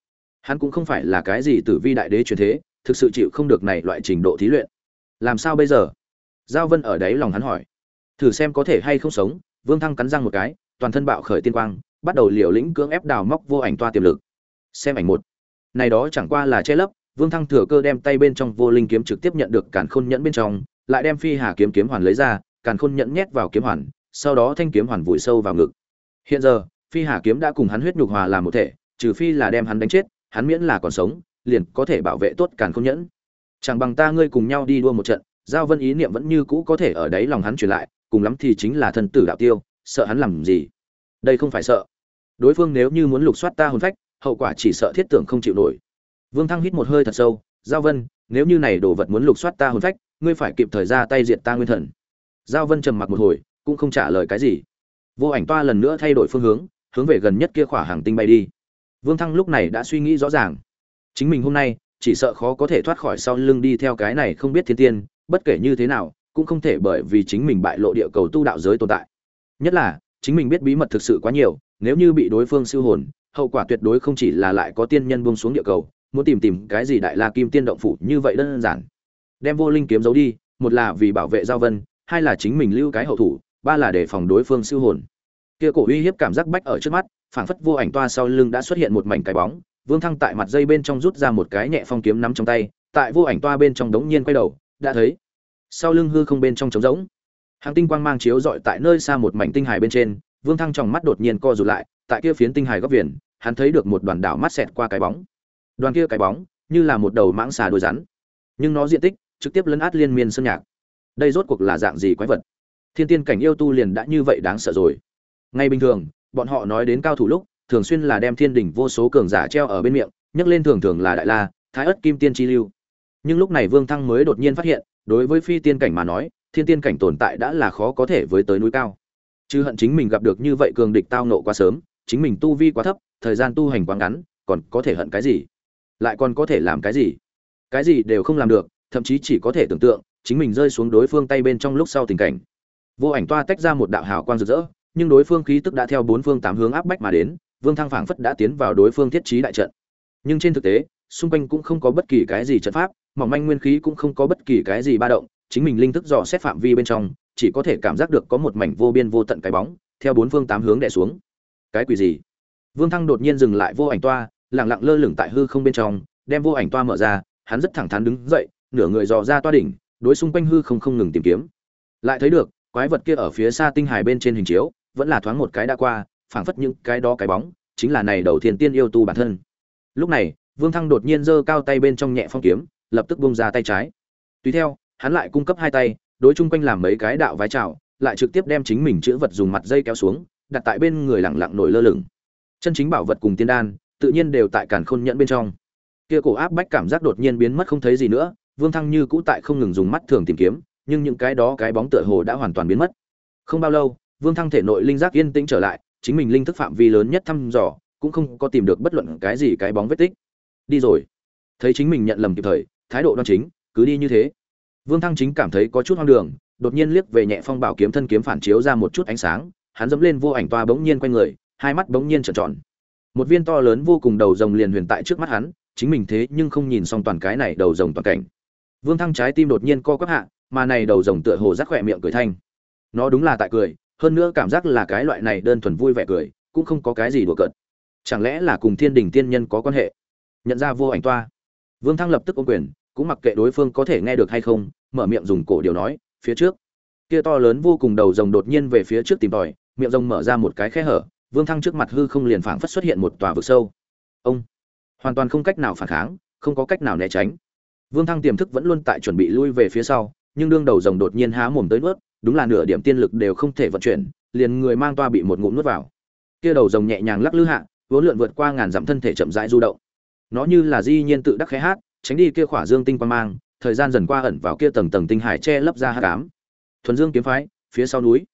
Hắn cũng không phải là cái gì tử vi đại đế truyền thế, thực sự chịu không được này loại trình độ thí luyện. Làm sao bây giờ? Giao vân ở đấy lòng hắn hỏi. Thử xem có thể hay không sống, vương thăng cắn răng một cái, toàn thân bạo khởi tiên quang, bắt đầu liều lĩnh cưỡng ép đào móc vô ảnh toa tiềm lực xem ảnh một. Này đó chẳng qua là che lấp, vương thăng thừa cơ đem tay bên trong vô linh kiếm trực tiếp nhận được càn khôn nhẫn bên trong, lại đem phi hà kiếm kiếm hoàn lấy ra, càn khôn nhẫn nhét vào kiếm hoàn, sau đó thanh kiếm hoàn vùi sâu vào ngực. Hiện giờ, phi hà kiếm đã cùng hắn huyết nhục hòa làm một thể, trừ phi là đem hắn đánh chết, hắn miễn là còn sống, liền có thể bảo vệ tốt càn khôn nhẫn. Chẳng bằng ta ngươi cùng nhau đi đua một trận, giao vân ý niệm vẫn như cũ có thể ở đấy lòng hắn truyền lại, cùng lắm thì chính là thân tử đạo tiêu, sợ hắn làm gì? Đây không phải sợ. Đối phương nếu như muốn lục soát ta hồn phách hậu quả chỉ sợ thiết tưởng không chịu nổi. Vương thăng hít một hơi thật sâu, giao vân, nếu như này đồ vật muốn lục soát ta hồn phách, ngươi phải kịp thời ra tay diệt ta nguyên thần. Giao vân trầm mặc một hồi, cũng không trả lời cái gì. Vô ảnh toa lần nữa thay đổi phương hướng hướng về gần nhất kia khỏa hàng tinh bay đi. Vương thăng lúc này đã suy nghĩ rõ ràng. Chính mình hôm nay, chỉ sợ khó có thể thoát khỏi sau lưng đi theo cái này không biết thiên tiên, bất kể như thế nào, cũng không thể bởi vì chính mình bại lộ địa cầu tu đạo giới tồn tại. Nhất là, chính mình biết bí mật thực sự quá nhiều, nếu như bị đối phương siêu hồn hậu quả tuyệt đối không chỉ là lại có tiên nhân buông xuống địa cầu, muốn tìm tìm cái gì đại la kim tiên động phủ như vậy đơn giản. Đem vô linh kiếm giấu đi, một là vì bảo vệ giao vân, hai là chính mình lưu cái hậu thủ, ba là để phòng đối phương siêu hồn. Kia cổ uy hiếp cảm giác bách ở trước mắt, phảng phất vô ảnh toa sau lưng đã xuất hiện một mảnh cái bóng, vương thăng tại mặt dây bên trong rút ra một cái nhẹ phong kiếm nắm trong tay, tại vô ảnh toa bên trong đống nhiên quay đầu, đã thấy, sau lưng hư không bên trong trống rỗng. Hàng tinh quang mang chiếu dọi tại nơi xa một mảnh tinh hải bên trên, vương thăng trong mắt đột nhiên co rụt lại tại kia phiến tinh hải góc viền, hắn thấy được một đoàn đảo mắt xẹt qua cái bóng. Đoàn kia cái bóng như là một đầu mãng xà đuôi rắn, nhưng nó diện tích trực tiếp lấn át liên miên sơn nhạc. Đây rốt cuộc là dạng gì quái vật? Thiên tiên cảnh yêu tu liền đã như vậy đáng sợ rồi. Ngay bình thường, bọn họ nói đến cao thủ lúc, thường xuyên là đem thiên đỉnh vô số cường giả treo ở bên miệng nhắc lên thường thường là đại la, thái ất kim tiên chi lưu. Nhưng lúc này vương thăng mới đột nhiên phát hiện, đối với phi tiên cảnh mà nói, thiên tiên cảnh tồn tại đã là khó có thể với tới núi cao. Chứ hận chính mình gặp được như vậy cường địch tao nộ quá sớm chính mình tu vi quá thấp, thời gian tu hành quá ngắn, còn có thể hận cái gì? Lại còn có thể làm cái gì? Cái gì đều không làm được, thậm chí chỉ có thể tưởng tượng, chính mình rơi xuống đối phương tay bên trong lúc sau tình cảnh. Vô ảnh toa tách ra một đạo hào quang rực rỡ, nhưng đối phương khí tức đã theo bốn phương tám hướng áp bách mà đến, vương thăng phảng phất đã tiến vào đối phương thiết trí đại trận. Nhưng trên thực tế, xung quanh cũng không có bất kỳ cái gì trận pháp, mỏng manh nguyên khí cũng không có bất kỳ cái gì ba động, chính mình linh thức dò xét phạm vi bên trong, chỉ có thể cảm giác được có một mảnh vô biên vô tận cái bóng, theo bốn phương tám hướng đè xuống cái quỷ gì? Vương thăng đột nhiên dừng lại vô ảnh toa, lặng lặng lơ lửng tại hư không bên trong, đem vô ảnh toa mở ra, hắn rất thẳng thắn đứng dậy, nửa người dò ra toa đỉnh, đối xung quanh hư không không ngừng tìm kiếm. Lại thấy được, quái vật kia ở phía xa tinh hải bên trên hình chiếu, vẫn là thoáng một cái đã qua, phảng phất những cái đó cái bóng, chính là này đầu tiên tiên yêu tu bản thân. Lúc này, vương thăng đột nhiên giơ cao tay bên trong nhẹ phong kiếm, lập tức bung ra tay trái. Tùy theo, hắn lại cung cấp hai tay, đối chung quanh làm mấy cái đạo vái chào lại trực tiếp đem chính mình chữ vật dùng mặt dây kéo xuống đặt tại bên người lẳng lặng nổi lơ lửng. Chân chính bảo vật cùng tiên đan, tự nhiên đều tại càn khôn nhẫn bên trong. Kia cổ áp bách cảm giác đột nhiên biến mất không thấy gì nữa, vương thăng như cũ tại không ngừng dùng mắt thường tìm kiếm, nhưng những cái đó cái bóng tựa hồ đã hoàn toàn biến mất. Không bao lâu, vương thăng thể nội linh giác yên tĩnh trở lại, chính mình linh thức phạm vi lớn nhất thăm dò, cũng không có tìm được bất luận cái gì cái bóng vết tích. Đi rồi. Thấy chính mình nhận lầm kịp thời, thái độ đoan chính, cứ đi như thế. Vương thăng chính cảm thấy có chút hoang đường, đột nhiên liếc về nhẹ phong bảo kiếm thân kiếm phản chiếu ra một chút ánh sáng hắn dẫm lên vô ảnh toa bỗng nhiên quanh người, hai mắt bỗng nhiên trợn tròn. Một viên to lớn vô cùng đầu rồng liền huyền tại trước mắt hắn, chính mình thế nhưng không nhìn xong toàn cái này đầu rồng toàn cảnh. Vương thăng trái tim đột nhiên co quắp hạ, mà này đầu rồng tựa hồ rắc khỏe miệng cười thanh. Nó đúng là tại cười, hơn nữa cảm giác là cái loại này đơn thuần vui vẻ cười, cũng không có cái gì đùa cợt. Chẳng lẽ là cùng thiên đình tiên nhân có quan hệ? Nhận ra vô ảnh toa. Vương thăng lập tức ôm quyền, cũng mặc kệ đối phương có thể nghe được hay không, mở miệng dùng cổ điều nói, phía trước kia to lớn vô cùng đầu rồng đột nhiên về phía trước tìm tòi, miệng rồng mở ra một cái khe hở, vương thăng trước mặt hư không liền phảng phất xuất hiện một tòa vực sâu. Ông! Hoàn toàn không cách nào phản kháng, không có cách nào né tránh. Vương thăng tiềm thức vẫn luôn tại chuẩn bị lui về phía sau, nhưng đương đầu rồng đột nhiên há mồm tới nuốt, đúng là nửa điểm tiên lực đều không thể vận chuyển, liền người mang toa bị một ngụm nuốt vào. Kia đầu rồng nhẹ nhàng lắc lư hạ, vốn lượn vượt qua ngàn dặm thân thể chậm rãi du động. Nó như là di nhiên tự đắc khẽ hát, tránh đi kia khỏa dương tinh quang mang, thời gian dần qua ẩn vào kia tầng tầng tinh hải che lấp ra hát cám thuần dương kiếm phái, phía sau núi.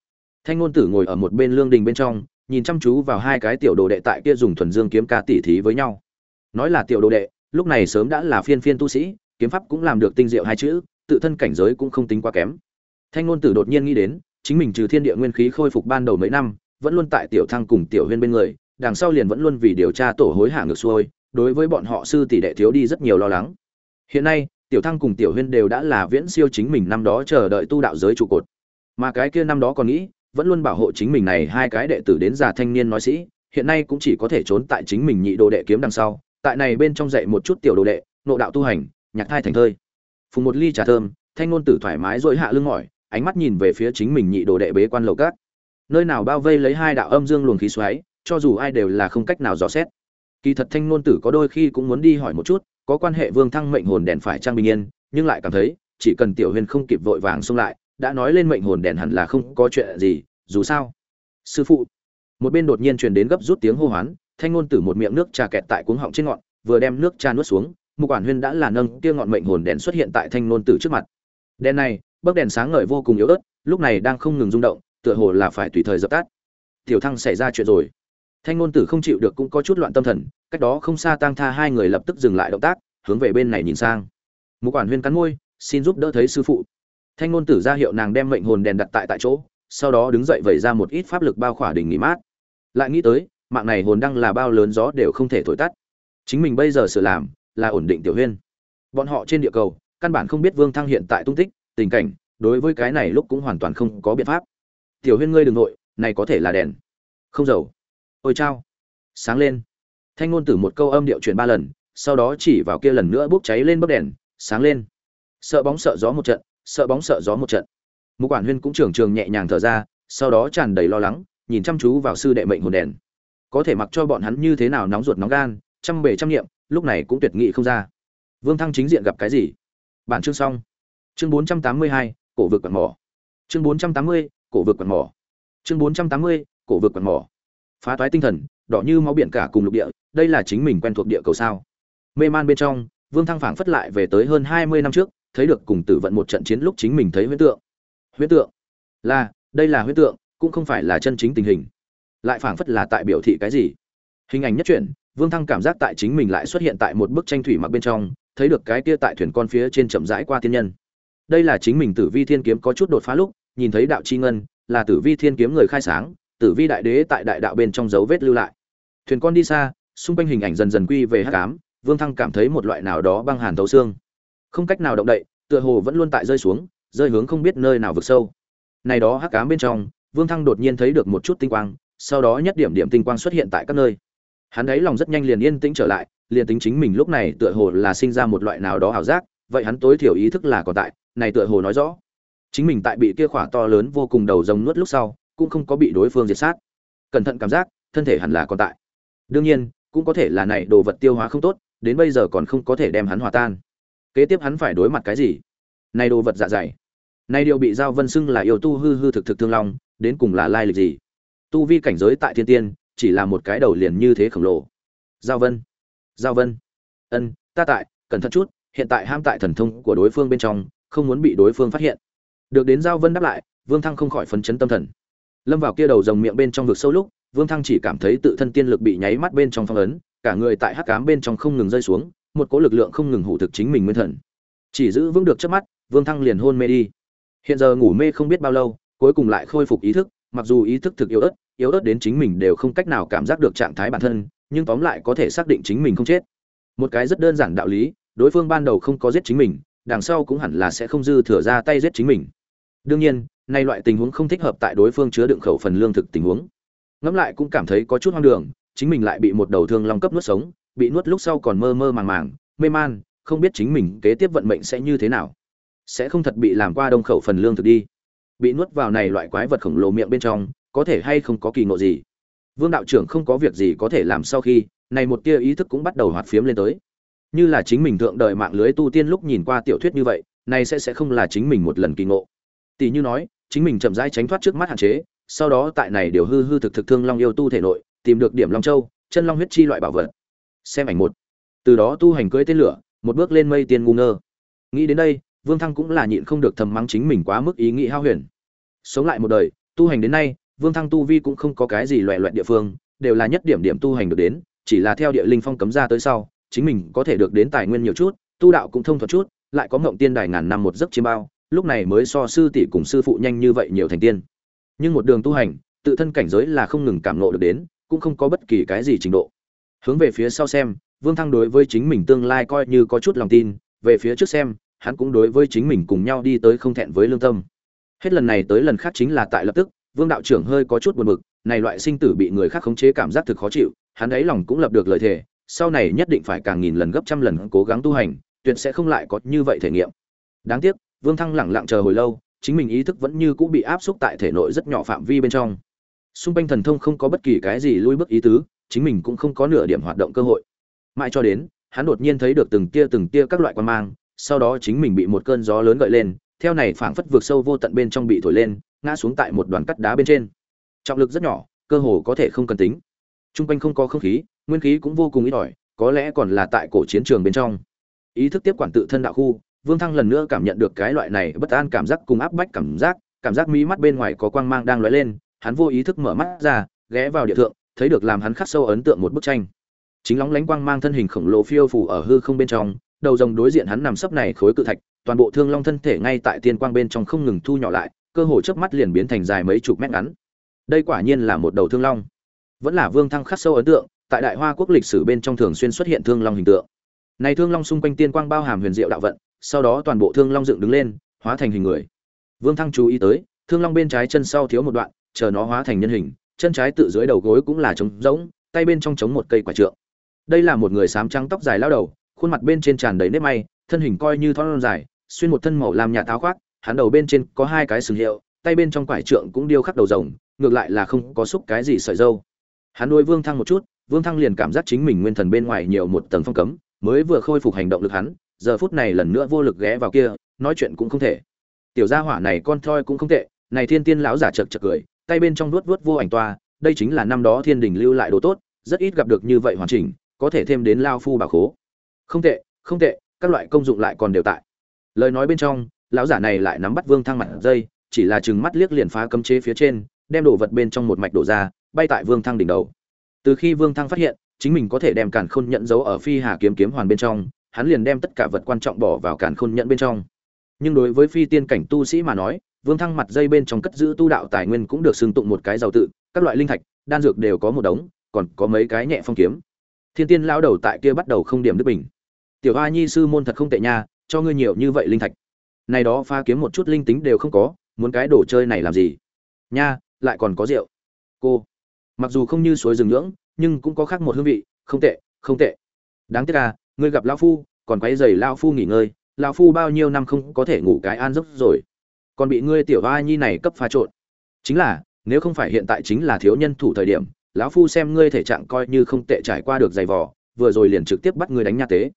Thanh ngôn tử ngồi ở một bên lương đình bên trong, nhìn chăm chú vào hai cái tiểu đồ đệ tại kia dùng thuần dương kiếm ca tỉ thí với nhau. Nói là tiểu đồ đệ, lúc này sớm đã là phiên phiên tu sĩ, kiếm pháp cũng làm được tinh diệu hai chữ, tự thân cảnh giới cũng không tính quá kém. Thanh ngôn tử đột nhiên nghĩ đến, chính mình trừ thiên địa nguyên khí khôi phục ban đầu mấy năm, vẫn luôn tại tiểu thăng cùng tiểu huyên bên người, đằng sau liền vẫn luôn vì điều tra tổ hối hả ngược xuôi, đối với bọn họ sư tỷ đệ thiếu đi rất nhiều lo lắng. Hiện nay tiểu thăng cùng tiểu huyên đều đã là viễn siêu chính mình năm đó chờ đợi tu đạo giới trụ cột. Mà cái kia năm đó còn nghĩ, vẫn luôn bảo hộ chính mình này hai cái đệ tử đến già thanh niên nói sĩ, hiện nay cũng chỉ có thể trốn tại chính mình nhị đồ đệ kiếm đằng sau, tại này bên trong dạy một chút tiểu đồ đệ, nộ đạo tu hành, nhạc thai thành thơi. Phùng một ly trà thơm, thanh ngôn tử thoải mái dội hạ lưng mỏi, ánh mắt nhìn về phía chính mình nhị đồ đệ bế quan lầu cát. Nơi nào bao vây lấy hai đạo âm dương luồng khí xoáy, cho dù ai đều là không cách nào dò xét. Kỳ thật thanh ngôn tử có đôi khi cũng muốn đi hỏi một chút có quan hệ vương thăng mệnh hồn đèn phải trang bình yên, nhưng lại cảm thấy, chỉ cần tiểu huyền không kịp vội vàng xông lại, đã nói lên mệnh hồn đèn hẳn là không có chuyện gì, dù sao. Sư phụ. Một bên đột nhiên truyền đến gấp rút tiếng hô hoán, thanh ngôn tử một miệng nước trà kẹt tại cuống họng trên ngọn, vừa đem nước trà nuốt xuống, mục quản huyên đã là nâng kia ngọn mệnh hồn đèn xuất hiện tại thanh ngôn tử trước mặt. Đèn này bấc đèn sáng ngời vô cùng yếu ớt, lúc này đang không ngừng rung động, tựa hồ là phải tùy thời dập tắt. Tiểu thăng xảy ra chuyện rồi thanh ngôn tử không chịu được cũng có chút loạn tâm thần, cách đó không xa tang tha hai người lập tức dừng lại động tác, hướng về bên này nhìn sang. Mục quản huyên cắn môi, xin giúp đỡ thấy sư phụ. Thanh ngôn tử ra hiệu nàng đem mệnh hồn đèn đặt tại tại chỗ, sau đó đứng dậy vẩy ra một ít pháp lực bao khỏa đỉnh nghỉ mát. Lại nghĩ tới, mạng này hồn đăng là bao lớn gió đều không thể thổi tắt. Chính mình bây giờ sửa làm, là ổn định tiểu huyên. Bọn họ trên địa cầu, căn bản không biết vương thăng hiện tại tung tích, tình cảnh, đối với cái này lúc cũng hoàn toàn không có biện pháp. Tiểu huyên ngươi đ ừ n g nội, này có thể là đèn. Không dầu ôi chao. Sáng lên, thanh ngôn tử một câu âm điệu chuyển ba lần, sau đó chỉ vào kia lần nữa bốc cháy lên bốc đèn, sáng lên. Sợ bóng sợ gió một trận, sợ bóng sợ gió một trận. Mục quản huyên cũng trường trường nhẹ nhàng thở ra, sau đó tràn đầy lo lắng, nhìn chăm chú vào sư đệ mệnh hồn đèn. Có thể mặc cho bọn hắn như thế nào nóng ruột nóng gan, trăm bể trăm nghiệm lúc này cũng tuyệt nghị không ra. Vương thăng chính diện gặp cái gì? Bản chương xong. Chương bốn trăm tám mươi hai, cổ vực quạt mỏ. Chương bốn trăm tám mươi, cổ vực quạt mỏ. Chương bốn trăm tám mươi, cổ vực quạt mỏ phá toái tinh thần, đỏ như máu biển cả cùng lục địa, đây là chính mình quen thuộc địa cầu sao? Mê man bên trong, vương thăng phảng phất lại về tới hơn hai mươi năm trước, thấy được cùng tử vận một trận chiến lúc chính mình thấy huyễn tượng. Huyễn tượng? Là, đây là huyễn tượng, cũng không phải là chân chính tình hình. Lại phảng phất là tại biểu thị cái gì? Hình ảnh nhất truyện vương thăng cảm giác tại chính mình lại xuất hiện tại một bức tranh thủy mặc bên trong, thấy được cái kia tại thuyền con phía trên chậm rãi qua thiên nhân. Đây là chính mình tử vi thiên kiếm có chút đột phá lúc, nhìn thấy đạo chi ngân, là tử vi thiên kiếm người khai sáng tử vi đại đế tại đại đạo bên trong dấu vết lưu lại. Thuyền con đi xa, xung quanh hình ảnh dần dần quy về hắc ám, vương thăng cảm thấy một loại nào đó băng hàn thấu xương. Không cách nào động đậy, tựa hồ vẫn luôn tại rơi xuống, rơi hướng không biết nơi nào vực sâu. Này đó hắc ám bên trong, vương thăng đột nhiên thấy được một chút tinh quang, sau đó nhất điểm điểm tinh quang xuất hiện tại các nơi. Hắn ấy lòng rất nhanh liền yên tĩnh trở lại, liền tính chính mình lúc này tựa hồ là sinh ra một loại nào đó ảo giác, vậy hắn tối thiểu ý thức là còn tại, này tựa hồ nói rõ. Chính mình tại bị kia khỏa to lớn vô cùng đầu rồng nuốt lúc sau cũng không có bị đối phương diệt sát. Cẩn thận cảm giác, thân thể hẳn là còn tại. Đương nhiên, cũng có thể là này đồ vật tiêu hóa không tốt, đến bây giờ còn không có thể đem hắn hòa tan. Kế tiếp hắn phải đối mặt cái gì? Này đồ vật dạ dày. Này điều bị giao vân xưng là yêu tu hư hư thực thực thương long, đến cùng là lai lịch gì? Tu vi cảnh giới tại thiên tiên, chỉ là một cái đầu liền như thế khổng lồ. Giao vân. Giao vân. Ân, ta tại, cẩn thận chút, hiện tại ham tại thần thông của đối phương bên trong, không muốn bị đối phương phát hiện. Được đến giao vân đáp lại, vương thăng không khỏi phấn chấn tâm thần lâm vào kia đầu rồng miệng bên trong vực sâu lúc, vương thăng chỉ cảm thấy tự thân tiên lực bị nháy mắt bên trong phong ấn, cả người tại hắc cám bên trong không ngừng rơi xuống, một cỗ lực lượng không ngừng hủ thực chính mình nguyên thần. Chỉ giữ vững được trước mắt, vương thăng liền hôn mê đi. Hiện giờ ngủ mê không biết bao lâu, cuối cùng lại khôi phục ý thức, mặc dù ý thức thực yếu ớt yếu ớt đến chính mình đều không cách nào cảm giác được trạng thái bản thân, nhưng tóm lại có thể xác định chính mình không chết. Một cái rất đơn giản đạo lý, đối phương ban đầu không có giết chính mình, đằng sau cũng hẳn là sẽ không dư thừa ra tay giết chính mình. Đương nhiên nay loại tình huống không thích hợp tại đối phương chứa đựng khẩu phần lương thực tình huống. Ngẫm lại cũng cảm thấy có chút hoang đường, chính mình lại bị một đầu thương long cấp nuốt sống, bị nuốt lúc sau còn mơ mơ màng màng, mê man, không biết chính mình kế tiếp vận mệnh sẽ như thế nào. Sẽ không thật bị làm qua đông khẩu phần lương thực đi. Bị nuốt vào này loại quái vật khổng lồ miệng bên trong, có thể hay không có kỳ ngộ gì? Vương đạo trưởng không có việc gì có thể làm sau khi, này một tia ý thức cũng bắt đầu hoạt phiếm lên tới. Như là chính mình thượng đời mạng lưới tu tiên lúc nhìn qua tiểu thuyết như vậy, này sẽ sẽ không là chính mình một lần kỳ ngộ. Tỷ như nói chính mình chậm rãi tránh thoát trước mắt hạn chế, sau đó tại này điều hư hư thực thực thương long yêu tu thể nội, tìm được điểm long châu, chân long huyết chi loại bảo vật. Xem ảnh một. Từ đó tu hành cưới tên lửa, một bước lên mây tiên ngu ngơ. Nghĩ đến đây, vương thăng cũng là nhịn không được thầm mắng chính mình quá mức ý nghĩ hao huyền. Sống lại một đời, tu hành đến nay, vương thăng tu vi cũng không có cái gì loẹ loẹt địa phương, đều là nhất điểm điểm tu hành được đến, chỉ là theo địa linh phong cấm ra tới sau, chính mình có thể được đến tài nguyên nhiều chút, tu đạo cũng thông thuật chút, lại có mộng tiên đài ngàn năm một giấc chiêm bao lúc này mới so sư tỷ cùng sư phụ nhanh như vậy nhiều thành tiên. Nhưng một đường tu hành, tự thân cảnh giới là không ngừng cảm nộ được đến, cũng không có bất kỳ cái gì trình độ. Hướng về phía sau xem, vương thăng đối với chính mình tương lai coi như có chút lòng tin, về phía trước xem, hắn cũng đối với chính mình cùng nhau đi tới không thẹn với lương tâm. Hết lần này tới lần khác chính là tại lập tức, vương đạo trưởng hơi có chút buồn bực, này loại sinh tử bị người khác khống chế cảm giác thực khó chịu, hắn ấy lòng cũng lập được lời thề, sau này nhất định phải càng nghìn lần gấp trăm lần cố gắng tu hành, tuyệt sẽ không lại có như vậy thể nghiệm. Đáng tiếc vương thăng lẳng lặng chờ hồi lâu, chính mình ý thức vẫn như cũ bị áp xúc tại thể nội rất nhỏ phạm vi bên trong. Xung quanh thần thông không có bất kỳ cái gì lui bước ý tứ, chính mình cũng không có nửa điểm hoạt động cơ hội. Mãi cho đến, hắn đột nhiên thấy được từng tia từng tia các loại quan mang, sau đó chính mình bị một cơn gió lớn gợi lên, theo này phảng phất vượt sâu vô tận bên trong bị thổi lên, ngã xuống tại một đoàn cắt đá bên trên. Trọng lực rất nhỏ, cơ hồ có thể không cần tính. Trung quanh không có không khí, nguyên khí cũng vô cùng ít ỏi, có lẽ còn là tại cổ chiến trường bên trong. Ý thức tiếp quản tự thân đạo khu vương thăng lần nữa cảm nhận được cái loại này bất an cảm giác cùng áp bách cảm giác cảm giác mí mắt bên ngoài có quang mang đang lóe lên, hắn vô ý thức mở mắt ra, ghé vào địa thượng, thấy được làm hắn khắc sâu ấn tượng một bức tranh. Chính lóng lánh quang mang thân hình khổng lồ phiêu phù ở hư không bên trong, đầu rồng đối diện hắn nằm sấp này khối cự thạch, toàn bộ thương long thân thể ngay tại tiên quang bên trong không ngừng thu nhỏ lại, cơ hồ chớp mắt liền biến thành dài mấy chục mét ngắn. Đây quả nhiên là một đầu thương long. Vẫn là vương thăng khắc sâu ấn tượng, tại đại hoa quốc lịch sử bên trong thường xuyên xuất hiện thương long hình tượng. Này thương long xung quanh tiên quang bao hàm huyền diệu đạo vận sau đó toàn bộ thương long dựng đứng lên, hóa thành hình người. Vương thăng chú ý tới, thương long bên trái chân sau thiếu một đoạn, chờ nó hóa thành nhân hình, chân trái tự dưới đầu gối cũng là trống rỗng, tay bên trong chống một cây quả trượng. Đây là một người sám trắng tóc dài lao đầu, khuôn mặt bên trên tràn đầy nếp may, thân hình coi như thon dài, xuyên một thân màu làm nhà táo khoác, hắn đầu bên trên có hai cái sừng hiệu, tay bên trong quải trượng cũng điêu khắc đầu rồng, ngược lại là không có xúc cái gì sợi dâu. Hắn nuôi vương thăng một chút, vương thăng liền cảm giác chính mình nguyên thần bên ngoài nhiều một tầng phong cấm, mới vừa khôi phục hành động lực hắn giờ phút này lần nữa vô lực ghé vào kia, nói chuyện cũng không thể. Tiểu gia hỏa này con thoi cũng không tệ, này thiên tiên lão giả chật chật cười, tay bên trong vuốt vuốt vô ảnh toa, đây chính là năm đó thiên đình lưu lại đồ tốt, rất ít gặp được như vậy hoàn chỉnh, có thể thêm đến lao phu bà khố. Không tệ không tệ, các loại công dụng lại còn đều tại. Lời nói bên trong, lão giả này lại nắm bắt vương thăng mặt dây, chỉ là chừng mắt liếc liền phá cấm chế phía trên, đem đồ vật bên trong một mạch đổ ra, bay tại vương thăng đỉnh đầu. Từ khi vương thăng phát hiện, chính mình có thể đem càn khôn nhận dấu ở phi hà kiếm kiếm hoàn bên trong hắn liền đem tất cả vật quan trọng bỏ vào càn khôn nhận bên trong. Nhưng đối với phi tiên cảnh tu sĩ mà nói, vương thăng mặt dây bên trong cất giữ tu đạo tài nguyên cũng được xưng tụng một cái giàu tự, các loại linh thạch, đan dược đều có một đống, còn có mấy cái nhẹ phong kiếm. Thiên tiên lão đầu tại kia bắt đầu không điểm đức bình. Tiểu hoa nhi sư môn thật không tệ nha, cho ngươi nhiều như vậy linh thạch. Này đó pha kiếm một chút linh tính đều không có, muốn cái đồ chơi này làm gì? Nha, lại còn có rượu. Cô, mặc dù không như suối rừng nhưỡng, nhưng cũng có khác một hương vị, không tệ không tệ. Đáng tiếc à ngươi gặp lão phu, còn quay giày lão phu nghỉ ngơi, lão phu bao nhiêu năm không có thể ngủ cái an giấc rồi. Còn bị ngươi tiểu hoa nhi này cấp pha trộn. Chính là, nếu không phải hiện tại chính là thiếu nhân thủ thời điểm, lão phu xem ngươi thể trạng coi như không tệ trải qua được giày vò, vừa rồi liền trực tiếp bắt ngươi đánh nha tế.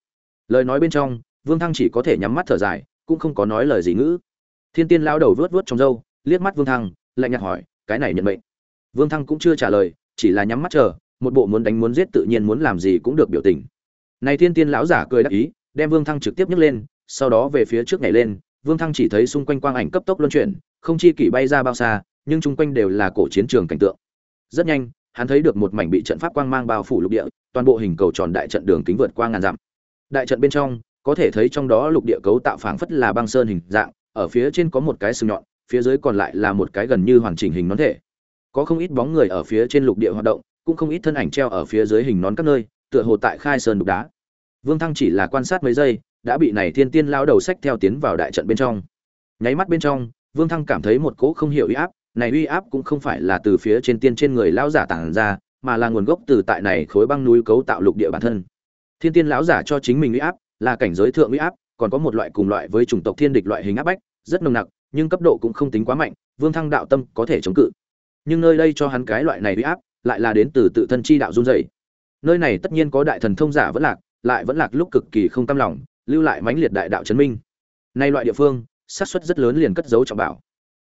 Lời nói bên trong, vương thăng chỉ có thể nhắm mắt thở dài, cũng không có nói lời gì ngữ. Thiên tiên lao đầu vớt vớt trong râu, liếc mắt vương thăng, lạnh nhạt hỏi, cái này nhận mệnh? Vương thăng cũng chưa trả lời, chỉ là nhắm mắt chờ, một bộ muốn đánh muốn giết tự nhiên muốn làm gì cũng được biểu tình này thiên tiên lão giả cười đắc ý, đem vương thăng trực tiếp nhấc lên, sau đó về phía trước nhảy lên, vương thăng chỉ thấy xung quanh quang ảnh cấp tốc luân chuyển, không chi kỷ bay ra bao xa, nhưng chung quanh đều là cổ chiến trường cảnh tượng. Rất nhanh, hắn thấy được một mảnh bị trận pháp quang mang bao phủ lục địa, toàn bộ hình cầu tròn đại trận đường kính vượt qua ngàn dặm. Đại trận bên trong, có thể thấy trong đó lục địa cấu tạo phảng phất là băng sơn hình dạng, ở phía trên có một cái sừng nhọn, phía dưới còn lại là một cái gần như hoàn chỉnh hình nón thể. Có không ít bóng người ở phía trên lục địa hoạt động, cũng không ít thân ảnh treo ở phía dưới hình nón các nơi tựa hồ tại khai sơn đục đá. Vương thăng chỉ là quan sát mấy giây, đã bị này thiên tiên lao đầu sách theo tiến vào đại trận bên trong. Nháy mắt bên trong, vương thăng cảm thấy một cỗ không hiểu uy áp, này uy áp cũng không phải là từ phía trên tiên trên người lão giả tản ra, mà là nguồn gốc từ tại này khối băng núi cấu tạo lục địa bản thân. Thiên tiên lão giả cho chính mình uy áp, là cảnh giới thượng uy áp, còn có một loại cùng loại với chủng tộc thiên địch loại hình áp bách, rất nồng nặc, nhưng cấp độ cũng không tính quá mạnh, vương thăng đạo tâm có thể chống cự. Nhưng nơi đây cho hắn cái loại này uy áp, lại là đến từ tự thân chi đạo run rẩy nơi này tất nhiên có đại thần thông giả vẫn lạc, lại vẫn lạc lúc cực kỳ không cam lòng, lưu lại mãnh liệt đại đạo chấn minh. Nay loại địa phương, xác suất rất lớn liền cất giấu trọng bảo.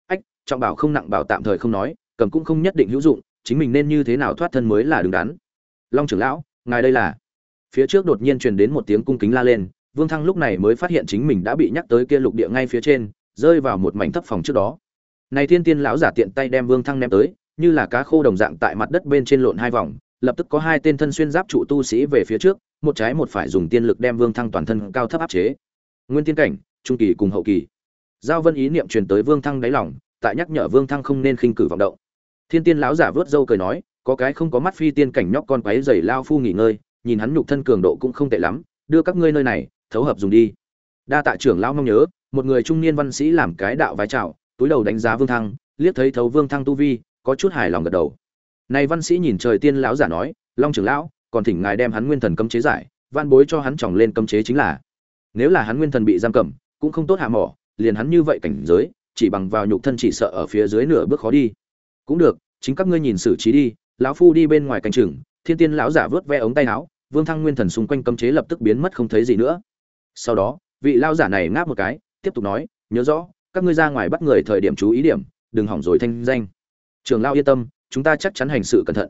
Ách, trọng bảo không nặng bảo tạm thời không nói, cầm cũng không nhất định hữu dụng, chính mình nên như thế nào thoát thân mới là đứng đắn. Long trưởng lão, ngài đây là? Phía trước đột nhiên truyền đến một tiếng cung kính la lên, vương thăng lúc này mới phát hiện chính mình đã bị nhắc tới kia lục địa ngay phía trên, rơi vào một mảnh thấp phòng trước đó. Này thiên tiên lão giả tiện tay đem vương thăng ném tới, như là cá khô đồng dạng tại mặt đất bên trên lộn hai vòng lập tức có hai tên thân xuyên giáp trụ tu sĩ về phía trước, một trái một phải dùng tiên lực đem vương thăng toàn thân cao thấp áp chế. Nguyên tiên cảnh, trung kỳ cùng hậu kỳ. Giao vân ý niệm truyền tới vương thăng đáy lòng, tại nhắc nhở vương thăng không nên khinh cử vọng động. Thiên tiên lão giả vớt râu cười nói, có cái không có mắt phi tiên cảnh nhóc con quái dày lao phu nghỉ ngơi, nhìn hắn nhục thân cường độ cũng không tệ lắm, đưa các ngươi nơi này, thấu hợp dùng đi. Đa tạ trưởng lão mong nhớ, một người trung niên văn sĩ làm cái đạo vái chào túi đầu đánh giá vương thăng, liếc thấy thấu vương thăng tu vi, có chút hài lòng gật đầu này văn sĩ nhìn trời tiên lão giả nói, long trưởng lão, còn thỉnh ngài đem hắn nguyên thần cấm chế giải, van bối cho hắn tròng lên cấm chế chính là. Nếu là hắn nguyên thần bị giam cầm, cũng không tốt hạ mỏ, liền hắn như vậy cảnh giới, chỉ bằng vào nhục thân chỉ sợ ở phía dưới nửa bước khó đi. Cũng được, chính các ngươi nhìn xử trí đi, lão phu đi bên ngoài canh chừng thiên tiên lão giả vớt ve ống tay áo, vương thăng nguyên thần xung quanh cấm chế lập tức biến mất không thấy gì nữa. Sau đó, vị lão giả này ngáp một cái, tiếp tục nói, nhớ rõ, các ngươi ra ngoài bắt người thời điểm chú ý điểm, đừng hỏng rồi thanh danh. Trường lão yên tâm chúng ta chắc chắn hành sự cẩn thận.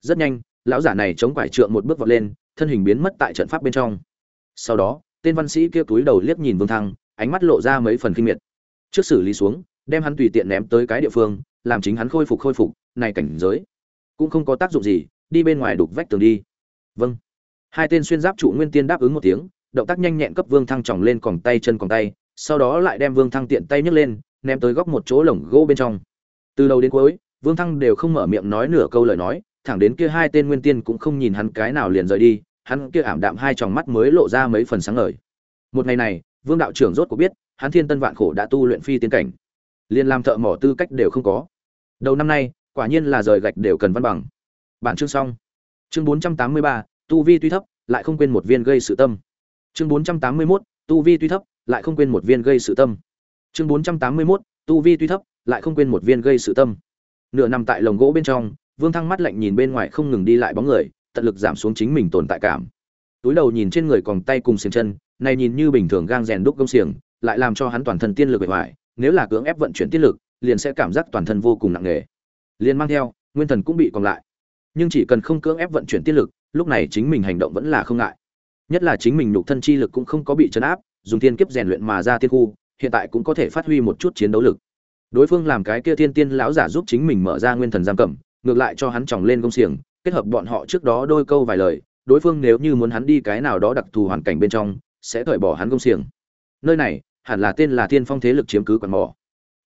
Rất nhanh, lão giả này chống quải trượng một bước vọt lên, thân hình biến mất tại trận pháp bên trong. Sau đó, tên văn sĩ kia túi đầu liếc nhìn vương thăng, ánh mắt lộ ra mấy phần kinh miệt. Trước xử lý xuống, đem hắn tùy tiện ném tới cái địa phương, làm chính hắn khôi phục khôi phục, này cảnh giới cũng không có tác dụng gì, đi bên ngoài đục vách tường đi. Vâng. Hai tên xuyên giáp trụ nguyên tiên đáp ứng một tiếng, động tác nhanh nhẹn cấp vương thăng tròng lên còng tay chân còng tay, sau đó lại đem vương thăng tiện tay nhấc lên, ném tới góc một chỗ lồng gỗ bên trong. Từ đầu đến cuối vương thăng đều không mở miệng nói nửa câu lời nói thẳng đến kia hai tên nguyên tiên cũng không nhìn hắn cái nào liền rời đi hắn kia ảm đạm hai tròng mắt mới lộ ra mấy phần sáng ngời. Một ngày này vương đạo trưởng rốt cuộc biết hắn thiên tân vạn khổ đã tu luyện phi tiến cảnh. Liền làm thợ mỏ tư cách đều không có. Đầu năm nay quả nhiên là rời gạch đều cần văn bằng. Bản chương xong. Chương bốn trăm tám mươi ba tu vi tuy thấp lại không quên một viên gây sự tâm. Chương bốn trăm tám mươi 481, tu vi tuy thấp lại không quên một viên gây sự tâm. Chương bốn trăm tám mươi 481, tu vi tuy thấp lại không quên một viên gây sự tâm nửa nằm tại lồng gỗ bên trong, vương thăng mắt lạnh nhìn bên ngoài không ngừng đi lại bóng người, tận lực giảm xuống chính mình tồn tại cảm. Túi đầu nhìn trên người còn tay cùng xiềng chân, này nhìn như bình thường gang rèn đúc công xiềng, lại làm cho hắn toàn thân tiên lực bề ngoài nếu là cưỡng ép vận chuyển tiên lực, liền sẽ cảm giác toàn thân vô cùng nặng nề. Liền mang theo, nguyên thần cũng bị còn lại. Nhưng chỉ cần không cưỡng ép vận chuyển tiên lực, lúc này chính mình hành động vẫn là không ngại. Nhất là chính mình nhục thân chi lực cũng không có bị chấn áp, dùng tiên kiếp rèn luyện mà ra tiên khu, hiện tại cũng có thể phát huy một chút chiến đấu lực đối phương làm cái kia thiên tiên lão giả giúp chính mình mở ra nguyên thần giam cầm ngược lại cho hắn tròng lên công xiềng kết hợp bọn họ trước đó đôi câu vài lời đối phương nếu như muốn hắn đi cái nào đó đặc thù hoàn cảnh bên trong sẽ cởi bỏ hắn công xiềng. Nơi này hẳn là tên là tiên phong thế lực chiếm cứ quần mỏ.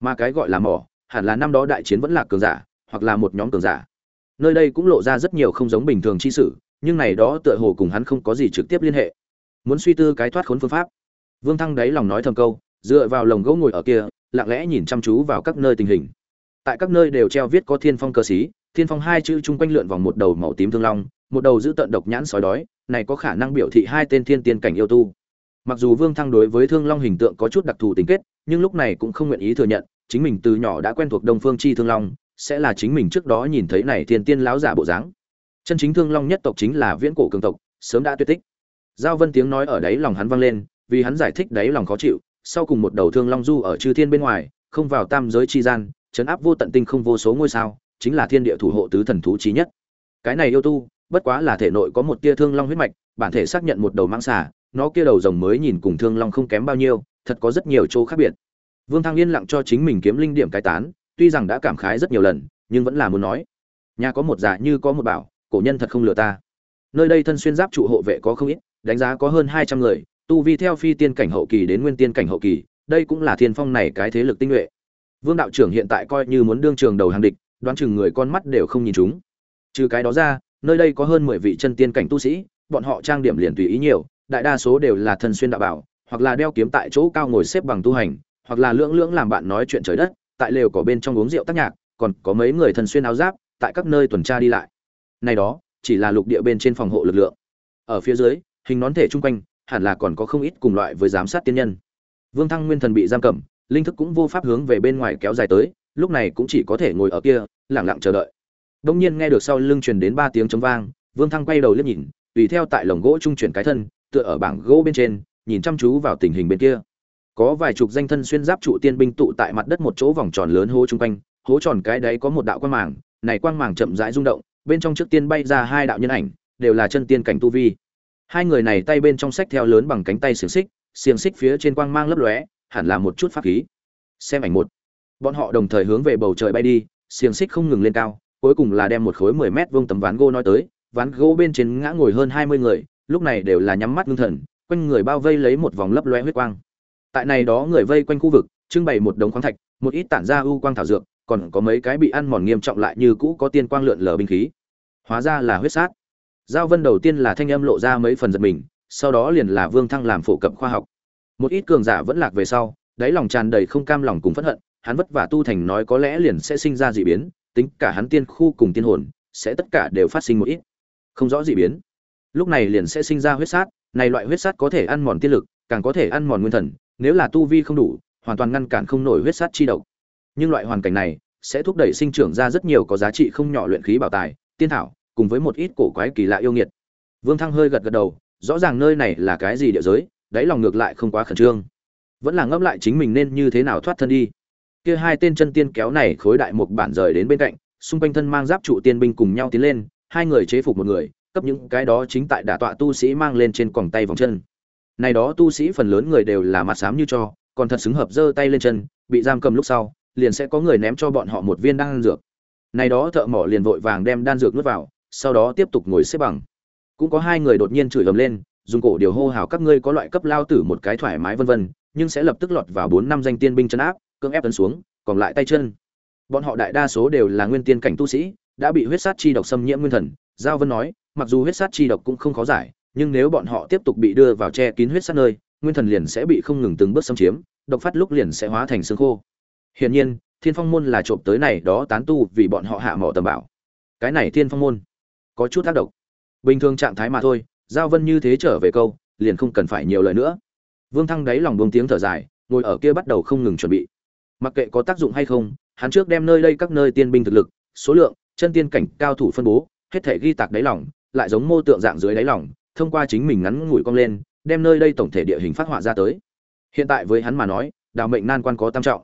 Mà cái gọi là mỏ hẳn là năm đó đại chiến vẫn là cường giả hoặc là một nhóm cường giả. Nơi đây cũng lộ ra rất nhiều không giống bình thường chi sử, nhưng này đó tựa hồ cùng hắn không có gì trực tiếp liên hệ. Muốn suy tư cái thoát khốn phương pháp. Vương thăng đáy lòng nói thầm câu dựa vào lồng gỗ ngồi ở kia lặng lẽ nhìn chăm chú vào các nơi tình hình. Tại các nơi đều treo viết có thiên phong cơ sĩ thiên phong hai chữ chung quanh lượn vòng một đầu màu tím thương long, một đầu giữ tận độc nhãn sói đói, này có khả năng biểu thị hai tên thiên tiên cảnh yêu tu. Mặc dù vương thăng đối với thương long hình tượng có chút đặc thù tính kết, nhưng lúc này cũng không nguyện ý thừa nhận, chính mình từ nhỏ đã quen thuộc đông phương chi thương long, sẽ là chính mình trước đó nhìn thấy này thiên tiên láo giả bộ dáng. Chân chính thương long nhất tộc chính là viễn cổ cường tộc, sớm đã tuyệt tích. Giao vân tiếng nói ở đấy lòng hắn vang lên, vì hắn giải thích đấy lòng khó chịu sau cùng một đầu thương long du ở chư thiên bên ngoài, không vào tam giới chi gian, chấn áp vô tận tinh không vô số ngôi sao, chính là thiên địa thủ hộ tứ thần thú trí nhất. Cái này yêu tu, bất quá là thể nội có một tia thương long huyết mạch, bản thể xác nhận một đầu mang xà, nó kia đầu rồng mới nhìn cùng thương long không kém bao nhiêu, thật có rất nhiều chỗ khác biệt. Vương thăng yên lặng cho chính mình kiếm linh điểm cái tán, tuy rằng đã cảm khái rất nhiều lần, nhưng vẫn là muốn nói. Nhà có một giả như có một bảo, cổ nhân thật không lừa ta. Nơi đây thân xuyên giáp trụ hộ vệ có không ít, đánh giá có hơn hai trăm người tu vi theo phi tiên cảnh hậu kỳ đến nguyên tiên cảnh hậu kỳ, đây cũng là thiên phong này cái thế lực tinh nhuệ. Vương đạo trưởng hiện tại coi như muốn đương trường đầu hàng địch, đoán chừng người con mắt đều không nhìn chúng. Trừ cái đó ra, nơi đây có hơn mười vị chân tiên cảnh tu sĩ, bọn họ trang điểm liền tùy ý nhiều, đại đa số đều là thần xuyên đạo bảo, hoặc là đeo kiếm tại chỗ cao ngồi xếp bằng tu hành, hoặc là lưỡng lưỡng làm bạn nói chuyện trời đất, tại lều có bên trong uống rượu tác nhạc, còn có mấy người thần xuyên áo giáp, tại các nơi tuần tra đi lại. Này đó, chỉ là lục địa bên trên phòng hộ lực lượng. Ở phía dưới, hình nón thể chung quanh hẳn là còn có không ít cùng loại với giám sát tiên nhân. Vương thăng nguyên thần bị giam cầm, linh thức cũng vô pháp hướng về bên ngoài kéo dài tới, lúc này cũng chỉ có thể ngồi ở kia lẳng lặng chờ đợi. Đông nhiên nghe được sau lưng truyền đến ba tiếng chống vang, vương thăng quay đầu liếc nhìn, tùy theo tại lồng gỗ trung chuyển cái thân, tựa ở bảng gỗ bên trên, nhìn chăm chú vào tình hình bên kia. Có vài chục danh thân xuyên giáp trụ tiên binh tụ tại mặt đất một chỗ vòng tròn lớn hố chung quanh, hố tròn cái đấy có một đạo quang màng, này quang màng chậm rãi rung động, bên trong trước tiên bay ra hai đạo nhân ảnh, đều là chân tiên cảnh tu vi hai người này tay bên trong sách theo lớn bằng cánh tay xiềng xích xiềng xích phía trên quang mang lấp lóe, hẳn là một chút pháp khí. Xem ảnh một. Bọn họ đồng thời hướng về bầu trời bay đi, xiềng xích không ngừng lên cao, cuối cùng là đem một khối mười mét vuông tấm ván gỗ nói tới, ván gỗ bên trên ngã ngồi hơn hai mươi người, lúc này đều là nhắm mắt ngưng thần, quanh người bao vây lấy một vòng lấp loe huyết quang. Tại này đó người vây quanh khu vực, trưng bày một đống khoáng thạch, một ít tản ra ưu quang thảo dược, còn có mấy cái bị ăn mòn nghiêm trọng lại như cũ có tiên quang lượn lờ binh khí. Hóa ra là huyết sát giao vân đầu tiên là thanh âm lộ ra mấy phần giật mình, sau đó liền là vương thăng làm phổ cập khoa học. Một ít cường giả vẫn lạc về sau, đáy lòng tràn đầy không cam lòng cùng phẫn hận, hắn vất vả tu thành nói có lẽ liền sẽ sinh ra dị biến, tính cả hắn tiên khu cùng tiên hồn, sẽ tất cả đều phát sinh một ít. Không rõ dị biến. Lúc này liền sẽ sinh ra huyết sát, này loại huyết sát có thể ăn mòn tiên lực, càng có thể ăn mòn nguyên thần, nếu là tu vi không đủ, hoàn toàn ngăn cản không nổi huyết sát chi độc. Nhưng loại hoàn cảnh này sẽ thúc đẩy sinh trưởng ra rất nhiều có giá trị không nhỏ luyện khí bảo tài, tiên thảo cùng với một ít cổ quái kỳ lạ yêu nghiệt. Vương thăng hơi gật gật đầu, rõ ràng nơi này là cái gì địa giới, đáy lòng ngược lại không quá khẩn trương. Vẫn là ngẫm lại chính mình nên như thế nào thoát thân đi. Kia hai tên chân tiên kéo này khối đại một bản rời đến bên cạnh, xung quanh thân mang giáp trụ tiên binh cùng nhau tiến lên, hai người chế phục một người, cấp những cái đó chính tại đả tọa tu sĩ mang lên trên còng tay vòng chân. Này đó tu sĩ phần lớn người đều là mặt xám như cho, còn thật xứng hợp giơ tay lên chân, bị giam cầm lúc sau, liền sẽ có người ném cho bọn họ một viên đan dược. Này đó thợ mỏ liền vội vàng đem đan dược nuốt vào sau đó tiếp tục ngồi xếp bằng. Cũng có hai người đột nhiên chửi ầm lên, dùng cổ điều hô hào các ngươi có loại cấp lao tử một cái thoải mái vân vân, nhưng sẽ lập tức lọt vào bốn năm danh tiên binh chân áp, cưỡng ép tấn xuống, còn lại tay chân. Bọn họ đại đa số đều là nguyên tiên cảnh tu sĩ, đã bị huyết sát chi độc xâm nhiễm nguyên thần. Giao vân nói, mặc dù huyết sát chi độc cũng không khó giải, nhưng nếu bọn họ tiếp tục bị đưa vào che kín huyết sát nơi, nguyên thần liền sẽ bị không ngừng từng bước xâm chiếm, độc phát lúc liền sẽ hóa thành xương khô. Hiển nhiên, thiên phong môn là trộm tới này đó tán tu vì bọn họ hạ mỏ tầm bảo. Cái này thiên phong môn có chút tác động. Bình thường trạng thái mà thôi, giao vân như thế trở về câu, liền không cần phải nhiều lời nữa. Vương thăng đáy lòng buông tiếng thở dài, ngồi ở kia bắt đầu không ngừng chuẩn bị. Mặc kệ có tác dụng hay không, hắn trước đem nơi đây các nơi tiên binh thực lực, số lượng, chân tiên cảnh, cao thủ phân bố, hết thể ghi tạc đáy lòng, lại giống mô tượng dạng dưới đáy lòng, thông qua chính mình ngắn ngủi cong lên, đem nơi đây tổng thể địa hình phát họa ra tới. Hiện tại với hắn mà nói, đào mệnh nan quan có tam trọng.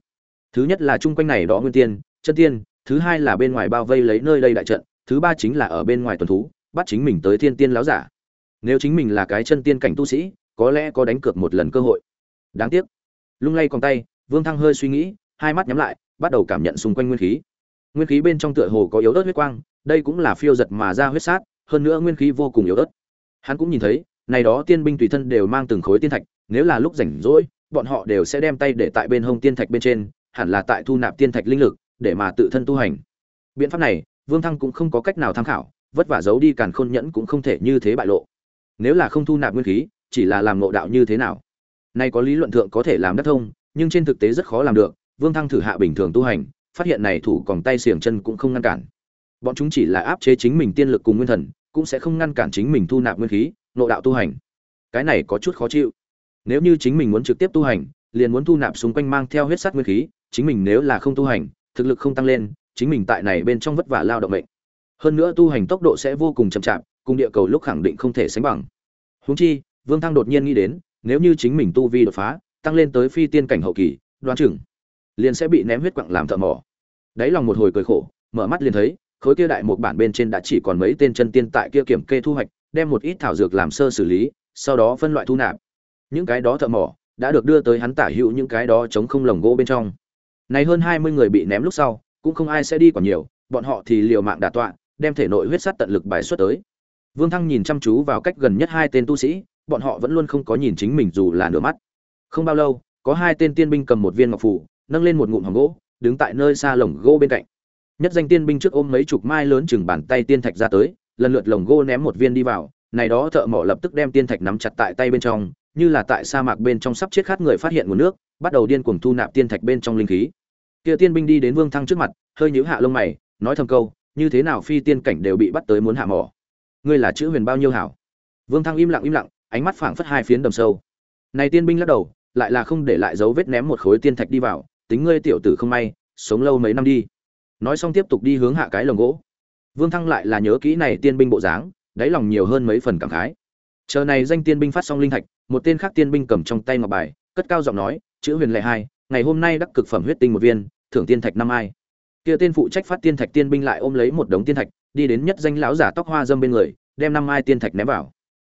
Thứ nhất là chung quanh này đó nguyên tiên, chân tiên, thứ hai là bên ngoài bao vây lấy nơi đây đại trận thứ ba chính là ở bên ngoài tuần thú, bắt chính mình tới thiên tiên láo giả. Nếu chính mình là cái chân tiên cảnh tu sĩ, có lẽ có đánh cược một lần cơ hội. Đáng tiếc. Lung lay còn tay, vương thăng hơi suy nghĩ, hai mắt nhắm lại, bắt đầu cảm nhận xung quanh nguyên khí. Nguyên khí bên trong tựa hồ có yếu ớt huyết quang, đây cũng là phiêu giật mà ra huyết sát, hơn nữa nguyên khí vô cùng yếu ớt. Hắn cũng nhìn thấy, này đó tiên binh tùy thân đều mang từng khối tiên thạch, nếu là lúc rảnh rỗi, bọn họ đều sẽ đem tay để tại bên hông tiên thạch bên trên, hẳn là tại thu nạp tiên thạch linh lực, để mà tự thân tu hành. Biện pháp này vương thăng cũng không có cách nào tham khảo, vất vả giấu đi càn khôn nhẫn cũng không thể như thế bại lộ. Nếu là không thu nạp nguyên khí, chỉ là làm ngộ đạo như thế nào? Nay có lý luận thượng có thể làm đắc thông, nhưng trên thực tế rất khó làm được, vương thăng thử hạ bình thường tu hành, phát hiện này thủ còn tay xiềng chân cũng không ngăn cản. Bọn chúng chỉ là áp chế chính mình tiên lực cùng nguyên thần, cũng sẽ không ngăn cản chính mình thu nạp nguyên khí, ngộ đạo tu hành. Cái này có chút khó chịu. Nếu như chính mình muốn trực tiếp tu hành, liền muốn thu nạp xung quanh mang theo huyết sắt nguyên khí, chính mình nếu là không tu hành, thực lực không tăng lên chính mình tại này bên trong vất vả lao động mệnh. Hơn nữa tu hành tốc độ sẽ vô cùng chậm chạp, cùng địa cầu lúc khẳng định không thể sánh bằng. Huống chi, vương thăng đột nhiên nghĩ đến, nếu như chính mình tu vi đột phá, tăng lên tới phi tiên cảnh hậu kỳ, đoán chừng liền sẽ bị ném huyết quặng làm thợ mỏ. Đáy lòng một hồi cười khổ, mở mắt liền thấy, khối kia đại một bản bên trên đã chỉ còn mấy tên chân tiên tại kia kiểm kê thu hoạch, đem một ít thảo dược làm sơ xử lý, sau đó phân loại thu nạp. Những cái đó thợ mỏ đã được đưa tới hắn tả hữu những cái đó chống không lồng gỗ bên trong. Này hơn hai mươi người bị ném lúc sau cũng không ai sẽ đi còn nhiều, bọn họ thì liều mạng đả tọa, đem thể nội huyết sắt tận lực bài xuất tới. Vương thăng nhìn chăm chú vào cách gần nhất hai tên tu sĩ, bọn họ vẫn luôn không có nhìn chính mình dù là nửa mắt. Không bao lâu, có hai tên tiên binh cầm một viên ngọc phủ, nâng lên một ngụm hòm gỗ, đứng tại nơi xa lồng gỗ bên cạnh. Nhất danh tiên binh trước ôm mấy chục mai lớn chừng bàn tay tiên thạch ra tới, lần lượt lồng gỗ ném một viên đi vào, này đó thợ mỏ lập tức đem tiên thạch nắm chặt tại tay bên trong, như là tại sa mạc bên trong sắp chết khát người phát hiện nguồn nước, bắt đầu điên cuồng thu nạp tiên thạch bên trong linh khí kia tiên binh đi đến vương thăng trước mặt, hơi nhíu hạ lông mày, nói thầm câu, như thế nào phi tiên cảnh đều bị bắt tới muốn hạ mỏ? Ngươi là chữ huyền bao nhiêu hảo? Vương thăng im lặng im lặng, ánh mắt phảng phất hai phiến đầm sâu. Này tiên binh lắc đầu, lại là không để lại dấu vết ném một khối tiên thạch đi vào, tính ngươi tiểu tử không may, sống lâu mấy năm đi. Nói xong tiếp tục đi hướng hạ cái lồng gỗ. Vương thăng lại là nhớ kỹ này tiên binh bộ dáng, đáy lòng nhiều hơn mấy phần cảm khái. Chờ này danh tiên binh phát xong linh thạch, một tên khác tiên binh cầm trong tay ngọc bài, cất cao giọng nói, chữ huyền lệ hai, ngày hôm nay đắc cực phẩm huyết tinh một viên thưởng tiên thạch năm ai. Kia tên phụ trách phát tiên thạch tiên binh lại ôm lấy một đống tiên thạch, đi đến nhất danh lão giả tóc hoa dâm bên người, đem năm ai tiên thạch ném vào.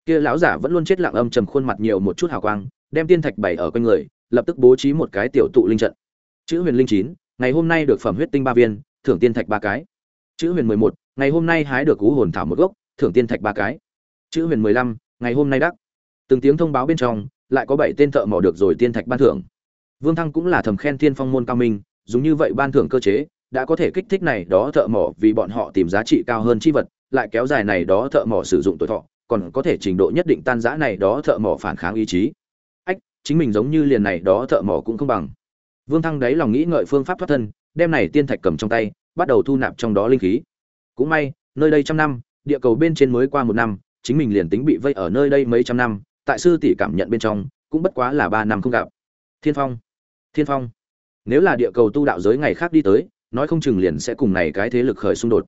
Kia lão giả vẫn luôn chết lặng âm trầm khuôn mặt nhiều một chút hào quang, đem tiên thạch bày ở quanh người, lập tức bố trí một cái tiểu tụ linh trận. Chữ huyền linh chín, ngày hôm nay được phẩm huyết tinh ba viên, thưởng tiên thạch ba cái. Chữ huyền mười một, ngày hôm nay hái được cú hồn thảo một gốc, thưởng tiên thạch ba cái. Chữ huyền mười lăm, ngày hôm nay đắc. Từng tiếng thông báo bên trong, lại có bảy tên thợ mỏ được rồi tiên thạch ban thưởng. Vương thăng cũng là thầm khen thiên phong môn cao minh dùng như vậy ban thưởng cơ chế, đã có thể kích thích này đó thợ mỏ vì bọn họ tìm giá trị cao hơn chi vật, lại kéo dài này đó thợ mỏ sử dụng tuổi thọ, còn có thể trình độ nhất định tan giã này đó thợ mỏ phản kháng ý chí. Ách, chính mình giống như liền này đó thợ mỏ cũng không bằng. Vương thăng đáy lòng nghĩ ngợi phương pháp thoát thân, đem này tiên thạch cầm trong tay, bắt đầu thu nạp trong đó linh khí. Cũng may, nơi đây trăm năm, địa cầu bên trên mới qua một năm, chính mình liền tính bị vây ở nơi đây mấy trăm năm, tại sư tỷ cảm nhận bên trong, cũng bất quá là ba năm không gặp. Thiên phong thiên phong nếu là địa cầu tu đạo giới ngày khác đi tới nói không chừng liền sẽ cùng này cái thế lực khởi xung đột.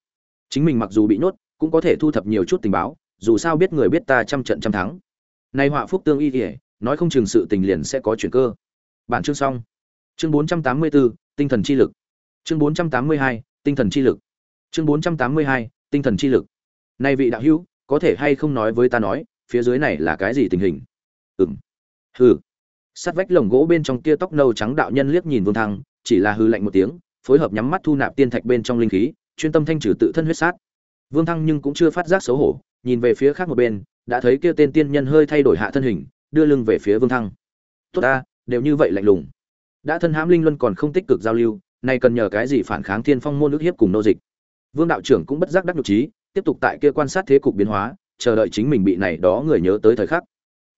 Chính mình mặc dù bị nhốt cũng có thể thu thập nhiều chút tình báo dù sao biết người biết ta trăm trận trăm thắng. Nay họa phúc tương y kỉa nói không chừng sự tình liền sẽ có chuyển cơ. Bản chương xong. Chương 484, tinh thần chi lực. Chương 482, tinh thần chi lực. Chương 482, tinh thần chi lực. Nay vị đạo hữu có thể hay không nói với ta nói phía dưới này là cái gì tình hình? Ừm. Hừ sát vách lồng gỗ bên trong kia tóc nâu trắng đạo nhân liếc nhìn vương thăng, chỉ là hư lạnh một tiếng, phối hợp nhắm mắt thu nạp tiên thạch bên trong linh khí, chuyên tâm thanh trừ tự thân huyết sát. Vương thăng nhưng cũng chưa phát giác xấu hổ, nhìn về phía khác một bên, đã thấy kia tên tiên nhân hơi thay đổi hạ thân hình, đưa lưng về phía vương thăng. Tốt ta, đều như vậy lạnh lùng. Đã thân hãm linh luân còn không tích cực giao lưu, nay cần nhờ cái gì phản kháng thiên phong môn ước hiếp cùng nô dịch? Vương đạo trưởng cũng bất giác đắc nhục trí tiếp tục tại kia quan sát thế cục biến hóa, chờ đợi chính mình bị này đó người nhớ tới thời khắc.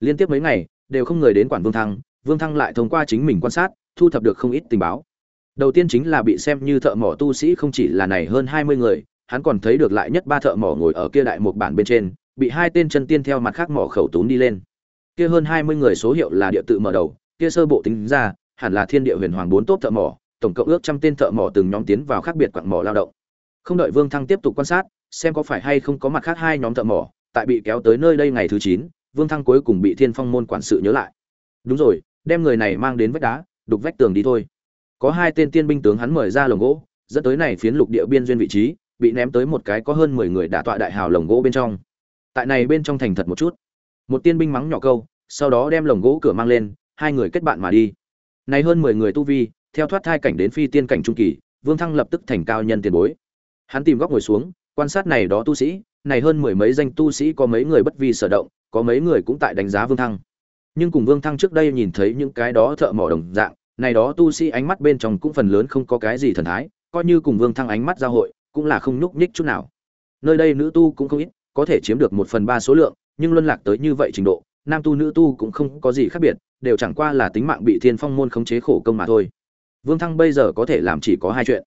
Liên tiếp mấy ngày, đều không người đến quản vương thăng vương thăng lại thông qua chính mình quan sát, thu thập được không ít tình báo. Đầu tiên chính là bị xem như thợ mỏ tu sĩ không chỉ là này hơn hai mươi người, hắn còn thấy được lại nhất ba thợ mỏ ngồi ở kia đại một bản bên trên, bị hai tên chân tiên theo mặt khác mỏ khẩu tún đi lên. Kia hơn hai mươi người số hiệu là địa tự mở đầu, kia sơ bộ tính ra, hẳn là thiên địa huyền hoàng bốn tốt thợ mỏ, tổng cộng ước trăm tên thợ mỏ từng nhóm tiến vào khác biệt quặng mỏ lao động. Không đợi vương thăng tiếp tục quan sát, xem có phải hay không có mặt khác hai nhóm thợ mỏ, tại bị kéo tới nơi đây ngày thứ chín, vương thăng cuối cùng bị thiên phong môn quản sự nhớ lại. Đúng rồi đem người này mang đến vách đá, đục vách tường đi thôi. Có hai tên tiên binh tướng hắn mời ra lồng gỗ, dẫn tới này phiến lục địa biên duyên vị trí, bị ném tới một cái có hơn mười người đã tọa đại hào lồng gỗ bên trong. Tại này bên trong thành thật một chút. Một tiên binh mắng nhỏ câu, sau đó đem lồng gỗ cửa mang lên, hai người kết bạn mà đi. Này hơn mười người tu vi, theo thoát thai cảnh đến phi tiên cảnh trung kỳ, vương thăng lập tức thành cao nhân tiền bối. Hắn tìm góc ngồi xuống, quan sát này đó tu sĩ, này hơn mười mấy danh tu sĩ có mấy người bất vi sở động, có mấy người cũng tại đánh giá vương thăng nhưng cùng vương thăng trước đây nhìn thấy những cái đó thợ mỏ đồng dạng, này đó tu sĩ ánh mắt bên trong cũng phần lớn không có cái gì thần thái, coi như cùng vương thăng ánh mắt giao hội, cũng là không nhúc nhích chút nào. Nơi đây nữ tu cũng không ít, có thể chiếm được một phần ba số lượng, nhưng luân lạc tới như vậy trình độ, nam tu nữ tu cũng không có gì khác biệt, đều chẳng qua là tính mạng bị thiên phong môn khống chế khổ công mà thôi. Vương thăng bây giờ có thể làm chỉ có hai chuyện.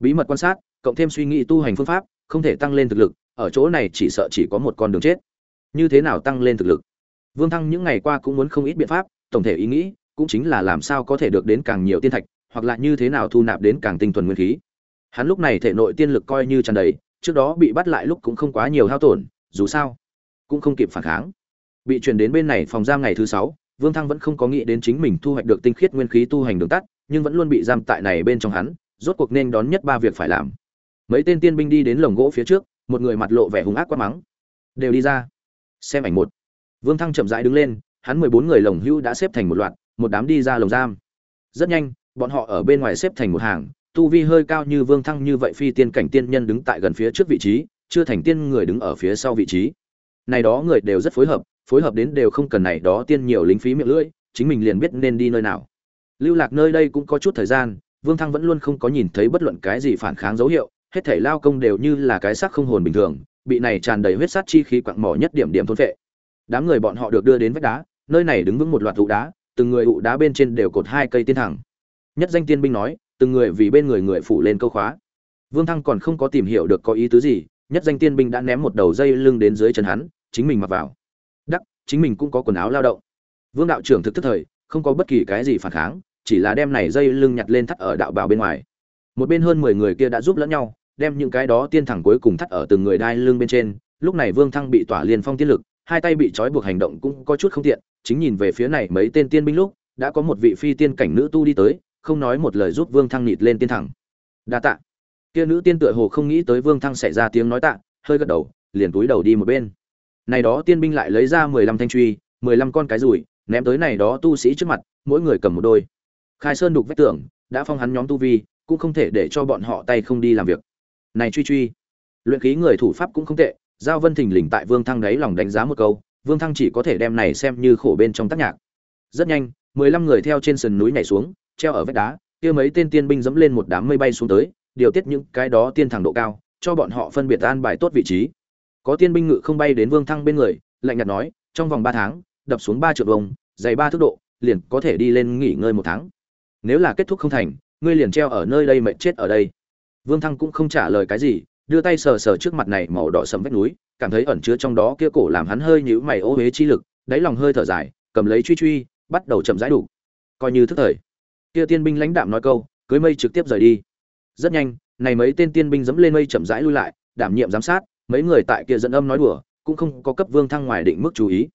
Bí mật quan sát, cộng thêm suy nghĩ tu hành phương pháp, không thể tăng lên thực lực, ở chỗ này chỉ sợ chỉ có một con đường chết. Như thế nào tăng lên thực lực? Vương thăng những ngày qua cũng muốn không ít biện pháp, tổng thể ý nghĩ cũng chính là làm sao có thể được đến càng nhiều tiên thạch, hoặc là như thế nào thu nạp đến càng tinh thuần nguyên khí. Hắn lúc này thể nội tiên lực coi như tràn đầy, trước đó bị bắt lại lúc cũng không quá nhiều hao tổn, dù sao cũng không kịp phản kháng. Bị chuyển đến bên này phòng giam ngày thứ sáu, vương thăng vẫn không có nghĩ đến chính mình thu hoạch được tinh khiết nguyên khí tu hành đường tắt, nhưng vẫn luôn bị giam tại này bên trong hắn, rốt cuộc nên đón nhất ba việc phải làm. Mấy tên tiên binh đi đến lồng gỗ phía trước, một người mặt lộ vẻ hung ác quá mắng. Đều đi ra, xem ảnh một vương thăng chậm rãi đứng lên, hắn mười bốn người lồng hưu đã xếp thành một loạt, một đám đi ra lồng giam. Rất nhanh, bọn họ ở bên ngoài xếp thành một hàng, tu vi hơi cao như vương thăng như vậy phi tiên cảnh tiên nhân đứng tại gần phía trước vị trí, chưa thành tiên người đứng ở phía sau vị trí. Này đó người đều rất phối hợp phối hợp đến đều không cần này đó tiên nhiều lính phí miệng lưỡi, chính mình liền biết nên đi nơi nào. Lưu lạc nơi đây cũng có chút thời gian, vương thăng vẫn luôn không có nhìn thấy bất luận cái gì phản kháng dấu hiệu, hết thảy lao công đều như là cái xác không hồn bình thường, bị này tràn đầy huyết sát chi khí quặng mỏ nhất điểm điểm thôn phệ đám người bọn họ được đưa đến vách đá, nơi này đứng vững một loạt ụ đá, từng người ụ đá bên trên đều cột hai cây tiên thẳng. Nhất danh tiên binh nói, từng người vì bên người người phủ lên câu khóa. Vương thăng còn không có tìm hiểu được có ý tứ gì, nhất danh tiên binh đã ném một đầu dây lưng đến dưới chân hắn, chính mình mặc vào. Đắc, chính mình cũng có quần áo lao động. Vương đạo trưởng thực tức thời, không có bất kỳ cái gì phản kháng, chỉ là đem này dây lưng nhặt lên thắt ở đạo bào bên ngoài. Một bên hơn mười người kia đã giúp lẫn nhau, đem những cái đó tiên thẳng cuối cùng thắt ở từng người đai lưng bên trên, lúc này vương thăng bị tỏa liên phong tiên lực hai tay bị trói buộc hành động cũng có chút không tiện chính nhìn về phía này mấy tên tiên binh lúc đã có một vị phi tiên cảnh nữ tu đi tới không nói một lời giúp vương thăng nịt lên tiên thẳng. Đa tạ. Kia nữ tiên tựa hồ không nghĩ tới vương thăng xảy ra tiếng nói tạ hơi gật đầu liền túi đầu đi một bên. Này đó tiên binh lại lấy ra mười lăm thanh truy mười lăm con cái rủi, ném tới này đó tu sĩ trước mặt mỗi người cầm một đôi. Khai sơn đục vách tưởng, đã phong hắn nhóm tu vi cũng không thể để cho bọn họ tay không đi làm việc. Này truy truy. Luyện khí người thủ pháp cũng không tệ giao vân thình lình tại vương thăng đáy lòng đánh giá một câu vương thăng chỉ có thể đem này xem như khổ bên trong tác nhạc. Rất nhanh mười lăm người theo trên sườn núi nhảy xuống treo ở vách đá kia mấy tên tiên binh dẫm lên một đám mây bay xuống tới điều tiết những cái đó tiên thẳng độ cao cho bọn họ phân biệt an bài tốt vị trí. Có tiên binh ngự không bay đến vương thăng bên người lạnh nhạt nói trong vòng ba tháng đập xuống ba triệu đồng, dày ba thước độ liền có thể đi lên nghỉ ngơi một tháng. Nếu là kết thúc không thành ngươi liền treo ở nơi đây mệt chết ở đây. Vương thăng cũng không trả lời cái gì đưa tay sờ sờ trước mặt này màu đỏ sẫm vách núi, cảm thấy ẩn chứa trong đó kia cổ làm hắn hơi nhíu mày ô uế chi lực, đáy lòng hơi thở dài, cầm lấy truy truy, bắt đầu chậm rãi đủ coi như thức thời. Kia tiên binh lãnh đạm nói câu, cưới mây trực tiếp rời đi. Rất nhanh, này mấy tên tiên binh dẫm lên mây chậm rãi lui lại, đảm nhiệm giám sát, mấy người tại kia dẫn âm nói đùa, cũng không có cấp vương thăng ngoài định mức chú ý.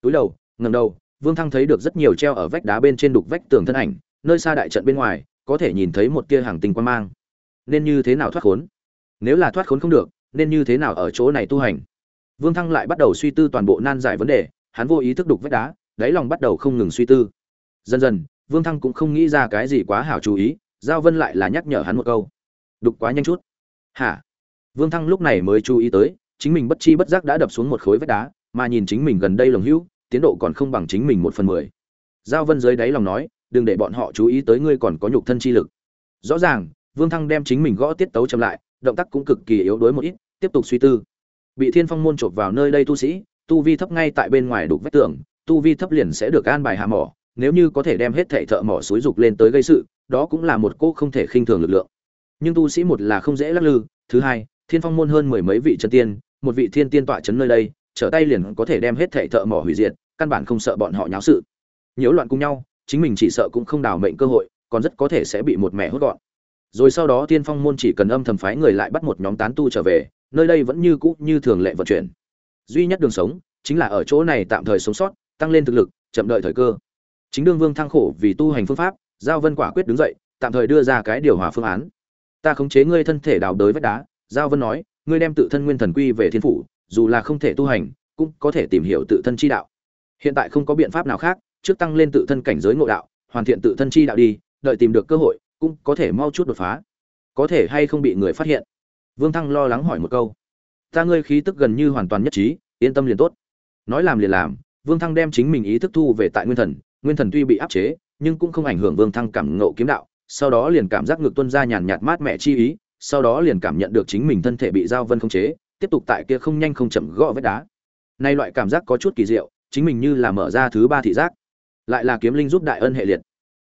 Túi đầu, ngẩng đầu, vương thăng thấy được rất nhiều treo ở vách đá bên trên đục vách tường thân ảnh, nơi xa đại trận bên ngoài, có thể nhìn thấy một tia hàng tình quan mang. Nên như thế nào thoát khốn? Nếu là thoát khốn không được, nên như thế nào ở chỗ này tu hành? Vương thăng lại bắt đầu suy tư toàn bộ nan giải vấn đề, hắn vô ý thức đục vách đá, đáy lòng bắt đầu không ngừng suy tư. Dần dần, vương thăng cũng không nghĩ ra cái gì quá hảo chú ý, giao vân lại là nhắc nhở hắn một câu. Đục quá nhanh chút. Hả? Vương thăng lúc này mới chú ý tới, chính mình bất chi bất giác đã đập xuống một khối vách đá, mà nhìn chính mình gần đây lồng hữu, tiến độ còn không bằng chính mình một phần mười. Giao vân dưới đáy lòng nói, đừng để bọn họ chú ý tới ngươi còn có nhục thân chi lực. Rõ ràng, vương thăng đem chính mình gõ tiết tấu chậm lại động tác cũng cực kỳ yếu đuối một ít, tiếp tục suy tư. Bị thiên phong môn chộp vào nơi đây tu sĩ, tu vi thấp ngay tại bên ngoài đục vách tường, tu vi thấp liền sẽ được an bài hạ mỏ, nếu như có thể đem hết thảy thợ mỏ xúi dục lên tới gây sự, đó cũng là một cô không thể khinh thường lực lượng. Nhưng tu sĩ một là không dễ lắc lư, thứ hai, thiên phong môn hơn mười mấy vị chân tiên, một vị thiên tiên tọa chấn nơi đây, trở tay liền có thể đem hết thảy thợ mỏ hủy diệt, căn bản không sợ bọn họ nháo sự. Nhiễu loạn cùng nhau, chính mình chỉ sợ cũng không đào mệnh cơ hội, còn rất có thể sẽ bị một mẹ hốt gọn rồi sau đó tiên phong môn chỉ cần âm thầm phái người lại bắt một nhóm tán tu trở về, nơi đây vẫn như cũ như thường lệ vận chuyển. Duy nhất đường sống chính là ở chỗ này tạm thời sống sót, tăng lên thực lực, chậm đợi thời cơ. Chính đương vương thăng khổ vì tu hành phương pháp, giao vân quả quyết đứng dậy, tạm thời đưa ra cái điều hòa phương án. Ta khống chế ngươi thân thể đào đới vách đá, giao vân nói, ngươi đem tự thân nguyên thần quy về thiên phủ, dù là không thể tu hành, cũng có thể tìm hiểu tự thân chi đạo. Hiện tại không có biện pháp nào khác, trước tăng lên tự thân cảnh giới ngộ đạo, hoàn thiện tự thân chi đạo đi, đợi tìm được cơ hội cũng có thể mau chút đột phá. Có thể hay không bị người phát hiện? Vương thăng lo lắng hỏi một câu. Ta ngươi khí tức gần như hoàn toàn nhất trí, yên tâm liền tốt. Nói làm liền làm, vương thăng đem chính mình ý thức thu về tại nguyên thần. Nguyên thần tuy bị áp chế, nhưng cũng không ảnh hưởng vương thăng cảm ngộ kiếm đạo. Sau đó liền cảm giác ngược tuân ra nhàn nhạt mát mẻ chi ý, sau đó liền cảm nhận được chính mình thân thể bị giao vân không chế, tiếp tục tại kia không nhanh không chậm gõ vết đá. Nay loại cảm giác có chút kỳ diệu, chính mình như là mở ra thứ ba thị giác, lại là kiếm linh giúp đại ân hệ liệt.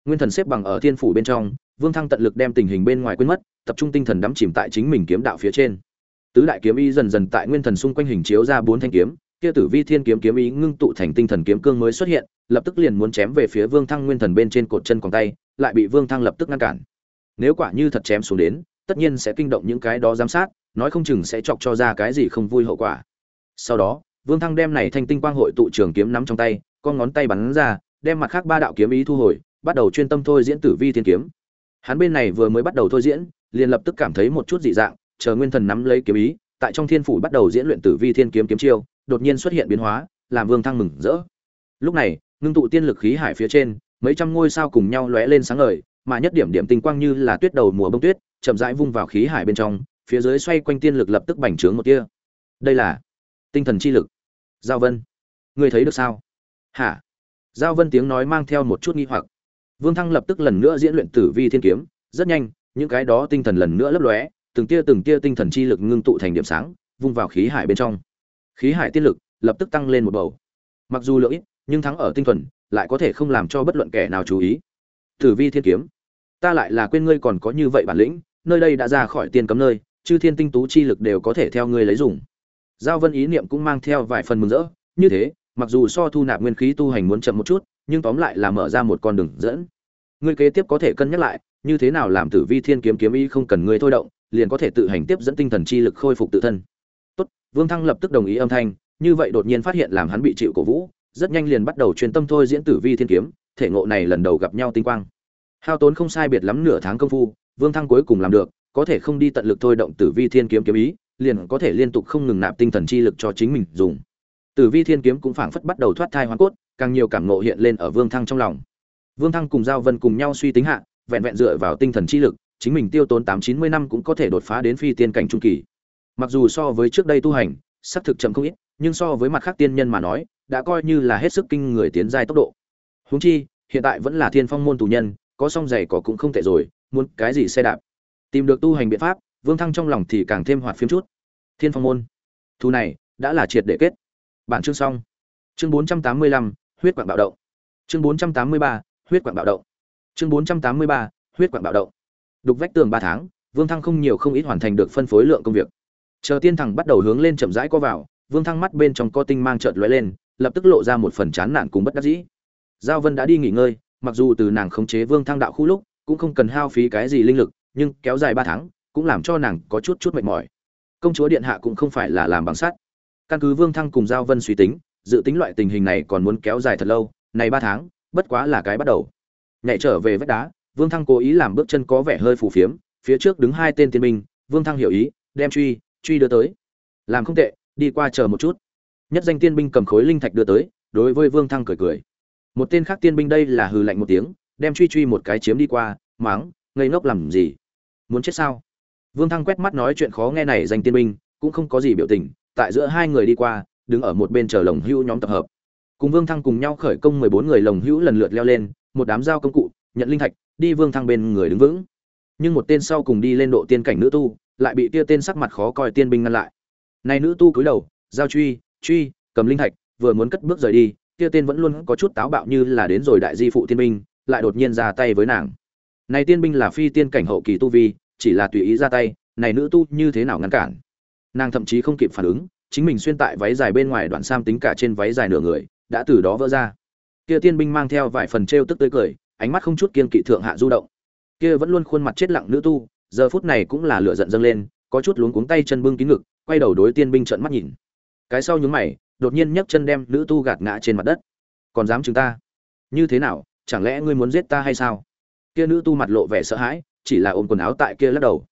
Nguyên thần xếp bằng ở thiên phủ bên trong vương thăng tận lực đem tình hình bên ngoài quên mất, tập trung tinh thần đắm chìm tại chính mình kiếm đạo phía trên. Tứ đại kiếm ý dần dần tại nguyên thần xung quanh hình chiếu ra bốn thanh kiếm, kia tử vi thiên kiếm kiếm ý ngưng tụ thành tinh thần kiếm cương mới xuất hiện, lập tức liền muốn chém về phía vương thăng nguyên thần bên trên cột chân quòng tay, lại bị vương thăng lập tức ngăn cản. Nếu quả như thật chém xuống đến, tất nhiên sẽ kinh động những cái đó giám sát, nói không chừng sẽ chọc cho ra cái gì không vui hậu quả. Sau đó, vương thăng đem này thanh tinh quang hội tụ trường kiếm nắm trong tay, con ngón tay bắn ra, đem mặt khác ba đạo kiếm ý thu hồi, bắt đầu chuyên tâm thôi diễn tử vi thiên kiếm hắn bên này vừa mới bắt đầu thôi diễn, liền lập tức cảm thấy một chút dị dạng, chờ nguyên thần nắm lấy kiếm ý, tại trong thiên phủ bắt đầu diễn luyện tử vi thiên kiếm kiếm chiêu, đột nhiên xuất hiện biến hóa, làm vương thăng mừng rỡ. Lúc này, ngưng tụ tiên lực khí hải phía trên, mấy trăm ngôi sao cùng nhau lóe lên sáng ngời, mà nhất điểm điểm tinh quang như là tuyết đầu mùa bông tuyết, chậm rãi vung vào khí hải bên trong, phía dưới xoay quanh tiên lực lập tức bành trướng một tia. Đây là tinh thần chi lực. Giao vân, ngươi thấy được sao? Hả? Giao vân tiếng nói mang theo một chút nghi hoặc vương thăng lập tức lần nữa diễn luyện tử vi thiên kiếm, rất nhanh, những cái đó tinh thần lần nữa lấp lóe, từng tia từng tia tinh thần chi lực ngưng tụ thành điểm sáng, vung vào khí hải bên trong. Khí hải tiên lực lập tức tăng lên một bầu. Mặc dù lượng ít, nhưng thắng ở tinh thuần, lại có thể không làm cho bất luận kẻ nào chú ý. Tử vi thiên kiếm, ta lại là quên ngươi còn có như vậy bản lĩnh, nơi đây đã ra khỏi tiên cấm nơi, chư thiên tinh tú chi lực đều có thể theo ngươi lấy dùng. Giao vân ý niệm cũng mang theo vài phần mừng rỡ, như thế, mặc dù so thu nạp nguyên khí tu hành muốn chậm một chút, nhưng tóm lại là mở ra một con đường dẫn ngươi kế tiếp có thể cân nhắc lại, như thế nào làm tử vi thiên kiếm kiếm ý không cần ngươi thôi động, liền có thể tự hành tiếp dẫn tinh thần chi lực khôi phục tự thân. Tốt, vương thăng lập tức đồng ý âm thanh, như vậy đột nhiên phát hiện làm hắn bị chịu cổ vũ, rất nhanh liền bắt đầu truyền tâm thôi diễn tử vi thiên kiếm, thể ngộ này lần đầu gặp nhau tinh quang. Hao tốn không sai biệt lắm nửa tháng công phu, vương thăng cuối cùng làm được, có thể không đi tận lực thôi động tử vi thiên kiếm kiếm ý, liền có thể liên tục không ngừng nạp tinh thần chi lực cho chính mình dùng. Tử vi thiên kiếm cũng phảng phất bắt đầu thoát thai hoa cốt, càng nhiều cảm ngộ hiện lên ở vương thăng trong lòng. Vương Thăng cùng Giao Vân cùng nhau suy tính hạ, vẹn vẹn dựa vào tinh thần chi lực, chính mình tiêu tốn 890 năm cũng có thể đột phá đến phi tiên cảnh trung kỳ. Mặc dù so với trước đây tu hành, sắp thực chậm không ít, nhưng so với mặt khác tiên nhân mà nói, đã coi như là hết sức kinh người tiến giai tốc độ. Huống chi, hiện tại vẫn là thiên phong môn tù nhân, có song giày có cũng không tệ rồi, muốn cái gì xe đạp. Tìm được tu hành biện pháp, Vương Thăng trong lòng thì càng thêm hoạt phiếm chút. Thiên phong môn, thu này đã là triệt để kết. Bạn chương xong. Chương 485, huyết quảng bạo động. Chương 483, huyết quạng bạo động. Chương bốn trăm tám mươi ba, huyết quạng bạo động. Đục vách tường ba tháng, vương thăng không nhiều không ít hoàn thành được phân phối lượng công việc. Chờ tiên thằng bắt đầu hướng lên chậm rãi có vào, vương thăng mắt bên trong có tinh mang trợn lóe lên, lập tức lộ ra một phần chán nản cùng bất đắc dĩ. Giao vân đã đi nghỉ ngơi, mặc dù từ nàng khống chế vương thăng đạo khu lúc, cũng không cần hao phí cái gì linh lực, nhưng kéo dài ba tháng, cũng làm cho nàng có chút chút mệt mỏi. Công chúa điện hạ cũng không phải là làm bằng sắt. Căn cứ vương thăng cùng giao vân suy tính, dự tính loại tình hình này còn muốn kéo dài thật lâu, này ba tháng bất quá là cái bắt đầu. Nhảy trở về vách đá, vương thăng cố ý làm bước chân có vẻ hơi phù phiếm, phía trước đứng hai tên tiên binh, vương thăng hiểu ý, đem truy truy đưa tới. Làm không tệ, đi qua chờ một chút. Nhất danh tiên binh cầm khối linh thạch đưa tới, đối với vương thăng cười cười. Một tên khác tiên binh đây là hừ lạnh một tiếng, đem truy truy một cái chiếm đi qua máng ngây ngốc làm gì? Muốn chết sao? Vương thăng quét mắt nói chuyện khó nghe này danh tiên binh, cũng không có gì biểu tình, tại giữa hai người đi qua, đứng ở một bên chờ lồng hưu nhóm tập hợp cùng vương thăng cùng nhau khởi công mười bốn người lồng hữu lần lượt leo lên, một đám dao công cụ, nhận linh thạch, đi vương thăng bên người đứng vững. Nhưng một tên sau cùng đi lên độ tiên cảnh nữ tu, lại bị tia tên sắc mặt khó coi tiên binh ngăn lại. Này nữ tu cúi đầu, giao truy truy, cầm linh thạch, vừa muốn cất bước rời đi, tia tên vẫn luôn có chút táo bạo như là đến rồi đại di phụ tiên binh, lại đột nhiên ra tay với nàng. Này tiên binh là phi tiên cảnh hậu kỳ tu vi, chỉ là tùy ý ra tay, này nữ tu như thế nào ngăn cản? Nàng thậm chí không kịp phản ứng, chính mình xuyên tại váy dài bên ngoài đoạn sam tính cả trên váy dài nửa người đã từ đó vỡ ra. Kia tiên binh mang theo vài phần trêu tức tươi cười, ánh mắt không chút kiên kỵ thượng hạ du động. Kia vẫn luôn khuôn mặt chết lặng nữ tu, giờ phút này cũng là lửa giận dâng lên, có chút luống cuống tay chân bưng kín ngực, quay đầu đối tiên binh trợn mắt nhìn. Cái sau nhướng mày, đột nhiên nhấc chân đem nữ tu gạt ngã trên mặt đất. Còn dám chúng ta? Như thế nào, chẳng lẽ ngươi muốn giết ta hay sao? Kia nữ tu mặt lộ vẻ sợ hãi, chỉ là ôm quần áo tại kia lắc đầu.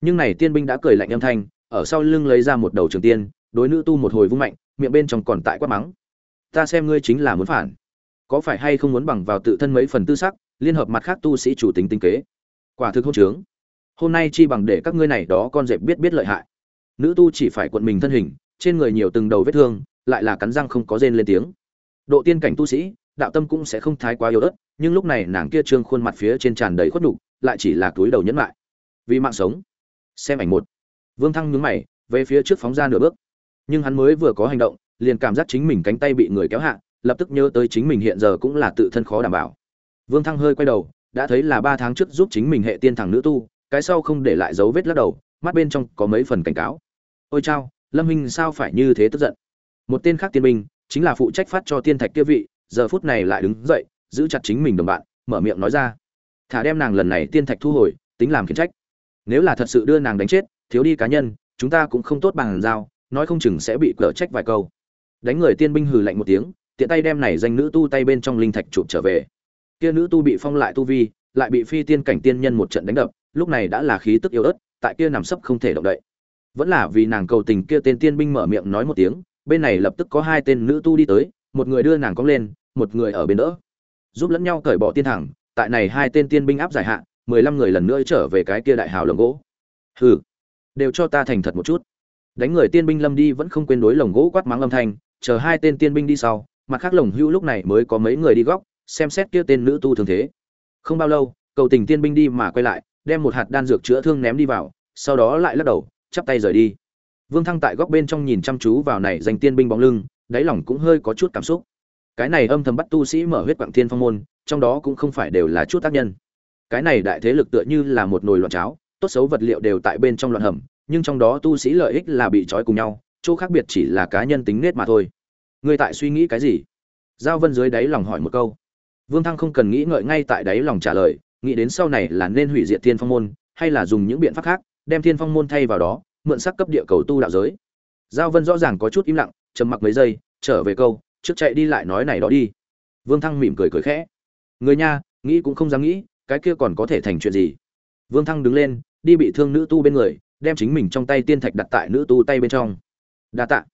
Nhưng này tiên binh đã cười lạnh âm thanh, ở sau lưng lấy ra một đầu trường tiên, đối nữ tu một hồi vung mạnh, miệng bên trong còn tại quát mắng ta xem ngươi chính là muốn phản. Có phải hay không muốn bằng vào tự thân mấy phần tư sắc, liên hợp mặt khác tu sĩ chủ tính tinh kế? Quả thực hôn trướng. Hôm nay chi bằng để các ngươi này đó con dẹp biết biết lợi hại. Nữ tu chỉ phải quận mình thân hình, trên người nhiều từng đầu vết thương, lại là cắn răng không có rên lên tiếng. Độ tiên cảnh tu sĩ, đạo tâm cũng sẽ không thái quá yếu ớt, nhưng lúc này nàng kia trương khuôn mặt phía trên tràn đầy khuất đục lại chỉ là túi đầu nhẫn lại. Vì mạng sống. Xem ảnh một. Vương thăng nhướng mày, về phía trước phóng ra nửa bước. Nhưng hắn mới vừa có hành động liền cảm giác chính mình cánh tay bị người kéo hạ, lập tức nhớ tới chính mình hiện giờ cũng là tự thân khó đảm bảo. Vương thăng hơi quay đầu, đã thấy là ba tháng trước giúp chính mình hệ tiên thằng nữ tu, cái sau không để lại dấu vết lắc đầu, mắt bên trong có mấy phần cảnh cáo. Ôi chao, lâm minh sao phải như thế tức giận? Một tên khác tiên binh, chính là phụ trách phát cho tiên thạch kia vị, giờ phút này lại đứng dậy, giữ chặt chính mình đồng bạn, mở miệng nói ra. Thả đem nàng lần này tiên thạch thu hồi, tính làm khiển trách. Nếu là thật sự đưa nàng đánh chết, thiếu đi cá nhân, chúng ta cũng không tốt bằng giao, nói không chừng sẽ bị cở trách vài câu đánh người tiên binh hừ lạnh một tiếng, tiện tay đem này danh nữ tu tay bên trong linh thạch chụp trở về. Kia nữ tu bị phong lại tu vi, lại bị phi tiên cảnh tiên nhân một trận đánh đập, lúc này đã là khí tức yếu ớt, tại kia nằm sấp không thể động đậy. Vẫn là vì nàng cầu tình kia tên tiên binh mở miệng nói một tiếng, bên này lập tức có hai tên nữ tu đi tới, một người đưa nàng cong lên, một người ở bên đỡ. Giúp lẫn nhau cởi bỏ tiên thẳng, tại này hai tên tiên binh áp giải hạ, mười lăm người lần nữa trở về cái kia đại hào lồng gỗ. Hừ, đều cho ta thành thật một chút. Đánh người tiên binh lâm đi vẫn không quên đối lồng gỗ quát mắng âm thanh chờ hai tên tiên binh đi sau, mặt khác lồng hưu lúc này mới có mấy người đi góc, xem xét kia tên nữ tu thường thế. Không bao lâu, cầu tình tiên binh đi mà quay lại, đem một hạt đan dược chữa thương ném đi vào, sau đó lại lắc đầu, chắp tay rời đi. Vương thăng tại góc bên trong nhìn chăm chú vào này dành tiên binh bóng lưng, đáy lòng cũng hơi có chút cảm xúc. Cái này âm thầm bắt tu sĩ mở huyết quảng thiên phong môn, trong đó cũng không phải đều là chút tác nhân. Cái này đại thế lực tựa như là một nồi loạn cháo, tốt xấu vật liệu đều tại bên trong loạn hầm, nhưng trong đó tu sĩ lợi ích là bị trói cùng nhau chỗ khác biệt chỉ là cá nhân tính nết mà thôi. Ngươi tại suy nghĩ cái gì? Giao vân dưới đáy lòng hỏi một câu. Vương thăng không cần nghĩ ngợi ngay tại đáy lòng trả lời, nghĩ đến sau này là nên hủy diệt thiên phong môn, hay là dùng những biện pháp khác, đem thiên phong môn thay vào đó, mượn sắc cấp địa cầu tu đạo giới. Giao vân rõ ràng có chút im lặng, trầm mặc mấy giây, trở về câu, trước chạy đi lại nói này đó đi. Vương thăng mỉm cười cười khẽ. Người nha, nghĩ cũng không dám nghĩ, cái kia còn có thể thành chuyện gì? Vương thăng đứng lên, đi bị thương nữ tu bên người, đem chính mình trong tay tiên thạch đặt tại nữ tu tay bên trong đa tạ.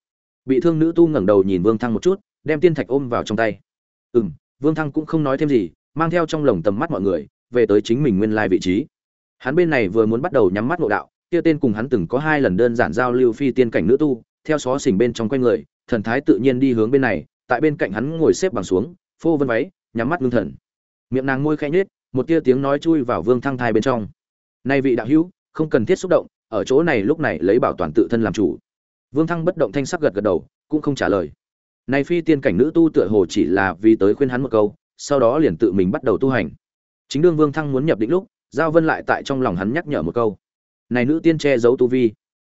Bị thương nữ tu ngẩng đầu nhìn vương thăng một chút, đem tiên thạch ôm vào trong tay. Ừ m vương thăng cũng không nói thêm gì, mang theo trong lồng tầm mắt mọi người, về tới chính mình nguyên lai vị trí. Hắn bên này vừa muốn bắt đầu nhắm mắt ngộ đạo, kia tên cùng hắn từng có hai lần đơn giản giao lưu phi tiên cảnh nữ tu, theo xó xỉnh bên trong quanh người, thần thái tự nhiên đi hướng bên này, tại bên cạnh hắn ngồi xếp bằng xuống, phô vân váy, nhắm mắt ngưng thần. Miệng nàng môi khẽ nhếch, một tia tiếng nói chui vào vương thăng thai bên trong. Nay vị đạo hữu, không cần thiết xúc động, ở chỗ này lúc này lấy bảo toàn tự thân làm chủ vương thăng bất động thanh sắc gật gật đầu, cũng không trả lời. Này phi tiên cảnh nữ tu tựa hồ chỉ là vì tới khuyên hắn một câu, sau đó liền tự mình bắt đầu tu hành. Chính đương vương thăng muốn nhập định lúc, giao vân lại tại trong lòng hắn nhắc nhở một câu. Này nữ tiên che giấu tu vi.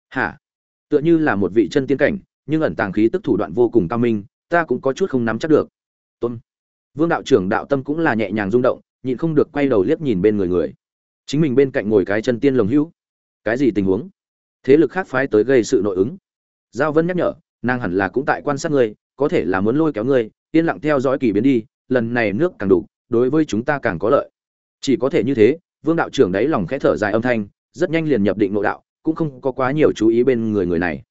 Hả? Tựa như là một vị chân tiên cảnh, nhưng ẩn tàng khí tức thủ đoạn vô cùng cao minh, ta cũng có chút không nắm chắc được. Tôn. Vương đạo trưởng đạo tâm cũng là nhẹ nhàng rung động, nhịn không được quay đầu liếc nhìn bên người người. Chính mình bên cạnh ngồi cái chân tiên lồng hữu. Cái gì tình huống? Thế lực khác phái tới gây sự nội ứng giao vân nhắc nhở, nàng hẳn là cũng tại quan sát ngươi, có thể là muốn lôi kéo ngươi, yên lặng theo dõi kỳ biến đi, lần này nước càng đủ đối với chúng ta càng có lợi. Chỉ có thể như thế, vương đạo trưởng đấy lòng khẽ thở dài âm thanh, rất nhanh liền nhập định nội đạo, cũng không có quá nhiều chú ý bên người người này.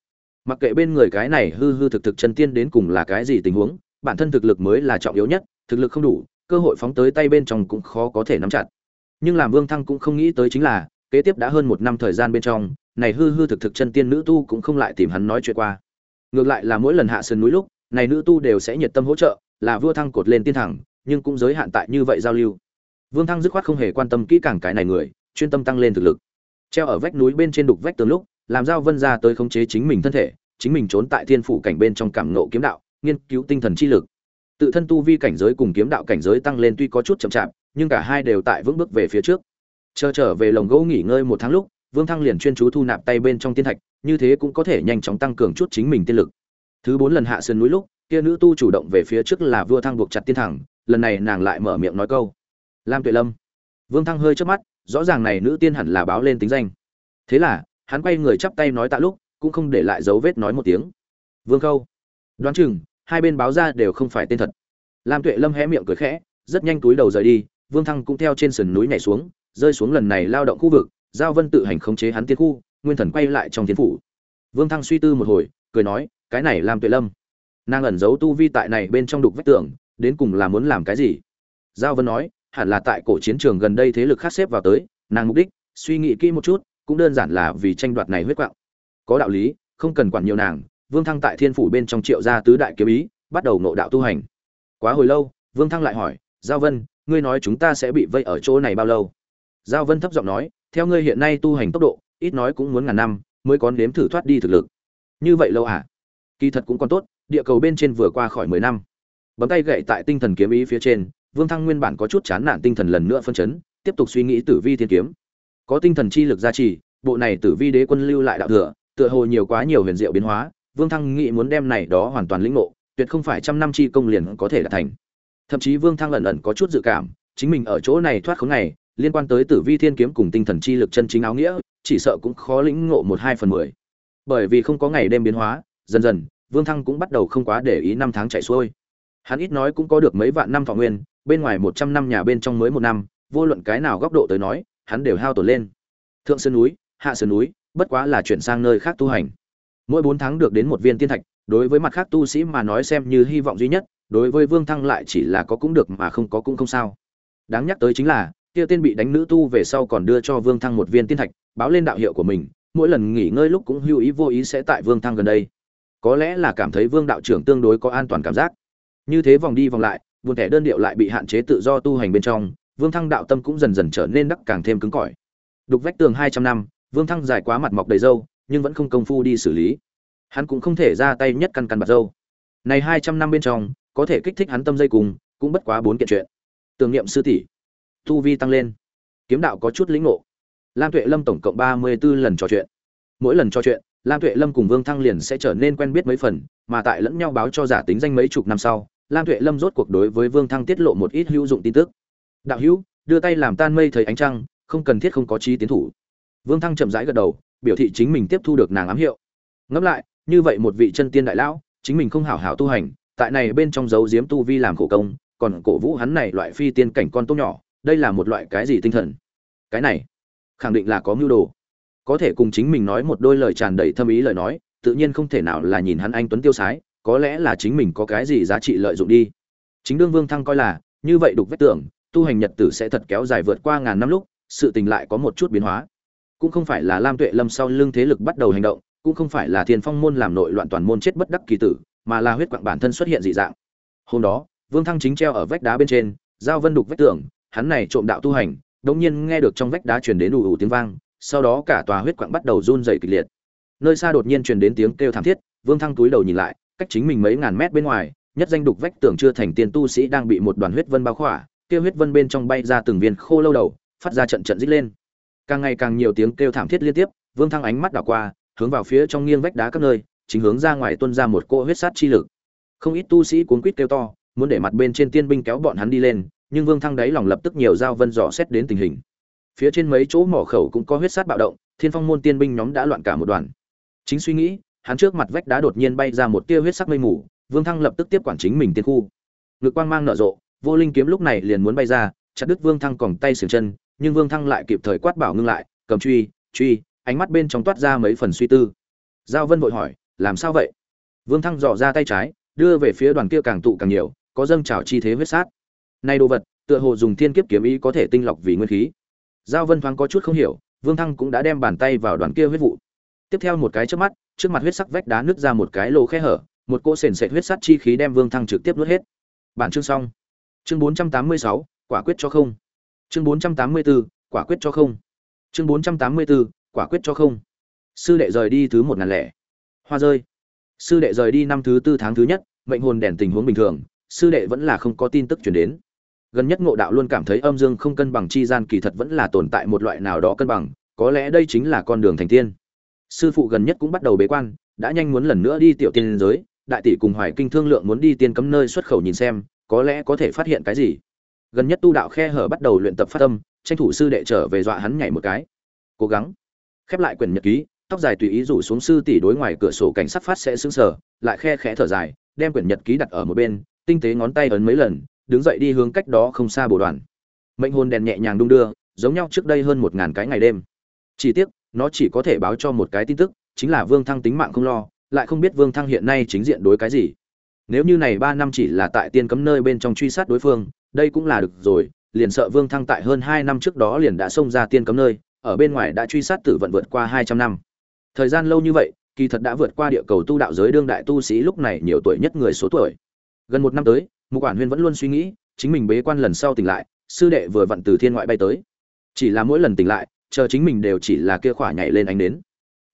Mặc kệ bên người cái này hư hư thực thực chân tiên đến cùng là cái gì tình huống, bản thân thực lực mới là trọng yếu nhất, thực lực không đủ, cơ hội phóng tới tay bên trong cũng khó có thể nắm chặt. Nhưng làm vương thăng cũng không nghĩ tới chính là, kế tiếp đã hơn một năm thời gian bên trong này hư hư thực thực chân tiên nữ tu cũng không lại tìm hắn nói chuyện qua. Ngược lại là mỗi lần hạ sơn núi lúc, này nữ tu đều sẽ nhiệt tâm hỗ trợ, là vua thăng cột lên tiên thẳng, nhưng cũng giới hạn tại như vậy giao lưu. Vương thăng dứt khoát không hề quan tâm kỹ càng cái này người, chuyên tâm tăng lên thực lực. Treo ở vách núi bên trên đục vách tường lúc, làm giao vân ra tới khống chế chính mình thân thể, chính mình trốn tại thiên phủ cảnh bên trong cảm nộ kiếm đạo, nghiên cứu tinh thần chi lực. Tự thân tu vi cảnh giới cùng kiếm đạo cảnh giới tăng lên tuy có chút chậm chạp, nhưng cả hai đều tại vững bước về phía trước. Chờ trở về lồng gỗ nghỉ ngơi một tháng lúc vương thăng liền chuyên chú thu nạp tay bên trong tiên thạch, như thế cũng có thể nhanh chóng tăng cường chút chính mình tiên lực. Thứ bốn lần hạ sườn núi lúc, kia nữ tu chủ động về phía trước là vua thăng buộc chặt tiên thẳng, lần này nàng lại mở miệng nói câu. Lam tuệ lâm. Vương thăng hơi chớp mắt, rõ ràng này nữ tiên hẳn là báo lên tính danh. Thế là, hắn quay người chắp tay nói tạ lúc, cũng không để lại dấu vết nói một tiếng. Vương khâu. Đoán chừng, hai bên báo ra đều không phải tên thật. Lam tuệ lâm hé miệng cười khẽ, rất nhanh túi đầu rời đi, vương thăng cũng theo trên sườn núi nhảy xuống, rơi xuống lần này lao động khu vực giao vân tự hành khống chế hắn tiên khu, nguyên thần quay lại trong tiến phủ. Vương thăng suy tư một hồi, cười nói, cái này làm tuệ lâm. Nàng ẩn giấu tu vi tại này bên trong đục vách tường, đến cùng là muốn làm cái gì? Giao vân nói, hẳn là tại cổ chiến trường gần đây thế lực khác xếp vào tới, nàng mục đích, suy nghĩ kỹ một chút, cũng đơn giản là vì tranh đoạt này huyết quạng. Có đạo lý, không cần quản nhiều nàng, vương thăng tại thiên phủ bên trong triệu gia tứ đại kiếm ý, bắt đầu nộ đạo tu hành. Quá hồi lâu, vương thăng lại hỏi, giao vân, ngươi nói chúng ta sẽ bị vây ở chỗ này bao lâu? Giao vân thấp giọng nói theo ngươi hiện nay tu hành tốc độ, ít nói cũng muốn ngàn năm, mới có nếm thử thoát đi thực lực. Như vậy lâu à? Kỳ thật cũng còn tốt, địa cầu bên trên vừa qua khỏi mười năm. Bấm tay gậy tại tinh thần kiếm ý phía trên, vương thăng nguyên bản có chút chán nản tinh thần lần nữa phân chấn, tiếp tục suy nghĩ tử vi thiên kiếm. Có tinh thần chi lực gia trì, bộ này tử vi đế quân lưu lại đạo thừa, tựa hồ nhiều quá nhiều huyền diệu biến hóa, vương thăng nghĩ muốn đem này đó hoàn toàn lĩnh ngộ, tuyệt không phải trăm năm chi công liền có thể đạt thành. Thậm chí vương thăng ẩn ẩn có chút dự cảm, chính mình ở chỗ này thoát khống này liên quan tới tử vi thiên kiếm cùng tinh thần chi lực chân chính áo nghĩa, chỉ sợ cũng khó lĩnh ngộ một hai phần mười. Bởi vì không có ngày đêm biến hóa, dần dần, vương thăng cũng bắt đầu không quá để ý năm tháng chạy xuôi. Hắn ít nói cũng có được mấy vạn năm thọ nguyên, bên ngoài một trăm năm nhà bên trong mới một năm, vô luận cái nào góc độ tới nói, hắn đều hao tổn lên. Thượng sơn núi, hạ sơn núi, bất quá là chuyển sang nơi khác tu hành. Mỗi bốn tháng được đến một viên tiên thạch, đối với mặt khác tu sĩ mà nói xem như hy vọng duy nhất, đối với vương thăng lại chỉ là có cũng được mà không có cũng không sao. Đáng nhắc tới chính là kia tên bị đánh nữ tu về sau còn đưa cho vương thăng một viên tiên thạch, báo lên đạo hiệu của mình, mỗi lần nghỉ ngơi lúc cũng hưu ý vô ý sẽ tại vương thăng gần đây. Có lẽ là cảm thấy vương đạo trưởng tương đối có an toàn cảm giác. Như thế vòng đi vòng lại, buồn thẻ đơn điệu lại bị hạn chế tự do tu hành bên trong, vương thăng đạo tâm cũng dần dần trở nên đắc càng thêm cứng cỏi. Đục vách tường hai trăm năm, vương thăng dài quá mặt mọc đầy râu, nhưng vẫn không công phu đi xử lý. Hắn cũng không thể ra tay nhất căn căn bạt râu. Này hai trăm năm bên trong, có thể kích thích hắn tâm dây cùng, cũng bất quá bốn kiện chuyện. Tưởng niệm sư tỷ tu vi tăng lên. Kiếm đạo có chút lĩnh ngộ. Lam tuệ lâm tổng cộng ba mươi 34 lần trò chuyện. Mỗi lần trò chuyện, lam tuệ lâm cùng vương thăng liền sẽ trở nên quen biết mấy phần, mà tại lẫn nhau báo cho giả tính danh mấy chục năm sau, lam tuệ lâm rốt cuộc đối với vương thăng tiết lộ một ít hữu dụng tin tức. Đạo hữu, đưa tay làm tan mây thấy ánh trăng, không cần thiết không có trí tiến thủ. Vương thăng chậm rãi gật đầu, biểu thị chính mình tiếp thu được nàng ám hiệu. Ngẫm lại, như vậy một vị chân tiên đại lão, chính mình không hảo hảo tu hành, tại này bên trong dấu diếm tu vi làm khổ công, còn cổ vũ hắn này loại phi tiên cảnh con tốt nhỏ đây là một loại cái gì tinh thần? Cái này, khẳng định là có mưu đồ. Có thể cùng chính mình nói một đôi lời tràn đầy thâm ý lời nói, tự nhiên không thể nào là nhìn hắn anh tuấn tiêu sái, có lẽ là chính mình có cái gì giá trị lợi dụng đi. Chính đương vương thăng coi là, như vậy đục vết tưởng tu hành nhật tử sẽ thật kéo dài vượt qua ngàn năm lúc, sự tình lại có một chút biến hóa. Cũng không phải là lam tuệ lâm sau lưng thế lực bắt đầu hành động, cũng không phải là thiên phong môn làm nội loạn toàn môn chết bất đắc kỳ tử, mà là huyết quạng bản thân xuất hiện dị dạng. Hôm đó, vương thăng chính treo ở vách đá bên trên, giao vân đục vách tường hắn này trộm đạo tu hành đột nhiên nghe được trong vách đá truyền đến ù ù tiếng vang, sau đó cả tòa huyết quạng bắt đầu run rẩy kịch liệt. Nơi xa đột nhiên truyền đến tiếng kêu thảm thiết, vương thăng túi đầu nhìn lại, cách chính mình mấy ngàn mét bên ngoài, nhất danh đục vách tưởng chưa thành tiên tu sĩ đang bị một đoàn huyết vân bao khỏa kêu huyết vân bên trong bay ra từng viên khô lâu đầu, phát ra trận trận rít lên. Càng ngày càng nhiều tiếng kêu thảm thiết liên tiếp, vương thăng ánh mắt đảo qua, hướng vào phía trong nghiêng vách đá các nơi, chính hướng ra ngoài tuôn ra một cỗ huyết sát chi lực. Không ít tu sĩ cuống quýt kêu to, muốn để mặt bên trên tiên binh kéo bọn hắn đi lên nhưng vương thăng đáy lòng lập tức nhiều giao vân dò xét đến tình hình. Phía trên mấy chỗ mỏ khẩu cũng có huyết sát bạo động, thiên phong môn tiên binh nhóm đã loạn cả một đoàn. Chính suy nghĩ, hắn trước mặt vách đá đột nhiên bay ra một tia huyết sắc mây mù, vương thăng lập tức tiếp quản chính mình tiên khu. Ngực quang mang nở rộ, vô linh kiếm lúc này liền muốn bay ra, chặt đứt vương thăng còng tay xiềng chân, nhưng vương thăng lại kịp thời quát bảo ngưng lại, cầm truy truy, ánh mắt bên trong toát ra mấy phần suy tư. Giao vân vội hỏi, làm sao vậy? Vương thăng dò ra tay trái, đưa về phía đoàn kia càng tụ càng nhiều, có dâng trào chi thế huyết sát nay đồ vật tựa hồ dùng thiên kiếp kiếm ý có thể tinh lọc vì nguyên khí. Giao vân thoáng có chút không hiểu vương thăng cũng đã đem bàn tay vào đoàn kia huyết vụ. Tiếp theo một cái trước mắt trước mặt huyết sắc vách đá nứt ra một cái lỗ khe hở một cỗ sền sệt huyết sắt chi khí đem vương thăng trực tiếp nuốt hết. Bản chương xong. Chương 486, quả quyết cho không. Chương 484, quả quyết cho không. Chương 484, quả quyết cho không. Sư đệ rời đi thứ một ngàn lẻ. Hoa rơi. Sư đệ rời đi năm thứ tư tháng thứ nhất mệnh hồn đèn tình huống bình thường sư đệ vẫn là không có tin tức chuyển đến gần nhất ngộ đạo luôn cảm thấy âm dương không cân bằng chi gian kỳ thật vẫn là tồn tại một loại nào đó cân bằng, có lẽ đây chính là con đường thành tiên. Sư phụ gần nhất cũng bắt đầu bế quan, đã nhanh muốn lần nữa đi tiểu tiên giới, đại tỷ cùng hoài kinh thương lượng muốn đi tiên cấm nơi xuất khẩu nhìn xem, có lẽ có thể phát hiện cái gì. Gần nhất tu đạo khe hở bắt đầu luyện tập phát tâm tranh thủ sư đệ trở về dọa hắn nhảy một cái. Cố gắng. Khép lại quyển nhật ký, tóc dài tùy ý rủ xuống sư tỷ đối ngoài cửa sổ cảnh sát phát sẽ sững sờ, lại khe khẽ thở dài, đem quyển nhật ký đặt ở một bên, tinh tế ngón tay ấn mấy lần đứng dậy đi hướng cách đó không xa bồ đoàn. Mệnh hồn đèn nhẹ nhàng đung đưa, giống nhau trước đây hơn một ngàn cái ngày đêm. Chỉ tiếc, nó chỉ có thể báo cho một cái tin tức, chính là vương thăng tính mạng không lo, lại không biết vương thăng hiện nay chính diện đối cái gì. Nếu như này ba năm chỉ là tại tiên cấm nơi bên trong truy sát đối phương, đây cũng là được rồi, liền sợ vương thăng tại hơn hai năm trước đó liền đã xông ra tiên cấm nơi, ở bên ngoài đã truy sát tử vận vượt qua hai trăm năm. Thời gian lâu như vậy, kỳ thật đã vượt qua địa cầu tu đạo giới đương đại tu sĩ lúc này nhiều tuổi nhất người số tuổi. Gần một năm tới mục quản huyên vẫn luôn suy nghĩ, chính mình bế quan lần sau tỉnh lại, sư đệ vừa vặn từ thiên ngoại bay tới. Chỉ là mỗi lần tỉnh lại, chờ chính mình đều chỉ là kia khỏa nhảy lên ánh đến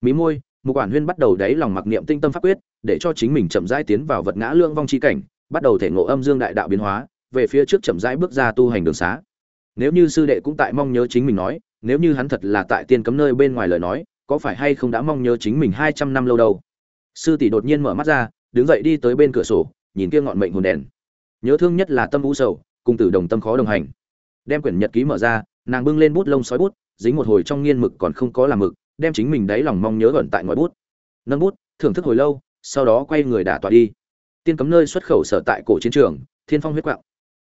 mí môi, mục quản huyên bắt đầu đáy lòng mặc niệm tinh tâm pháp quyết, để cho chính mình chậm rãi tiến vào vật ngã lương vong chi cảnh, bắt đầu thể ngộ âm dương đại đạo biến hóa, về phía trước chậm rãi bước ra tu hành đường xá. Nếu như sư đệ cũng tại mong nhớ chính mình nói, nếu như hắn thật là tại tiên cấm nơi bên ngoài lời nói, có phải hay không đã mong nhớ chính mình hai trăm năm lâu đâu? Sư tỷ đột nhiên mở mắt ra, đứng dậy đi tới bên cửa sổ, nhìn kia ngọn mệnh hồn đèn nhớ thương nhất là tâm u sầu, cùng tử đồng tâm khó đồng hành. Đem quyển nhật ký mở ra, nàng bưng lên bút lông sói bút, dính một hồi trong nghiên mực còn không có làm mực, đem chính mình đáy lòng mong nhớ gần tại ngòi bút. Nâng bút, thưởng thức hồi lâu, sau đó quay người đả tọa đi. Tiên cấm nơi xuất khẩu sở tại cổ chiến trường, thiên phong huyết quạng.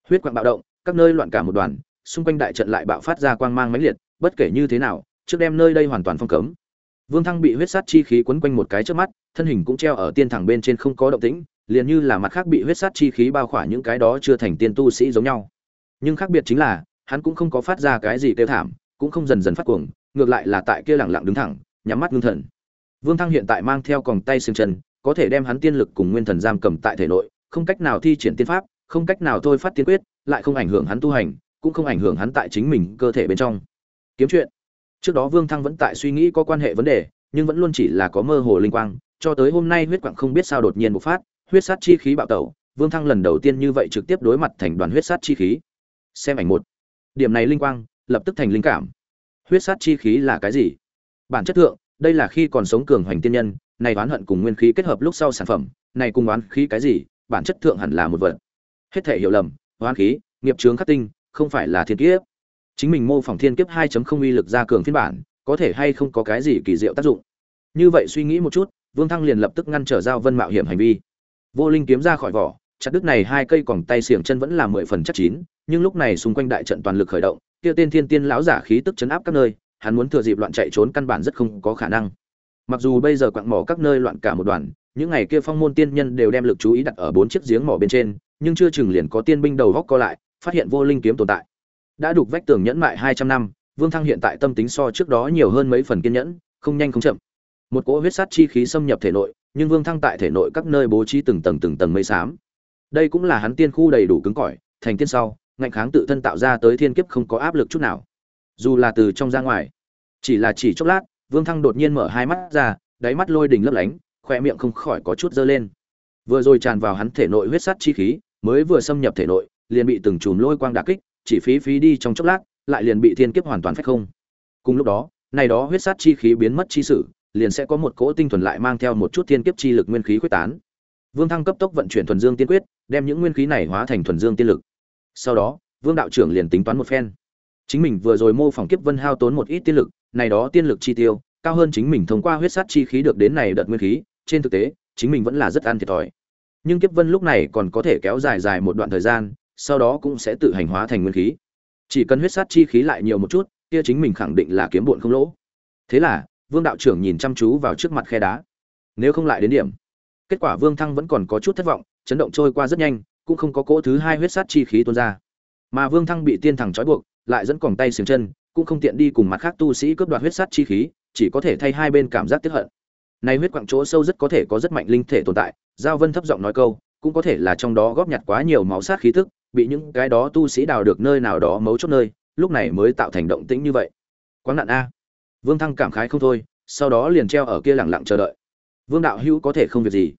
Huyết quạng bạo động, các nơi loạn cả một đoàn, xung quanh đại trận lại bạo phát ra quang mang mãnh liệt, bất kể như thế nào, trước đem nơi đây hoàn toàn phong cấm. Vương thăng bị huyết sát chi khí quấn quanh một cái trước mắt, thân hình cũng treo ở tiên thẳng bên trên không có động tĩnh liền như là mặt khác bị huyết sát chi khí bao khỏa những cái đó chưa thành tiên tu sĩ giống nhau. Nhưng khác biệt chính là, hắn cũng không có phát ra cái gì kêu thảm, cũng không dần dần phát cuồng, ngược lại là tại kia lẳng lặng đứng thẳng, nhắm mắt ngưng thần. Vương thăng hiện tại mang theo còng tay xương chân, có thể đem hắn tiên lực cùng nguyên thần giam cầm tại thể nội, không cách nào thi triển tiên pháp, không cách nào thôi phát tiên quyết, lại không ảnh hưởng hắn tu hành, cũng không ảnh hưởng hắn tại chính mình cơ thể bên trong. Kiếm chuyện. Trước đó vương thăng vẫn tại suy nghĩ có quan hệ vấn đề, nhưng vẫn luôn chỉ là có mơ hồ linh quang, cho tới hôm nay huyết quặng không biết sao đột nhiên bộc phát huyết sát chi khí bạo tẩu, vương thăng lần đầu tiên như vậy trực tiếp đối mặt thành đoàn huyết sát chi khí. Xem ảnh một. Điểm này linh quang, lập tức thành linh cảm. Huyết sát chi khí là cái gì? Bản chất thượng, đây là khi còn sống cường hoành tiên nhân, này oán hận cùng nguyên khí kết hợp lúc sau sản phẩm, này cùng oán khí cái gì, bản chất thượng hẳn là một vật. Hết thể hiểu lầm, oán khí, nghiệp chướng khắc tinh, không phải là thiên kiếp. Chính mình mô phỏng thiên kiếp 2.0 uy lực ra cường phiên bản, có thể hay không có cái gì kỳ diệu tác dụng? Như vậy suy nghĩ một chút, vương thăng liền lập tức ngăn trở giao vân mạo hiểm hành vi vô linh kiếm ra khỏi vỏ, chặt đứt này hai cây còng tay xiềng chân vẫn là mười phần chắc chín, nhưng lúc này xung quanh đại trận toàn lực khởi động, kia tên thiên tiên lão giả khí tức chấn áp các nơi, hắn muốn thừa dịp loạn chạy trốn căn bản rất không có khả năng. Mặc dù bây giờ quặng mỏ các nơi loạn cả một đoàn, những ngày kia phong môn tiên nhân đều đem lực chú ý đặt ở bốn chiếc giếng mỏ bên trên, nhưng chưa chừng liền có tiên binh đầu góc co lại, phát hiện vô linh kiếm tồn tại. Đã đục vách tường nhẫn mại hai trăm năm, vương thăng hiện tại tâm tính so trước đó nhiều hơn mấy phần kiên nhẫn, không nhanh không chậm. Một cỗ huyết sát chi khí xâm nhập thể nội nhưng vương thăng tại thể nội các nơi bố trí từng tầng từng tầng mây xám. Đây cũng là hắn tiên khu đầy đủ cứng cỏi, thành tiên sau, ngạnh kháng tự thân tạo ra tới thiên kiếp không có áp lực chút nào. Dù là từ trong ra ngoài, chỉ là chỉ chốc lát, vương thăng đột nhiên mở hai mắt ra, đáy mắt lôi đình lấp lánh khoe miệng không khỏi có chút dơ lên. Vừa rồi tràn vào hắn thể nội huyết sắt chi khí, mới vừa xâm nhập thể nội, liền bị từng chùm lôi quang đả kích, chỉ phí phí đi trong chốc lát, lại liền bị thiên kiếp hoàn toàn phách không. Cùng lúc đó, này đó huyết sát chi khí biến mất chi sự liền sẽ có một cỗ tinh thuần lại mang theo một chút thiên kiếp chi lực nguyên khí quyết tán. Vương Thăng cấp tốc vận chuyển thuần dương tiên quyết, đem những nguyên khí này hóa thành thuần dương tiên lực. Sau đó, Vương đạo trưởng liền tính toán một phen. Chính mình vừa rồi mô phỏng kiếp vân hao tốn một ít tiên lực, này đó tiên lực chi tiêu, cao hơn chính mình thông qua huyết sát chi khí được đến này đợt nguyên khí, trên thực tế, chính mình vẫn là rất ăn thiệt thòi. Nhưng kiếp vân lúc này còn có thể kéo dài dài một đoạn thời gian, sau đó cũng sẽ tự hành hóa thành nguyên khí. Chỉ cần huyết sát chi khí lại nhiều một chút, kia chính mình khẳng định là kiếm bộn không lỗ. Thế là, Vương đạo trưởng nhìn chăm chú vào trước mặt khe đá. Nếu không lại đến điểm. Kết quả Vương Thăng vẫn còn có chút thất vọng, chấn động trôi qua rất nhanh, cũng không có cỗ thứ hai huyết sát chi khí tuôn ra. Mà Vương Thăng bị tiên thẳng trói buộc, lại dẫn còng tay xiềng chân, cũng không tiện đi cùng mặt khác tu sĩ cướp đoạt huyết sát chi khí, chỉ có thể thay hai bên cảm giác tiếp hận. Nay huyết quặng chỗ sâu rất có thể có rất mạnh linh thể tồn tại, Giao Vân thấp giọng nói câu, cũng có thể là trong đó góp nhặt quá nhiều máu sát khí tức, bị những cái đó tu sĩ đào được nơi nào đó mấu chốt nơi, lúc này mới tạo thành động tĩnh như vậy. Quáng nạn a. Vương Thăng cảm khái không thôi, sau đó liền treo ở kia lặng lặng chờ đợi. Vương đạo hữu có thể không việc gì.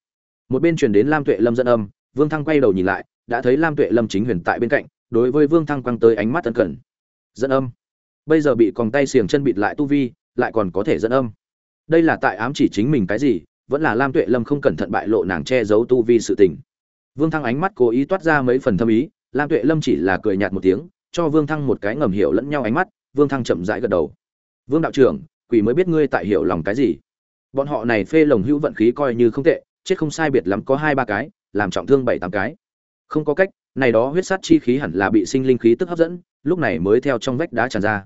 Một bên truyền đến Lam Tuệ Lâm dẫn âm, Vương Thăng quay đầu nhìn lại, đã thấy Lam Tuệ Lâm chính huyền tại bên cạnh, đối với Vương Thăng quăng tới ánh mắt ân cần. Dẫn âm. Bây giờ bị còng tay xiềng chân bịt lại tu vi, lại còn có thể dẫn âm. Đây là tại ám chỉ chính mình cái gì, vẫn là Lam Tuệ Lâm không cẩn thận bại lộ nàng che giấu tu vi sự tình. Vương Thăng ánh mắt cố ý toát ra mấy phần thâm ý, Lam Tuệ Lâm chỉ là cười nhạt một tiếng, cho Vương Thăng một cái ngầm hiểu lẫn nhau ánh mắt, Vương Thăng chậm rãi gật đầu. "Vương đạo trưởng, quỷ mới biết ngươi tại hiểu lòng cái gì." Bọn họ này phê lồng hữu vận khí coi như không tệ, chết không sai biệt lắm có hai ba cái, làm trọng thương bảy tám cái. Không có cách, này đó huyết sát chi khí hẳn là bị sinh linh khí tức hấp dẫn, lúc này mới theo trong vách đá tràn ra.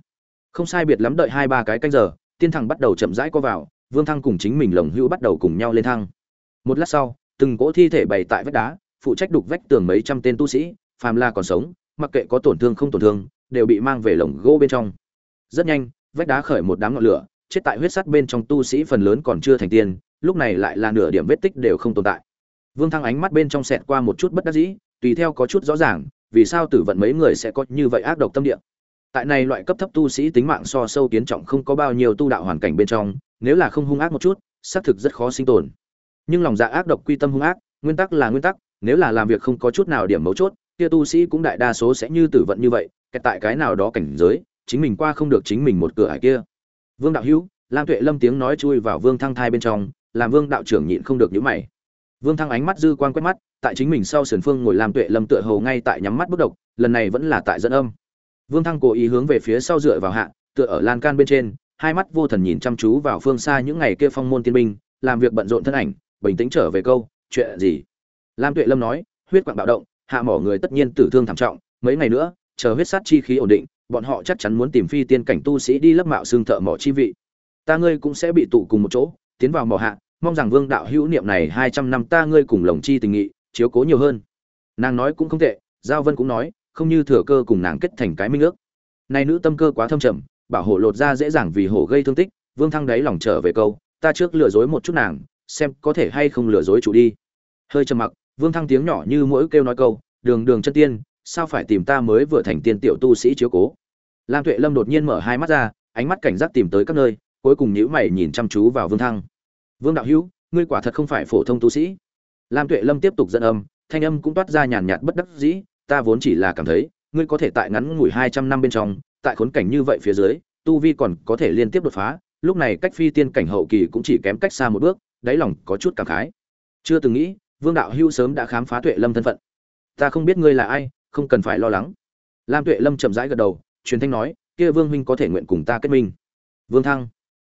Không sai biệt lắm đợi hai ba cái canh giờ, tiên thằng bắt đầu chậm rãi co vào, Vương Thăng cùng chính mình lồng hữu bắt đầu cùng nhau lên thăng. Một lát sau, từng cỗ thi thể bày tại vách đá, phụ trách đục vách tường mấy trăm tên tu sĩ, phàm là còn sống, mặc kệ có tổn thương không tổn thương, đều bị mang về lồng gỗ bên trong. Rất nhanh, vách đá khởi một đám ngọn lửa, chết tại huyết sắt bên trong tu sĩ phần lớn còn chưa thành tiên, lúc này lại là nửa điểm vết tích đều không tồn tại. Vương Thăng ánh mắt bên trong sẹt qua một chút bất đắc dĩ, tùy theo có chút rõ ràng, vì sao tử vận mấy người sẽ có như vậy ác độc tâm địa. Tại này loại cấp thấp tu sĩ tính mạng so sâu kiến trọng không có bao nhiêu tu đạo hoàn cảnh bên trong, nếu là không hung ác một chút, xác thực rất khó sinh tồn. Nhưng lòng dạ ác độc quy tâm hung ác, nguyên tắc là nguyên tắc, nếu là làm việc không có chút nào điểm mấu chốt, kia tu sĩ cũng đại đa số sẽ như tử vận như vậy, kẹt tại cái nào đó cảnh giới, chính mình qua không được chính mình một cửa ải kia. Vương đạo hữu, Lam Tuệ Lâm tiếng nói chui vào Vương Thăng thai bên trong, làm Vương đạo trưởng nhịn không được nhíu mày. Vương Thăng ánh mắt dư quan quét mắt, tại chính mình sau sườn phương ngồi Lam Tuệ Lâm tựa hầu ngay tại nhắm mắt bất động, lần này vẫn là tại dẫn âm. Vương Thăng cố ý hướng về phía sau dựa vào hạ, tựa ở lan can bên trên, hai mắt vô thần nhìn chăm chú vào phương xa những ngày kia phong môn tiên binh, làm việc bận rộn thân ảnh, bình tĩnh trở về câu, chuyện gì? Lam Tuệ Lâm nói, huyết quạng bạo động, hạ mỏ người tất nhiên tử thương thảm trọng, mấy ngày nữa, chờ huyết sát chi khí ổn định, bọn họ chắc chắn muốn tìm phi tiên cảnh tu sĩ đi lấp mạo xương thợ mỏ chi vị. Ta ngươi cũng sẽ bị tụ cùng một chỗ, tiến vào mỏ hạ, mong rằng Vương đạo hữu niệm này hai trăm năm ta ngươi cùng lồng chi tình nghị, chiếu cố nhiều hơn. Nàng nói cũng không tệ, Giao Vân cũng nói, không như thừa cơ cùng nàng kết thành cái minh ước. Này nữ tâm cơ quá thâm trầm, bảo hộ lột ra dễ dàng vì hổ gây thương tích, Vương Thăng đáy lòng trở về câu, ta trước lừa dối một chút nàng, xem có thể hay không lừa dối chủ đi. Hơi trầm mặc, Vương Thăng tiếng nhỏ như mỗi kêu nói câu, "Đường Đường chân tiên, sao phải tìm ta mới vừa thành tiên tiểu tu sĩ chiếu cố?" Lam Tuệ Lâm đột nhiên mở hai mắt ra, ánh mắt cảnh giác tìm tới các nơi, cuối cùng nhữ mày nhìn chăm chú vào Vương Thăng. "Vương đạo hữu, ngươi quả thật không phải phổ thông tu sĩ." Lam Tuệ Lâm tiếp tục dẫn âm, thanh âm cũng toát ra nhàn nhạt bất đắc dĩ, "Ta vốn chỉ là cảm thấy, ngươi có thể tại ngắn ngủi hai trăm năm bên trong, tại khốn cảnh như vậy phía dưới, tu vi còn có thể liên tiếp đột phá, lúc này cách phi tiên cảnh hậu kỳ cũng chỉ kém cách xa một bước, đáy lòng có chút cảm khái. Chưa từng nghĩ, Vương đạo hưu sớm đã khám phá Tuệ Lâm thân phận. Ta không biết ngươi là ai, không cần phải lo lắng. Lam Tuệ Lâm chậm rãi gật đầu, truyền thanh nói, kia Vương huynh có thể nguyện cùng ta kết minh. Vương Thăng,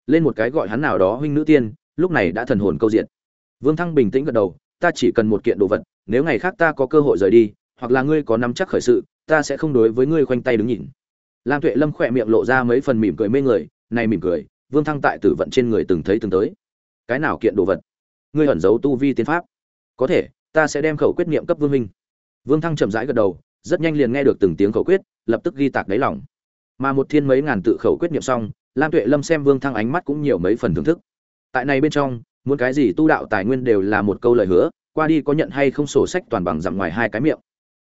lên một cái gọi hắn nào đó huynh nữ tiên, lúc này đã thần hồn câu diện. Vương Thăng bình tĩnh gật đầu, ta chỉ cần một kiện đồ vật, nếu ngày khác ta có cơ hội rời đi, hoặc là ngươi có nắm chắc khởi sự, ta sẽ không đối với ngươi khoanh tay đứng nhìn. Lam Tuệ Lâm khỏe miệng lộ ra mấy phần mỉm cười mê người, này mỉm cười, Vương Thăng tại tử vận trên người từng thấy từng tới. Cái nào kiện đồ vật? Ngươi ẩn giấu tu vi tiên pháp? Có thể, ta sẽ đem khẩu quyết niệm cấp Vương minh. Vương Thăng chậm rãi gật đầu, rất nhanh liền nghe được từng tiếng khẩu quyết, lập tức ghi tạc đáy lòng. Mà một thiên mấy ngàn tự khẩu quyết niệm xong, Lam Tuệ Lâm xem Vương Thăng ánh mắt cũng nhiều mấy phần thưởng thức. Tại này bên trong, muốn cái gì tu đạo tài nguyên đều là một câu lời hứa, qua đi có nhận hay không sổ sách toàn bằng dặm ngoài hai cái miệng.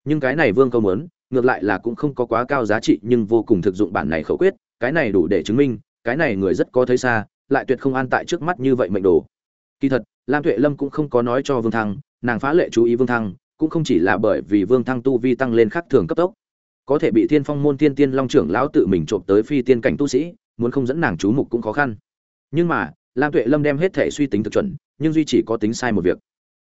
Nhưng cái này Vương câu muốn, ngược lại là cũng không có quá cao giá trị nhưng vô cùng thực dụng bản này khẩu quyết, cái này đủ để chứng minh, cái này người rất có thấy xa, lại tuyệt không an tại trước mắt như vậy mệnh đồ. Kỳ thật, Lam Tuệ Lâm cũng không có nói cho Vương Thăng, nàng phá lệ chú ý Vương Thăng, cũng không chỉ là bởi vì Vương Thăng tu vi tăng lên khác thường cấp tốc, có thể bị Thiên Phong môn Tiên Tiên Long trưởng lão tự mình trộm tới phi tiên cảnh tu sĩ, muốn không dẫn nàng chú mục cũng khó khăn. Nhưng mà, lam tuệ lâm đem hết thể suy tính thực chuẩn nhưng duy chỉ có tính sai một việc.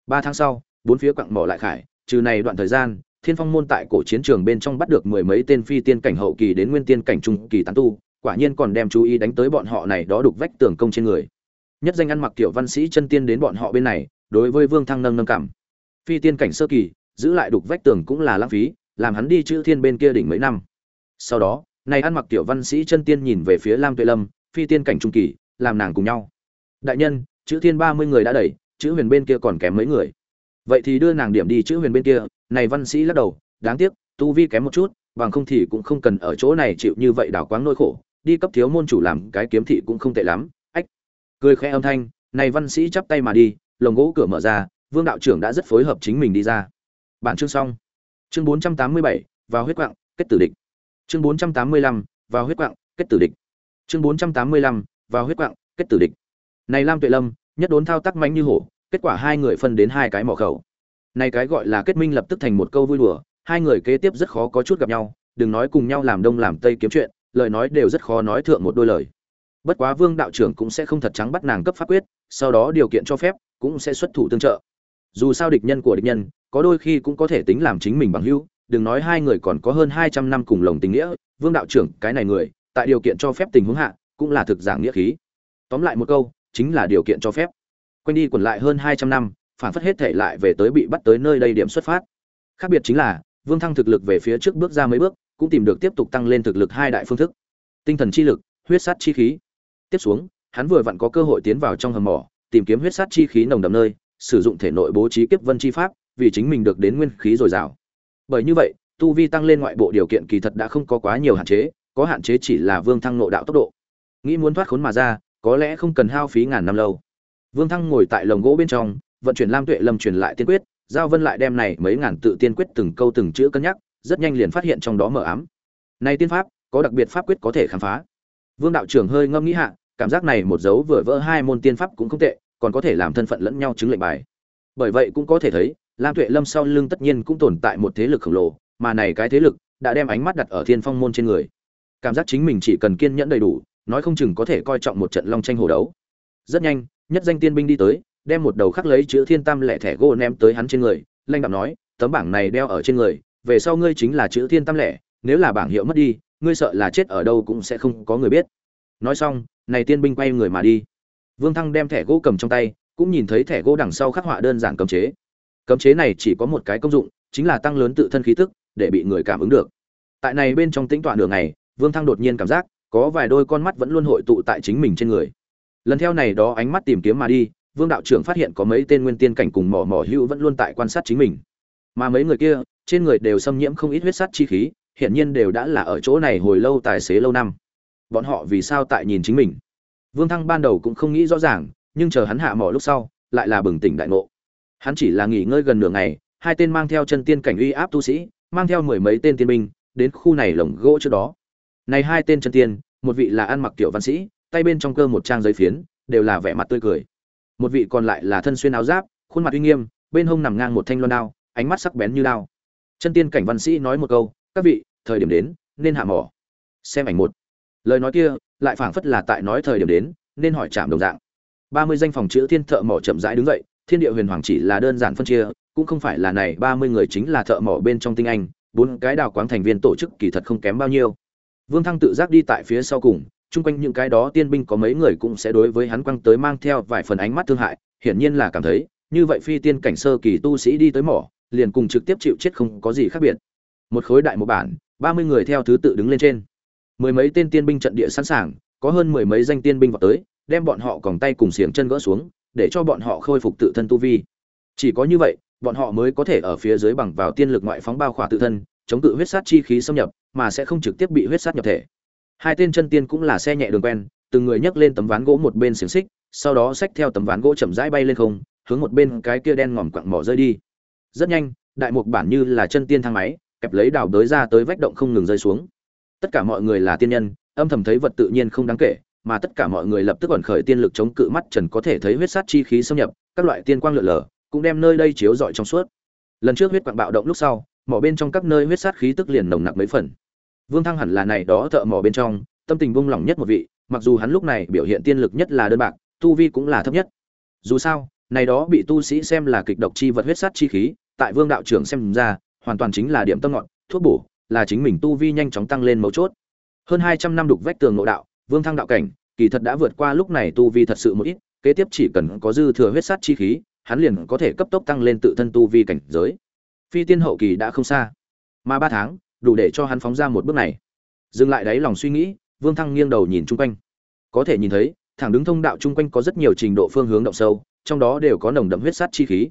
Ba tháng sau bốn phía quặng mỏ lại khải trừ này đoạn thời gian thiên phong môn tại cổ chiến trường bên trong bắt được mười mấy tên phi tiên cảnh hậu kỳ đến nguyên tiên cảnh trung kỳ tán tu quả nhiên còn đem chú ý đánh tới bọn họ này đó đục vách tường công trên người. Nhất danh ăn mặc kiểu văn sĩ chân tiên đến bọn họ bên này đối với vương thăng nâng nâng cảm phi tiên cảnh sơ kỳ, giữ lại đục vách tường cũng là lãng phí, làm hắn đi chữ thiên bên kia đỉnh mấy năm. Sau đó, này ăn mặc tiểu văn sĩ chân tiên nhìn về phía lam tuệ lâm, phi tiên cảnh trung kỳ, làm nàng cùng nhau. Đại nhân, chữ thiên ba mươi người đã đẩy, chữ huyền bên kia còn kém mấy người. Vậy thì đưa nàng điểm đi chữ huyền bên kia, này văn sĩ lắc đầu, đáng tiếc, tu vi kém một chút, bằng không thì cũng không cần ở chỗ này chịu như vậy đảo quáng nỗi khổ, đi cấp thiếu môn chủ làm cái kiếm thị cũng không tệ lắm, ách. Cười khẽ âm thanh, này văn sĩ chắp tay mà đi, lồng gỗ cửa mở ra vương đạo trưởng đã rất phối hợp chính mình đi ra. Bản chương xong. Chương bốn trăm tám mươi bảy, vào huyết quạng, kết tử địch. Chương bốn trăm tám mươi lăm, vào huyết quạng, kết tử địch. Chương bốn trăm tám mươi lăm, vào huyết quạng, kết tử địch. Này lam tuệ lâm, nhất đốn thao tác mánh như hổ, kết quả hai người phân đến hai cái mỏ khẩu. Này cái gọi là kết minh lập tức thành một câu vui đùa, hai người kế tiếp rất khó có chút gặp nhau, đừng nói cùng nhau làm đông làm tây kiếm chuyện, lời nói đều rất khó nói thượng một đôi lời. Bất quá vương đạo trưởng cũng sẽ không thật trắng bắt nàng cấp pháp quyết, sau đó điều kiện cho phép, cũng sẽ xuất thủ tương trợ dù sao địch nhân của địch nhân, có đôi khi cũng có thể tính làm chính mình bằng hữu. Đừng nói hai người còn có hơn hai trăm năm cùng lồng tình nghĩa, vương đạo trưởng, cái này người, tại điều kiện cho phép tình huống hạ, cũng là thực giảng nghĩa khí. Tóm lại một câu, chính là điều kiện cho phép. Quanh đi quẩn lại hơn hai trăm năm, phản phất hết thể lại về tới bị bắt tới nơi đây điểm xuất phát. Khác biệt chính là, vương thăng thực lực về phía trước bước ra mấy bước, cũng tìm được tiếp tục tăng lên thực lực hai đại phương thức. Tinh thần chi lực, huyết sát chi khí. Tiếp xuống, hắn vừa vặn có cơ hội tiến vào trong hầm mỏ, tìm kiếm huyết sát chi khí nồng đậm nơi sử dụng thể nội bố trí kiếp vân chi pháp, vì chính mình được đến nguyên khí dồi dào. Bởi như vậy, tu vi tăng lên ngoại bộ điều kiện kỳ thật đã không có quá nhiều hạn chế, có hạn chế chỉ là vương thăng nội đạo tốc độ. Nghĩ muốn thoát khốn mà ra, có lẽ không cần hao phí ngàn năm lâu. Vương thăng ngồi tại lồng gỗ bên trong, vận chuyển lam tuệ lâm truyền lại tiên quyết, giao vân lại đem này mấy ngàn tự tiên quyết từng câu từng chữ cân nhắc, rất nhanh liền phát hiện trong đó mở ám. Này tiên pháp, có đặc biệt pháp quyết có thể khám phá. Vương đạo trưởng hơi ngâm nghĩ hạ, cảm giác này một dấu vừa vỡ hai môn tiên pháp cũng không tệ còn có thể làm thân phận lẫn nhau chứng lệnh bài. Bởi vậy cũng có thể thấy, lam tuệ lâm sau lưng tất nhiên cũng tồn tại một thế lực khổng lồ, mà này cái thế lực đã đem ánh mắt đặt ở thiên phong môn trên người. Cảm giác chính mình chỉ cần kiên nhẫn đầy đủ, nói không chừng có thể coi trọng một trận long tranh hổ đấu. Rất nhanh, nhất danh tiên binh đi tới, đem một đầu khắc lấy chữ thiên tam lẻ thẻ gỗ ném tới hắn trên người, lanh đạm nói, tấm bảng này đeo ở trên người, về sau ngươi chính là chữ thiên tam lẻ, nếu là bảng hiệu mất đi, ngươi sợ là chết ở đâu cũng sẽ không có người biết. Nói xong, này tiên binh quay người mà đi vương thăng đem thẻ gỗ cầm trong tay cũng nhìn thấy thẻ gỗ đằng sau khắc họa đơn giản cấm chế. Cấm chế này chỉ có một cái công dụng chính là tăng lớn tự thân khí tức để bị người cảm ứng được. Tại này bên trong tĩnh tọa nửa ngày, vương thăng đột nhiên cảm giác có vài đôi con mắt vẫn luôn hội tụ tại chính mình trên người. Lần theo này đó ánh mắt tìm kiếm mà đi vương đạo trưởng phát hiện có mấy tên nguyên tiên cảnh cùng mỏ mỏ hữu vẫn luôn tại quan sát chính mình. Mà mấy người kia trên người đều xâm nhiễm không ít huyết sắt chi khí hiển nhiên đều đã là ở chỗ này hồi lâu tài xế lâu năm. Bọn họ vì sao tại nhìn chính mình? Vương thăng ban đầu cũng không nghĩ rõ ràng, nhưng chờ hắn hạ mỏ lúc sau, lại là bừng tỉnh đại ngộ. Hắn chỉ là nghỉ ngơi gần nửa ngày, hai tên mang theo chân tiên cảnh uy áp tu sĩ, mang theo mười mấy tên tiên binh, đến khu này lồng gỗ trước đó. Này hai tên chân tiên, một vị là ăn mặc tiểu văn sĩ, tay bên trong cơ một trang giấy phiến, đều là vẻ mặt tươi cười. Một vị còn lại là thân xuyên áo giáp, khuôn mặt uy nghiêm, bên hông nằm ngang một thanh loan đao, ánh mắt sắc bén như đao. Chân tiên cảnh văn sĩ nói một câu, các vị, thời điểm đến, nên hạ mỏ. Xem ảnh một. Lời nói kia lại phảng phất là tại nói thời điểm đến, nên hỏi chạm đồng dạng. Ba mươi danh phòng chữ thiên thợ mỏ chậm rãi đứng dậy, thiên địa huyền hoàng chỉ là đơn giản phân chia, cũng không phải là này ba mươi người chính là thợ mỏ bên trong tinh anh, bốn cái đào quáng thành viên tổ chức kỳ thật không kém bao nhiêu. Vương thăng tự giác đi tại phía sau cùng, chung quanh những cái đó tiên binh có mấy người cũng sẽ đối với hắn quăng tới mang theo vài phần ánh mắt thương hại, hiển nhiên là cảm thấy, như vậy phi tiên cảnh sơ kỳ tu sĩ đi tới mỏ, liền cùng trực tiếp chịu chết không có gì khác biệt. Một khối đại một bản, ba mươi người theo thứ tự đứng lên trên mười mấy tên tiên binh trận địa sẵn sàng, có hơn mười mấy danh tiên binh vào tới, đem bọn họ còng tay cùng xiềng chân gỡ xuống, để cho bọn họ khôi phục tự thân tu vi. Chỉ có như vậy, bọn họ mới có thể ở phía dưới bằng vào tiên lực ngoại phóng bao khỏa tự thân, chống cự huyết sát chi khí xâm nhập, mà sẽ không trực tiếp bị huyết sát nhập thể. Hai tên chân tiên cũng là xe nhẹ đường quen, từng người nhấc lên tấm ván gỗ một bên xiềng xích, sau đó xách theo tấm ván gỗ chậm rãi bay lên không, hướng một bên cái kia đen ngòm quặng mỏ rơi đi. Rất nhanh, đại mục bản như là chân tiên thang máy, kẹp lấy đào đới ra tới vách động không ngừng rơi xuống tất cả mọi người là tiên nhân, âm thầm thấy vật tự nhiên không đáng kể, mà tất cả mọi người lập tức ẩn khởi tiên lực chống cự mắt trần có thể thấy huyết sát chi khí xâm nhập, các loại tiên quang lượn lờ, cũng đem nơi đây chiếu rọi trong suốt. Lần trước huyết quạng bạo động lúc sau, mỏ bên trong các nơi huyết sát khí tức liền nồng nặc mấy phần. Vương thăng hẳn là này đó thợ mỏ bên trong, tâm tình buông lỏng nhất một vị, mặc dù hắn lúc này biểu hiện tiên lực nhất là đơn bạc, tu vi cũng là thấp nhất. Dù sao, này đó bị tu sĩ xem là kịch độc chi vật huyết sát chi khí, tại vương đạo trưởng xem ra, hoàn toàn chính là điểm tâm ngọn, thuốc bổ là chính mình tu vi nhanh chóng tăng lên mấu chốt. Hơn hai trăm năm đục vách tường nội đạo, vương thăng đạo cảnh, kỳ thật đã vượt qua lúc này tu vi thật sự một ít, kế tiếp chỉ cần có dư thừa huyết sát chi khí, hắn liền có thể cấp tốc tăng lên tự thân tu vi cảnh giới. Phi tiên hậu kỳ đã không xa. Mà ba tháng, đủ để cho hắn phóng ra một bước này. Dừng lại đáy lòng suy nghĩ, vương thăng nghiêng đầu nhìn chung quanh. Có thể nhìn thấy, thẳng đứng thông đạo chung quanh có rất nhiều trình độ phương hướng động sâu, trong đó đều có nồng đậm huyết sát chi khí.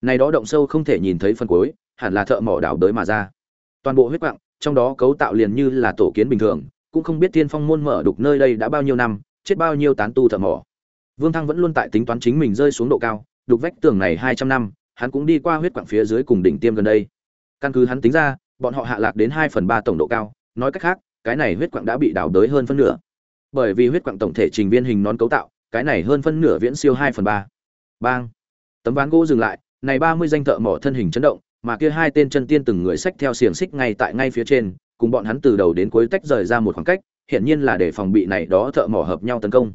Này đó động sâu không thể nhìn thấy phần cuối, hẳn là thợ mỏ đào đới mà ra toàn bộ huyết quạng, trong đó cấu tạo liền như là tổ kiến bình thường, cũng không biết thiên phong môn mở đục nơi đây đã bao nhiêu năm, chết bao nhiêu tán tu thợ mỏ. Vương thăng vẫn luôn tại tính toán chính mình rơi xuống độ cao, đục vách tường này hai trăm năm, hắn cũng đi qua huyết quạng phía dưới cùng đỉnh tiêm gần đây. Căn cứ hắn tính ra, bọn họ hạ lạc đến hai phần ba tổng độ cao, nói cách khác, cái này huyết quạng đã bị đào đới hơn phân nửa. Bởi vì huyết quạng tổng thể trình viên hình nón cấu tạo, cái này hơn phân nửa viễn siêu hai phần ba. Bang! Tấm ván gỗ dừng lại, này ba mươi danh thợ mỏ thân hình chấn động mà kia hai tên chân tiên từng người xách theo xiềng xích ngay tại ngay phía trên, cùng bọn hắn từ đầu đến cuối tách rời ra một khoảng cách, hiển nhiên là để phòng bị này đó thợ mỏ hợp nhau tấn công.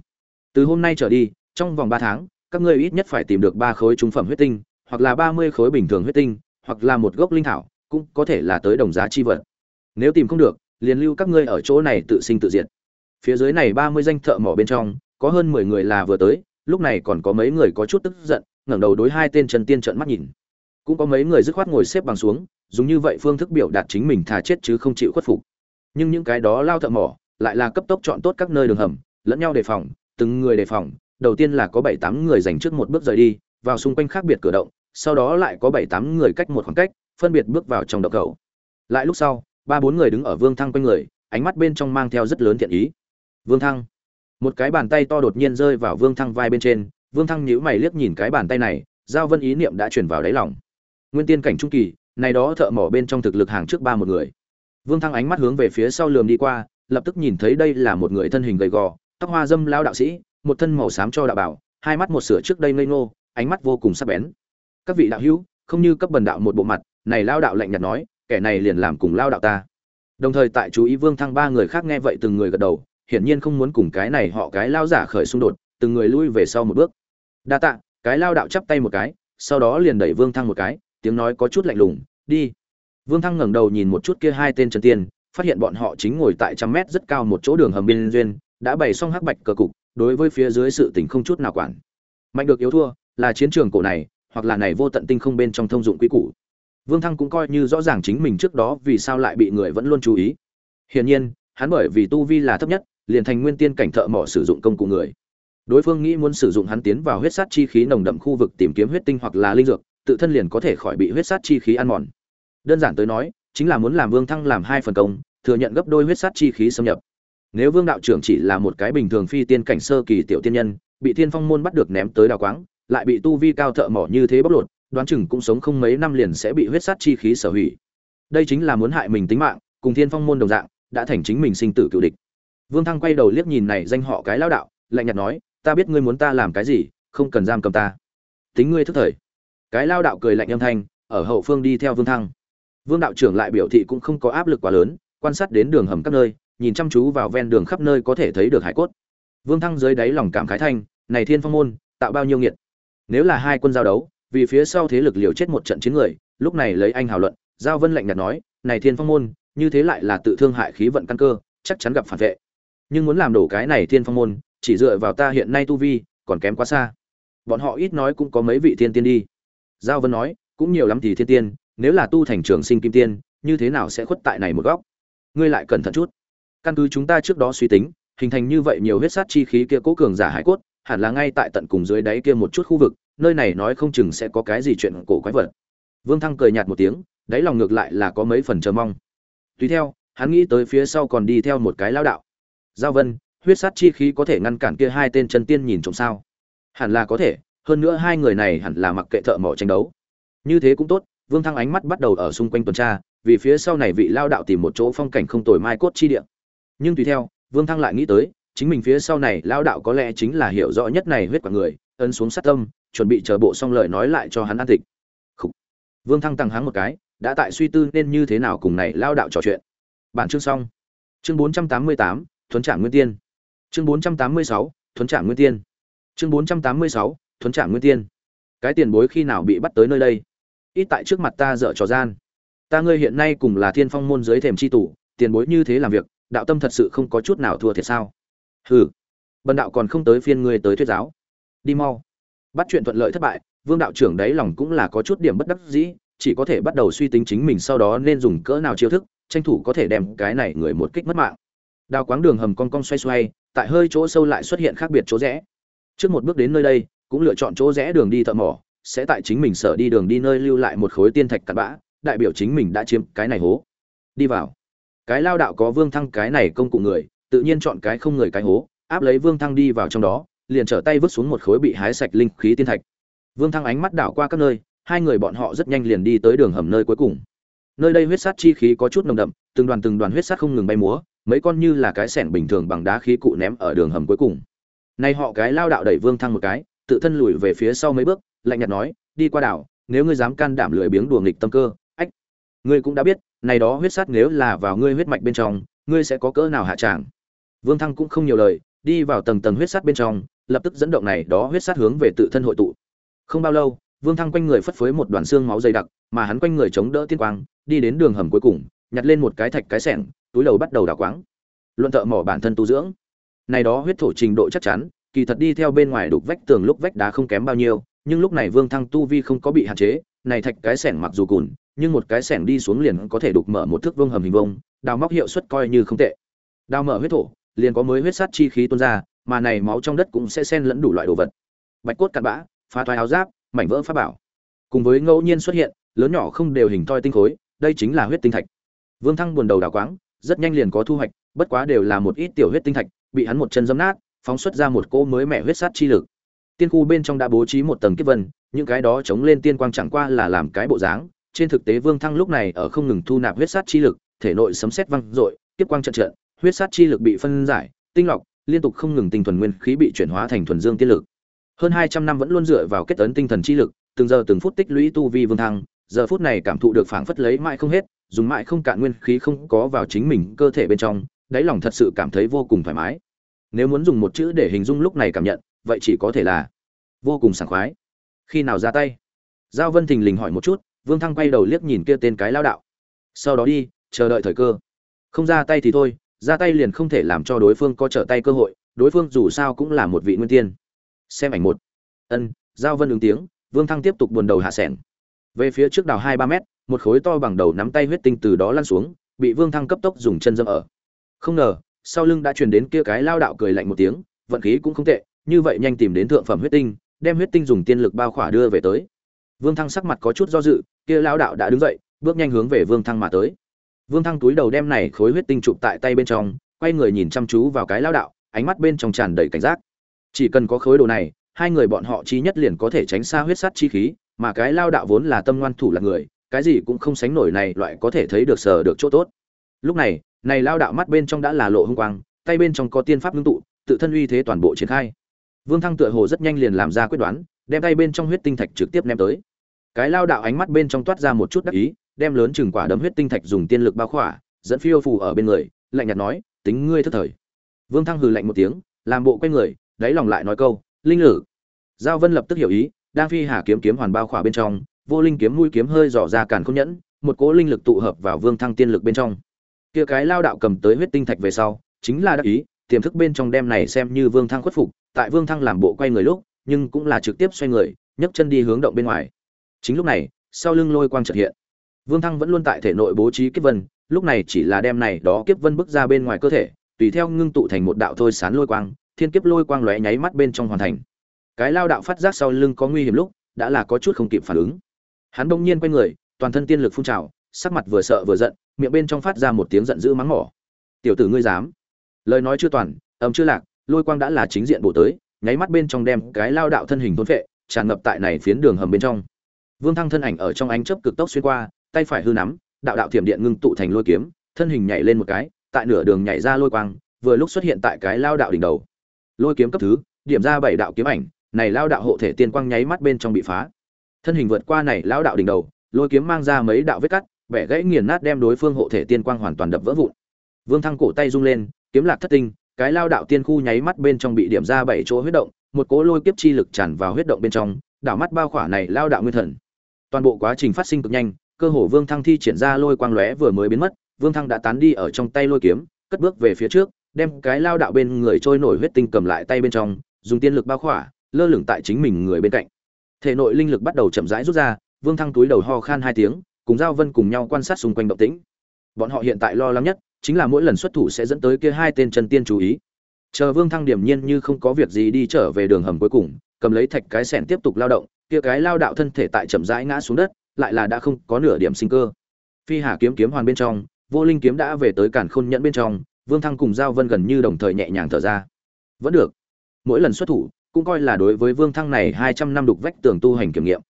Từ hôm nay trở đi, trong vòng ba tháng, các ngươi ít nhất phải tìm được ba khối trung phẩm huyết tinh, hoặc là ba mươi khối bình thường huyết tinh, hoặc là một gốc linh thảo, cũng có thể là tới đồng giá chi vật. Nếu tìm không được, liền lưu các ngươi ở chỗ này tự sinh tự diệt. Phía dưới này ba mươi danh thợ mỏ bên trong, có hơn mười người là vừa tới, lúc này còn có mấy người có chút tức giận, ngẩng đầu đối hai tên chân tiên trợn mắt nhìn cũng có mấy người dứt khoát ngồi xếp bằng xuống, dùng như vậy phương thức biểu đạt chính mình thà chết chứ không chịu khuất phục. Nhưng những cái đó lao thợ mỏ, lại là cấp tốc chọn tốt các nơi đường hầm, lẫn nhau đề phòng, từng người đề phòng, đầu tiên là có bảy tám người dành trước một bước rời đi, vào xung quanh khác biệt cửa động, sau đó lại có bảy tám người cách một khoảng cách, phân biệt bước vào trong động khẩu lại lúc sau, ba bốn người đứng ở vương thăng quanh người, ánh mắt bên trong mang theo rất lớn thiện ý. Vương thăng. Một cái bàn tay to đột nhiên rơi vào vương thăng vai bên trên, vương thăng nhíu mày liếc nhìn cái bàn tay này, giao vân ý niệm đã chuyển vào đáy lòng nguyên tiên cảnh trung kỳ, này đó thợ mỏ bên trong thực lực hàng trước ba một người. Vương thăng ánh mắt hướng về phía sau lườm đi qua, lập tức nhìn thấy đây là một người thân hình gầy gò, tóc hoa dâm lao đạo sĩ, một thân màu xám cho đạo bảo, hai mắt một sửa trước đây ngây ngô, ánh mắt vô cùng sắc bén. Các vị đạo hữu, không như cấp bần đạo một bộ mặt, này lao đạo lạnh nhạt nói, kẻ này liền làm cùng lao đạo ta. Đồng thời tại chú ý vương thăng ba người khác nghe vậy từng người gật đầu, hiển nhiên không muốn cùng cái này họ cái lao giả khởi xung đột, từng người lui về sau một bước. Đa tạ. Cái lao đạo chắp tay một cái, sau đó liền đẩy vương thăng một cái tiếng nói có chút lạnh lùng, đi. Vương thăng ngẩng đầu nhìn một chút kia hai tên trần tiên, phát hiện bọn họ chính ngồi tại trăm mét rất cao một chỗ đường hầm biên duyên, đã bày xong hắc bạch cờ cục, đối với phía dưới sự tình không chút nào quản. Mạnh được yếu thua, là chiến trường cổ này, hoặc là này vô tận tinh không bên trong thông dụng quý củ. Vương thăng cũng coi như rõ ràng chính mình trước đó vì sao lại bị người vẫn luôn chú ý. Hiển nhiên, hắn bởi vì tu vi là thấp nhất, liền thành nguyên tiên cảnh thợ mỏ sử dụng công cụ người. Đối phương nghĩ muốn sử dụng hắn tiến vào huyết sát chi khí nồng đậm khu vực tìm kiếm huyết tinh hoặc là linh dược tự thân liền có thể khỏi bị huyết sát chi khí ăn mòn. Đơn giản tới nói, chính là muốn làm vương thăng làm hai phần công, thừa nhận gấp đôi huyết sát chi khí xâm nhập. Nếu vương đạo trưởng chỉ là một cái bình thường phi tiên cảnh sơ kỳ tiểu tiên nhân, bị thiên phong môn bắt được ném tới đào quáng, lại bị tu vi cao thợ mỏ như thế bóc lột, đoán chừng cũng sống không mấy năm liền sẽ bị huyết sát chi khí sở hủy. Đây chính là muốn hại mình tính mạng, cùng thiên phong môn đồng dạng, đã thành chính mình sinh tử cựu địch. Vương thăng quay đầu liếc nhìn này danh họ cái lão đạo, lạnh nhạt nói, ta biết ngươi muốn ta làm cái gì, không cần giam cầm ta. Tính ngươi thức thời cái lao đạo cười lạnh âm thanh, ở hậu phương đi theo vương thăng. Vương đạo trưởng lại biểu thị cũng không có áp lực quá lớn, quan sát đến đường hầm các nơi, nhìn chăm chú vào ven đường khắp nơi có thể thấy được hải cốt. Vương thăng dưới đáy lòng cảm khái thanh, này thiên phong môn, tạo bao nhiêu nghiệt? Nếu là hai quân giao đấu, vì phía sau thế lực liều chết một trận chiến người, lúc này lấy anh hào luận. Giao vân lạnh nhạt nói, này thiên phong môn, như thế lại là tự thương hại khí vận căn cơ, chắc chắn gặp phản vệ. Nhưng muốn làm đổ cái này thiên phong môn, chỉ dựa vào ta hiện nay tu vi, còn kém quá xa. Bọn họ ít nói cũng có mấy vị thiên tiên đi giao vân nói, cũng nhiều lắm thì thiên tiên, nếu là tu thành trường sinh kim tiên, như thế nào sẽ khuất tại này một góc? Ngươi lại cẩn thận chút. Căn cứ chúng ta trước đó suy tính, hình thành như vậy nhiều huyết sát chi khí kia cố cường giả hải cốt, hẳn là ngay tại tận cùng dưới đáy kia một chút khu vực, nơi này nói không chừng sẽ có cái gì chuyện cổ quái vật. Vương thăng cười nhạt một tiếng, đáy lòng ngược lại là có mấy phần chờ mong. Tùy theo, hắn nghĩ tới phía sau còn đi theo một cái lao đạo. Giao vân, huyết sát chi khí có thể ngăn cản kia hai tên chân tiên nhìn trộm sao? Hẳn là có thể hơn nữa hai người này hẳn là mặc kệ thợ mỏ tranh đấu. Như thế cũng tốt, vương thăng ánh mắt bắt đầu ở xung quanh tuần tra, vì phía sau này vị lao đạo tìm một chỗ phong cảnh không tồi mai cốt chi địa. Nhưng tùy theo, vương thăng lại nghĩ tới, chính mình phía sau này lao đạo có lẽ chính là hiểu rõ nhất này huyết quả người, ấn xuống sát tâm, chuẩn bị chờ bộ xong lời nói lại cho hắn an tịch. Khủ. vương thăng tăng háng một cái, đã tại suy tư nên như thế nào cùng này lao đạo trò chuyện. Bản chương xong. Chương bốn trăm tám mươi tám, thuấn trạng nguyên tiên. Chương bốn trăm tám mươi sáu, thuấn trạng nguyên tiên. Chương bốn trăm tám mươi sáu thuấn trả nguyên tiên. Cái tiền bối khi nào bị bắt tới nơi đây? Ít tại trước mặt ta dở trò gian. Ta ngươi hiện nay cùng là thiên phong môn dưới thềm c h i tủ tiền bối như thế làm việc, đạo tâm thật sự không có chút nào thua thiệt sao? Hừ. Bần đạo còn không tới phiên ngươi tới thuyết giáo. Đi mau. Bắt chuyện thuận lợi thất bại, vương đạo trưởng đáy lòng cũng là có chút điểm bất đắc dĩ, chỉ có thể bắt đầu suy tính chính mình sau đó nên dùng cỡ nào chiêu thức, tranh thủ có thể đem cái này người một kích mất mạng. Đào quáng đường hầm cong cong xoay xoay, tại hơi chỗ sâu lại xuất hiện khác biệt chỗ rẽ. Trước một bước đến nơi đây cũng lựa chọn chỗ rẽ đường đi thợ mỏ, sẽ tại chính mình sở đi đường đi nơi lưu lại một khối tiên thạch cặn bã, đại biểu chính mình đã chiếm cái này hố. Đi vào. Cái lao đạo có vương thăng cái này công cụ người, tự nhiên chọn cái không người cái hố, áp lấy vương thăng đi vào trong đó, liền trở tay vứt xuống một khối bị hái sạch linh khí tiên thạch. Vương thăng ánh mắt đảo qua các nơi, hai người bọn họ rất nhanh liền đi tới đường hầm nơi cuối cùng. Nơi đây huyết sát chi khí có chút nồng đậm, từng đoàn từng đoàn huyết sát không ngừng bay múa, mấy con như là cái sẻn bình thường bằng đá khí cụ ném ở đường hầm cuối cùng. Nay họ cái lao đạo đẩy vương thăng một cái tự thân lùi về phía sau mấy bước, lạnh nhạt nói, đi qua đảo, nếu ngươi dám can đảm lười biếng đùa nghịch tâm cơ, ách, ngươi cũng đã biết, này đó huyết sát nếu là vào ngươi huyết mạch bên trong, ngươi sẽ có cỡ nào hạ tràng. Vương thăng cũng không nhiều lời, đi vào tầng tầng huyết sát bên trong, lập tức dẫn động này đó huyết sát hướng về tự thân hội tụ. Không bao lâu, vương thăng quanh người phất phới một đoàn xương máu dày đặc, mà hắn quanh người chống đỡ tiên quang, đi đến đường hầm cuối cùng, nhặt lên một cái thạch cái sẻng, túi đầu bắt đầu đào quáng. Luận thợ mỏ bản thân tu dưỡng. Này đó huyết thổ trình độ chắc chắn kỳ thật đi theo bên ngoài đục vách tường lúc vách đá không kém bao nhiêu, nhưng lúc này vương thăng tu vi không có bị hạn chế, này thạch cái sẻng mặc dù cùn, nhưng một cái sẻng đi xuống liền có thể đục mở một thước vương hầm hình vông đào móc hiệu suất coi như không tệ. Đào mở huyết thổ, liền có mới huyết sát chi khí tuôn ra, mà này máu trong đất cũng sẽ xen lẫn đủ loại đồ vật. Bạch cốt cặn bã, phá toái áo giáp, mảnh vỡ pháp bảo. Cùng với ngẫu nhiên xuất hiện, lớn nhỏ không đều hình toi tinh khối, đây chính là huyết tinh thạch. Vương thăng buồn đầu đào quáng, rất nhanh liền có thu hoạch, bất quá đều là một ít tiểu huyết tinh thạch, bị hắn một chân giẫm nát phóng xuất ra một cỗ mới mẻ huyết sát chi lực. Tiên khu bên trong đã bố trí một tầng kiếp vân, những cái đó chống lên tiên quang chẳng qua là làm cái bộ dáng. Trên thực tế vương thăng lúc này ở không ngừng thu nạp huyết sát chi lực, thể nội sấm sét vang dội, kiếp quang trận trận, huyết sát chi lực bị phân giải, tinh lọc, liên tục không ngừng tinh thuần nguyên khí bị chuyển hóa thành thuần dương tiên lực. Hơn hai trăm năm vẫn luôn dựa vào kết ấn tinh thần chi lực, từng giờ từng phút tích lũy tu vi vương thăng, giờ phút này cảm thụ được phảng phất lấy mãi không hết, dùng mãi không cạn nguyên khí không có vào chính mình cơ thể bên trong, đáy lòng thật sự cảm thấy vô cùng thoải mái nếu muốn dùng một chữ để hình dung lúc này cảm nhận, vậy chỉ có thể là vô cùng sảng khoái. Khi nào ra tay? Giao vân thình lình hỏi một chút, vương thăng quay đầu liếc nhìn kia tên cái lao đạo. Sau đó đi, chờ đợi thời cơ. Không ra tay thì thôi, ra tay liền không thể làm cho đối phương có trở tay cơ hội, đối phương dù sao cũng là một vị nguyên tiên. Xem ảnh một. Ân, giao vân ứng tiếng, vương thăng tiếp tục buồn đầu hạ sẻng. Về phía trước đào hai ba mét, một khối to bằng đầu nắm tay huyết tinh từ đó lăn xuống, bị vương thăng cấp tốc dùng chân dâm ở. Không ngờ sau lưng đã truyền đến kia cái lao đạo cười lạnh một tiếng, vận khí cũng không tệ, như vậy nhanh tìm đến thượng phẩm huyết tinh, đem huyết tinh dùng tiên lực bao khỏa đưa về tới. Vương thăng sắc mặt có chút do dự, kia lao đạo đã đứng dậy, bước nhanh hướng về vương thăng mà tới. Vương thăng túi đầu đem này khối huyết tinh chụp tại tay bên trong, quay người nhìn chăm chú vào cái lao đạo, ánh mắt bên trong tràn đầy cảnh giác. Chỉ cần có khối đồ này, hai người bọn họ chi nhất liền có thể tránh xa huyết sắt chi khí, mà cái lao đạo vốn là tâm ngoan thủ là người, cái gì cũng không sánh nổi này, loại có thể thấy được sở được chỗ tốt. Lúc này này lao đạo mắt bên trong đã là lộ hung quang, tay bên trong có tiên pháp ngưng tụ, tự thân uy thế toàn bộ triển khai. Vương thăng tựa hồ rất nhanh liền làm ra quyết đoán, đem tay bên trong huyết tinh thạch trực tiếp ném tới. Cái lao đạo ánh mắt bên trong toát ra một chút đắc ý, đem lớn chừng quả đấm huyết tinh thạch dùng tiên lực bao khỏa, dẫn phiêu phù ở bên người, lạnh nhạt nói, tính ngươi thất thời. Vương thăng hừ lạnh một tiếng, làm bộ quay người, đáy lòng lại nói câu, linh lử. Giao vân lập tức hiểu ý, đang phi hà kiếm kiếm hoàn bao khỏa bên trong, vô linh kiếm mũi kiếm hơi dò ra càn không nhẫn, một cỗ linh lực tụ hợp vào vương thăng tiên lực bên trong kia cái lao đạo cầm tới huyết tinh thạch về sau, chính là đắc ý, tiềm thức bên trong đem này xem như vương thăng khuất phục, tại vương thăng làm bộ quay người lúc, nhưng cũng là trực tiếp xoay người, nhấc chân đi hướng động bên ngoài. Chính lúc này, sau lưng lôi quang trật hiện. Vương thăng vẫn luôn tại thể nội bố trí kiếp vân, lúc này chỉ là đem này đó kiếp vân bước ra bên ngoài cơ thể, tùy theo ngưng tụ thành một đạo thôi sán lôi quang, thiên kiếp lôi quang lóe nháy mắt bên trong hoàn thành. Cái lao đạo phát giác sau lưng có nguy hiểm lúc, đã là có chút không kịp phản ứng. Hắn bỗng nhiên quay người, toàn thân tiên lực phun trào sắc mặt vừa sợ vừa giận, miệng bên trong phát ra một tiếng giận dữ mắng mỏ. Tiểu tử ngươi dám? Lời nói chưa toàn, âm chưa lạc, lôi quang đã là chính diện bổ tới, nháy mắt bên trong đem cái lao đạo thân hình thôn phệ, tràn ngập tại này phiến đường hầm bên trong. Vương thăng thân ảnh ở trong ánh chớp cực tốc xuyên qua, tay phải hư nắm, đạo đạo thiểm điện ngưng tụ thành lôi kiếm, thân hình nhảy lên một cái, tại nửa đường nhảy ra lôi quang, vừa lúc xuất hiện tại cái lao đạo đỉnh đầu. Lôi kiếm cấp thứ, điểm ra bảy đạo kiếm ảnh, này lao đạo hộ thể tiên quang nháy mắt bên trong bị phá. Thân hình vượt qua này lao đạo đỉnh đầu, lôi kiếm mang ra mấy đạo vết cắt bẻ gãy nghiền nát đem đối phương hộ thể tiên quang hoàn toàn đập vỡ vụn. Vương thăng cổ tay rung lên, kiếm lạc thất tinh, cái lao đạo tiên khu nháy mắt bên trong bị điểm ra bảy chỗ huyết động, một cỗ lôi kiếp chi lực tràn vào huyết động bên trong, đảo mắt bao khỏa này lao đạo nguyên thần. Toàn bộ quá trình phát sinh cực nhanh, cơ hồ vương thăng thi triển ra lôi quang lóe vừa mới biến mất, vương thăng đã tán đi ở trong tay lôi kiếm, cất bước về phía trước, đem cái lao đạo bên người trôi nổi huyết tinh cầm lại tay bên trong, dùng tiên lực bao khỏa, lơ lửng tại chính mình người bên cạnh. Thể nội linh lực bắt đầu chậm rãi rút ra, vương thăng túi đầu ho khan hai tiếng cùng giao vân cùng nhau quan sát xung quanh động tĩnh. Bọn họ hiện tại lo lắng nhất chính là mỗi lần xuất thủ sẽ dẫn tới kia hai tên chân tiên chú ý. Chờ vương thăng điểm nhiên như không có việc gì đi trở về đường hầm cuối cùng, cầm lấy thạch cái sẻn tiếp tục lao động, kia cái lao đạo thân thể tại chậm rãi ngã xuống đất, lại là đã không có nửa điểm sinh cơ. Phi hà kiếm kiếm hoàn bên trong, vô linh kiếm đã về tới cản khôn nhẫn bên trong, vương thăng cùng giao vân gần như đồng thời nhẹ nhàng thở ra. Vẫn được. Mỗi lần xuất thủ, cũng coi là đối với vương thăng này hai trăm năm đục vách tường tu hành kiểm nghiệm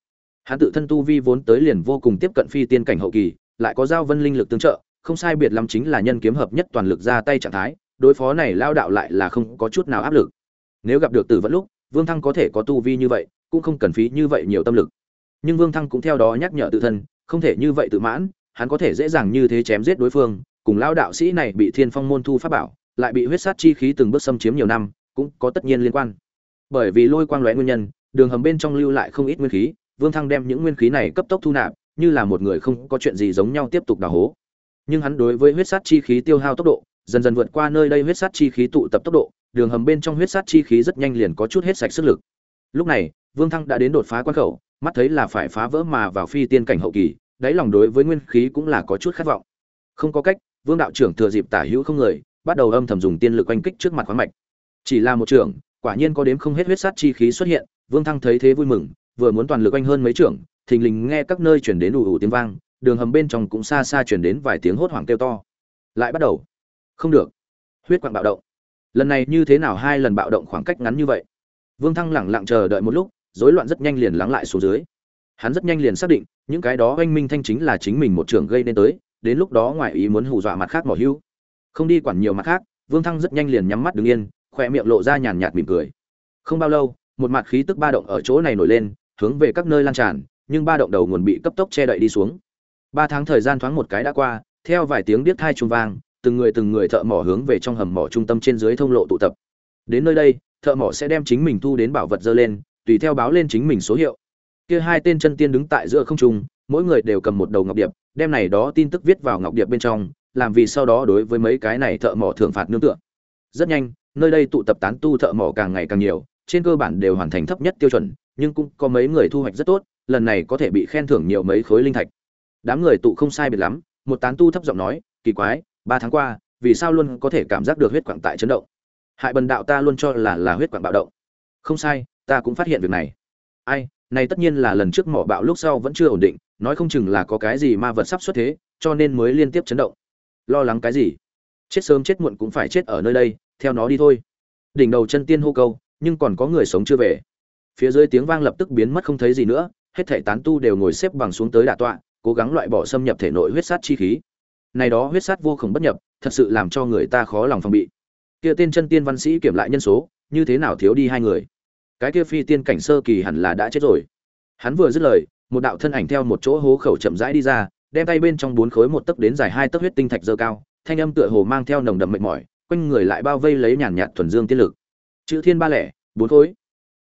hắn tự thân tu vi vốn tới liền vô cùng tiếp cận phi tiên cảnh hậu kỳ, lại có giao vân linh lực tương trợ, không sai biệt lắm chính là nhân kiếm hợp nhất toàn lực ra tay trạng thái, đối phó này lao đạo lại là không có chút nào áp lực. Nếu gặp được tử vẫn lúc, vương thăng có thể có tu vi như vậy, cũng không cần phí như vậy nhiều tâm lực. Nhưng vương thăng cũng theo đó nhắc nhở tự thân, không thể như vậy tự mãn, hắn có thể dễ dàng như thế chém giết đối phương, cùng lao đạo sĩ này bị thiên phong môn thu pháp bảo, lại bị huyết sát chi khí từng bước xâm chiếm nhiều năm, cũng có tất nhiên liên quan. Bởi vì lôi quang lóe nguyên nhân, đường hầm bên trong lưu lại không ít nguyên khí vương thăng đem những nguyên khí này cấp tốc thu nạp, như là một người không có chuyện gì giống nhau tiếp tục đào hố. Nhưng hắn đối với huyết sát chi khí tiêu hao tốc độ, dần dần vượt qua nơi đây huyết sát chi khí tụ tập tốc độ, đường hầm bên trong huyết sát chi khí rất nhanh liền có chút hết sạch sức lực. Lúc này, vương thăng đã đến đột phá quan khẩu, mắt thấy là phải phá vỡ mà vào phi tiên cảnh hậu kỳ, đáy lòng đối với nguyên khí cũng là có chút khát vọng. Không có cách, vương đạo trưởng thừa dịp tả hữu không người, bắt đầu âm thầm dùng tiên lực oanh kích trước mặt khoáng mạch. Chỉ là một trưởng quả nhiên có đếm không hết huyết sát chi khí xuất hiện, vương thăng thấy thế vui mừng vừa muốn toàn lực anh hơn mấy trưởng, thình lình nghe các nơi chuyển đến ủ ủ tiếng vang, đường hầm bên trong cũng xa xa chuyển đến vài tiếng hốt hoảng kêu to. Lại bắt đầu. Không được. Huyết quạng bạo động. Lần này như thế nào hai lần bạo động khoảng cách ngắn như vậy? Vương thăng lẳng lặng chờ đợi một lúc, rối loạn rất nhanh liền lắng lại xuống dưới. Hắn rất nhanh liền xác định, những cái đó oanh minh thanh chính là chính mình một trưởng gây nên tới, đến lúc đó ngoại ý muốn hù dọa mặt khác mỏ hưu. Không đi quản nhiều mặt khác, vương thăng rất nhanh liền nhắm mắt đứng yên khoe miệng lộ ra nhàn nhạt mỉm cười. Không bao lâu, một mặt khí tức ba động ở chỗ này nổi lên hướng về các nơi lan tràn, nhưng ba động đầu nguồn bị cấp tốc che đậy đi xuống. Ba tháng thời gian thoáng một cái đã qua, theo vài tiếng điếc thai trung vang, từng người từng người thợ mỏ hướng về trong hầm mỏ trung tâm trên dưới thông lộ tụ tập. Đến nơi đây, thợ mỏ sẽ đem chính mình thu đến bảo vật dơ lên, tùy theo báo lên chính mình số hiệu. Kia hai tên chân tiên đứng tại giữa không trung, mỗi người đều cầm một đầu ngọc điệp, đem này đó tin tức viết vào ngọc điệp bên trong, làm vì sau đó đối với mấy cái này thợ mỏ thưởng phạt nương tựa. Rất nhanh, nơi đây tụ tập tán tu thợ mỏ càng ngày càng nhiều, trên cơ bản đều hoàn thành thấp nhất tiêu chuẩn nhưng cũng có mấy người thu hoạch rất tốt, lần này có thể bị khen thưởng nhiều mấy khối linh thạch. Đám người tụ không sai biệt lắm, một tán tu thấp giọng nói, kỳ quái, ba tháng qua, vì sao luôn có thể cảm giác được huyết quảng tại chấn động? Hại bần đạo ta luôn cho là là huyết quảng bạo động. Không sai, ta cũng phát hiện việc này. Ai, này tất nhiên là lần trước mỏ bạo lúc sau vẫn chưa ổn định, nói không chừng là có cái gì ma vật sắp xuất thế, cho nên mới liên tiếp chấn động. Lo lắng cái gì? Chết sớm chết muộn cũng phải chết ở nơi đây, theo nó đi thôi. Đỉnh đầu chân tiên hô câu, nhưng còn có người sống chưa về phía dưới tiếng vang lập tức biến mất không thấy gì nữa, hết thảy tán tu đều ngồi xếp bằng xuống tới đả tọa, cố gắng loại bỏ xâm nhập thể nội huyết sát chi khí. Này đó huyết sát vô cùng bất nhập, thật sự làm cho người ta khó lòng phòng bị. Kia tên chân tiên văn sĩ kiểm lại nhân số, như thế nào thiếu đi hai người? Cái kia phi tiên cảnh sơ kỳ hẳn là đã chết rồi. Hắn vừa dứt lời, một đạo thân ảnh theo một chỗ hố khẩu chậm rãi đi ra, đem tay bên trong bốn khối một tấc đến dài hai tấc huyết tinh thạch dơ cao, thanh âm tựa hồ mang theo nồng đậm mệt mỏi, quanh người lại bao vây lấy nhàn nhạt thuần dương tiên lực. Chữ thiên ba lẻ, bốn khối.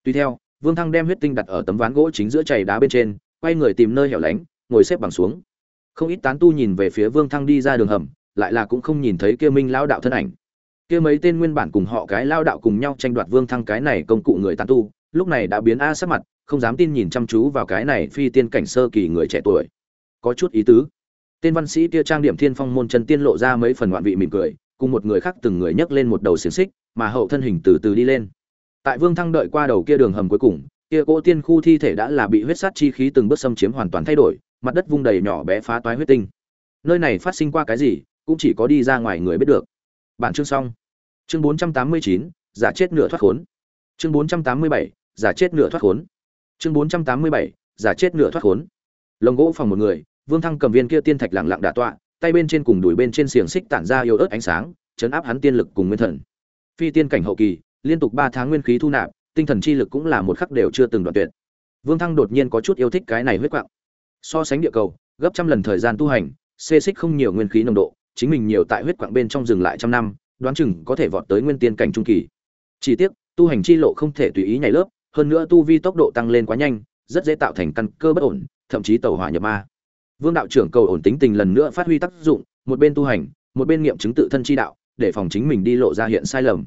Tùy theo vương thăng đem huyết tinh đặt ở tấm ván gỗ chính giữa chảy đá bên trên, quay người tìm nơi hẻo lánh, ngồi xếp bằng xuống. Không ít tán tu nhìn về phía vương thăng đi ra đường hầm, lại là cũng không nhìn thấy kia minh Lão đạo thân ảnh. Kia mấy tên nguyên bản cùng họ cái Lão đạo cùng nhau tranh đoạt vương thăng cái này công cụ người tán tu, lúc này đã biến a sắc mặt, không dám tin nhìn chăm chú vào cái này phi tiên cảnh sơ kỳ người trẻ tuổi. Có chút ý tứ. Tên văn sĩ kia trang điểm thiên phong môn chân tiên lộ ra mấy phần ngoạn vị mỉm cười, cùng một người khác từng người nhấc lên một đầu xiềng xích, mà hậu thân hình từ từ đi lên tại vương thăng đợi qua đầu kia đường hầm cuối cùng kia cỗ tiên khu thi thể đã là bị huyết sát chi khí từng bước xâm chiếm hoàn toàn thay đổi mặt đất vung đầy nhỏ bé phá toái huyết tinh. Nơi này phát sinh qua cái gì cũng chỉ có đi ra ngoài người biết được. Bản chương xong. Chương 489, giả chết nửa thoát khốn. Chương 487, giả chết nửa thoát khốn. Chương 487, giả chết nửa thoát khốn. Lồng gỗ phòng một người vương thăng cầm viên kia tiên thạch lặng lặng đả tọa tay bên trên cùng đùi bên trên xiềng xích tản ra yêu ớt ánh sáng chấn áp hắn tiên lực cùng nguyên thần. Phi tiên cảnh hậu kỳ liên tục ba tháng nguyên khí thu nạp, tinh thần chi lực cũng là một khắc đều chưa từng đoạn tuyệt. Vương thăng đột nhiên có chút yêu thích cái này huyết quạng. So sánh địa cầu, gấp trăm lần thời gian tu hành, xê xích không nhiều nguyên khí nồng độ, chính mình nhiều tại huyết quạng bên trong dừng lại trăm năm, đoán chừng có thể vọt tới nguyên tiên cảnh trung kỳ. Chỉ tiếc, tu hành chi lộ không thể tùy ý nhảy lớp, hơn nữa tu vi tốc độ tăng lên quá nhanh, rất dễ tạo thành căn cơ bất ổn, thậm chí tẩu hỏa nhập ma. Vương đạo trưởng cầu ổn tính tình lần nữa phát huy tác dụng, một bên tu hành, một bên nghiệm chứng tự thân chi đạo, để phòng chính mình đi lộ ra hiện sai lầm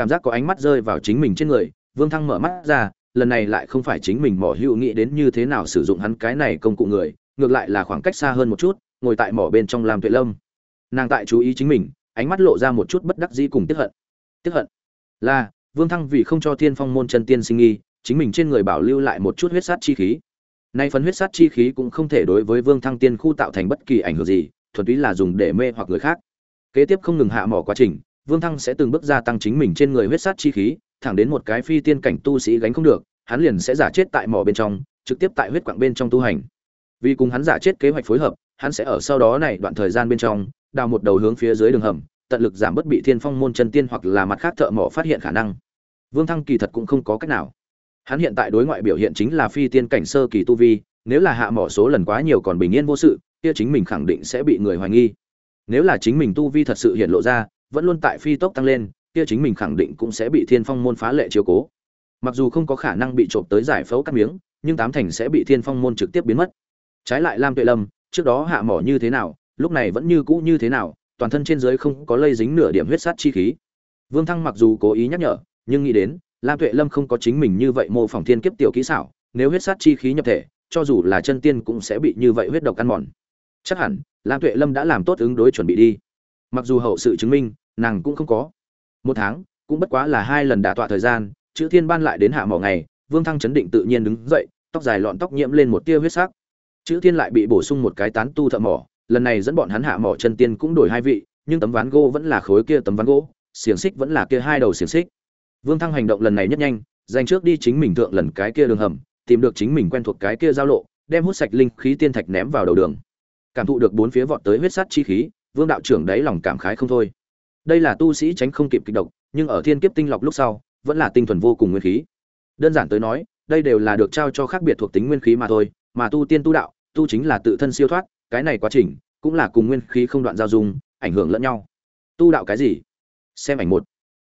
cảm giác có ánh mắt rơi vào chính mình trên người, vương thăng mở mắt ra, lần này lại không phải chính mình mỏ hữu nghĩ đến như thế nào sử dụng hắn cái này công cụ người, ngược lại là khoảng cách xa hơn một chút, ngồi tại mỏ bên trong làm tuệ lâm. Nàng tại chú ý chính mình, ánh mắt lộ ra một chút bất đắc dĩ cùng tiếp hận. Tiếp hận? Là, vương thăng vì không cho thiên phong môn chân tiên sinh nghi, chính mình trên người bảo lưu lại một chút huyết sát chi khí. Nay phần huyết sát chi khí cũng không thể đối với vương thăng tiên khu tạo thành bất kỳ ảnh hưởng gì, thuần túy là dùng để mê hoặc người khác. Kế tiếp không ngừng hạ mỏ quá trình vương thăng sẽ từng bước gia tăng chính mình trên người huyết sát chi khí, thẳng đến một cái phi tiên cảnh tu sĩ gánh không được, hắn liền sẽ giả chết tại mỏ bên trong, trực tiếp tại huyết quạng bên trong tu hành. Vì cùng hắn giả chết kế hoạch phối hợp, hắn sẽ ở sau đó này đoạn thời gian bên trong, đào một đầu hướng phía dưới đường hầm, tận lực giảm bớt bị thiên phong môn chân tiên hoặc là mặt khác thợ mỏ phát hiện khả năng. Vương thăng kỳ thật cũng không có cách nào. Hắn hiện tại đối ngoại biểu hiện chính là phi tiên cảnh sơ kỳ tu vi, nếu là hạ mỏ số lần quá nhiều còn bình yên vô sự, kia chính mình khẳng định sẽ bị người hoài nghi. Nếu là chính mình tu vi thật sự hiện lộ ra vẫn luôn tại phi tốc tăng lên, kia chính mình khẳng định cũng sẽ bị thiên phong môn phá lệ chiếu cố. Mặc dù không có khả năng bị trộm tới giải phẫu cắt miếng, nhưng tám thành sẽ bị thiên phong môn trực tiếp biến mất. Trái lại lam tuệ lâm, trước đó hạ mỏ như thế nào, lúc này vẫn như cũ như thế nào, toàn thân trên dưới không có lây dính nửa điểm huyết sát chi khí. Vương thăng mặc dù cố ý nhắc nhở, nhưng nghĩ đến, lam tuệ lâm không có chính mình như vậy mô phỏng thiên kiếp tiểu kỹ xảo, nếu huyết sát chi khí nhập thể, cho dù là chân tiên cũng sẽ bị như vậy huyết độc ăn mòn. Chắc hẳn, lam tuệ lâm đã làm tốt ứng đối chuẩn bị đi mặc dù hậu sự chứng minh, nàng cũng không có. Một tháng, cũng bất quá là hai lần đả tọa thời gian, chữ thiên ban lại đến hạ mỏ ngày, vương thăng chấn định tự nhiên đứng dậy, tóc dài lọn tóc nhiễm lên một tia huyết sắc. Chữ thiên lại bị bổ sung một cái tán tu thợ mỏ, lần này dẫn bọn hắn hạ mỏ chân tiên cũng đổi hai vị, nhưng tấm ván gỗ vẫn là khối kia tấm ván gỗ, xiềng xích vẫn là kia hai đầu xiềng xích. Vương thăng hành động lần này nhất nhanh, dành trước đi chính mình thượng lần cái kia đường hầm, tìm được chính mình quen thuộc cái kia giao lộ, đem hút sạch linh khí tiên thạch ném vào đầu đường. Cảm thụ được bốn phía vọt tới huyết sắt chi khí vương đạo trưởng đấy lòng cảm khái không thôi. Đây là tu sĩ tránh không kịp kịch độc, nhưng ở thiên kiếp tinh lọc lúc sau, vẫn là tinh thuần vô cùng nguyên khí. Đơn giản tới nói, đây đều là được trao cho khác biệt thuộc tính nguyên khí mà thôi, mà tu tiên tu đạo, tu chính là tự thân siêu thoát, cái này quá trình cũng là cùng nguyên khí không đoạn giao dung, ảnh hưởng lẫn nhau. Tu đạo cái gì? Xem ảnh một.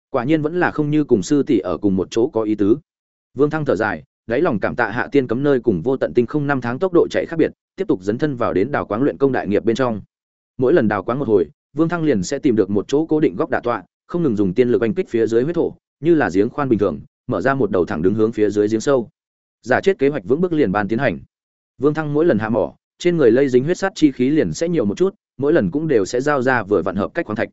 Quả nhiên vẫn là không như cùng sư tỷ ở cùng một chỗ có ý tứ. Vương thăng thở dài, đáy lòng cảm tạ hạ tiên cấm nơi cùng vô tận tinh không năm tháng tốc độ chạy khác biệt, tiếp tục dấn thân vào đến đào quáng luyện công đại nghiệp bên trong mỗi lần đào quáng một hồi, vương thăng liền sẽ tìm được một chỗ cố định góc đạ tọa, không ngừng dùng tiên lực oanh kích phía dưới huyết thổ, như là giếng khoan bình thường, mở ra một đầu thẳng đứng hướng phía dưới giếng sâu. Giả chết kế hoạch vững bước liền ban tiến hành. Vương thăng mỗi lần hạ mỏ, trên người lây dính huyết sắt chi khí liền sẽ nhiều một chút, mỗi lần cũng đều sẽ giao ra vừa vặn hợp cách khoáng thạch.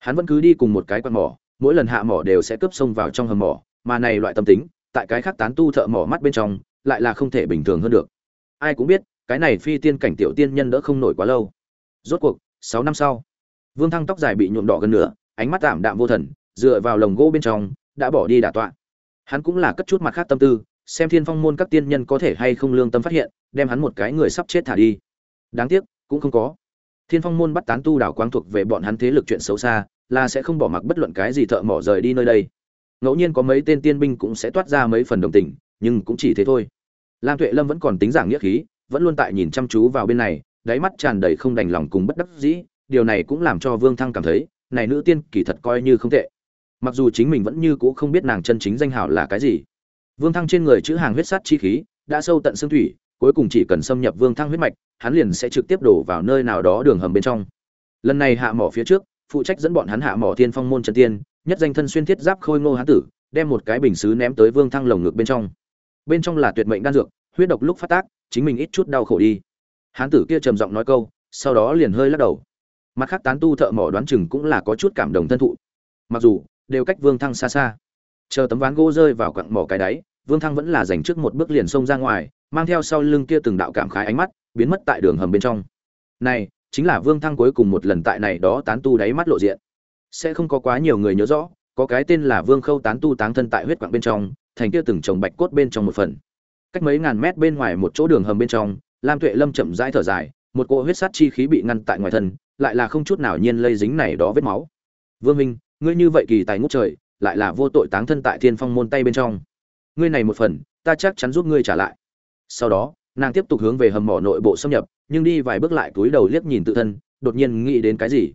Hắn vẫn cứ đi cùng một cái quan mỏ, mỗi lần hạ mỏ đều sẽ cướp sông vào trong hầm mỏ, mà này loại tâm tính, tại cái khác tán tu thợ mỏ mắt bên trong, lại là không thể bình thường hơn được. Ai cũng biết, cái này phi tiên cảnh tiểu tiên nhân đỡ không nổi quá lâu rốt cuộc, sáu năm sau, vương thăng tóc dài bị nhuộm đỏ gần nửa, ánh mắt tạm đạm vô thần, dựa vào lồng gỗ bên trong, đã bỏ đi đả tọa. Hắn cũng là cất chút mặt khác tâm tư, xem thiên phong môn các tiên nhân có thể hay không lương tâm phát hiện, đem hắn một cái người sắp chết thả đi. Đáng tiếc, cũng không có. Thiên phong môn bắt tán tu đảo quang thuộc về bọn hắn thế lực chuyện xấu xa, là sẽ không bỏ mặc bất luận cái gì thợ mỏ rời đi nơi đây. Ngẫu nhiên có mấy tên tiên binh cũng sẽ toát ra mấy phần đồng tình, nhưng cũng chỉ thế thôi. Lam tuệ lâm vẫn còn tính giảng nghĩa khí, vẫn luôn tại nhìn chăm chú vào bên này đáy mắt tràn đầy không đành lòng cùng bất đắc dĩ, điều này cũng làm cho vương thăng cảm thấy, này nữ tiên kỳ thật coi như không tệ. Mặc dù chính mình vẫn như cũ không biết nàng chân chính danh hào là cái gì. Vương thăng trên người chữ hàng huyết sắt chi khí, đã sâu tận xương thủy, cuối cùng chỉ cần xâm nhập vương thăng huyết mạch, hắn liền sẽ trực tiếp đổ vào nơi nào đó đường hầm bên trong. Lần này hạ mỏ phía trước, phụ trách dẫn bọn hắn hạ mỏ tiên phong môn chân tiên, nhất danh thân xuyên thiết giáp khôi ngô hán tử, đem một cái bình sứ ném tới vương thăng lồng ngực bên trong. Bên trong là tuyệt mệnh đan dược, huyết độc lúc phát tác, chính mình ít chút đau khổ đi hán tử kia trầm giọng nói câu, sau đó liền hơi lắc đầu. Mặt khác tán tu thợ mỏ đoán chừng cũng là có chút cảm động thân thụ. Mặc dù, đều cách vương thăng xa xa. Chờ tấm ván gỗ rơi vào quặng mỏ cái đáy, vương thăng vẫn là dành trước một bước liền xông ra ngoài, mang theo sau lưng kia từng đạo cảm khái ánh mắt, biến mất tại đường hầm bên trong. Này, chính là vương thăng cuối cùng một lần tại này đó tán tu đáy mắt lộ diện. Sẽ không có quá nhiều người nhớ rõ, có cái tên là vương khâu tán tu táng thân tại huyết quạng bên trong, thành kia từng trồng bạch cốt bên trong một phần. Cách mấy ngàn mét bên ngoài một chỗ đường hầm bên trong lam tuệ lâm chậm rãi thở dài, một cỗ huyết sát chi khí bị ngăn tại ngoài thân, lại là không chút nào nhiên lây dính này đó vết máu. Vương minh, ngươi như vậy kỳ tài ngút trời, lại là vô tội táng thân tại thiên phong môn tay bên trong. Ngươi này một phần, ta chắc chắn giúp ngươi trả lại. Sau đó, nàng tiếp tục hướng về hầm mỏ nội bộ xâm nhập, nhưng đi vài bước lại túi đầu liếc nhìn tự thân, đột nhiên nghĩ đến cái gì?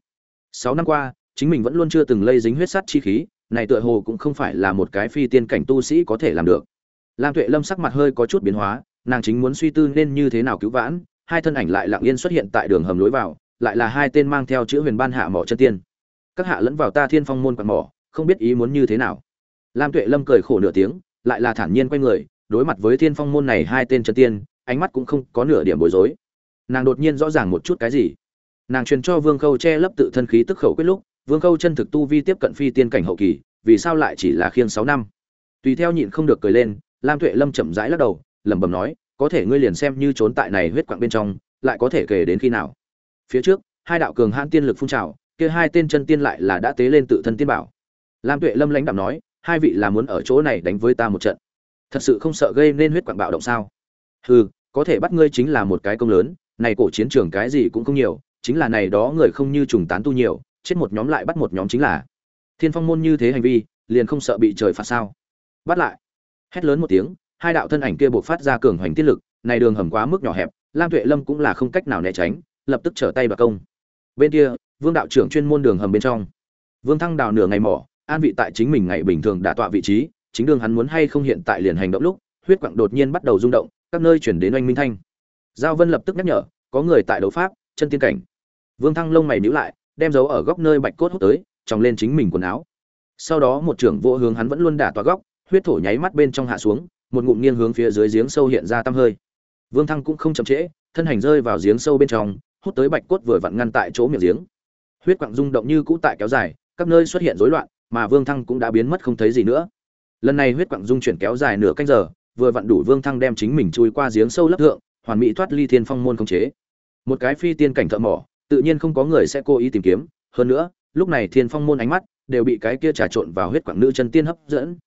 Sáu năm qua, chính mình vẫn luôn chưa từng lây dính huyết sắt chi khí, này tựa hồ cũng không phải là một cái phi tiên cảnh tu sĩ có thể làm được. Lam tuệ lâm sắc mặt hơi có chút biến hóa nàng chính muốn suy tư nên như thế nào cứu vãn, hai thân ảnh lại lặng yên xuất hiện tại đường hầm lối vào, lại là hai tên mang theo chữ huyền ban hạ mỏ chân tiên. Các hạ lẫn vào ta thiên phong môn quạt mỏ, không biết ý muốn như thế nào. Lam tuệ lâm cười khổ nửa tiếng, lại là thản nhiên quay người, đối mặt với thiên phong môn này hai tên chân tiên, ánh mắt cũng không có nửa điểm bối rối. Nàng đột nhiên rõ ràng một chút cái gì? Nàng truyền cho vương khâu che lấp tự thân khí tức khẩu quyết lúc, vương khâu chân thực tu vi tiếp cận phi tiên cảnh hậu kỳ, vì sao lại chỉ là khiêng sáu năm? Tùy theo nhịn không được cười lên, lam tuệ lâm chậm rãi lắc đầu lẩm bẩm nói, có thể ngươi liền xem như trốn tại này huyết quặng bên trong, lại có thể kể đến khi nào? Phía trước, hai đạo cường hãn tiên lực phun trào, kia hai tên chân tiên lại là đã tế lên tự thân tiên bảo. Lam tuệ lâm lãnh đạm nói, hai vị là muốn ở chỗ này đánh với ta một trận. Thật sự không sợ gây nên huyết quặng bạo động sao? Hừ, có thể bắt ngươi chính là một cái công lớn, này cổ chiến trường cái gì cũng không nhiều, chính là này đó người không như trùng tán tu nhiều, chết một nhóm lại bắt một nhóm chính là. Thiên phong môn như thế hành vi, liền không sợ bị trời phạt sao? Bắt lại. Hét lớn một tiếng hai đạo thân ảnh kia buộc phát ra cường hoành tiết lực, này đường hầm quá mức nhỏ hẹp, lam tuệ lâm cũng là không cách nào né tránh, lập tức trở tay bạc công. Bên kia, vương đạo trưởng chuyên môn đường hầm bên trong. Vương thăng đào nửa ngày mỏ, an vị tại chính mình ngày bình thường đả tọa vị trí, chính đường hắn muốn hay không hiện tại liền hành động lúc, huyết quặng đột nhiên bắt đầu rung động, các nơi chuyển đến oanh minh thanh. Giao vân lập tức nhắc nhở, có người tại đấu pháp, chân tiên cảnh. Vương thăng lông mày níu lại, đem dấu ở góc nơi bạch cốt hút tới, tròng lên chính mình quần áo. Sau đó một trưởng vô hướng hắn vẫn luôn đả tọa góc, huyết thổ nháy mắt bên trong hạ xuống một ngụm nghiêng hướng phía dưới giếng sâu hiện ra tăm hơi. Vương thăng cũng không chậm trễ, thân hành rơi vào giếng sâu bên trong, hút tới bạch cốt vừa vặn ngăn tại chỗ miệng giếng. Huyết quặng rung động như cũ tại kéo dài các nơi xuất hiện rối loạn, mà vương thăng cũng đã biến mất không thấy gì nữa. Lần này huyết quặng dung chuyển kéo dài nửa canh giờ, vừa vặn đủ vương thăng đem chính mình chui qua giếng sâu lấp thượng, hoàn mỹ thoát ly thiên phong môn không chế. Một cái phi tiên cảnh thợ mỏ, tự nhiên không có người sẽ cố ý tìm kiếm. Hơn nữa, lúc này thiên phong môn ánh mắt đều bị cái kia trà trộn vào huyết quặng nữ chân tiên hấp dẫn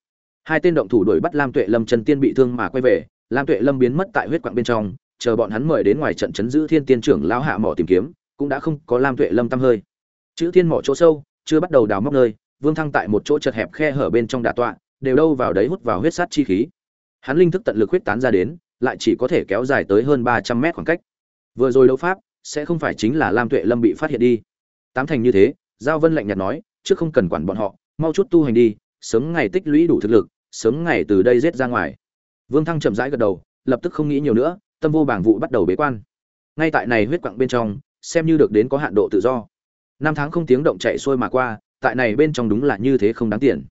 hai tên động thủ đuổi bắt lam tuệ lâm Trần tiên bị thương mà quay về, lam tuệ lâm biến mất tại huyết quặng bên trong, chờ bọn hắn mời đến ngoài trận chấn giữ thiên tiên trưởng lão hạ mỏ tìm kiếm, cũng đã không có lam tuệ lâm tăm hơi. Chữ thiên mỏ chỗ sâu, chưa bắt đầu đào móc nơi, vương thăng tại một chỗ chật hẹp khe hở bên trong đà tọa, đều đâu vào đấy hút vào huyết sát chi khí. Hắn linh thức tận lực huyết tán ra đến, lại chỉ có thể kéo dài tới hơn ba trăm mét khoảng cách. Vừa rồi đấu pháp, sẽ không phải chính là lam tuệ lâm bị phát hiện đi. Tám thành như thế, giao vân lạnh nhạt nói, trước không cần quản bọn họ, mau chút tu hành đi sớm ngày tích lũy đủ thực lực, sớm ngày từ đây giết ra ngoài. Vương thăng chậm rãi gật đầu, lập tức không nghĩ nhiều nữa, tâm vô bảng vụ bắt đầu bế quan. Ngay tại này huyết quặng bên trong, xem như được đến có hạn độ tự do. Năm tháng không tiếng động chạy xuôi mà qua, tại này bên trong đúng là như thế không đáng tiền.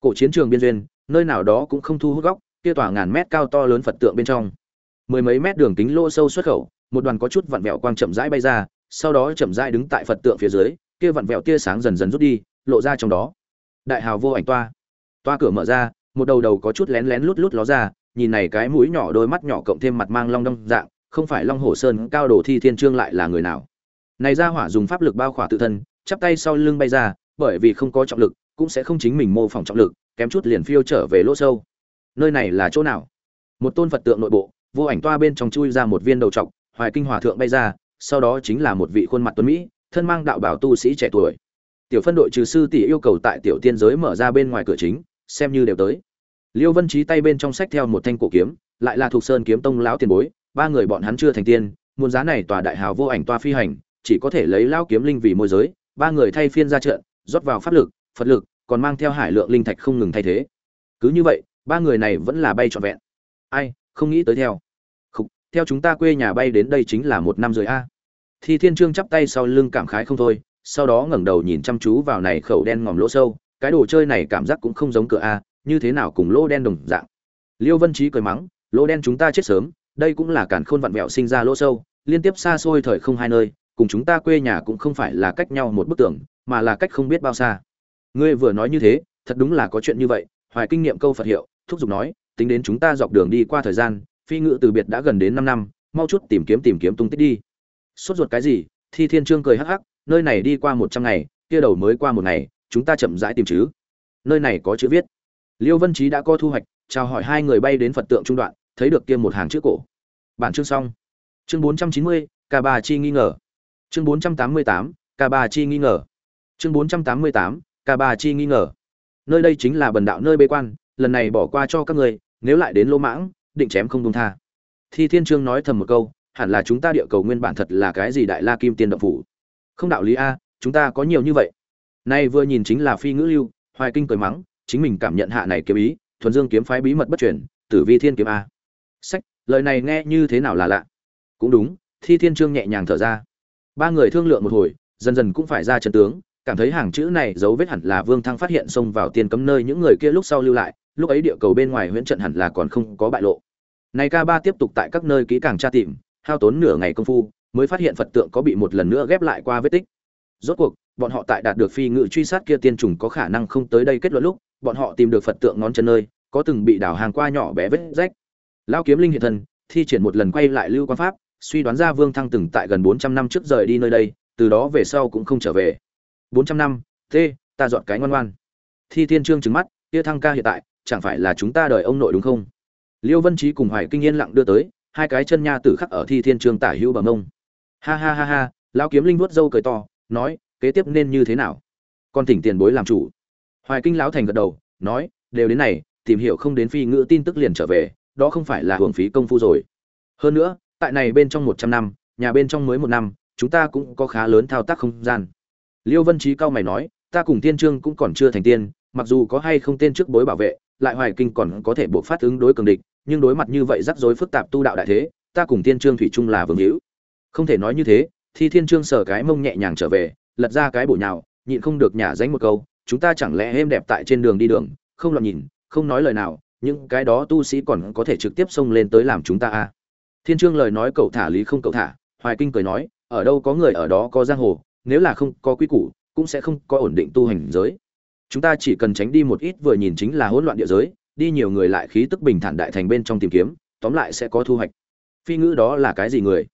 Cổ chiến trường biên duyên, nơi nào đó cũng không thu hút góc, kia tỏa ngàn mét cao to lớn phật tượng bên trong. Mười mấy mét đường kính lỗ sâu xuất khẩu, một đoàn có chút vặn vẹo quang chậm rãi bay ra, sau đó chậm rãi đứng tại phật tượng phía dưới, kia vặn vẹo tia sáng dần dần rút đi, lộ ra trong đó đại hào vô ảnh toa. Toa cửa mở ra, một đầu đầu có chút lén lén lút lút ló ra, nhìn này cái mũi nhỏ đôi mắt nhỏ cộng thêm mặt mang long đong dạng, không phải long hổ sơn, cao đồ thi thiên trương lại là người nào. Này ra hỏa dùng pháp lực bao khỏa tự thân, chắp tay sau lưng bay ra, bởi vì không có trọng lực, cũng sẽ không chính mình mô phỏng trọng lực, kém chút liền phiêu trở về lỗ sâu. Nơi này là chỗ nào? Một tôn phật tượng nội bộ, vô ảnh toa bên trong chui ra một viên đầu trọc, hoài kinh hòa thượng bay ra, sau đó chính là một vị khuôn mặt tuấn mỹ, thân mang đạo bảo tu sĩ trẻ tuổi tiểu phân đội trừ sư tỷ yêu cầu tại tiểu tiên giới mở ra bên ngoài cửa chính xem như đều tới. Liêu vân trí tay bên trong sách theo một thanh cổ kiếm lại là thuộc sơn kiếm tông lão tiền bối ba người bọn hắn chưa thành tiên muôn giá này tòa đại hào vô ảnh toa phi hành chỉ có thể lấy lao kiếm linh vì môi giới ba người thay phiên ra trận rót vào pháp lực phật lực còn mang theo hải lượng linh thạch không ngừng thay thế. Cứ như vậy ba người này vẫn là bay trọn vẹn. Ai không nghĩ tới theo. Không, theo chúng ta quê nhà bay đến đây chính là một năm rồi a. Thi thiên trương chắp tay sau lưng cảm khái không thôi sau đó ngẩng đầu nhìn chăm chú vào này khẩu đen ngòm lỗ sâu, cái đồ chơi này cảm giác cũng không giống cửa a, như thế nào cùng lỗ đen đồng dạng. Liêu vân trí cười mắng, lỗ đen chúng ta chết sớm, đây cũng là cản khôn vặn vẹo sinh ra lỗ sâu, liên tiếp xa xôi thời không hai nơi, cùng chúng ta quê nhà cũng không phải là cách nhau một bức tường, mà là cách không biết bao xa. Ngươi vừa nói như thế, thật đúng là có chuyện như vậy, hoài kinh nghiệm câu phật hiệu, thúc giục nói, tính đến chúng ta dọc đường đi qua thời gian, phi ngự từ biệt đã gần đến năm năm, mau chút tìm kiếm tìm kiếm tung tích đi. Sốt ruột cái gì, thi thiên trương cười hắc hắc nơi này đi qua một trăm ngày, kia đầu mới qua một ngày, chúng ta chậm rãi tìm chứ. Nơi này có chữ viết. Liêu vân trí đã có thu hoạch, chào hỏi hai người bay đến phật tượng trung đoạn, thấy được kia một hàng chữ cổ. Bản chương xong. Chương bốn trăm chín mươi k ba chi nghi ngờ. Chương bốn trăm tám mươi tám k ba chi nghi ngờ. Chương bốn trăm tám mươi tám k ba chi nghi ngờ. Nơi đây chính là bần đạo nơi bế quan, lần này bỏ qua cho các người, nếu lại đến lô mãng, định chém không đông tha. Thi thiên trương nói thầm một câu, hẳn là chúng ta địa cầu nguyên bản thật là cái gì đại la kim tiên động phủ? Không đạo lý a, chúng ta có nhiều như vậy. Nay vừa nhìn chính là phi ngữ lưu, hoài kinh cười mắng, chính mình cảm nhận hạ này kiếm ý, thuần dương kiếm phái bí mật bất chuyển tử vi thiên kiếm a. Sách, lời này nghe như thế nào là lạ? Cũng đúng, thi thiên trương nhẹ nhàng thở ra. Ba người thương lượng một hồi, dần dần cũng phải ra trận tướng, cảm thấy hàng chữ này dấu vết hẳn là vương thăng phát hiện xông vào tiền cấm nơi những người kia lúc sau lưu lại, lúc ấy địa cầu bên ngoài huyễn trận hẳn là còn không có bại lộ. Này ca ba tiếp tục tại các nơi kỹ càng tra tìm, hao tốn nửa ngày công phu mới phát hiện phật tượng có bị một lần nữa ghép lại qua vết tích. Rốt cuộc, bọn họ tại đạt được phi ngự truy sát kia tiên trùng có khả năng không tới đây kết luận lúc, bọn họ tìm được phật tượng ngón chân nơi, có từng bị đào hàng qua nhỏ bé vết rách. Lao kiếm linh hiện thân, thi triển một lần quay lại lưu quan pháp, suy đoán ra vương thăng từng tại gần bốn trăm năm trước rời đi nơi đây, từ đó về sau cũng không trở về. Bốn trăm năm t ta dọn cái ngoan ngoan. Thi thiên trương trừng mắt kia thăng ca hiện tại, chẳng phải là chúng ta đợi ông nội đúng không? Liêu vân trí cùng hoài kinh yên lặng đưa tới, hai cái chân nha tử khắc ở thi thiên trương tả hữu bằng ông ha ha ha ha, lão kiếm linh vuốt râu cười to, nói, kế tiếp nên như thế nào? Con thỉnh tiền bối làm chủ. Hoài kinh lão thành gật đầu, nói, đều đến này, tìm hiểu không đến phi ngữ tin tức liền trở về, đó không phải là hưởng phí công phu rồi. Hơn nữa, tại này bên trong một trăm năm, nhà bên trong mới một năm, chúng ta cũng có khá lớn thao tác không gian. Liêu vân trí cao mày nói, ta cùng tiên trương cũng còn chưa thành tiên, mặc dù có hay không tên trước bối bảo vệ, lại hoài kinh còn có thể buộc phát ứng đối cường địch, nhưng đối mặt như vậy rắc rối phức tạp tu đạo đại thế, ta cùng tiên trương thủy chung là vương hữu không thể nói như thế, thi thiên trương sở cái mông nhẹ nhàng trở về, lật ra cái bổ nhào, nhịn không được nhả dánh một câu, chúng ta chẳng lẽ êm đẹp tại trên đường đi đường, không lọt nhìn, không nói lời nào, những cái đó tu sĩ còn có thể trực tiếp xông lên tới làm chúng ta à. thiên trương lời nói cậu thả lý không cậu thả, hoài kinh cười nói, ở đâu có người ở đó có giang hồ, nếu là không có quy củ, cũng sẽ không có ổn định tu hành giới. Chúng ta chỉ cần tránh đi một ít vừa nhìn chính là hỗn loạn địa giới, đi nhiều người lại khí tức bình thản đại thành bên trong tìm kiếm, tóm lại sẽ có thu hoạch. Phi ngữ đó là cái gì người?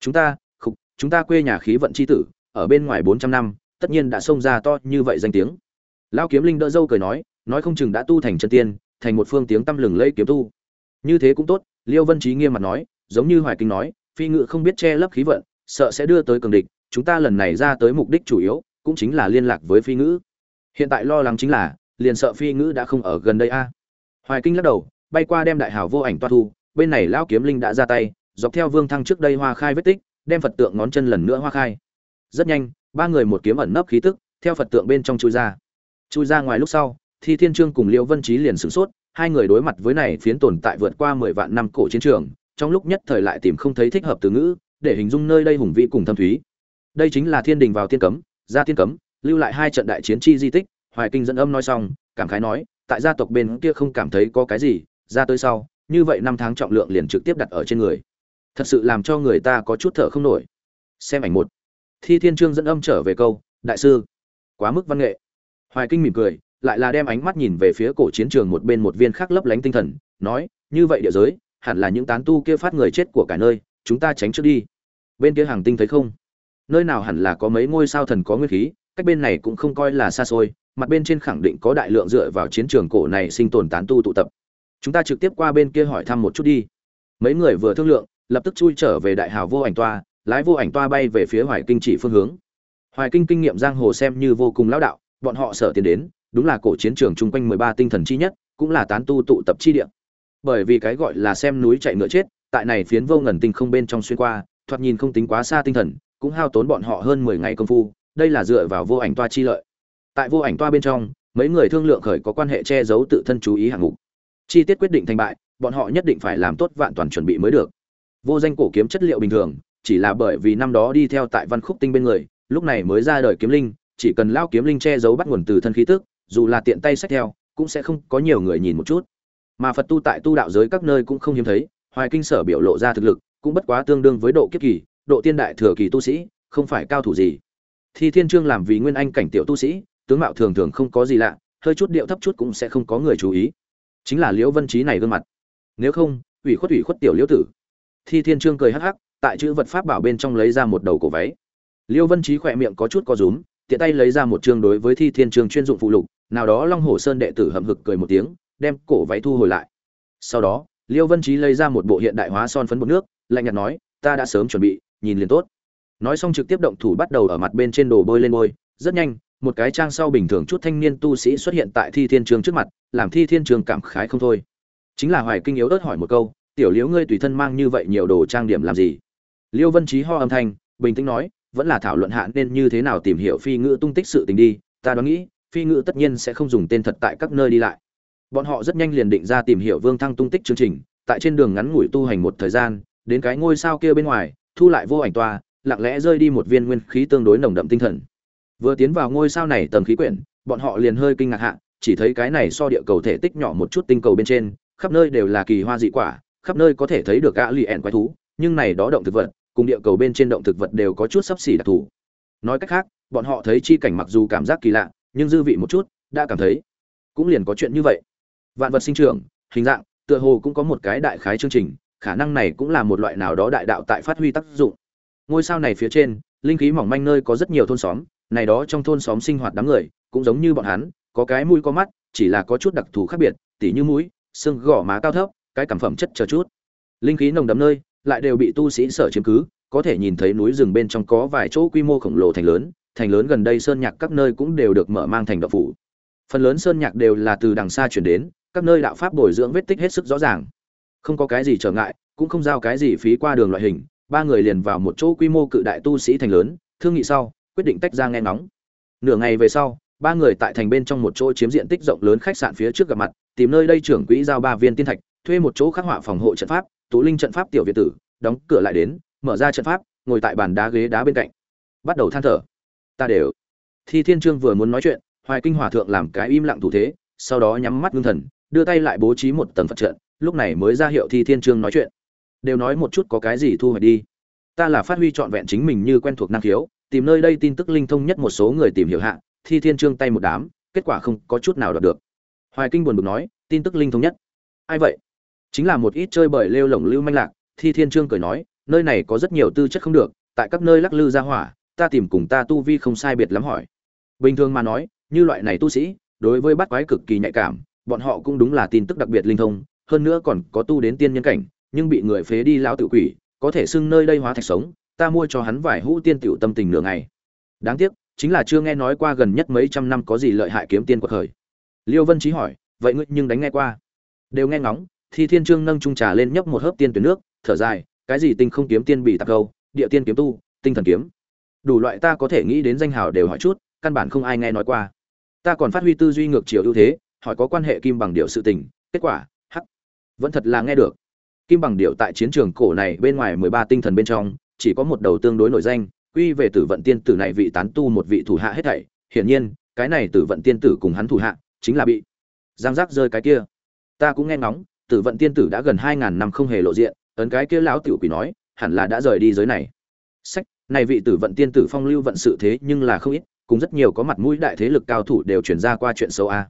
Chúng ta, khục, chúng ta quê nhà khí vận c h i tử, ở bên ngoài bốn trăm năm, tất nhiên đã xông ra to như vậy danh tiếng. Lao kiếm linh đỡ dâu cười nói nói không chừng đã tu thành chân tiên, thành một phương tiếng tăm lừng lây kiếm tu. Như thế cũng tốt, liêu vân trí nghiêm mặt nói, giống như hoài kinh nói, phi ngự không biết che lấp khí vận, sợ sẽ đưa tới cường địch, chúng ta lần này ra tới mục đích chủ yếu, cũng chính là liên lạc với phi ngữ. Hiện tại lo lắng chính là, liền sợ phi ngữ đã không ở gần đây a. Hoài kinh lắc đầu, bay qua đem đại hào vô ảnh toa thu, bên này lão kiếm linh đã ra tay dọc theo vương thăng trước đây hoa khai vết tích, đem phật tượng ngón chân lần nữa hoa khai. Rất nhanh, ba người một kiếm ẩn nấp khí tức, theo phật tượng bên trong chui ra. Chui ra ngoài lúc sau, thi thiên trương cùng liễu vân trí liền sửng sốt, hai người đối mặt với này phiến tồn tại vượt qua mười vạn năm cổ chiến trường, trong lúc nhất thời lại tìm không thấy thích hợp từ ngữ, để hình dung nơi đây hùng vĩ cùng thâm thúy. Đây chính là thiên đình vào tiên cấm, ra tiên cấm, lưu lại hai trận đại chiến chi di tích, hoài kinh dẫn âm nói xong, cảm khái nói, tại gia tộc bên kia không cảm thấy có cái gì, ra tới sau, như vậy năm tháng trọng lượng liền trực tiếp đặt ở trên người thật sự làm cho người ta có chút thở không nổi. Xem ảnh một. Thi thiên trương dẫn âm trở về câu, đại sư, quá mức văn nghệ. Hoài kinh mỉm cười, lại là đem ánh mắt nhìn về phía cổ chiến trường một bên một viên khác lấp lánh tinh thần, nói, như vậy địa giới, hẳn là những tán tu kia phát người chết của cả nơi, chúng ta tránh trước đi. Bên kia hàng tinh thấy không? Nơi nào hẳn là có mấy ngôi sao thần có nguyên khí, cách bên này cũng không coi là xa xôi, mặt bên trên khẳng định có đại lượng dựa vào chiến trường cổ này sinh tồn tán tu tụ tập. Chúng ta trực tiếp qua bên kia hỏi thăm một chút đi. Mấy người vừa thương lượng lập tức chui trở về đại hào vô ảnh toa, lái vô ảnh toa bay về phía hoài kinh chỉ phương hướng. Hoài kinh kinh nghiệm giang hồ xem như vô cùng lão đạo, bọn họ sợ tiến đến, đúng là cổ chiến trường chung quanh mười ba tinh thần chi nhất, cũng là tán tu tụ tập chi địa. Bởi vì cái gọi là xem núi chạy ngựa chết, tại này phiến vô ngần tinh không bên trong xuyên qua, thoạt nhìn không tính quá xa tinh thần, cũng hao tốn bọn họ hơn mười ngày công phu, đây là dựa vào vô ảnh toa chi lợi. Tại vô ảnh toa bên trong, mấy người thương lượng khởi có quan hệ che giấu tự thân chú ý hạng mục. Chi tiết quyết định thành bại, bọn họ nhất định phải làm tốt vạn toàn chuẩn bị mới được vô danh cổ kiếm chất liệu bình thường, chỉ là bởi vì năm đó đi theo tại văn khúc tinh bên người, lúc này mới ra đời kiếm linh, chỉ cần lao kiếm linh che giấu bắt nguồn từ thân khí tức, dù là tiện tay sách theo, cũng sẽ không có nhiều người nhìn một chút. Mà phật tu tại tu đạo giới các nơi cũng không hiếm thấy, hoài kinh sở biểu lộ ra thực lực, cũng bất quá tương đương với độ kiếp kỳ, độ tiên đại thừa kỳ tu sĩ, không phải cao thủ gì. Thi thiên trương làm vì nguyên anh cảnh tiểu tu sĩ, tướng mạo thường thường không có gì lạ, hơi chút điệu thấp chút cũng sẽ không có người chú ý. Chính là liễu vân trí này gương mặt. Nếu không, ủy khuất ủy khuất tiểu liễu tử thi thiên trương cười hắc hắc, tại chữ vật pháp bảo bên trong lấy ra một đầu cổ váy. Liêu vân Chí khỏe miệng có chút co rúm, tiện tay lấy ra một chương đối với thi thiên trương chuyên dụng phụ lục, nào đó long Hổ sơn đệ tử hậm hực cười một tiếng, đem cổ váy thu hồi lại. Sau đó, Liêu vân Chí lấy ra một bộ hiện đại hóa son phấn bột nước, lạnh nhạt nói, ta đã sớm chuẩn bị, nhìn liền tốt. Nói xong trực tiếp động thủ bắt đầu ở mặt bên trên đồ bôi lên bôi, rất nhanh, một cái trang sau bình thường chút thanh niên tu sĩ xuất hiện tại thi thiên trường trước mặt, làm thi thiên trường cảm khái không thôi. Chính là hoài kinh yếu ớt hỏi một câu tiểu liếu ngươi tùy thân mang như vậy nhiều đồ trang điểm làm gì? Liêu vân trí ho âm thanh, bình tĩnh nói, vẫn là thảo luận hạ nên như thế nào tìm hiểu phi ngữ tung tích sự tình đi, ta đoán nghĩ, phi ngữ tất nhiên sẽ không dùng tên thật tại các nơi đi lại. Bọn họ rất nhanh liền định ra tìm hiểu vương thăng tung tích chương trình, tại trên đường ngắn ngủi tu hành một thời gian, đến cái ngôi sao kia bên ngoài, thu lại vô ảnh toa lặng lẽ rơi đi một viên nguyên khí tương đối nồng đậm tinh thần. Vừa tiến vào ngôi sao này tầng khí quyển, bọn họ liền hơi kinh ngạc hạ, chỉ thấy cái này so địa cầu thể tích nhỏ một chút tinh cầu bên trên, khắp nơi đều là kỳ hoa dị quả khắp nơi có thể thấy được gã lì ẻn quái thú, nhưng này đó động thực vật, cùng địa cầu bên trên động thực vật đều có chút sấp xỉ đặc thù. Nói cách khác, bọn họ thấy chi cảnh mặc dù cảm giác kỳ lạ, nhưng dư vị một chút, đã cảm thấy cũng liền có chuyện như vậy. Vạn vật sinh trưởng, hình dạng, tựa hồ cũng có một cái đại khái chương trình, khả năng này cũng là một loại nào đó đại đạo tại phát huy tác dụng. Ngôi sao này phía trên, linh khí mỏng manh nơi có rất nhiều thôn xóm, này đó trong thôn xóm sinh hoạt đám người, cũng giống như bọn hắn, có cái mũi có mắt, chỉ là có chút đặc thù khác biệt, tỉ như mũi, xương gò má cao thấp cái cảm phẩm chất chờ chút. Linh khí nồng đậm nơi, lại đều bị tu sĩ sở chiếm cứ, có thể nhìn thấy núi rừng bên trong có vài chỗ quy mô khổng lồ thành lớn thành lớn gần đây sơn nhạc các nơi cũng đều được mở mang thành đạo phủ. Phần lớn sơn nhạc đều là từ đằng xa chuyển đến, các nơi đạo pháp bồi dưỡng vết tích hết sức rõ ràng. Không có cái gì trở ngại, cũng không giao cái gì phí qua đường loại hình, ba người liền vào một chỗ quy mô cự đại tu sĩ thành lớn, thương nghị sau, quyết định tách ra nghe ngóng. Nửa ngày về sau, ba người tại thành bên trong một chỗ chiếm diện tích rộng lớn khách sạn phía trước gặp mặt, tìm nơi đây trưởng quỹ giao ba viên tiên thạch thuê một chỗ khắc họa phòng hộ trận pháp, tú linh trận pháp tiểu việt tử, đóng cửa lại đến, mở ra trận pháp, ngồi tại bàn đá ghế đá bên cạnh. Bắt đầu than thở. Ta đều. Thi thiên trương vừa muốn nói chuyện, hoài kinh hòa thượng làm cái im lặng thủ thế, sau đó nhắm mắt ngưng thần, đưa tay lại bố trí một tầng phật trận, lúc này mới ra hiệu thi thiên trương nói chuyện. Đều nói một chút có cái gì thu hoạch đi. Ta là phát huy trọn vẹn chính mình như quen thuộc năng khiếu, tìm nơi đây tin tức linh thông nhất một số người tìm hiểu hạ, thi thiên trương tay một đám, kết quả không có chút nào đoạt được. Hoài kinh buồn bực nói, tin tức linh thông nhất. Ai vậy? Chính là một ít chơi bời lêu lổng lưu manh lạc, thi thiên trương cười nói, nơi này có rất nhiều tư chất không được, tại các nơi lắc lư ra hỏa, ta tìm cùng ta tu vi không sai biệt lắm hỏi. Bình thường mà nói, như loại này tu sĩ, đối với bắt quái cực kỳ nhạy cảm, bọn họ cũng đúng là tin tức đặc biệt linh thông, hơn nữa còn có tu đến tiên nhân cảnh, nhưng bị người phế đi lão tự quỷ, có thể xưng nơi đây hóa thạch sống, ta mua cho hắn vài hũ tiên tiểu tâm tình nửa ngày. Đáng tiếc, chính là chưa nghe nói qua gần nhất mấy trăm năm có gì lợi hại kiếm tiên quật khởi. Liêu vân trí hỏi, vậy ngươi nhưng đánh nghe qua? Đều nghe ngóng thì thiên trương nâng trung trà lên nhấp một hớp tiên tuyển nước, thở dài, cái gì tinh không kiếm tiên bị tạc câu địa tiên kiếm tu, tinh thần kiếm. Đủ loại ta có thể nghĩ đến danh hào đều hỏi chút, căn bản không ai nghe nói qua. Ta còn phát huy tư duy ngược chiều ưu thế, hỏi có quan hệ kim bằng điệu sự tình, kết quả, hắc, vẫn thật là nghe được. Kim bằng điệu tại chiến trường cổ này bên ngoài mười ba tinh thần bên trong, chỉ có một đầu tương đối nổi danh, quy về tử vận tiên tử này vị tán tu một vị thủ hạ hết thảy. Hiển nhiên, cái này tử vận tiên tử cùng hắn thủ hạ, chính là bị giang giác rơi cái kia. Ta cũng nghe ngóng tử vận tiên tử đã gần hai ngàn năm không hề lộ diện, ấn cái kia lão tiểu quỷ nói, hẳn là đã rời đi giới này. Sách, này vị tử vận tiên tử phong lưu vận sự thế nhưng là không ít cũng rất nhiều có mặt mũi đại thế lực cao thủ đều chuyển ra qua chuyện xấu a.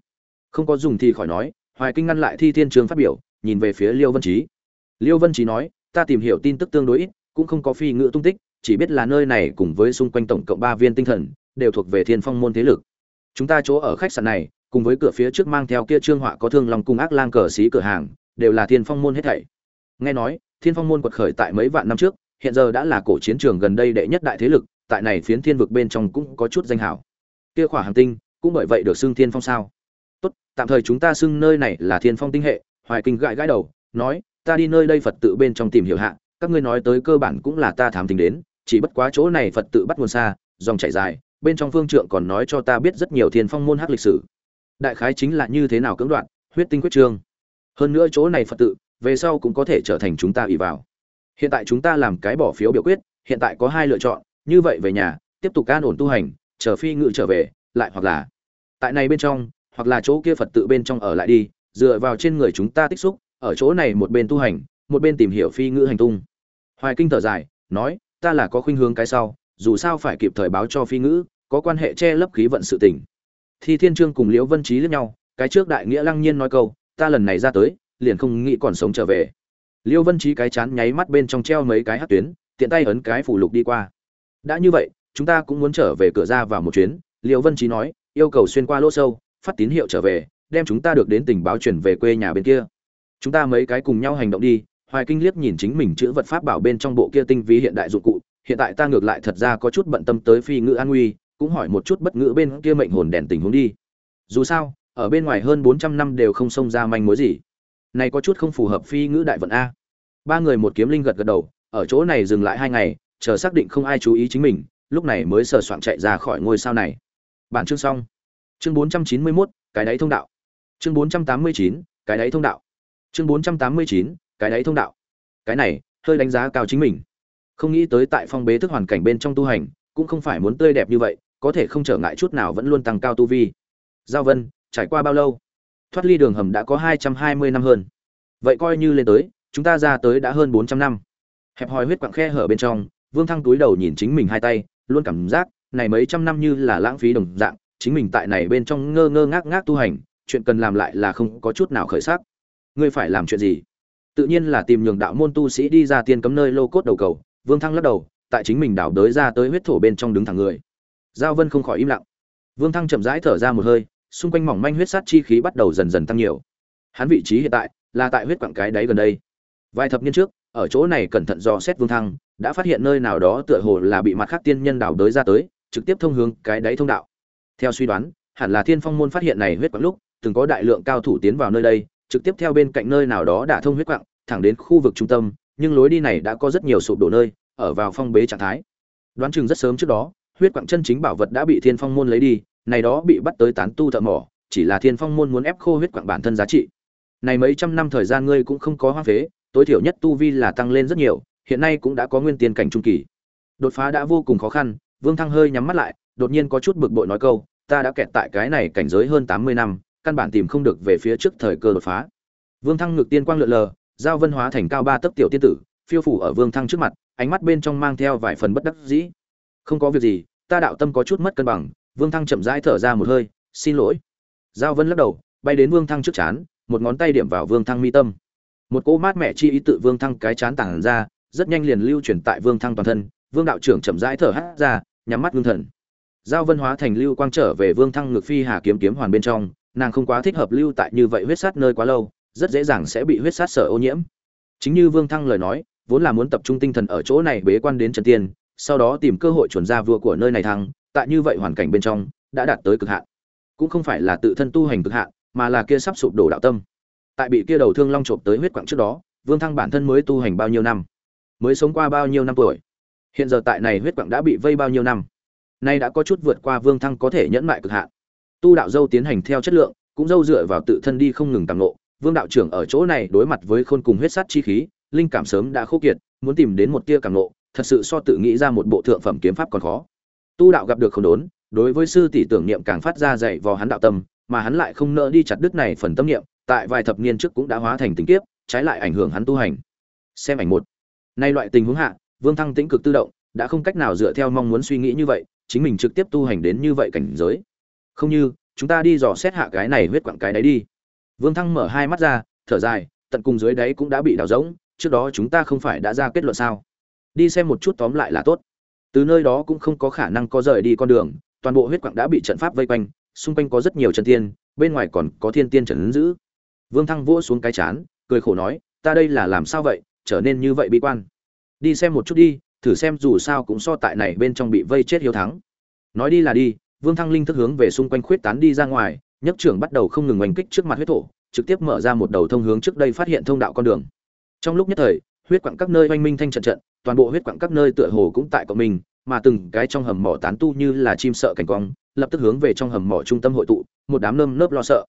Không có dùng thì khỏi nói, hoài kinh ngăn lại thi thiên trường phát biểu, nhìn về phía liêu vân trí liêu vân trí nói, ta tìm hiểu tin tức tương đối ít, cũng không có phi ngữ tung tích, chỉ biết là nơi này cùng với xung quanh tổng cộng ba viên tinh thần, đều thuộc về thiên phong môn thế lực. Chúng ta chỗ ở khách sạn này, cùng với cửa phía trước mang theo kia trương họa có thương lòng cung ác lang cờ xí cửa hàng đều là thiên phong môn hết thảy. Nghe nói, thiên phong môn quật khởi tại mấy vạn năm trước, hiện giờ đã là cổ chiến trường gần đây đệ nhất đại thế lực, tại này phiến thiên vực bên trong cũng có chút danh hảo kia khỏa hành tinh, cũng bởi vậy được xưng thiên phong sao. Tốt, tạm thời chúng ta xưng nơi này là thiên phong tinh hệ, hoài kinh gãi gãi đầu, nói, ta đi nơi đây phật tự bên trong tìm hiểu hạ, các ngươi nói tới cơ bản cũng là ta thám tính đến, chỉ bất quá chỗ này phật tự bắt nguồn xa, dòng chảy dài, bên trong phương trượng còn nói cho ta biết rất nhiều thiên phong môn hắc lịch sử. Đại khái chính là như thế nào cưỡng đoạn huyết tinh quyết trương hơn nữa chỗ này phật tự, về sau cũng có thể trở thành chúng ta ủy vào. Hiện tại chúng ta làm cái bỏ phiếu biểu quyết, hiện tại có hai lựa chọn, như vậy về nhà, tiếp tục can ổn tu hành, chờ phi ngự trở về, lại hoặc là tại này bên trong, hoặc là chỗ kia phật tự bên trong ở lại đi, dựa vào trên người chúng ta tích xúc, ở chỗ này một bên tu hành, một bên tìm hiểu phi ngữ hành tung. Hoài kinh thở dài, nói, ta là có khuynh hướng cái sau, dù sao phải kịp thời báo cho phi ngữ có quan hệ che lấp khí vận sự tình. Thi thiên trương cùng liễu vân trí lẫn nhau, cái trước đại nghĩa lăng nhiên nói câu ta lần này ra tới, liền không nghĩ còn sống trở về. Liêu vân trí cái chán nháy mắt bên trong treo mấy cái hát tuyến, tiện tay ấn cái phủ lục đi qua. Đã như vậy, chúng ta cũng muốn trở về cửa ra vào một chuyến, Liêu vân trí nói, yêu cầu xuyên qua lỗ sâu, phát tín hiệu trở về, đem chúng ta được đến tình báo chuyển về quê nhà bên kia. Chúng ta mấy cái cùng nhau hành động đi, hoài kinh liếc nhìn chính mình chữ vật pháp bảo bên trong bộ kia tinh ví hiện đại dụng cụ, hiện tại ta ngược lại thật ra có chút bận tâm tới phi ngữ an nguy, cũng hỏi một chút bất ngữ bên kia mệnh hồn đèn tình huống đi. Dù sao ở bên ngoài hơn bốn trăm năm đều không xông ra manh mối gì. Này có chút không phù hợp phi ngữ đại vận a. Ba người một kiếm linh gật gật đầu ở chỗ này dừng lại hai ngày chờ xác định không ai chú ý chính mình lúc này mới sờ soạn chạy ra khỏi ngôi sao này. Bản chương xong. Chương 491, cái đáy thông đạo. Chương 489, cái đáy thông đạo. Chương 489, cái đáy thông đạo. Cái này hơi đánh giá cao chính mình. Không nghĩ tới tại phong bế thức hoàn cảnh bên trong tu hành cũng không phải muốn tươi đẹp như vậy có thể không trở ngại chút nào vẫn luôn tăng cao tu vi. Giao vân trải qua bao lâu? Thoát ly đường hầm đã có hai trăm hai mươi năm hơn. Vậy coi như lên tới, chúng ta ra tới đã hơn bốn trăm năm. Hẹp hòi huyết quặng khe hở bên trong, vương thăng túi đầu nhìn chính mình hai tay, luôn cảm giác, này mấy trăm năm như là lãng phí đồng dạng, chính mình tại này bên trong ngơ ngơ ngác ngác tu hành, chuyện cần làm lại là không có chút nào khởi sắc. Ngươi phải làm chuyện gì? Tự nhiên là tìm nhường đạo môn tu sĩ đi ra tiên cấm nơi lô cốt đầu cầu, vương thăng lắc đầu, tại chính mình đảo đới ra tới huyết thổ bên trong đứng thẳng người. Giao vân không khỏi im lặng. Vương thăng chậm rãi thở ra một hơi xung quanh mỏng manh huyết sát chi khí bắt đầu dần dần tăng nhiều. Hắn vị trí hiện tại là tại huyết quặng cái đáy gần đây. Vài thập niên trước, ở chỗ này cẩn thận dò xét vương thăng, đã phát hiện nơi nào đó tựa hồ là bị mặt khác tiên nhân đảo đới ra tới, trực tiếp thông hướng cái đáy thông đạo. Theo suy đoán, hẳn là thiên phong môn phát hiện này huyết quặng lúc, từng có đại lượng cao thủ tiến vào nơi đây, trực tiếp theo bên cạnh nơi nào đó đã thông huyết quặng, thẳng đến khu vực trung tâm, nhưng lối đi này đã có rất nhiều sụp đổ nơi, ở vào phong bế trạng thái. Đoán chừng rất sớm trước đó, huyết quặng chân chính bảo vật đã bị thiên phong môn lấy đi này đó bị bắt tới tán tu thợ mỏ, chỉ là thiên phong môn muốn ép khô huyết quặng bản thân giá trị. Này mấy trăm năm thời gian ngươi cũng không có hoang phế, tối thiểu nhất tu vi là tăng lên rất nhiều, hiện nay cũng đã có nguyên tiền cảnh trung kỳ. Đột phá đã vô cùng khó khăn, vương thăng hơi nhắm mắt lại, đột nhiên có chút bực bội nói câu, ta đã kẹt tại cái này cảnh giới hơn tám mươi năm, căn bản tìm không được về phía trước thời cơ đột phá. Vương thăng ngược tiên quang lượn lờ, giao vân hóa thành cao ba tấc tiểu tiên tử, phiêu phủ ở vương thăng trước mặt, ánh mắt bên trong mang theo vài phần bất đắc dĩ. Không có việc gì, ta đạo tâm có chút mất cân bằng vương thăng chậm rãi thở ra một hơi, xin lỗi. Giao vân lắc đầu, bay đến vương thăng trước chán một ngón tay điểm vào vương thăng mi tâm. Một cỗ mát mẻ chi ý tự vương thăng cái chán tàng ra, rất nhanh liền lưu chuyển tại vương thăng toàn thân. Vương đạo trưởng chậm rãi thở hắt ra, nhắm mắt ngưng thần. Giao vân hóa thành lưu quang trở về vương thăng ngực phi hà kiếm kiếm hoàn bên trong, nàng không quá thích hợp lưu tại như vậy huyết sát nơi quá lâu, rất dễ dàng sẽ bị huyết sát sở ô nhiễm. Chính như vương thăng lời nói, vốn là muốn tập trung tinh thần ở chỗ này bế quan đến trần tiên, sau đó tìm cơ hội chuẩn ra vua của nơi này thăng tại như vậy hoàn cảnh bên trong, đã đạt tới cực hạn. Cũng không phải là tự thân tu hành cực hạn, mà là kia sắp sụp đổ đạo tâm. Tại bị kia đầu thương long trộm tới huyết quặng trước đó, vương thăng bản thân mới tu hành bao nhiêu năm? Mới sống qua bao nhiêu năm tuổi? Hiện giờ tại này huyết quặng đã bị vây bao nhiêu năm? Nay đã có chút vượt qua vương thăng có thể nhẫn mại cực hạn. Tu đạo dâu tiến hành theo chất lượng, cũng dâu dựa vào tự thân đi không ngừng tàng nộ vương đạo trưởng ở chỗ này đối mặt với khôn cùng huyết sắt chi khí, linh cảm sớm đã khô kiệt, muốn tìm đến một tia càng nộ thật sự so tự nghĩ ra một bộ thượng phẩm kiếm pháp còn khó tu đạo gặp được không đốn, đối với sư tỷ tưởng niệm càng phát ra dạy vào hắn đạo tâm, mà hắn lại không nỡ đi chặt đứt này phần tâm niệm, tại vài thập niên trước cũng đã hóa thành tình kiếp, trái lại ảnh hưởng hắn tu hành. Xem ảnh một. Nay loại tình huống hạ, vương thăng tĩnh cực tự động, đã không cách nào dựa theo mong muốn suy nghĩ như vậy, chính mình trực tiếp tu hành đến như vậy cảnh giới. Không như, chúng ta đi dò xét hạ cái này huyết quặng cái đấy đi. Vương thăng mở hai mắt ra, thở dài, tận cùng dưới đáy cũng đã bị đào rỗng, trước đó chúng ta không phải đã ra kết luận sao? Đi xem một chút tóm lại là tốt từ nơi đó cũng không có khả năng có rời đi con đường, toàn bộ huyết quặng đã bị trận pháp vây quanh, xung quanh có rất nhiều chân tiên, bên ngoài còn có thiên tiên trần ứng giữ. Vương thăng vỗ xuống cái chán, cười khổ nói, ta đây là làm sao vậy? Trở nên như vậy bi quan. Đi xem một chút đi, thử xem dù sao cũng so tại này bên trong bị vây chết hiếu thắng. Nói đi là đi, vương thăng linh thức hướng về xung quanh khuyết tán đi ra ngoài nhất trưởng bắt đầu không ngừng oanh kích trước mặt huyết thổ, trực tiếp mở ra một đầu thông hướng trước đây phát hiện thông đạo con đường. Trong lúc nhất thời, huyết quặng các nơi oanh minh thanh trận trận toàn bộ huyết quặng các nơi tựa hồ cũng tại cộng mình, mà từng cái trong hầm mỏ tán tu như là chim sợ cảnh quang, lập tức hướng về trong hầm mỏ trung tâm hội tụ, một đám nơm nớp lo sợ.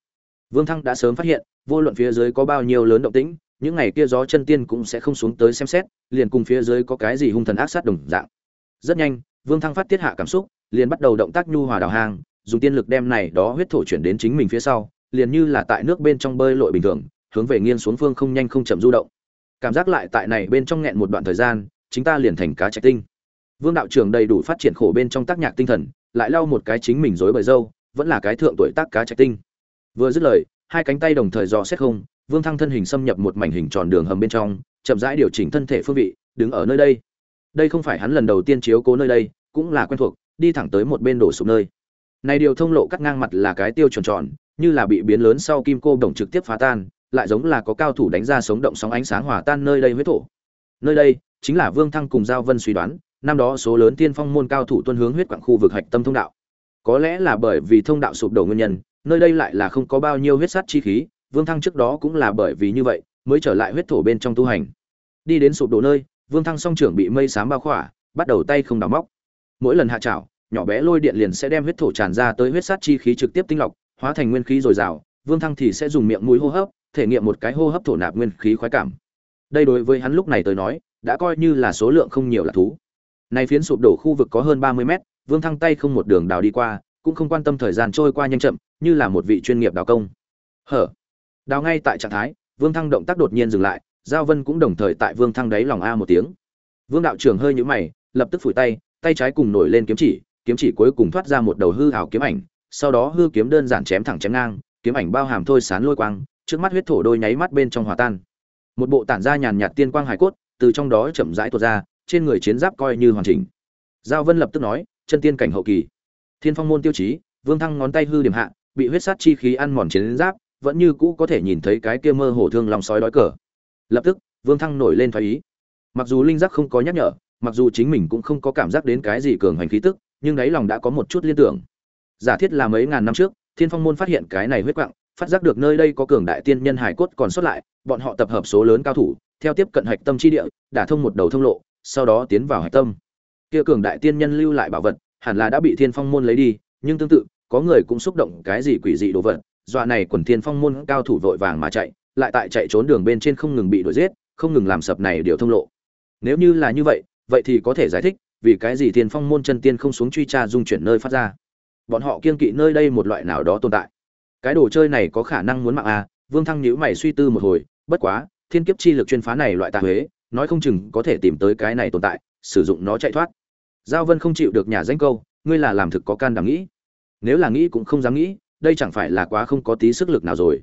Vương thăng đã sớm phát hiện, vô luận phía dưới có bao nhiêu lớn động tĩnh, những ngày kia gió chân tiên cũng sẽ không xuống tới xem xét, liền cùng phía dưới có cái gì hung thần ác sát đồng dạng. Rất nhanh, vương thăng phát tiết hạ cảm xúc, liền bắt đầu động tác nhu hòa đào hang, dùng tiên lực đem này đó huyết thổ chuyển đến chính mình phía sau, liền như là tại nước bên trong bơi lội bình thường, hướng về nghiêng xuống phương không nhanh không chậm du động. Cảm giác lại tại này bên trong nghẹn một đoạn thời gian chính ta liền thành cá trạch tinh. Vương đạo trưởng đầy đủ phát triển khổ bên trong tác nhạc tinh thần, lại lau một cái chính mình dối bời dâu, vẫn là cái thượng tuổi tác cá trạch tinh. Vừa dứt lời, hai cánh tay đồng thời dò xét không, vương thăng thân hình xâm nhập một mảnh hình tròn đường hầm bên trong, chậm rãi điều chỉnh thân thể phương vị, đứng ở nơi đây. Đây không phải hắn lần đầu tiên chiếu cố nơi đây, cũng là quen thuộc, đi thẳng tới một bên đổ sụp nơi. Này điều thông lộ cắt ngang mặt là cái tiêu tròn tròn, như là bị biến lớn sau kim cô đồng trực tiếp phá tan, lại giống là có cao thủ đánh ra sống động sóng ánh sáng hòa tan nơi đây huyết thổ. Nơi đây chính là vương thăng cùng giao vân suy đoán, năm đó số lớn tiên phong môn cao thủ tuân hướng huyết quặng khu vực hạch tâm thông đạo. Có lẽ là bởi vì thông đạo sụp đổ nguyên nhân, nơi đây lại là không có bao nhiêu huyết sát chi khí, vương thăng trước đó cũng là bởi vì như vậy, mới trở lại huyết thổ bên trong tu hành. Đi đến sụp đổ nơi, vương thăng song trưởng bị mây xám bao khỏa, bắt đầu tay không đào móc. Mỗi lần hạ trảo, nhỏ bé lôi điện liền sẽ đem huyết thổ tràn ra tới huyết sát chi khí trực tiếp tinh lọc, hóa thành nguyên khí dồi dào, vương thăng thì sẽ dùng miệng mũi hô hấp, thể nghiệm một cái hô hấp thổ nạp nguyên khí khoái cảm. Đây đối với hắn lúc này tới nói đã coi như là số lượng không nhiều là thú. Này phiến sụp đổ khu vực có hơn ba mươi mét, vương thăng tay không một đường đào đi qua, cũng không quan tâm thời gian trôi qua nhanh chậm, như là một vị chuyên nghiệp đào công. Hở? Đào ngay tại trạng thái, vương thăng động tác đột nhiên dừng lại, giao vân cũng đồng thời tại vương thăng đáy lòng a một tiếng. Vương đạo trưởng hơi nhũ mày, lập tức phủi tay tay trái cùng nổi lên kiếm chỉ kiếm chỉ cuối cùng thoát ra một đầu hư hảo kiếm ảnh, sau đó hư kiếm đơn giản chém thẳng chém ngang, kiếm ảnh bao hàm thôi sán lôi quang, trước mắt huyết thổ đôi nháy mắt bên trong hòa tan. Một bộ tản ra nhàn nhạt tiên quang hải cốt từ trong đó chậm rãi tuột ra, trên người chiến giáp coi như hoàn chỉnh. Giao vân lập tức nói, chân tiên cảnh hậu kỳ. Thiên phong môn tiêu chí, vương thăng ngón tay hư điểm hạ, bị huyết sát chi khí ăn mòn chiến giáp, vẫn như cũ có thể nhìn thấy cái kia mơ hồ thương lòng sói đói cờ. Lập tức, vương thăng nổi lên thoái ý. Mặc dù linh giác không có nhắc nhở, mặc dù chính mình cũng không có cảm giác đến cái gì cường hành khí tức, nhưng đáy lòng đã có một chút liên tưởng. Giả thiết là mấy ngàn năm trước, thiên phong môn phát hiện cái này huyết quạng, phát giác được nơi đây có cường đại tiên nhân hải cốt còn xuất lại, bọn họ tập hợp số lớn cao thủ theo tiếp cận hạch tâm chi địa, đả thông một đầu thông lộ, sau đó tiến vào hạch tâm. Kia cường đại tiên nhân lưu lại bảo vật, hẳn là đã bị thiên phong môn lấy đi, nhưng tương tự, có người cũng xúc động cái gì quỷ dị đồ vật, dọa này quần thiên phong môn cao thủ vội vàng mà chạy, lại tại chạy trốn đường bên trên không ngừng bị đuổi giết, không ngừng làm sập này điều thông lộ. Nếu như là như vậy vậy thì có thể giải thích, vì cái gì thiên phong môn chân tiên không xuống truy tra dung chuyển nơi phát ra. Bọn họ kiên kỵ nơi đây một loại nào đó tồn tại. Cái đồ chơi này có khả năng muốn mạng à? Vương thăng nhíu mày suy tư một hồi, bất quá thiên kiếp chi lực chuyên phá này loại tà huế, nói không chừng có thể tìm tới cái này tồn tại, sử dụng nó chạy thoát. Giao vân không chịu được nhà danh câu, ngươi là làm thực có can đảm nghĩ. Nếu là nghĩ cũng không dám nghĩ, đây chẳng phải là quá không có tí sức lực nào rồi.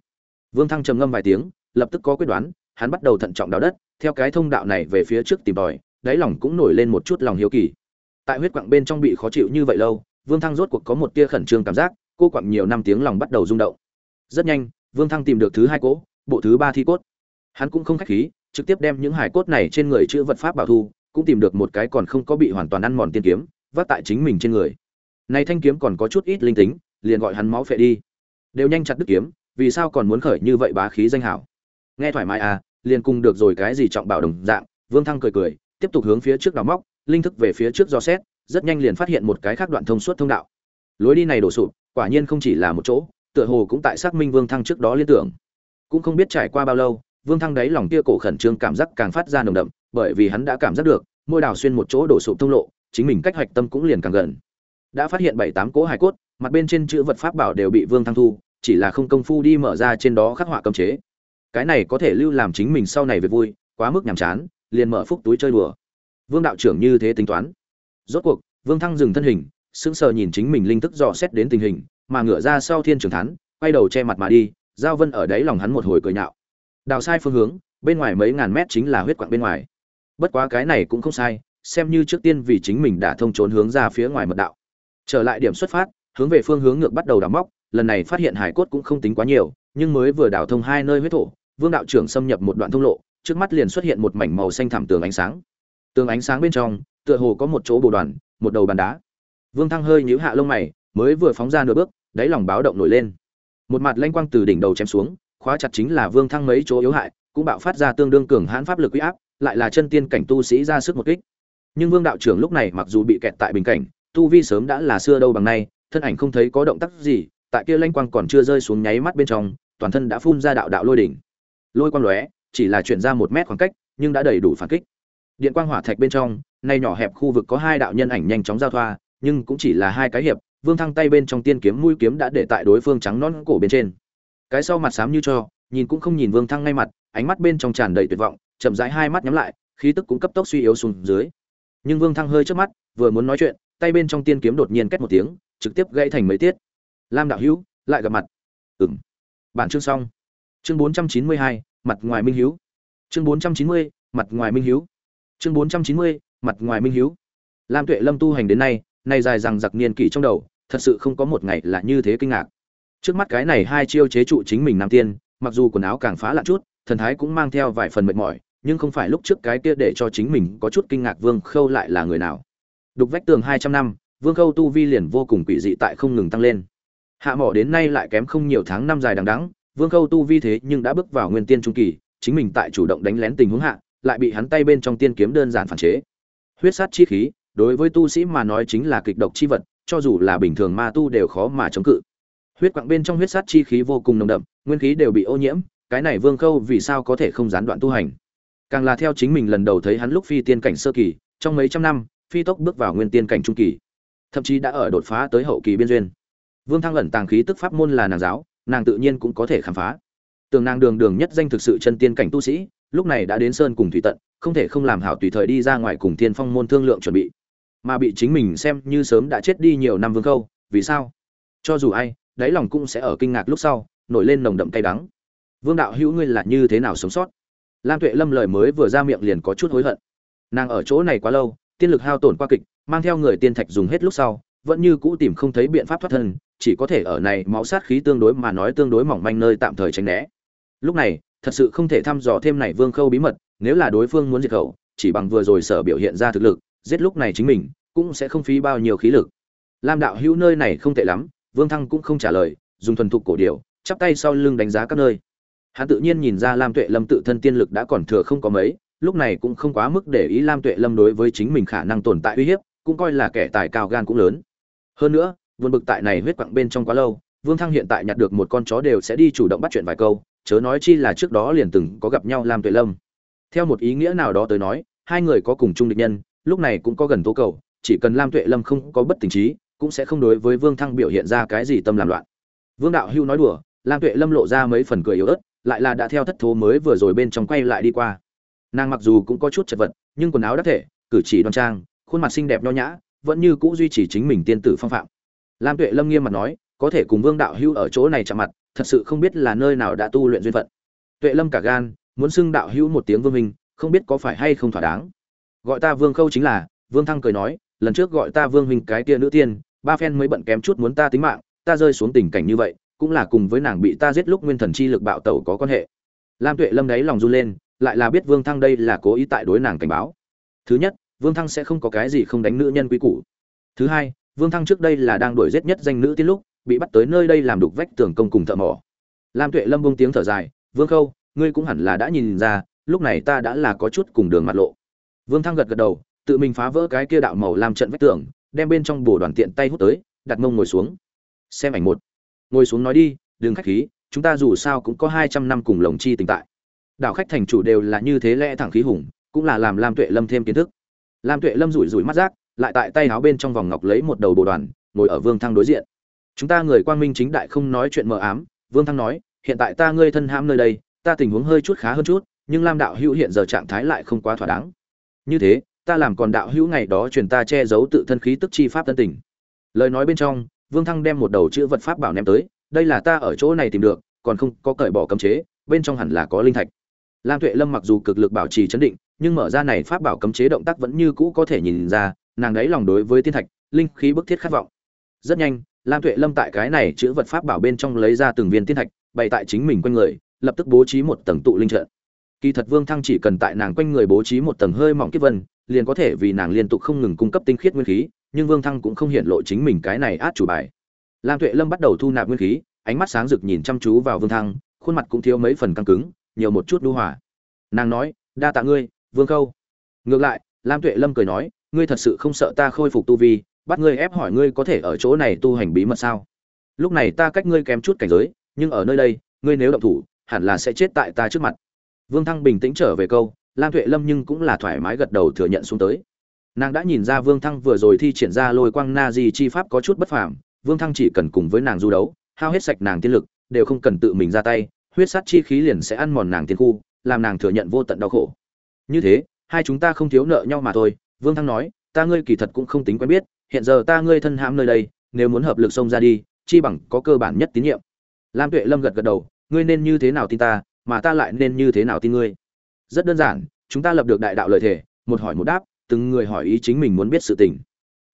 Vương thăng trầm ngâm vài tiếng, lập tức có quyết đoán, hắn bắt đầu thận trọng đào đất, theo cái thông đạo này về phía trước tìm tòi, đáy lòng cũng nổi lên một chút lòng hiếu kỳ. Tại huyết quặng bên trong bị khó chịu như vậy lâu, vương thăng rốt cuộc có một tia khẩn trương cảm giác, cô quặng nhiều năm tiếng lòng bắt đầu rung động. Rất nhanh, vương thăng tìm được thứ hai cỗ, bộ thứ ba thi cốt hắn cũng không khách khí, trực tiếp đem những hải cốt này trên người chữ vật pháp bảo thu, cũng tìm được một cái còn không có bị hoàn toàn ăn mòn tiên kiếm, vác tại chính mình trên người. Này thanh kiếm còn có chút ít linh tính, liền gọi hắn máu phệ đi. Đều nhanh chặt đứt kiếm, vì sao còn muốn khởi như vậy bá khí danh hảo? Nghe thoải mái à liền cùng được rồi cái gì trọng bảo đồng dạng, vương thăng cười cười, tiếp tục hướng phía trước đào móc, linh thức về phía trước do xét, rất nhanh liền phát hiện một cái khác đoạn thông suốt thông đạo. Lối đi này đổ sụp, quả nhiên không chỉ là một chỗ, tựa hồ cũng tại xác minh vương thăng trước đó liên tưởng. Cũng không biết trải qua bao lâu vương thăng đáy lòng kia cổ khẩn trương cảm giác càng phát ra nồng đậm bởi vì hắn đã cảm giác được môi đào xuyên một chỗ đổ sụp thông lộ chính mình cách hoạch tâm cũng liền càng gần. Đã phát hiện bảy tám cỗ hải cốt mặt bên trên chữ vật pháp bảo đều bị vương thăng thu chỉ là không công phu đi mở ra trên đó khắc họa cấm chế. Cái này có thể lưu làm chính mình sau này việc vui quá mức nhàm chán liền mở phúc túi chơi đùa. Vương đạo trưởng như thế tính toán. Rốt cuộc vương thăng dừng thân hình sững sờ nhìn chính mình linh thức dò xét đến tình hình mà ngửa ra sau thiên trường thán, quay đầu che mặt mà đi giao vân ở đấy lòng hắn một hồi cười nhạo đào sai phương hướng, bên ngoài mấy ngàn mét chính là huyết quạng bên ngoài. Bất quá cái này cũng không sai, xem như trước tiên vì chính mình đã thông trốn hướng ra phía ngoài mật đạo. Trở lại điểm xuất phát, hướng về phương hướng ngược bắt đầu đào móc, lần này phát hiện hải cốt cũng không tính quá nhiều, nhưng mới vừa đào thông hai nơi huyết thổ, vương đạo trưởng xâm nhập một đoạn thông lộ, trước mắt liền xuất hiện một mảnh màu xanh thảm tường ánh sáng. Tường ánh sáng bên trong, tựa hồ có một chỗ bồ đoàn, một đầu bàn đá. Vương thăng hơi nhíu hạ lông mày, mới vừa phóng ra nửa bước, đáy lòng báo động nổi lên. Một mặt lanh quang từ đỉnh đầu chém xuống khóa chặt chính là vương thăng mấy chỗ yếu hại, cũng bạo phát ra tương đương cường hãn pháp lực uy áp, lại là chân tiên cảnh tu sĩ ra sức một kích. Nhưng vương đạo trưởng lúc này mặc dù bị kẹt tại bình cảnh, tu vi sớm đã là xưa đâu bằng nay, thân ảnh không thấy có động tác gì, tại kia lanh quang còn chưa rơi xuống nháy mắt bên trong, toàn thân đã phun ra đạo đạo lôi đỉnh. Lôi quang lóe, chỉ là chuyển ra một mét khoảng cách, nhưng đã đầy đủ phản kích. Điện quang hỏa thạch bên trong, nay nhỏ hẹp khu vực có hai đạo nhân ảnh nhanh chóng giao thoa, nhưng cũng chỉ là hai cái hiệp, vương thăng tay bên trong tiên kiếm mũi kiếm đã để tại đối phương trắng non cổ bên trên cái sau mặt xám như cho, nhìn cũng không nhìn vương thăng ngay mặt, ánh mắt bên trong tràn đầy tuyệt vọng, chậm rãi hai mắt nhắm lại, khí tức cũng cấp tốc suy yếu xuống dưới. Nhưng vương thăng hơi trước mắt, vừa muốn nói chuyện, tay bên trong tiên kiếm đột nhiên két một tiếng, trực tiếp gãy thành mấy tiết. Lam đạo hữu, lại gặp mặt. Ừng bản chương xong. Chương bốn trăm chín mươi hai, mặt ngoài minh hiếu. Chương bốn trăm chín mươi, mặt ngoài minh hiếu. Chương bốn trăm chín mươi, mặt ngoài minh hiếu. Lam tuệ lâm tu hành đến nay nay dài rằng giặc niên kỷ trong đầu, thật sự không có một ngày là như thế kinh ngạc trước mắt cái này hai chiêu chế trụ chính mình nam tiên, mặc dù quần áo càng phá lạ chút, thần thái cũng mang theo vài phần mệt mỏi, nhưng không phải lúc trước cái kia để cho chính mình có chút kinh ngạc vương khâu lại là người nào. Đục vách tường hai trăm năm, vương khâu tu vi liền vô cùng quỷ dị tại không ngừng tăng lên. Hạ mỏ đến nay lại kém không nhiều tháng năm dài đằng đẵng, vương khâu tu vi thế nhưng đã bước vào nguyên tiên trung kỳ, chính mình tại chủ động đánh lén tình huống hạ, lại bị hắn tay bên trong tiên kiếm đơn giản phản chế. Huyết sát chi khí, đối với tu sĩ mà nói chính là kịch độc chi vật, cho dù là bình thường ma tu đều khó mà chống cự huyết quặng bên trong huyết sát chi khí vô cùng nồng đậm, nguyên khí đều bị ô nhiễm, cái này vương khâu vì sao có thể không gián đoạn tu hành? Càng là theo chính mình lần đầu thấy hắn lúc phi tiên cảnh sơ kỳ, trong mấy trăm năm, phi tốc bước vào nguyên tiên cảnh trung kỳ. Thậm chí đã ở đột phá tới hậu kỳ biên duyên. Vương thăng ẩn tàng khí tức pháp môn là nàng giáo, nàng tự nhiên cũng có thể khám phá. Tường nàng đường đường nhất danh thực sự chân tiên cảnh tu sĩ, lúc này đã đến sơn cùng thủy tận, không thể không làm hảo tùy thời đi ra ngoài cùng thiên phong môn thương lượng chuẩn bị. Mà bị chính mình xem như sớm đã chết đi nhiều năm vương khâu, vì sao? Cho dù ai đáy lòng cũng sẽ ở kinh ngạc lúc sau, nổi lên nồng đậm cay đắng. Vương đạo hữu ngươi là như thế nào sống sót? Lam tuệ lâm lời mới vừa ra miệng liền có chút hối hận. Nàng ở chỗ này quá lâu, tiên lực hao tổn qua kịch, mang theo người tiên thạch dùng hết lúc sau, vẫn như cũ tìm không thấy biện pháp thoát thân, chỉ có thể ở này máu sát khí tương đối mà nói tương đối mỏng manh nơi tạm thời tránh né. Lúc này, thật sự không thể thăm dò thêm này vương khâu bí mật, nếu là đối phương muốn diệt khẩu, chỉ bằng vừa rồi sở biểu hiện ra thực lực, giết lúc này chính mình, cũng sẽ không phí bao nhiêu khí lực. Lam đạo hữu nơi này không tệ lắm vương thăng cũng không trả lời, dùng thuần thục cổ điệu chắp tay sau lưng đánh giá các nơi. Hắn tự nhiên nhìn ra lam tuệ lâm tự thân tiên lực đã còn thừa không có mấy, lúc này cũng không quá mức để ý lam tuệ lâm đối với chính mình khả năng tồn tại uy hiếp, cũng coi là kẻ tài cao gan cũng lớn. Hơn nữa vượt bực tại này huyết quặng bên trong quá lâu, vương thăng hiện tại nhặt được một con chó đều sẽ đi chủ động bắt chuyện vài câu, chớ nói chi là trước đó liền từng có gặp nhau lam tuệ lâm. Theo một ý nghĩa nào đó tới nói, hai người có cùng chung địch nhân, lúc này cũng có gần tố cầu, chỉ cần lam tuệ lâm không có bất tình trí cũng sẽ không đối với vương thăng biểu hiện ra cái gì tâm làm loạn. Vương đạo hưu nói đùa, lam tuệ lâm lộ ra mấy phần cười yếu ớt, lại là đã theo thất thố mới vừa rồi bên trong quay lại đi qua. Nàng mặc dù cũng có chút chật vật, nhưng quần áo đắc thể, cử chỉ đoan trang, khuôn mặt xinh đẹp nho nhã, vẫn như cũ duy trì chính mình tiên tử phong phạm. Lam tuệ lâm nghiêm mặt nói, có thể cùng vương đạo hưu ở chỗ này chạm mặt, thật sự không biết là nơi nào đã tu luyện duyên phận. Tuệ lâm cả gan, muốn xưng đạo hữu một tiếng vương minh không biết có phải hay không thỏa đáng. Gọi ta vương khâu chính là, vương thăng cười nói, lần trước gọi ta vương huynh cái kia nữ tiên ba phen mới bận kém chút muốn ta tính mạng, ta rơi xuống tình cảnh như vậy, cũng là cùng với nàng bị ta giết lúc nguyên thần chi lực bạo tẩu có quan hệ. Lam tuệ lâm đáy lòng run lên, lại là biết vương thăng đây là cố ý tại đối nàng cảnh báo. Thứ nhất, vương thăng sẽ không có cái gì không đánh nữ nhân quý củ. Thứ hai, vương thăng trước đây là đang đuổi giết nhất danh nữ tiên lúc, bị bắt tới nơi đây làm đục vách tường công cùng thợ mỏ. Lam tuệ lâm bông tiếng thở dài, vương khâu, ngươi cũng hẳn là đã nhìn ra, lúc này ta đã là có chút cùng đường mặt lộ. Vương thăng gật gật đầu, tự mình phá vỡ cái kia đạo màu làm trận vách tường đem bên trong bồ đoàn tiện tay hút tới, đặt mông ngồi xuống. Xem ảnh một. Ngồi xuống nói đi, đừng khách khí, chúng ta dù sao cũng có hai trăm năm cùng lồng chi tình tại. Đảo khách thành chủ đều là như thế lẽ thẳng khí hùng, cũng là làm lam tuệ lâm thêm kiến thức. Lam tuệ lâm rủi rủi mắt rác, lại tại tay áo bên trong vòng ngọc lấy một đầu bồ đoàn, ngồi ở vương thăng đối diện. Chúng ta người quang minh chính đại không nói chuyện mờ ám, vương thăng nói, hiện tại ta ngươi thân hãm nơi đây, ta tình huống hơi chút khá hơn chút, nhưng lam đạo hữu hiện giờ trạng thái lại không quá thỏa đáng. Như thế ta làm còn đạo hữu ngày đó truyền ta che giấu tự thân khí tức chi pháp tân tình. Lời nói bên trong, vương thăng đem một đầu chữ vật pháp bảo ném tới, đây là ta ở chỗ này tìm được, còn không có cởi bỏ cấm chế, bên trong hẳn là có linh thạch. Lam tuệ lâm mặc dù cực lực bảo trì chấn định, nhưng mở ra này pháp bảo cấm chế động tác vẫn như cũ có thể nhìn ra, nàng đấy lòng đối với tiên thạch, linh khí bức thiết khát vọng. Rất nhanh, lam tuệ lâm tại cái này chữ vật pháp bảo bên trong lấy ra từng viên tiên thạch, bày tại chính mình quanh người, lập tức bố trí một tầng tụ linh trận. Kỳ thật vương thăng chỉ cần tại nàng quanh người bố trí một tầng hơi mỏng kiếp vân liền có thể vì nàng liên tục không ngừng cung cấp tinh khiết nguyên khí, nhưng vương thăng cũng không hiện lộ chính mình cái này át chủ bài. Lam tuệ lâm bắt đầu thu nạp nguyên khí, ánh mắt sáng rực nhìn chăm chú vào vương thăng, khuôn mặt cũng thiếu mấy phần căng cứng, nhiều một chút đu hỏa nàng nói, đa tạ ngươi, vương khâu. Ngược lại, lam tuệ lâm cười nói, ngươi thật sự không sợ ta khôi phục tu vi, bắt ngươi ép hỏi ngươi có thể ở chỗ này tu hành bí mật sao? Lúc này ta cách ngươi kém chút cảnh giới, nhưng ở nơi đây, ngươi nếu động thủ, hẳn là sẽ chết tại ta trước mặt. Vương thăng bình tĩnh trở về câu lam tuệ lâm nhưng cũng là thoải mái gật đầu thừa nhận xuống tới. Nàng đã nhìn ra vương thăng vừa rồi thi triển ra lôi quang na di chi pháp có chút bất phàm, vương thăng chỉ cần cùng với nàng du đấu, hao hết sạch nàng tiên lực, đều không cần tự mình ra tay, huyết sát chi khí liền sẽ ăn mòn nàng tiên khu, làm nàng thừa nhận vô tận đau khổ. Như thế, hai chúng ta không thiếu nợ nhau mà thôi, vương thăng nói, ta ngươi kỳ thật cũng không tính quen biết, hiện giờ ta ngươi thân hãm nơi đây, nếu muốn hợp lực xông ra đi, chi bằng có cơ bản nhất tín nhiệm. Lam tuệ lâm gật gật đầu, ngươi nên như thế nào tin ta, mà ta lại nên như thế nào tin ngươi? Rất đơn giản, chúng ta lập được đại đạo lời thể một hỏi một đáp, từng người hỏi ý chính mình muốn biết sự tình.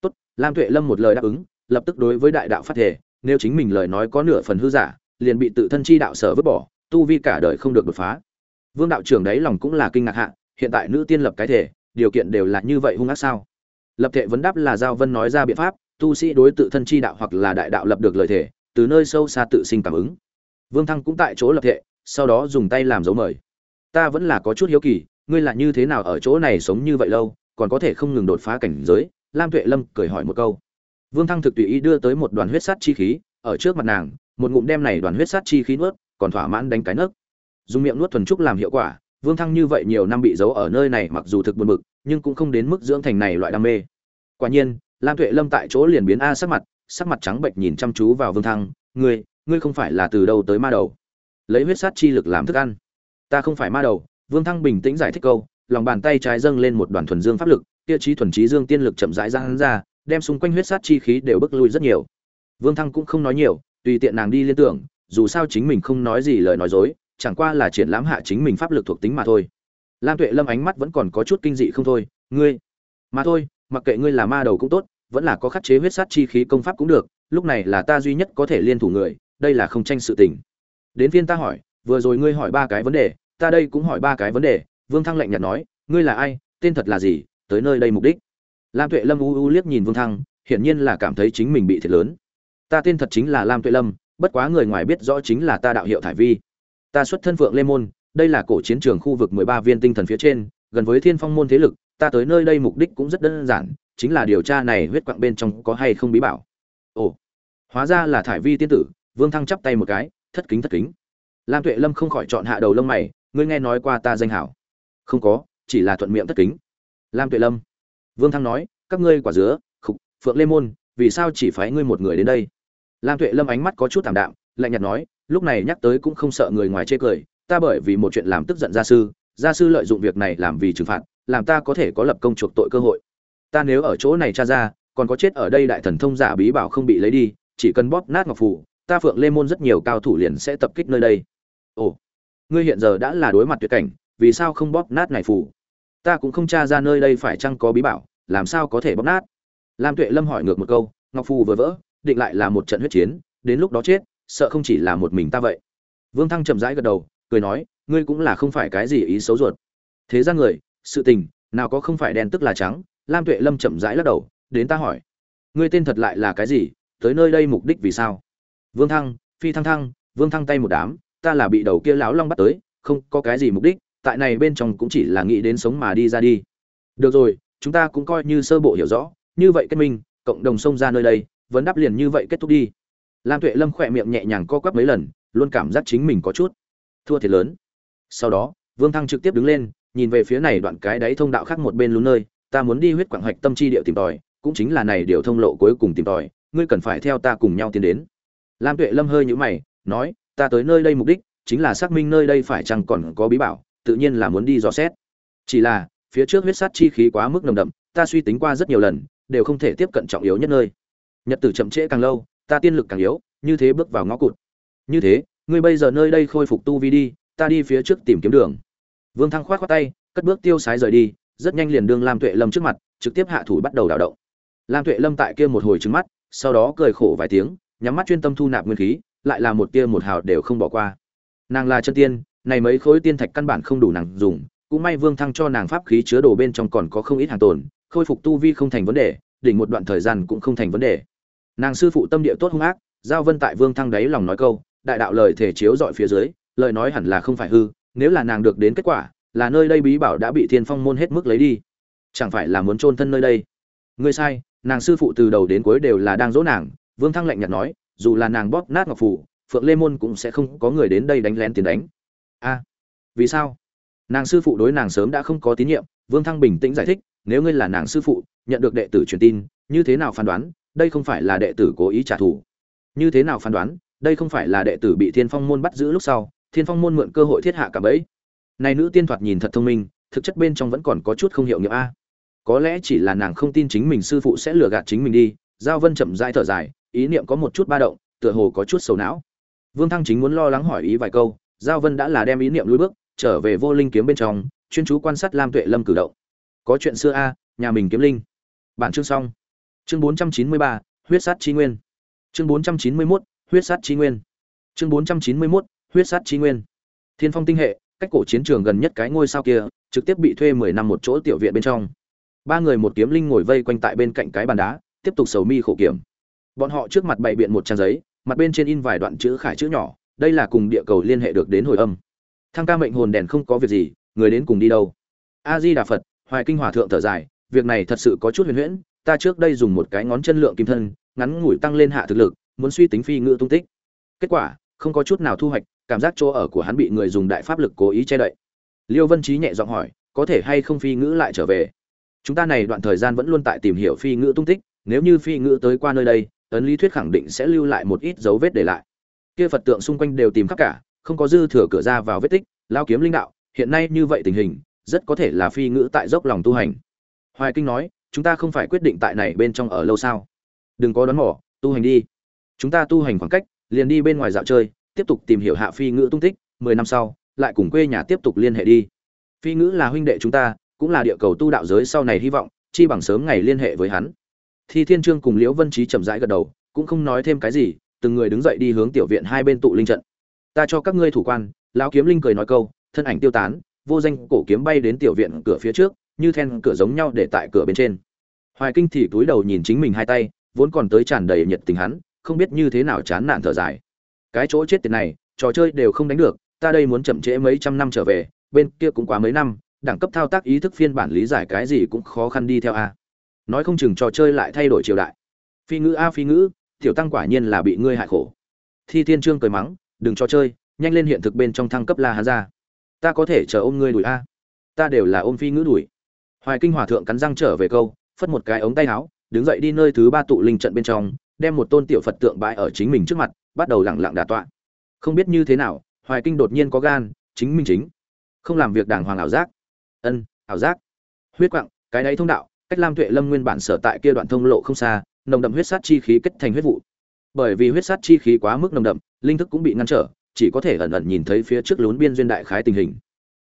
Tốt, lam tuệ lâm một lời đáp ứng, lập tức đối với đại đạo phát thể nếu chính mình lời nói có nửa phần hư giả, liền bị tự thân chi đạo sở vứt bỏ, tu vi cả đời không được đột phá. Vương đạo trưởng đấy lòng cũng là kinh ngạc hạ, hiện tại nữ tiên lập cái thể điều kiện đều là như vậy hung ác sao? Lập thể vấn đáp là giao vân nói ra biện pháp, tu sĩ đối tự thân chi đạo hoặc là đại đạo lập được lời thể từ nơi sâu xa tự sinh cảm ứng. Vương thăng cũng tại chỗ lập thể sau đó dùng tay làm dấu mời ta vẫn là có chút hiếu kỳ, ngươi là như thế nào ở chỗ này sống như vậy lâu, còn có thể không ngừng đột phá cảnh giới? Lam tuệ lâm cười hỏi một câu. Vương thăng thực tùy ý đưa tới một đoàn huyết sát chi khí, ở trước mặt nàng, một ngụm đem này đoàn huyết sát chi khí nuốt, còn thỏa mãn đánh cái nấc. Dùng miệng nuốt thuần trúc làm hiệu quả, vương thăng như vậy nhiều năm bị giấu ở nơi này mặc dù thực buồn bực, nhưng cũng không đến mức dưỡng thành này loại đam mê. Quả nhiên, lam tuệ lâm tại chỗ liền biến a sắc mặt sắc mặt trắng bệnh nhìn chăm chú vào vương thăng, ngươi ngươi không phải là từ đâu tới ma đầu? Lấy huyết sát chi lực làm thức ăn ta không phải ma đầu, vương thăng bình tĩnh giải thích câu, lòng bàn tay trái dâng lên một đoàn thuần dương pháp lực tiêu chí thuần trí dương tiên lực chậm rãi ra hắn ra, đem xung quanh huyết sát chi khí đều bức lui rất nhiều. Vương thăng cũng không nói nhiều, tùy tiện nàng đi liên tưởng, dù sao chính mình không nói gì lời nói dối, chẳng qua là triển lãm hạ chính mình pháp lực thuộc tính mà thôi. Lam tuệ lâm ánh mắt vẫn còn có chút kinh dị không thôi, ngươi, mà thôi, mặc kệ ngươi là ma đầu cũng tốt, vẫn là có khắc chế huyết sát chi khí công pháp cũng được, lúc này là ta duy nhất có thể liên thủ người, đây là không tranh sự tình. Đến phiên ta hỏi vừa rồi ngươi hỏi ba cái vấn đề, ta đây cũng hỏi ba cái vấn đề. Vương thăng lạnh nhạt nói, ngươi là ai, tên thật là gì, tới nơi đây mục đích? Lam tuệ lâm u u liếc nhìn vương thăng, hiển nhiên là cảm thấy chính mình bị thiệt lớn. Ta tên thật chính là lam tuệ lâm, bất quá người ngoài biết rõ chính là ta đạo hiệu thải vi. Ta xuất thân phượng lê môn, đây là cổ chiến trường khu vực mười ba viên tinh thần phía trên, gần với thiên phong môn thế lực, ta tới nơi đây mục đích cũng rất đơn giản, chính là điều tra này huyết quặng bên trong có hay không bí bảo. Ồ, hóa ra là thải vi tiên tử, vương thăng chắp tay một cái, thất kính thất kính lam tuệ lâm không khỏi chọn hạ đầu lông mày, ngươi nghe nói qua ta danh hảo. Không có, chỉ là thuận miệng tất kính. Lam tuệ lâm, vương thăng nói, các ngươi quả dứa, khục, phượng lê môn, vì sao chỉ phái ngươi một người đến đây? Lam tuệ lâm ánh mắt có chút thảm đạm, lạnh nhạt nói, lúc này nhắc tới cũng không sợ người ngoài chê cười, ta bởi vì một chuyện làm tức giận gia sư gia sư lợi dụng việc này làm vì trừng phạt, làm ta có thể có lập công chuộc tội cơ hội. Ta nếu ở chỗ này tra ra, còn có chết ở đây đại thần thông giả bí bảo không bị lấy đi, chỉ cần bóp nát ngọc phủ ta phượng lê môn rất nhiều cao thủ liền sẽ tập kích nơi đây ồ, ngươi hiện giờ đã là đối mặt tuyệt cảnh, vì sao không bóp nát này phủ ta cũng không tra ra nơi đây phải chăng có bí bảo, làm sao có thể bóp nát? Lam tuệ lâm hỏi ngược một câu, ngọc phù vừa vỡ, định lại là một trận huyết chiến, đến lúc đó chết, sợ không chỉ là một mình ta vậy. Vương thăng chậm rãi gật đầu, cười nói, ngươi cũng là không phải cái gì ý xấu ruột. Thế ra người, sự tình, nào có không phải đen tức là trắng, lam tuệ lâm chậm rãi lắc đầu, đến ta hỏi. Ngươi tên thật lại là cái gì, tới nơi đây mục đích vì sao? Vương thăng, phi thăng thăng, vương thăng tay một đám ta là bị đầu kia lão long bắt tới, không có cái gì mục đích, tại này bên trong cũng chỉ là nghĩ đến sống mà đi ra đi. Được rồi, chúng ta cũng coi như sơ bộ hiểu rõ, như vậy kết minh, cộng đồng xông ra nơi đây vẫn đáp liền như vậy kết thúc đi. Lam tuệ lâm khỏe miệng nhẹ nhàng co quắp mấy lần, luôn cảm giác chính mình có chút thua thiệt lớn. Sau đó, vương thăng trực tiếp đứng lên, nhìn về phía này đoạn cái đáy thông đạo khác một bên lún nơi, ta muốn đi huyết quảng hoạch tâm chi địa tìm tòi, cũng chính là này điều thông lộ cuối cùng tìm tòi, ngươi cần phải theo ta cùng nhau tiến đến. Lam tuệ lâm hơi nhũ mày, nói ta tới nơi đây mục đích chính là xác minh nơi đây phải chăng còn có bí bảo, tự nhiên là muốn đi dò xét. Chỉ là, phía trước huyết sát chi khí quá mức nồng đậm, ta suy tính qua rất nhiều lần, đều không thể tiếp cận trọng yếu nhất nơi. Nhật tử chậm trễ càng lâu, ta tiên lực càng yếu, như thế bước vào ngõ cụt. Như thế, ngươi bây giờ nơi đây khôi phục tu vi đi, ta đi phía trước tìm kiếm đường. Vương thăng khoát khoát tay, cất bước tiêu sái rời đi, rất nhanh liền đương lam tuệ lâm trước mặt, trực tiếp hạ thủ bắt đầu đảo động. Lam tuệ lâm tại kia một hồi trứng mắt, sau đó cười khổ vài tiếng, nhắm mắt chuyên tâm thu nạp nguyên khí lại là một tia một hào đều không bỏ qua. Nàng là chân tiên, này mấy khối tiên thạch căn bản không đủ nàng dùng, cũng may vương thăng cho nàng pháp khí chứa đồ bên trong còn có không ít hàng tồn, khôi phục tu vi không thành vấn đề, đỉnh một đoạn thời gian cũng không thành vấn đề. Nàng sư phụ tâm địa tốt hung ác, giao vân tại vương thăng đáy lòng nói câu, đại đạo lời thể chiếu dọi phía dưới, lời nói hẳn là không phải hư, nếu là nàng được đến kết quả, là nơi đây bí bảo đã bị thiên phong môn hết mức lấy đi. Chẳng phải là muốn chôn thân nơi đây? Ngươi sai, nàng sư phụ từ đầu đến cuối đều là đang dỗ nàng, vương thăng lạnh nhạt nói dù là nàng bóp nát ngọc phủ, phượng lê môn cũng sẽ không có người đến đây đánh lén tiền đánh. A, vì sao? Nàng sư phụ đối nàng sớm đã không có tín nhiệm, vương thăng bình tĩnh giải thích, nếu ngươi là nàng sư phụ, nhận được đệ tử truyền tin, như thế nào phán đoán, đây không phải là đệ tử cố ý trả thù. Như thế nào phán đoán, đây không phải là đệ tử bị thiên phong môn bắt giữ lúc sau, thiên phong môn mượn cơ hội thiết hạ cả bẫy. Này nữ tiên thoạt nhìn thật thông minh, thực chất bên trong vẫn còn có chút không hiểu nghiệm a. Có lẽ chỉ là nàng không tin chính mình sư phụ sẽ lừa gạt chính mình đi, giao vân chậm rãi thở dài ý niệm có một chút ba động tựa hồ có chút sầu não. Vương thăng chính muốn lo lắng hỏi ý vài câu giao vân đã là đem ý niệm lùi bước trở về vô linh kiếm bên trong chuyên chú quan sát lam tuệ lâm cử động. Có chuyện xưa a nhà mình kiếm linh. Bản chương xong. Chương bốn trăm chín mươi ba huyết sát chi nguyên. Chương bốn trăm chín mươi 491, huyết sát chi nguyên. Chương bốn trăm chín mươi 491, huyết sát chi nguyên. Thiên phong tinh hệ cách cổ chiến trường gần nhất cái ngôi sao kia trực tiếp bị thuê mười năm một chỗ tiểu viện bên trong. Ba người một kiếm linh ngồi vây quanh tại bên cạnh cái bàn đá tiếp tục sầu mi khổ kiểm bọn họ trước mặt bày biện một trang giấy, mặt bên trên in vài đoạn chữ khải chữ nhỏ, đây là cùng địa cầu liên hệ được đến hồi âm. Thăng ca mệnh hồn đèn không có việc gì, người đến cùng đi đâu? A di đà phật, hoài kinh hòa thượng thở dài, việc này thật sự có chút huyền huyễn, ta trước đây dùng một cái ngón chân lượng kim thân, ngắn ngủi tăng lên hạ thực lực, muốn suy tính phi ngữ tung tích. Kết quả, không có chút nào thu hoạch, cảm giác chỗ ở của hắn bị người dùng đại pháp lực cố ý che đậy. Liêu vân trí nhẹ giọng hỏi, có thể hay không phi ngữ lại trở về? Chúng ta này đoạn thời gian vẫn luôn tại tìm hiểu phi ngữ tung tích, nếu như phi ngữ tới qua nơi đây ấn lý thuyết khẳng định sẽ lưu lại một ít dấu vết để lại. Kia phật tượng xung quanh đều tìm khắp cả, không có dư thừa cửa ra vào vết tích, lao kiếm linh đạo, hiện nay như vậy tình hình, rất có thể là phi ngữ tại dốc lòng tu hành. Hoài kinh nói, chúng ta không phải quyết định tại này bên trong ở lâu sao? Đừng có đón mỏ tu hành đi. Chúng ta tu hành khoảng cách, liền đi bên ngoài dạo chơi, tiếp tục tìm hiểu hạ phi ngữ tung tích, mười năm sau, lại cùng quê nhà tiếp tục liên hệ đi. Phi ngữ là huynh đệ chúng ta, cũng là địa cầu tu đạo giới sau này hy vọng, chi bằng sớm ngày liên hệ với hắn thi thiên trương cùng liễu vân trí chậm rãi gật đầu, cũng không nói thêm cái gì, từng người đứng dậy đi hướng tiểu viện hai bên tụ linh trận. Ta cho các ngươi thủ quan, lão kiếm linh cười nói câu, thân ảnh tiêu tán, vô danh cổ kiếm bay đến tiểu viện cửa phía trước, như then cửa giống nhau để tại cửa bên trên. Hoài kinh thì túi đầu nhìn chính mình hai tay, vốn còn tới tràn đầy nhiệt tình hắn, không biết như thế nào chán nản thở dài. Cái chỗ chết tiệt này, trò chơi đều không đánh được, ta đây muốn chậm trễ mấy trăm năm trở về, bên kia cũng quá mấy năm, đẳng cấp thao tác ý thức phiên bản lý giải cái gì cũng khó khăn đi theo a nói không chừng trò chơi lại thay đổi triều đại. Phi ngữ a phi ngữ, tiểu tăng quả nhiên là bị ngươi hại khổ. Thi thiên trương cười mắng, đừng cho chơi, nhanh lên hiện thực bên trong thăng cấp la hán ra. Ta có thể chờ ôm ngươi đuổi a. Ta đều là ôm phi ngữ đuổi. Hoài kinh hòa thượng cắn răng trở về câu, phất một cái ống tay áo, đứng dậy đi nơi thứ ba tụ linh trận bên trong, đem một tôn tiểu phật tượng bãi ở chính mình trước mặt, bắt đầu lẳng lặng đà tọa. Không biết như thế nào, hoài kinh đột nhiên có gan, chính minh chính. Không làm việc đàng hoàng ảo giác. Ân, ảo giác. Huyết quặng cái đấy thông đạo cách lam tuệ lâm nguyên bản sở tại kia đoạn thông lộ không xa, nồng đậm huyết sát chi khí kết thành huyết vụ. Bởi vì huyết sát chi khí quá mức nồng đậm, linh thức cũng bị ngăn trở, chỉ có thể ẩn ẩn nhìn thấy phía trước lún biên duyên đại khái tình hình.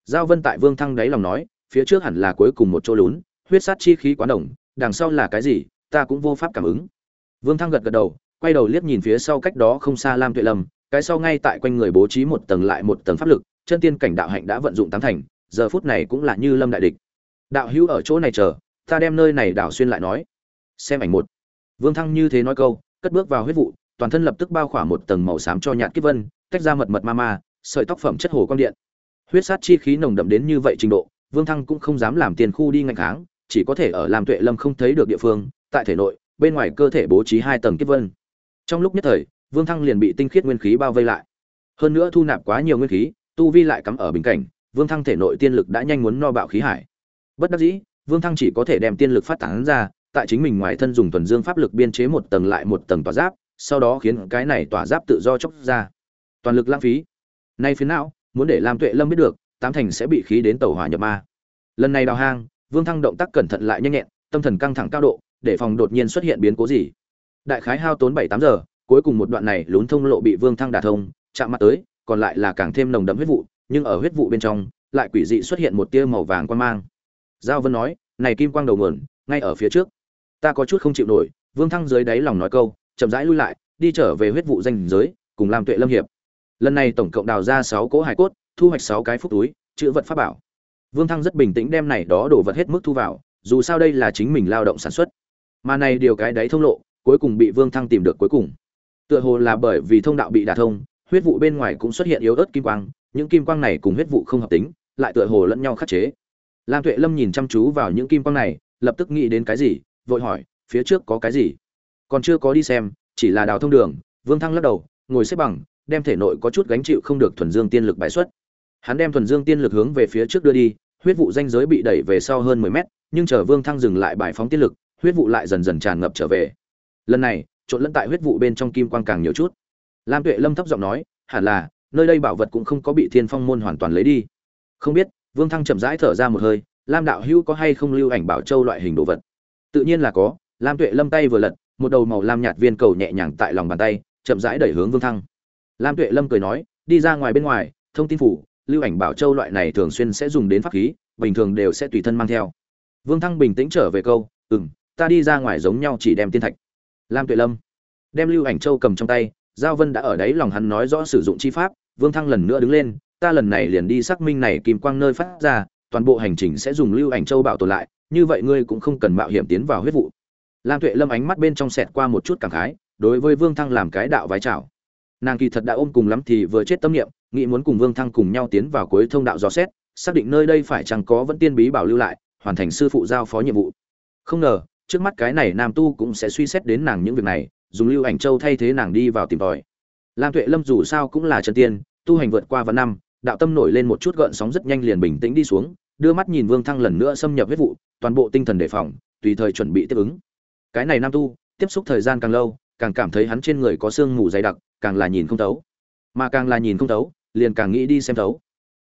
Giao vân tại vương thăng đáy lòng nói, phía trước hẳn là cuối cùng một chỗ lún, huyết sát chi khí quá nồng, đằng sau là cái gì, ta cũng vô pháp cảm ứng. Vương thăng gật gật đầu, quay đầu liếc nhìn phía sau cách đó không xa lam tuệ lâm, cái sau ngay tại quanh người bố trí một tầng lại một tầng pháp lực, chân tiên cảnh đạo hạnh đã vận dụng tám thành, giờ phút này cũng là như lâm đại địch. Đạo hữu ở chỗ này chờ ta đem nơi này đảo xuyên lại nói. Xem ảnh một. Vương thăng như thế nói câu, cất bước vào huyết vụ, toàn thân lập tức bao khỏa một tầng màu xám cho nhạt kiếp vân, tách ra mật mật ma ma, sợi tóc phẩm chất hồ quang điện. Huyết sát chi khí nồng đậm đến như vậy trình độ, vương thăng cũng không dám làm tiền khu đi ngành kháng, chỉ có thể ở làm tuệ lâm không thấy được địa phương, tại thể nội, bên ngoài cơ thể bố trí hai tầng kiếp vân. Trong lúc nhất thời, vương thăng liền bị tinh khiết nguyên khí bao vây lại. Hơn nữa thu nạp quá nhiều nguyên khí, tu vi lại cắm ở bình cảnh, vương thăng thể nội tiên lực đã nhanh muốn no bạo khí hải. Bất đắc dĩ vương thăng chỉ có thể đem tiên lực phát tán ra, tại chính mình ngoài thân dùng thuần dương pháp lực biên chế một tầng lại một tầng tỏa giáp, sau đó khiến cái này tỏa giáp tự do chốc ra. Toàn lực lãng phí. Nay phía não, muốn để lam tuệ lâm biết được, tám thành sẽ bị khí đến tẩu hỏa nhập ma. Lần này đào hang, vương thăng động tác cẩn thận lại nhanh nhẹn, tâm thần căng thẳng cao độ, để phòng đột nhiên xuất hiện biến cố gì. Đại khái hao tốn bảy tám giờ, cuối cùng một đoạn này lún thông lộ bị vương thăng đả thông, chạm mặt tới, còn lại là càng thêm nồng đậm huyết vụ, nhưng ở huyết vụ bên trong, lại quỷ dị xuất hiện một tia màu vàng quan mang giao vân nói, này kim quang đầu nguồn, ngay ở phía trước. Ta có chút không chịu nổi. Vương thăng dưới đáy lòng nói câu, chậm rãi lui lại, đi trở về huyết vụ danh giới, cùng làm tuệ lâm hiệp. Lần này tổng cộng đào ra sáu cỗ hải cốt, thu hoạch sáu cái phúc túi, chữ vật pháp bảo. Vương thăng rất bình tĩnh đem này đó đổ vật hết mức thu vào, dù sao đây là chính mình lao động sản xuất. Mà này điều cái đáy thông lộ, cuối cùng bị vương thăng tìm được cuối cùng. Tựa hồ là bởi vì thông đạo bị đả thông, huyết vụ bên ngoài cũng xuất hiện yếu ớt kim quang, những kim quang này cùng huyết vụ không hợp tính, lại tựa hồ lẫn nhau khắc chế lam tuệ lâm nhìn chăm chú vào những kim quang này, lập tức nghĩ đến cái gì, vội hỏi, phía trước có cái gì? Còn chưa có đi xem, chỉ là đào thông đường, vương thăng lắc đầu, ngồi xếp bằng, đem thể nội có chút gánh chịu không được thuần dương tiên lực bài xuất. Hắn đem thuần dương tiên lực hướng về phía trước đưa đi, huyết vụ danh giới bị đẩy về sau hơn mười mét, nhưng chờ vương thăng dừng lại bài phóng tiên lực, huyết vụ lại dần dần tràn ngập trở về. Lần này, trộn lẫn tại huyết vụ bên trong kim quang càng nhiều chút. Lam tuệ lâm thấp giọng nói, hẳn là, nơi đây bảo vật cũng không có bị thiên phong môn hoàn toàn lấy đi. Không biết vương thăng chậm rãi thở ra một hơi lam đạo hữu có hay không lưu ảnh bảo châu loại hình đồ vật? Tự nhiên là có lam tuệ lâm tay vừa lật một đầu màu lam nhạt viên cầu nhẹ nhàng tại lòng bàn tay chậm rãi đẩy hướng vương thăng. Lam tuệ lâm cười nói đi ra ngoài bên ngoài thông tin phủ lưu ảnh bảo châu loại này thường xuyên sẽ dùng đến pháp khí bình thường đều sẽ tùy thân mang theo. Vương thăng bình tĩnh trở về câu ừm, ta đi ra ngoài giống nhau chỉ đem tiên thạch. Lam tuệ lâm đem lưu ảnh châu cầm trong tay giao vân đã ở đấy lòng hắn nói rõ sử dụng chi pháp vương thăng lần nữa đứng lên ta lần này liền đi xác minh này kim quang nơi phát ra, toàn bộ hành trình sẽ dùng lưu ảnh châu bảo tồn lại, như vậy ngươi cũng không cần mạo hiểm tiến vào huyết vụ. Lam tuệ lâm ánh mắt bên trong xẹt qua một chút cảm khái, đối với vương thăng làm cái đạo vái chào. Nàng kỳ thật đã ôm cùng lắm thì vừa chết tâm niệm, nghĩ muốn cùng vương thăng cùng nhau tiến vào cuối thông đạo dò xét, xác định nơi đây phải chẳng có vẫn tiên bí bảo lưu lại, hoàn thành sư phụ giao phó nhiệm vụ. Không ngờ, trước mắt cái này nam tu cũng sẽ suy xét đến nàng những việc này, dùng lưu ảnh châu thay thế nàng đi vào tìm tòi. Lam tuệ lâm dù sao cũng là chân tiên, tu hành vượt qua vạn năm đạo tâm nổi lên một chút gợn sóng rất nhanh liền bình tĩnh đi xuống, đưa mắt nhìn vương thăng lần nữa xâm nhập huyết vụ, toàn bộ tinh thần đề phòng, tùy thời chuẩn bị tiếp ứng. Cái này nam tu, tiếp xúc thời gian càng lâu, càng cảm thấy hắn trên người có sương mù dày đặc, càng là nhìn không thấu. Mà càng là nhìn không thấu, liền càng nghĩ đi xem thấu.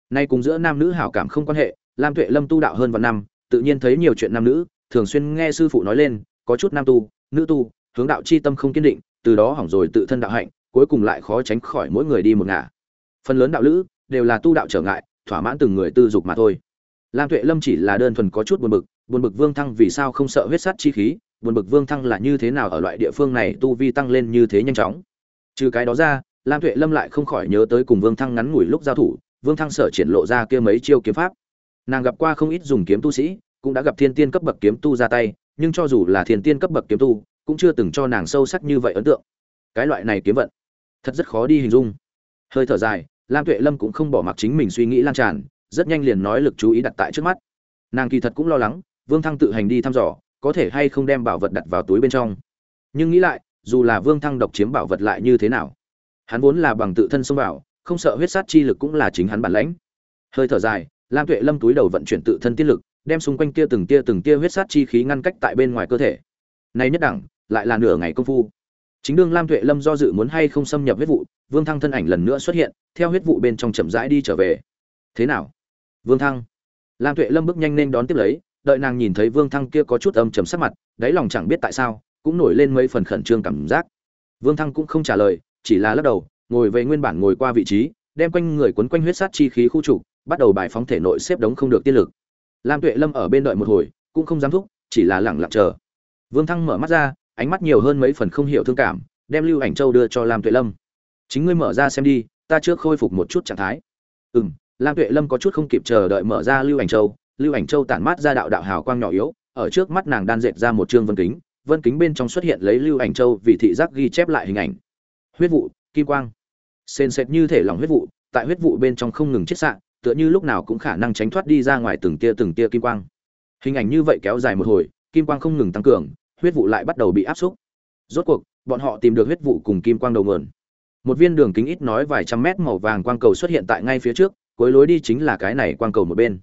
Nay cùng giữa nam nữ hảo cảm không quan hệ, lam tuệ lâm tu đạo hơn vạn năm, tự nhiên thấy nhiều chuyện nam nữ, thường xuyên nghe sư phụ nói lên, có chút nam tu, nữ tu, hướng đạo chi tâm không kiên định, từ đó hỏng rồi tự thân đạo hạnh, cuối cùng lại khó tránh khỏi mỗi người đi một ngả. Phần lớn đạo lữ đều là tu đạo trở ngại, thỏa mãn từng người tư dục mà thôi. Lam tuệ lâm chỉ là đơn thuần có chút buồn bực buồn bực vương thăng vì sao không sợ huyết sát chi khí, buồn bực vương thăng là như thế nào ở loại địa phương này tu vi tăng lên như thế nhanh chóng. Trừ cái đó ra, lam tuệ lâm lại không khỏi nhớ tới cùng vương thăng ngắn ngủi lúc giao thủ, vương thăng sở triển lộ ra kia mấy chiêu kiếm pháp. Nàng gặp qua không ít dùng kiếm tu sĩ, cũng đã gặp thiên tiên cấp bậc kiếm tu ra tay, nhưng cho dù là thiên tiên cấp bậc kiếm tu, cũng chưa từng cho nàng sâu sắc như vậy ấn tượng. Cái loại này kiếm vận, thật rất khó đi hình dung. Hơi thở dài lam tuệ lâm cũng không bỏ mặc chính mình suy nghĩ lan tràn, rất nhanh liền nói lực chú ý đặt tại trước mắt. Nàng kỳ thật cũng lo lắng, vương thăng tự hành đi thăm dò, có thể hay không đem bảo vật đặt vào túi bên trong. Nhưng nghĩ lại, dù là vương thăng độc chiếm bảo vật lại như thế nào? Hắn vốn là bằng tự thân xông vào, không sợ huyết sát chi lực cũng là chính hắn bản lãnh. Hơi thở dài, lam tuệ lâm túi đầu vận chuyển tự thân tiết lực, đem xung quanh kia từng tia từng tia huyết sát chi khí ngăn cách tại bên ngoài cơ thể. Nay nhất đẳng, lại là nửa ngày công phu chính đương lam tuệ lâm do dự muốn hay không xâm nhập huyết vụ, vương thăng thân ảnh lần nữa xuất hiện, theo huyết vụ bên trong chậm rãi đi trở về. Thế nào? Vương thăng. Lam tuệ lâm bước nhanh nên đón tiếp lấy, đợi nàng nhìn thấy vương thăng kia có chút âm chầm sắc mặt, đáy lòng chẳng biết tại sao, cũng nổi lên mấy phần khẩn trương cảm giác. Vương thăng cũng không trả lời, chỉ là lắc đầu, ngồi về nguyên bản ngồi qua vị trí, đem quanh người quấn quanh huyết sát chi khí khu trục, bắt đầu bài phóng thể nội xếp đống không được tiên lực. Lam tuệ lâm ở bên đợi một hồi, cũng không dám thúc, chỉ là lẳng lặng chờ. Vương thăng mở mắt ra ánh mắt nhiều hơn mấy phần không hiểu thương cảm, đem lưu ảnh châu đưa cho lam tuệ lâm. Chính ngươi mở ra xem đi, ta trước khôi phục một chút trạng thái. Ừ m lam tuệ lâm có chút không kịp chờ đợi mở ra lưu ảnh châu, lưu ảnh châu tản mát ra đạo đạo hào quang nhỏ yếu, ở trước mắt nàng đan dệt ra một chương vân kính vân kính bên trong xuất hiện lấy lưu ảnh châu vì thị giác ghi chép lại hình ảnh. Huyết vụ, kim quang. Sền sệt như thể lòng huyết vụ, tại huyết vụ bên trong không ngừng chết sạn tựa như lúc nào cũng khả năng tránh thoát đi ra ngoài từng tia từng tia kim quang. Hình ảnh như vậy kéo dài một hồi, kim quang không ngừng tăng cường huyết vụ lại bắt đầu bị áp xúc. Rốt cuộc, bọn họ tìm được huyết vụ cùng kim quang đầu nguồn. Một viên đường kính ít nói vài trăm mét màu vàng quang cầu xuất hiện tại ngay phía trước, cuối lối đi chính là cái này quang cầu một bên.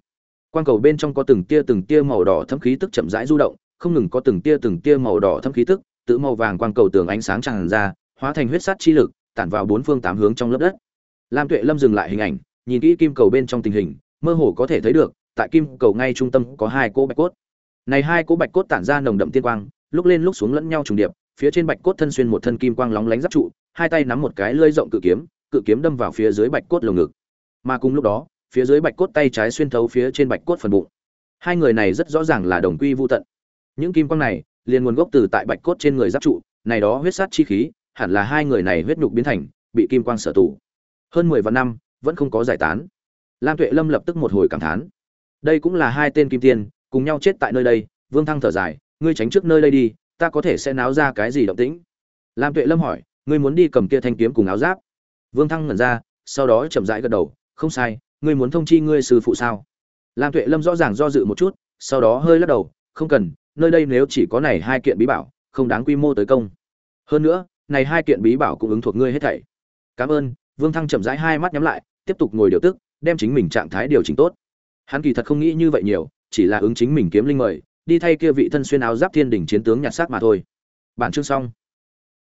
Quang cầu bên trong có từng tia từng tia màu đỏ thâm khí tức chậm rãi du động, không ngừng có từng tia từng tia màu đỏ thâm khí tức, tự màu vàng quang cầu tường ánh sáng tràn ra, hóa thành huyết sát chi lực, tản vào bốn phương tám hướng trong lớp đất. Lam tuệ lâm dừng lại hình ảnh, nhìn kỹ kim cầu bên trong tình hình, mơ hồ có thể thấy được, tại kim cầu ngay trung tâm có hai cỗ bạch cốt. Này hai cỗ bạch cốt tản ra nồng đậm tiên quang lúc lên lúc xuống lẫn nhau trùng điệp, phía trên bạch cốt thân xuyên một thân kim quang lóng lánh giáp trụ, hai tay nắm một cái lưỡi rộng cự kiếm cự kiếm đâm vào phía dưới bạch cốt lồng ngực. Mà cùng lúc đó, phía dưới bạch cốt tay trái xuyên thấu phía trên bạch cốt phần bụng. Hai người này rất rõ ràng là đồng quy vô tận. Những kim quang này, liền nguồn gốc từ tại bạch cốt trên người giáp trụ, này đó huyết sát chi khí, hẳn là hai người này huyết nhục biến thành, bị kim quang sở tù hơn mười vạn năm, vẫn không có giải tán. Lam tuệ lâm lập tức một hồi cảm thán. Đây cũng là hai tên kim tiên, cùng nhau chết tại nơi đây, vương thăng thở dài ngươi tránh trước nơi đây đi, ta có thể sẽ náo ra cái gì động tĩnh? Lam tuệ lâm hỏi, ngươi muốn đi cầm kia thanh kiếm cùng áo giáp? Vương thăng ngẩn ra, sau đó chậm rãi gật đầu, không sai, ngươi muốn thông chi ngươi sư phụ sao? Lam tuệ lâm rõ ràng do dự một chút, sau đó hơi lắc đầu, không cần, nơi đây nếu chỉ có này hai kiện bí bảo, không đáng quy mô tới công. Hơn nữa, này hai kiện bí bảo cũng ứng thuộc ngươi hết thảy. Cảm ơn, vương thăng chậm rãi hai mắt nhắm lại, tiếp tục ngồi điều tức, đem chính mình trạng thái điều chỉnh tốt. Hắn kỳ thật không nghĩ như vậy nhiều, chỉ là ứng chính mình kiếm linh mời đi thay kia vị thân xuyên áo giáp thiên đỉnh chiến tướng nhặt xác mà thôi. Bản chương xong.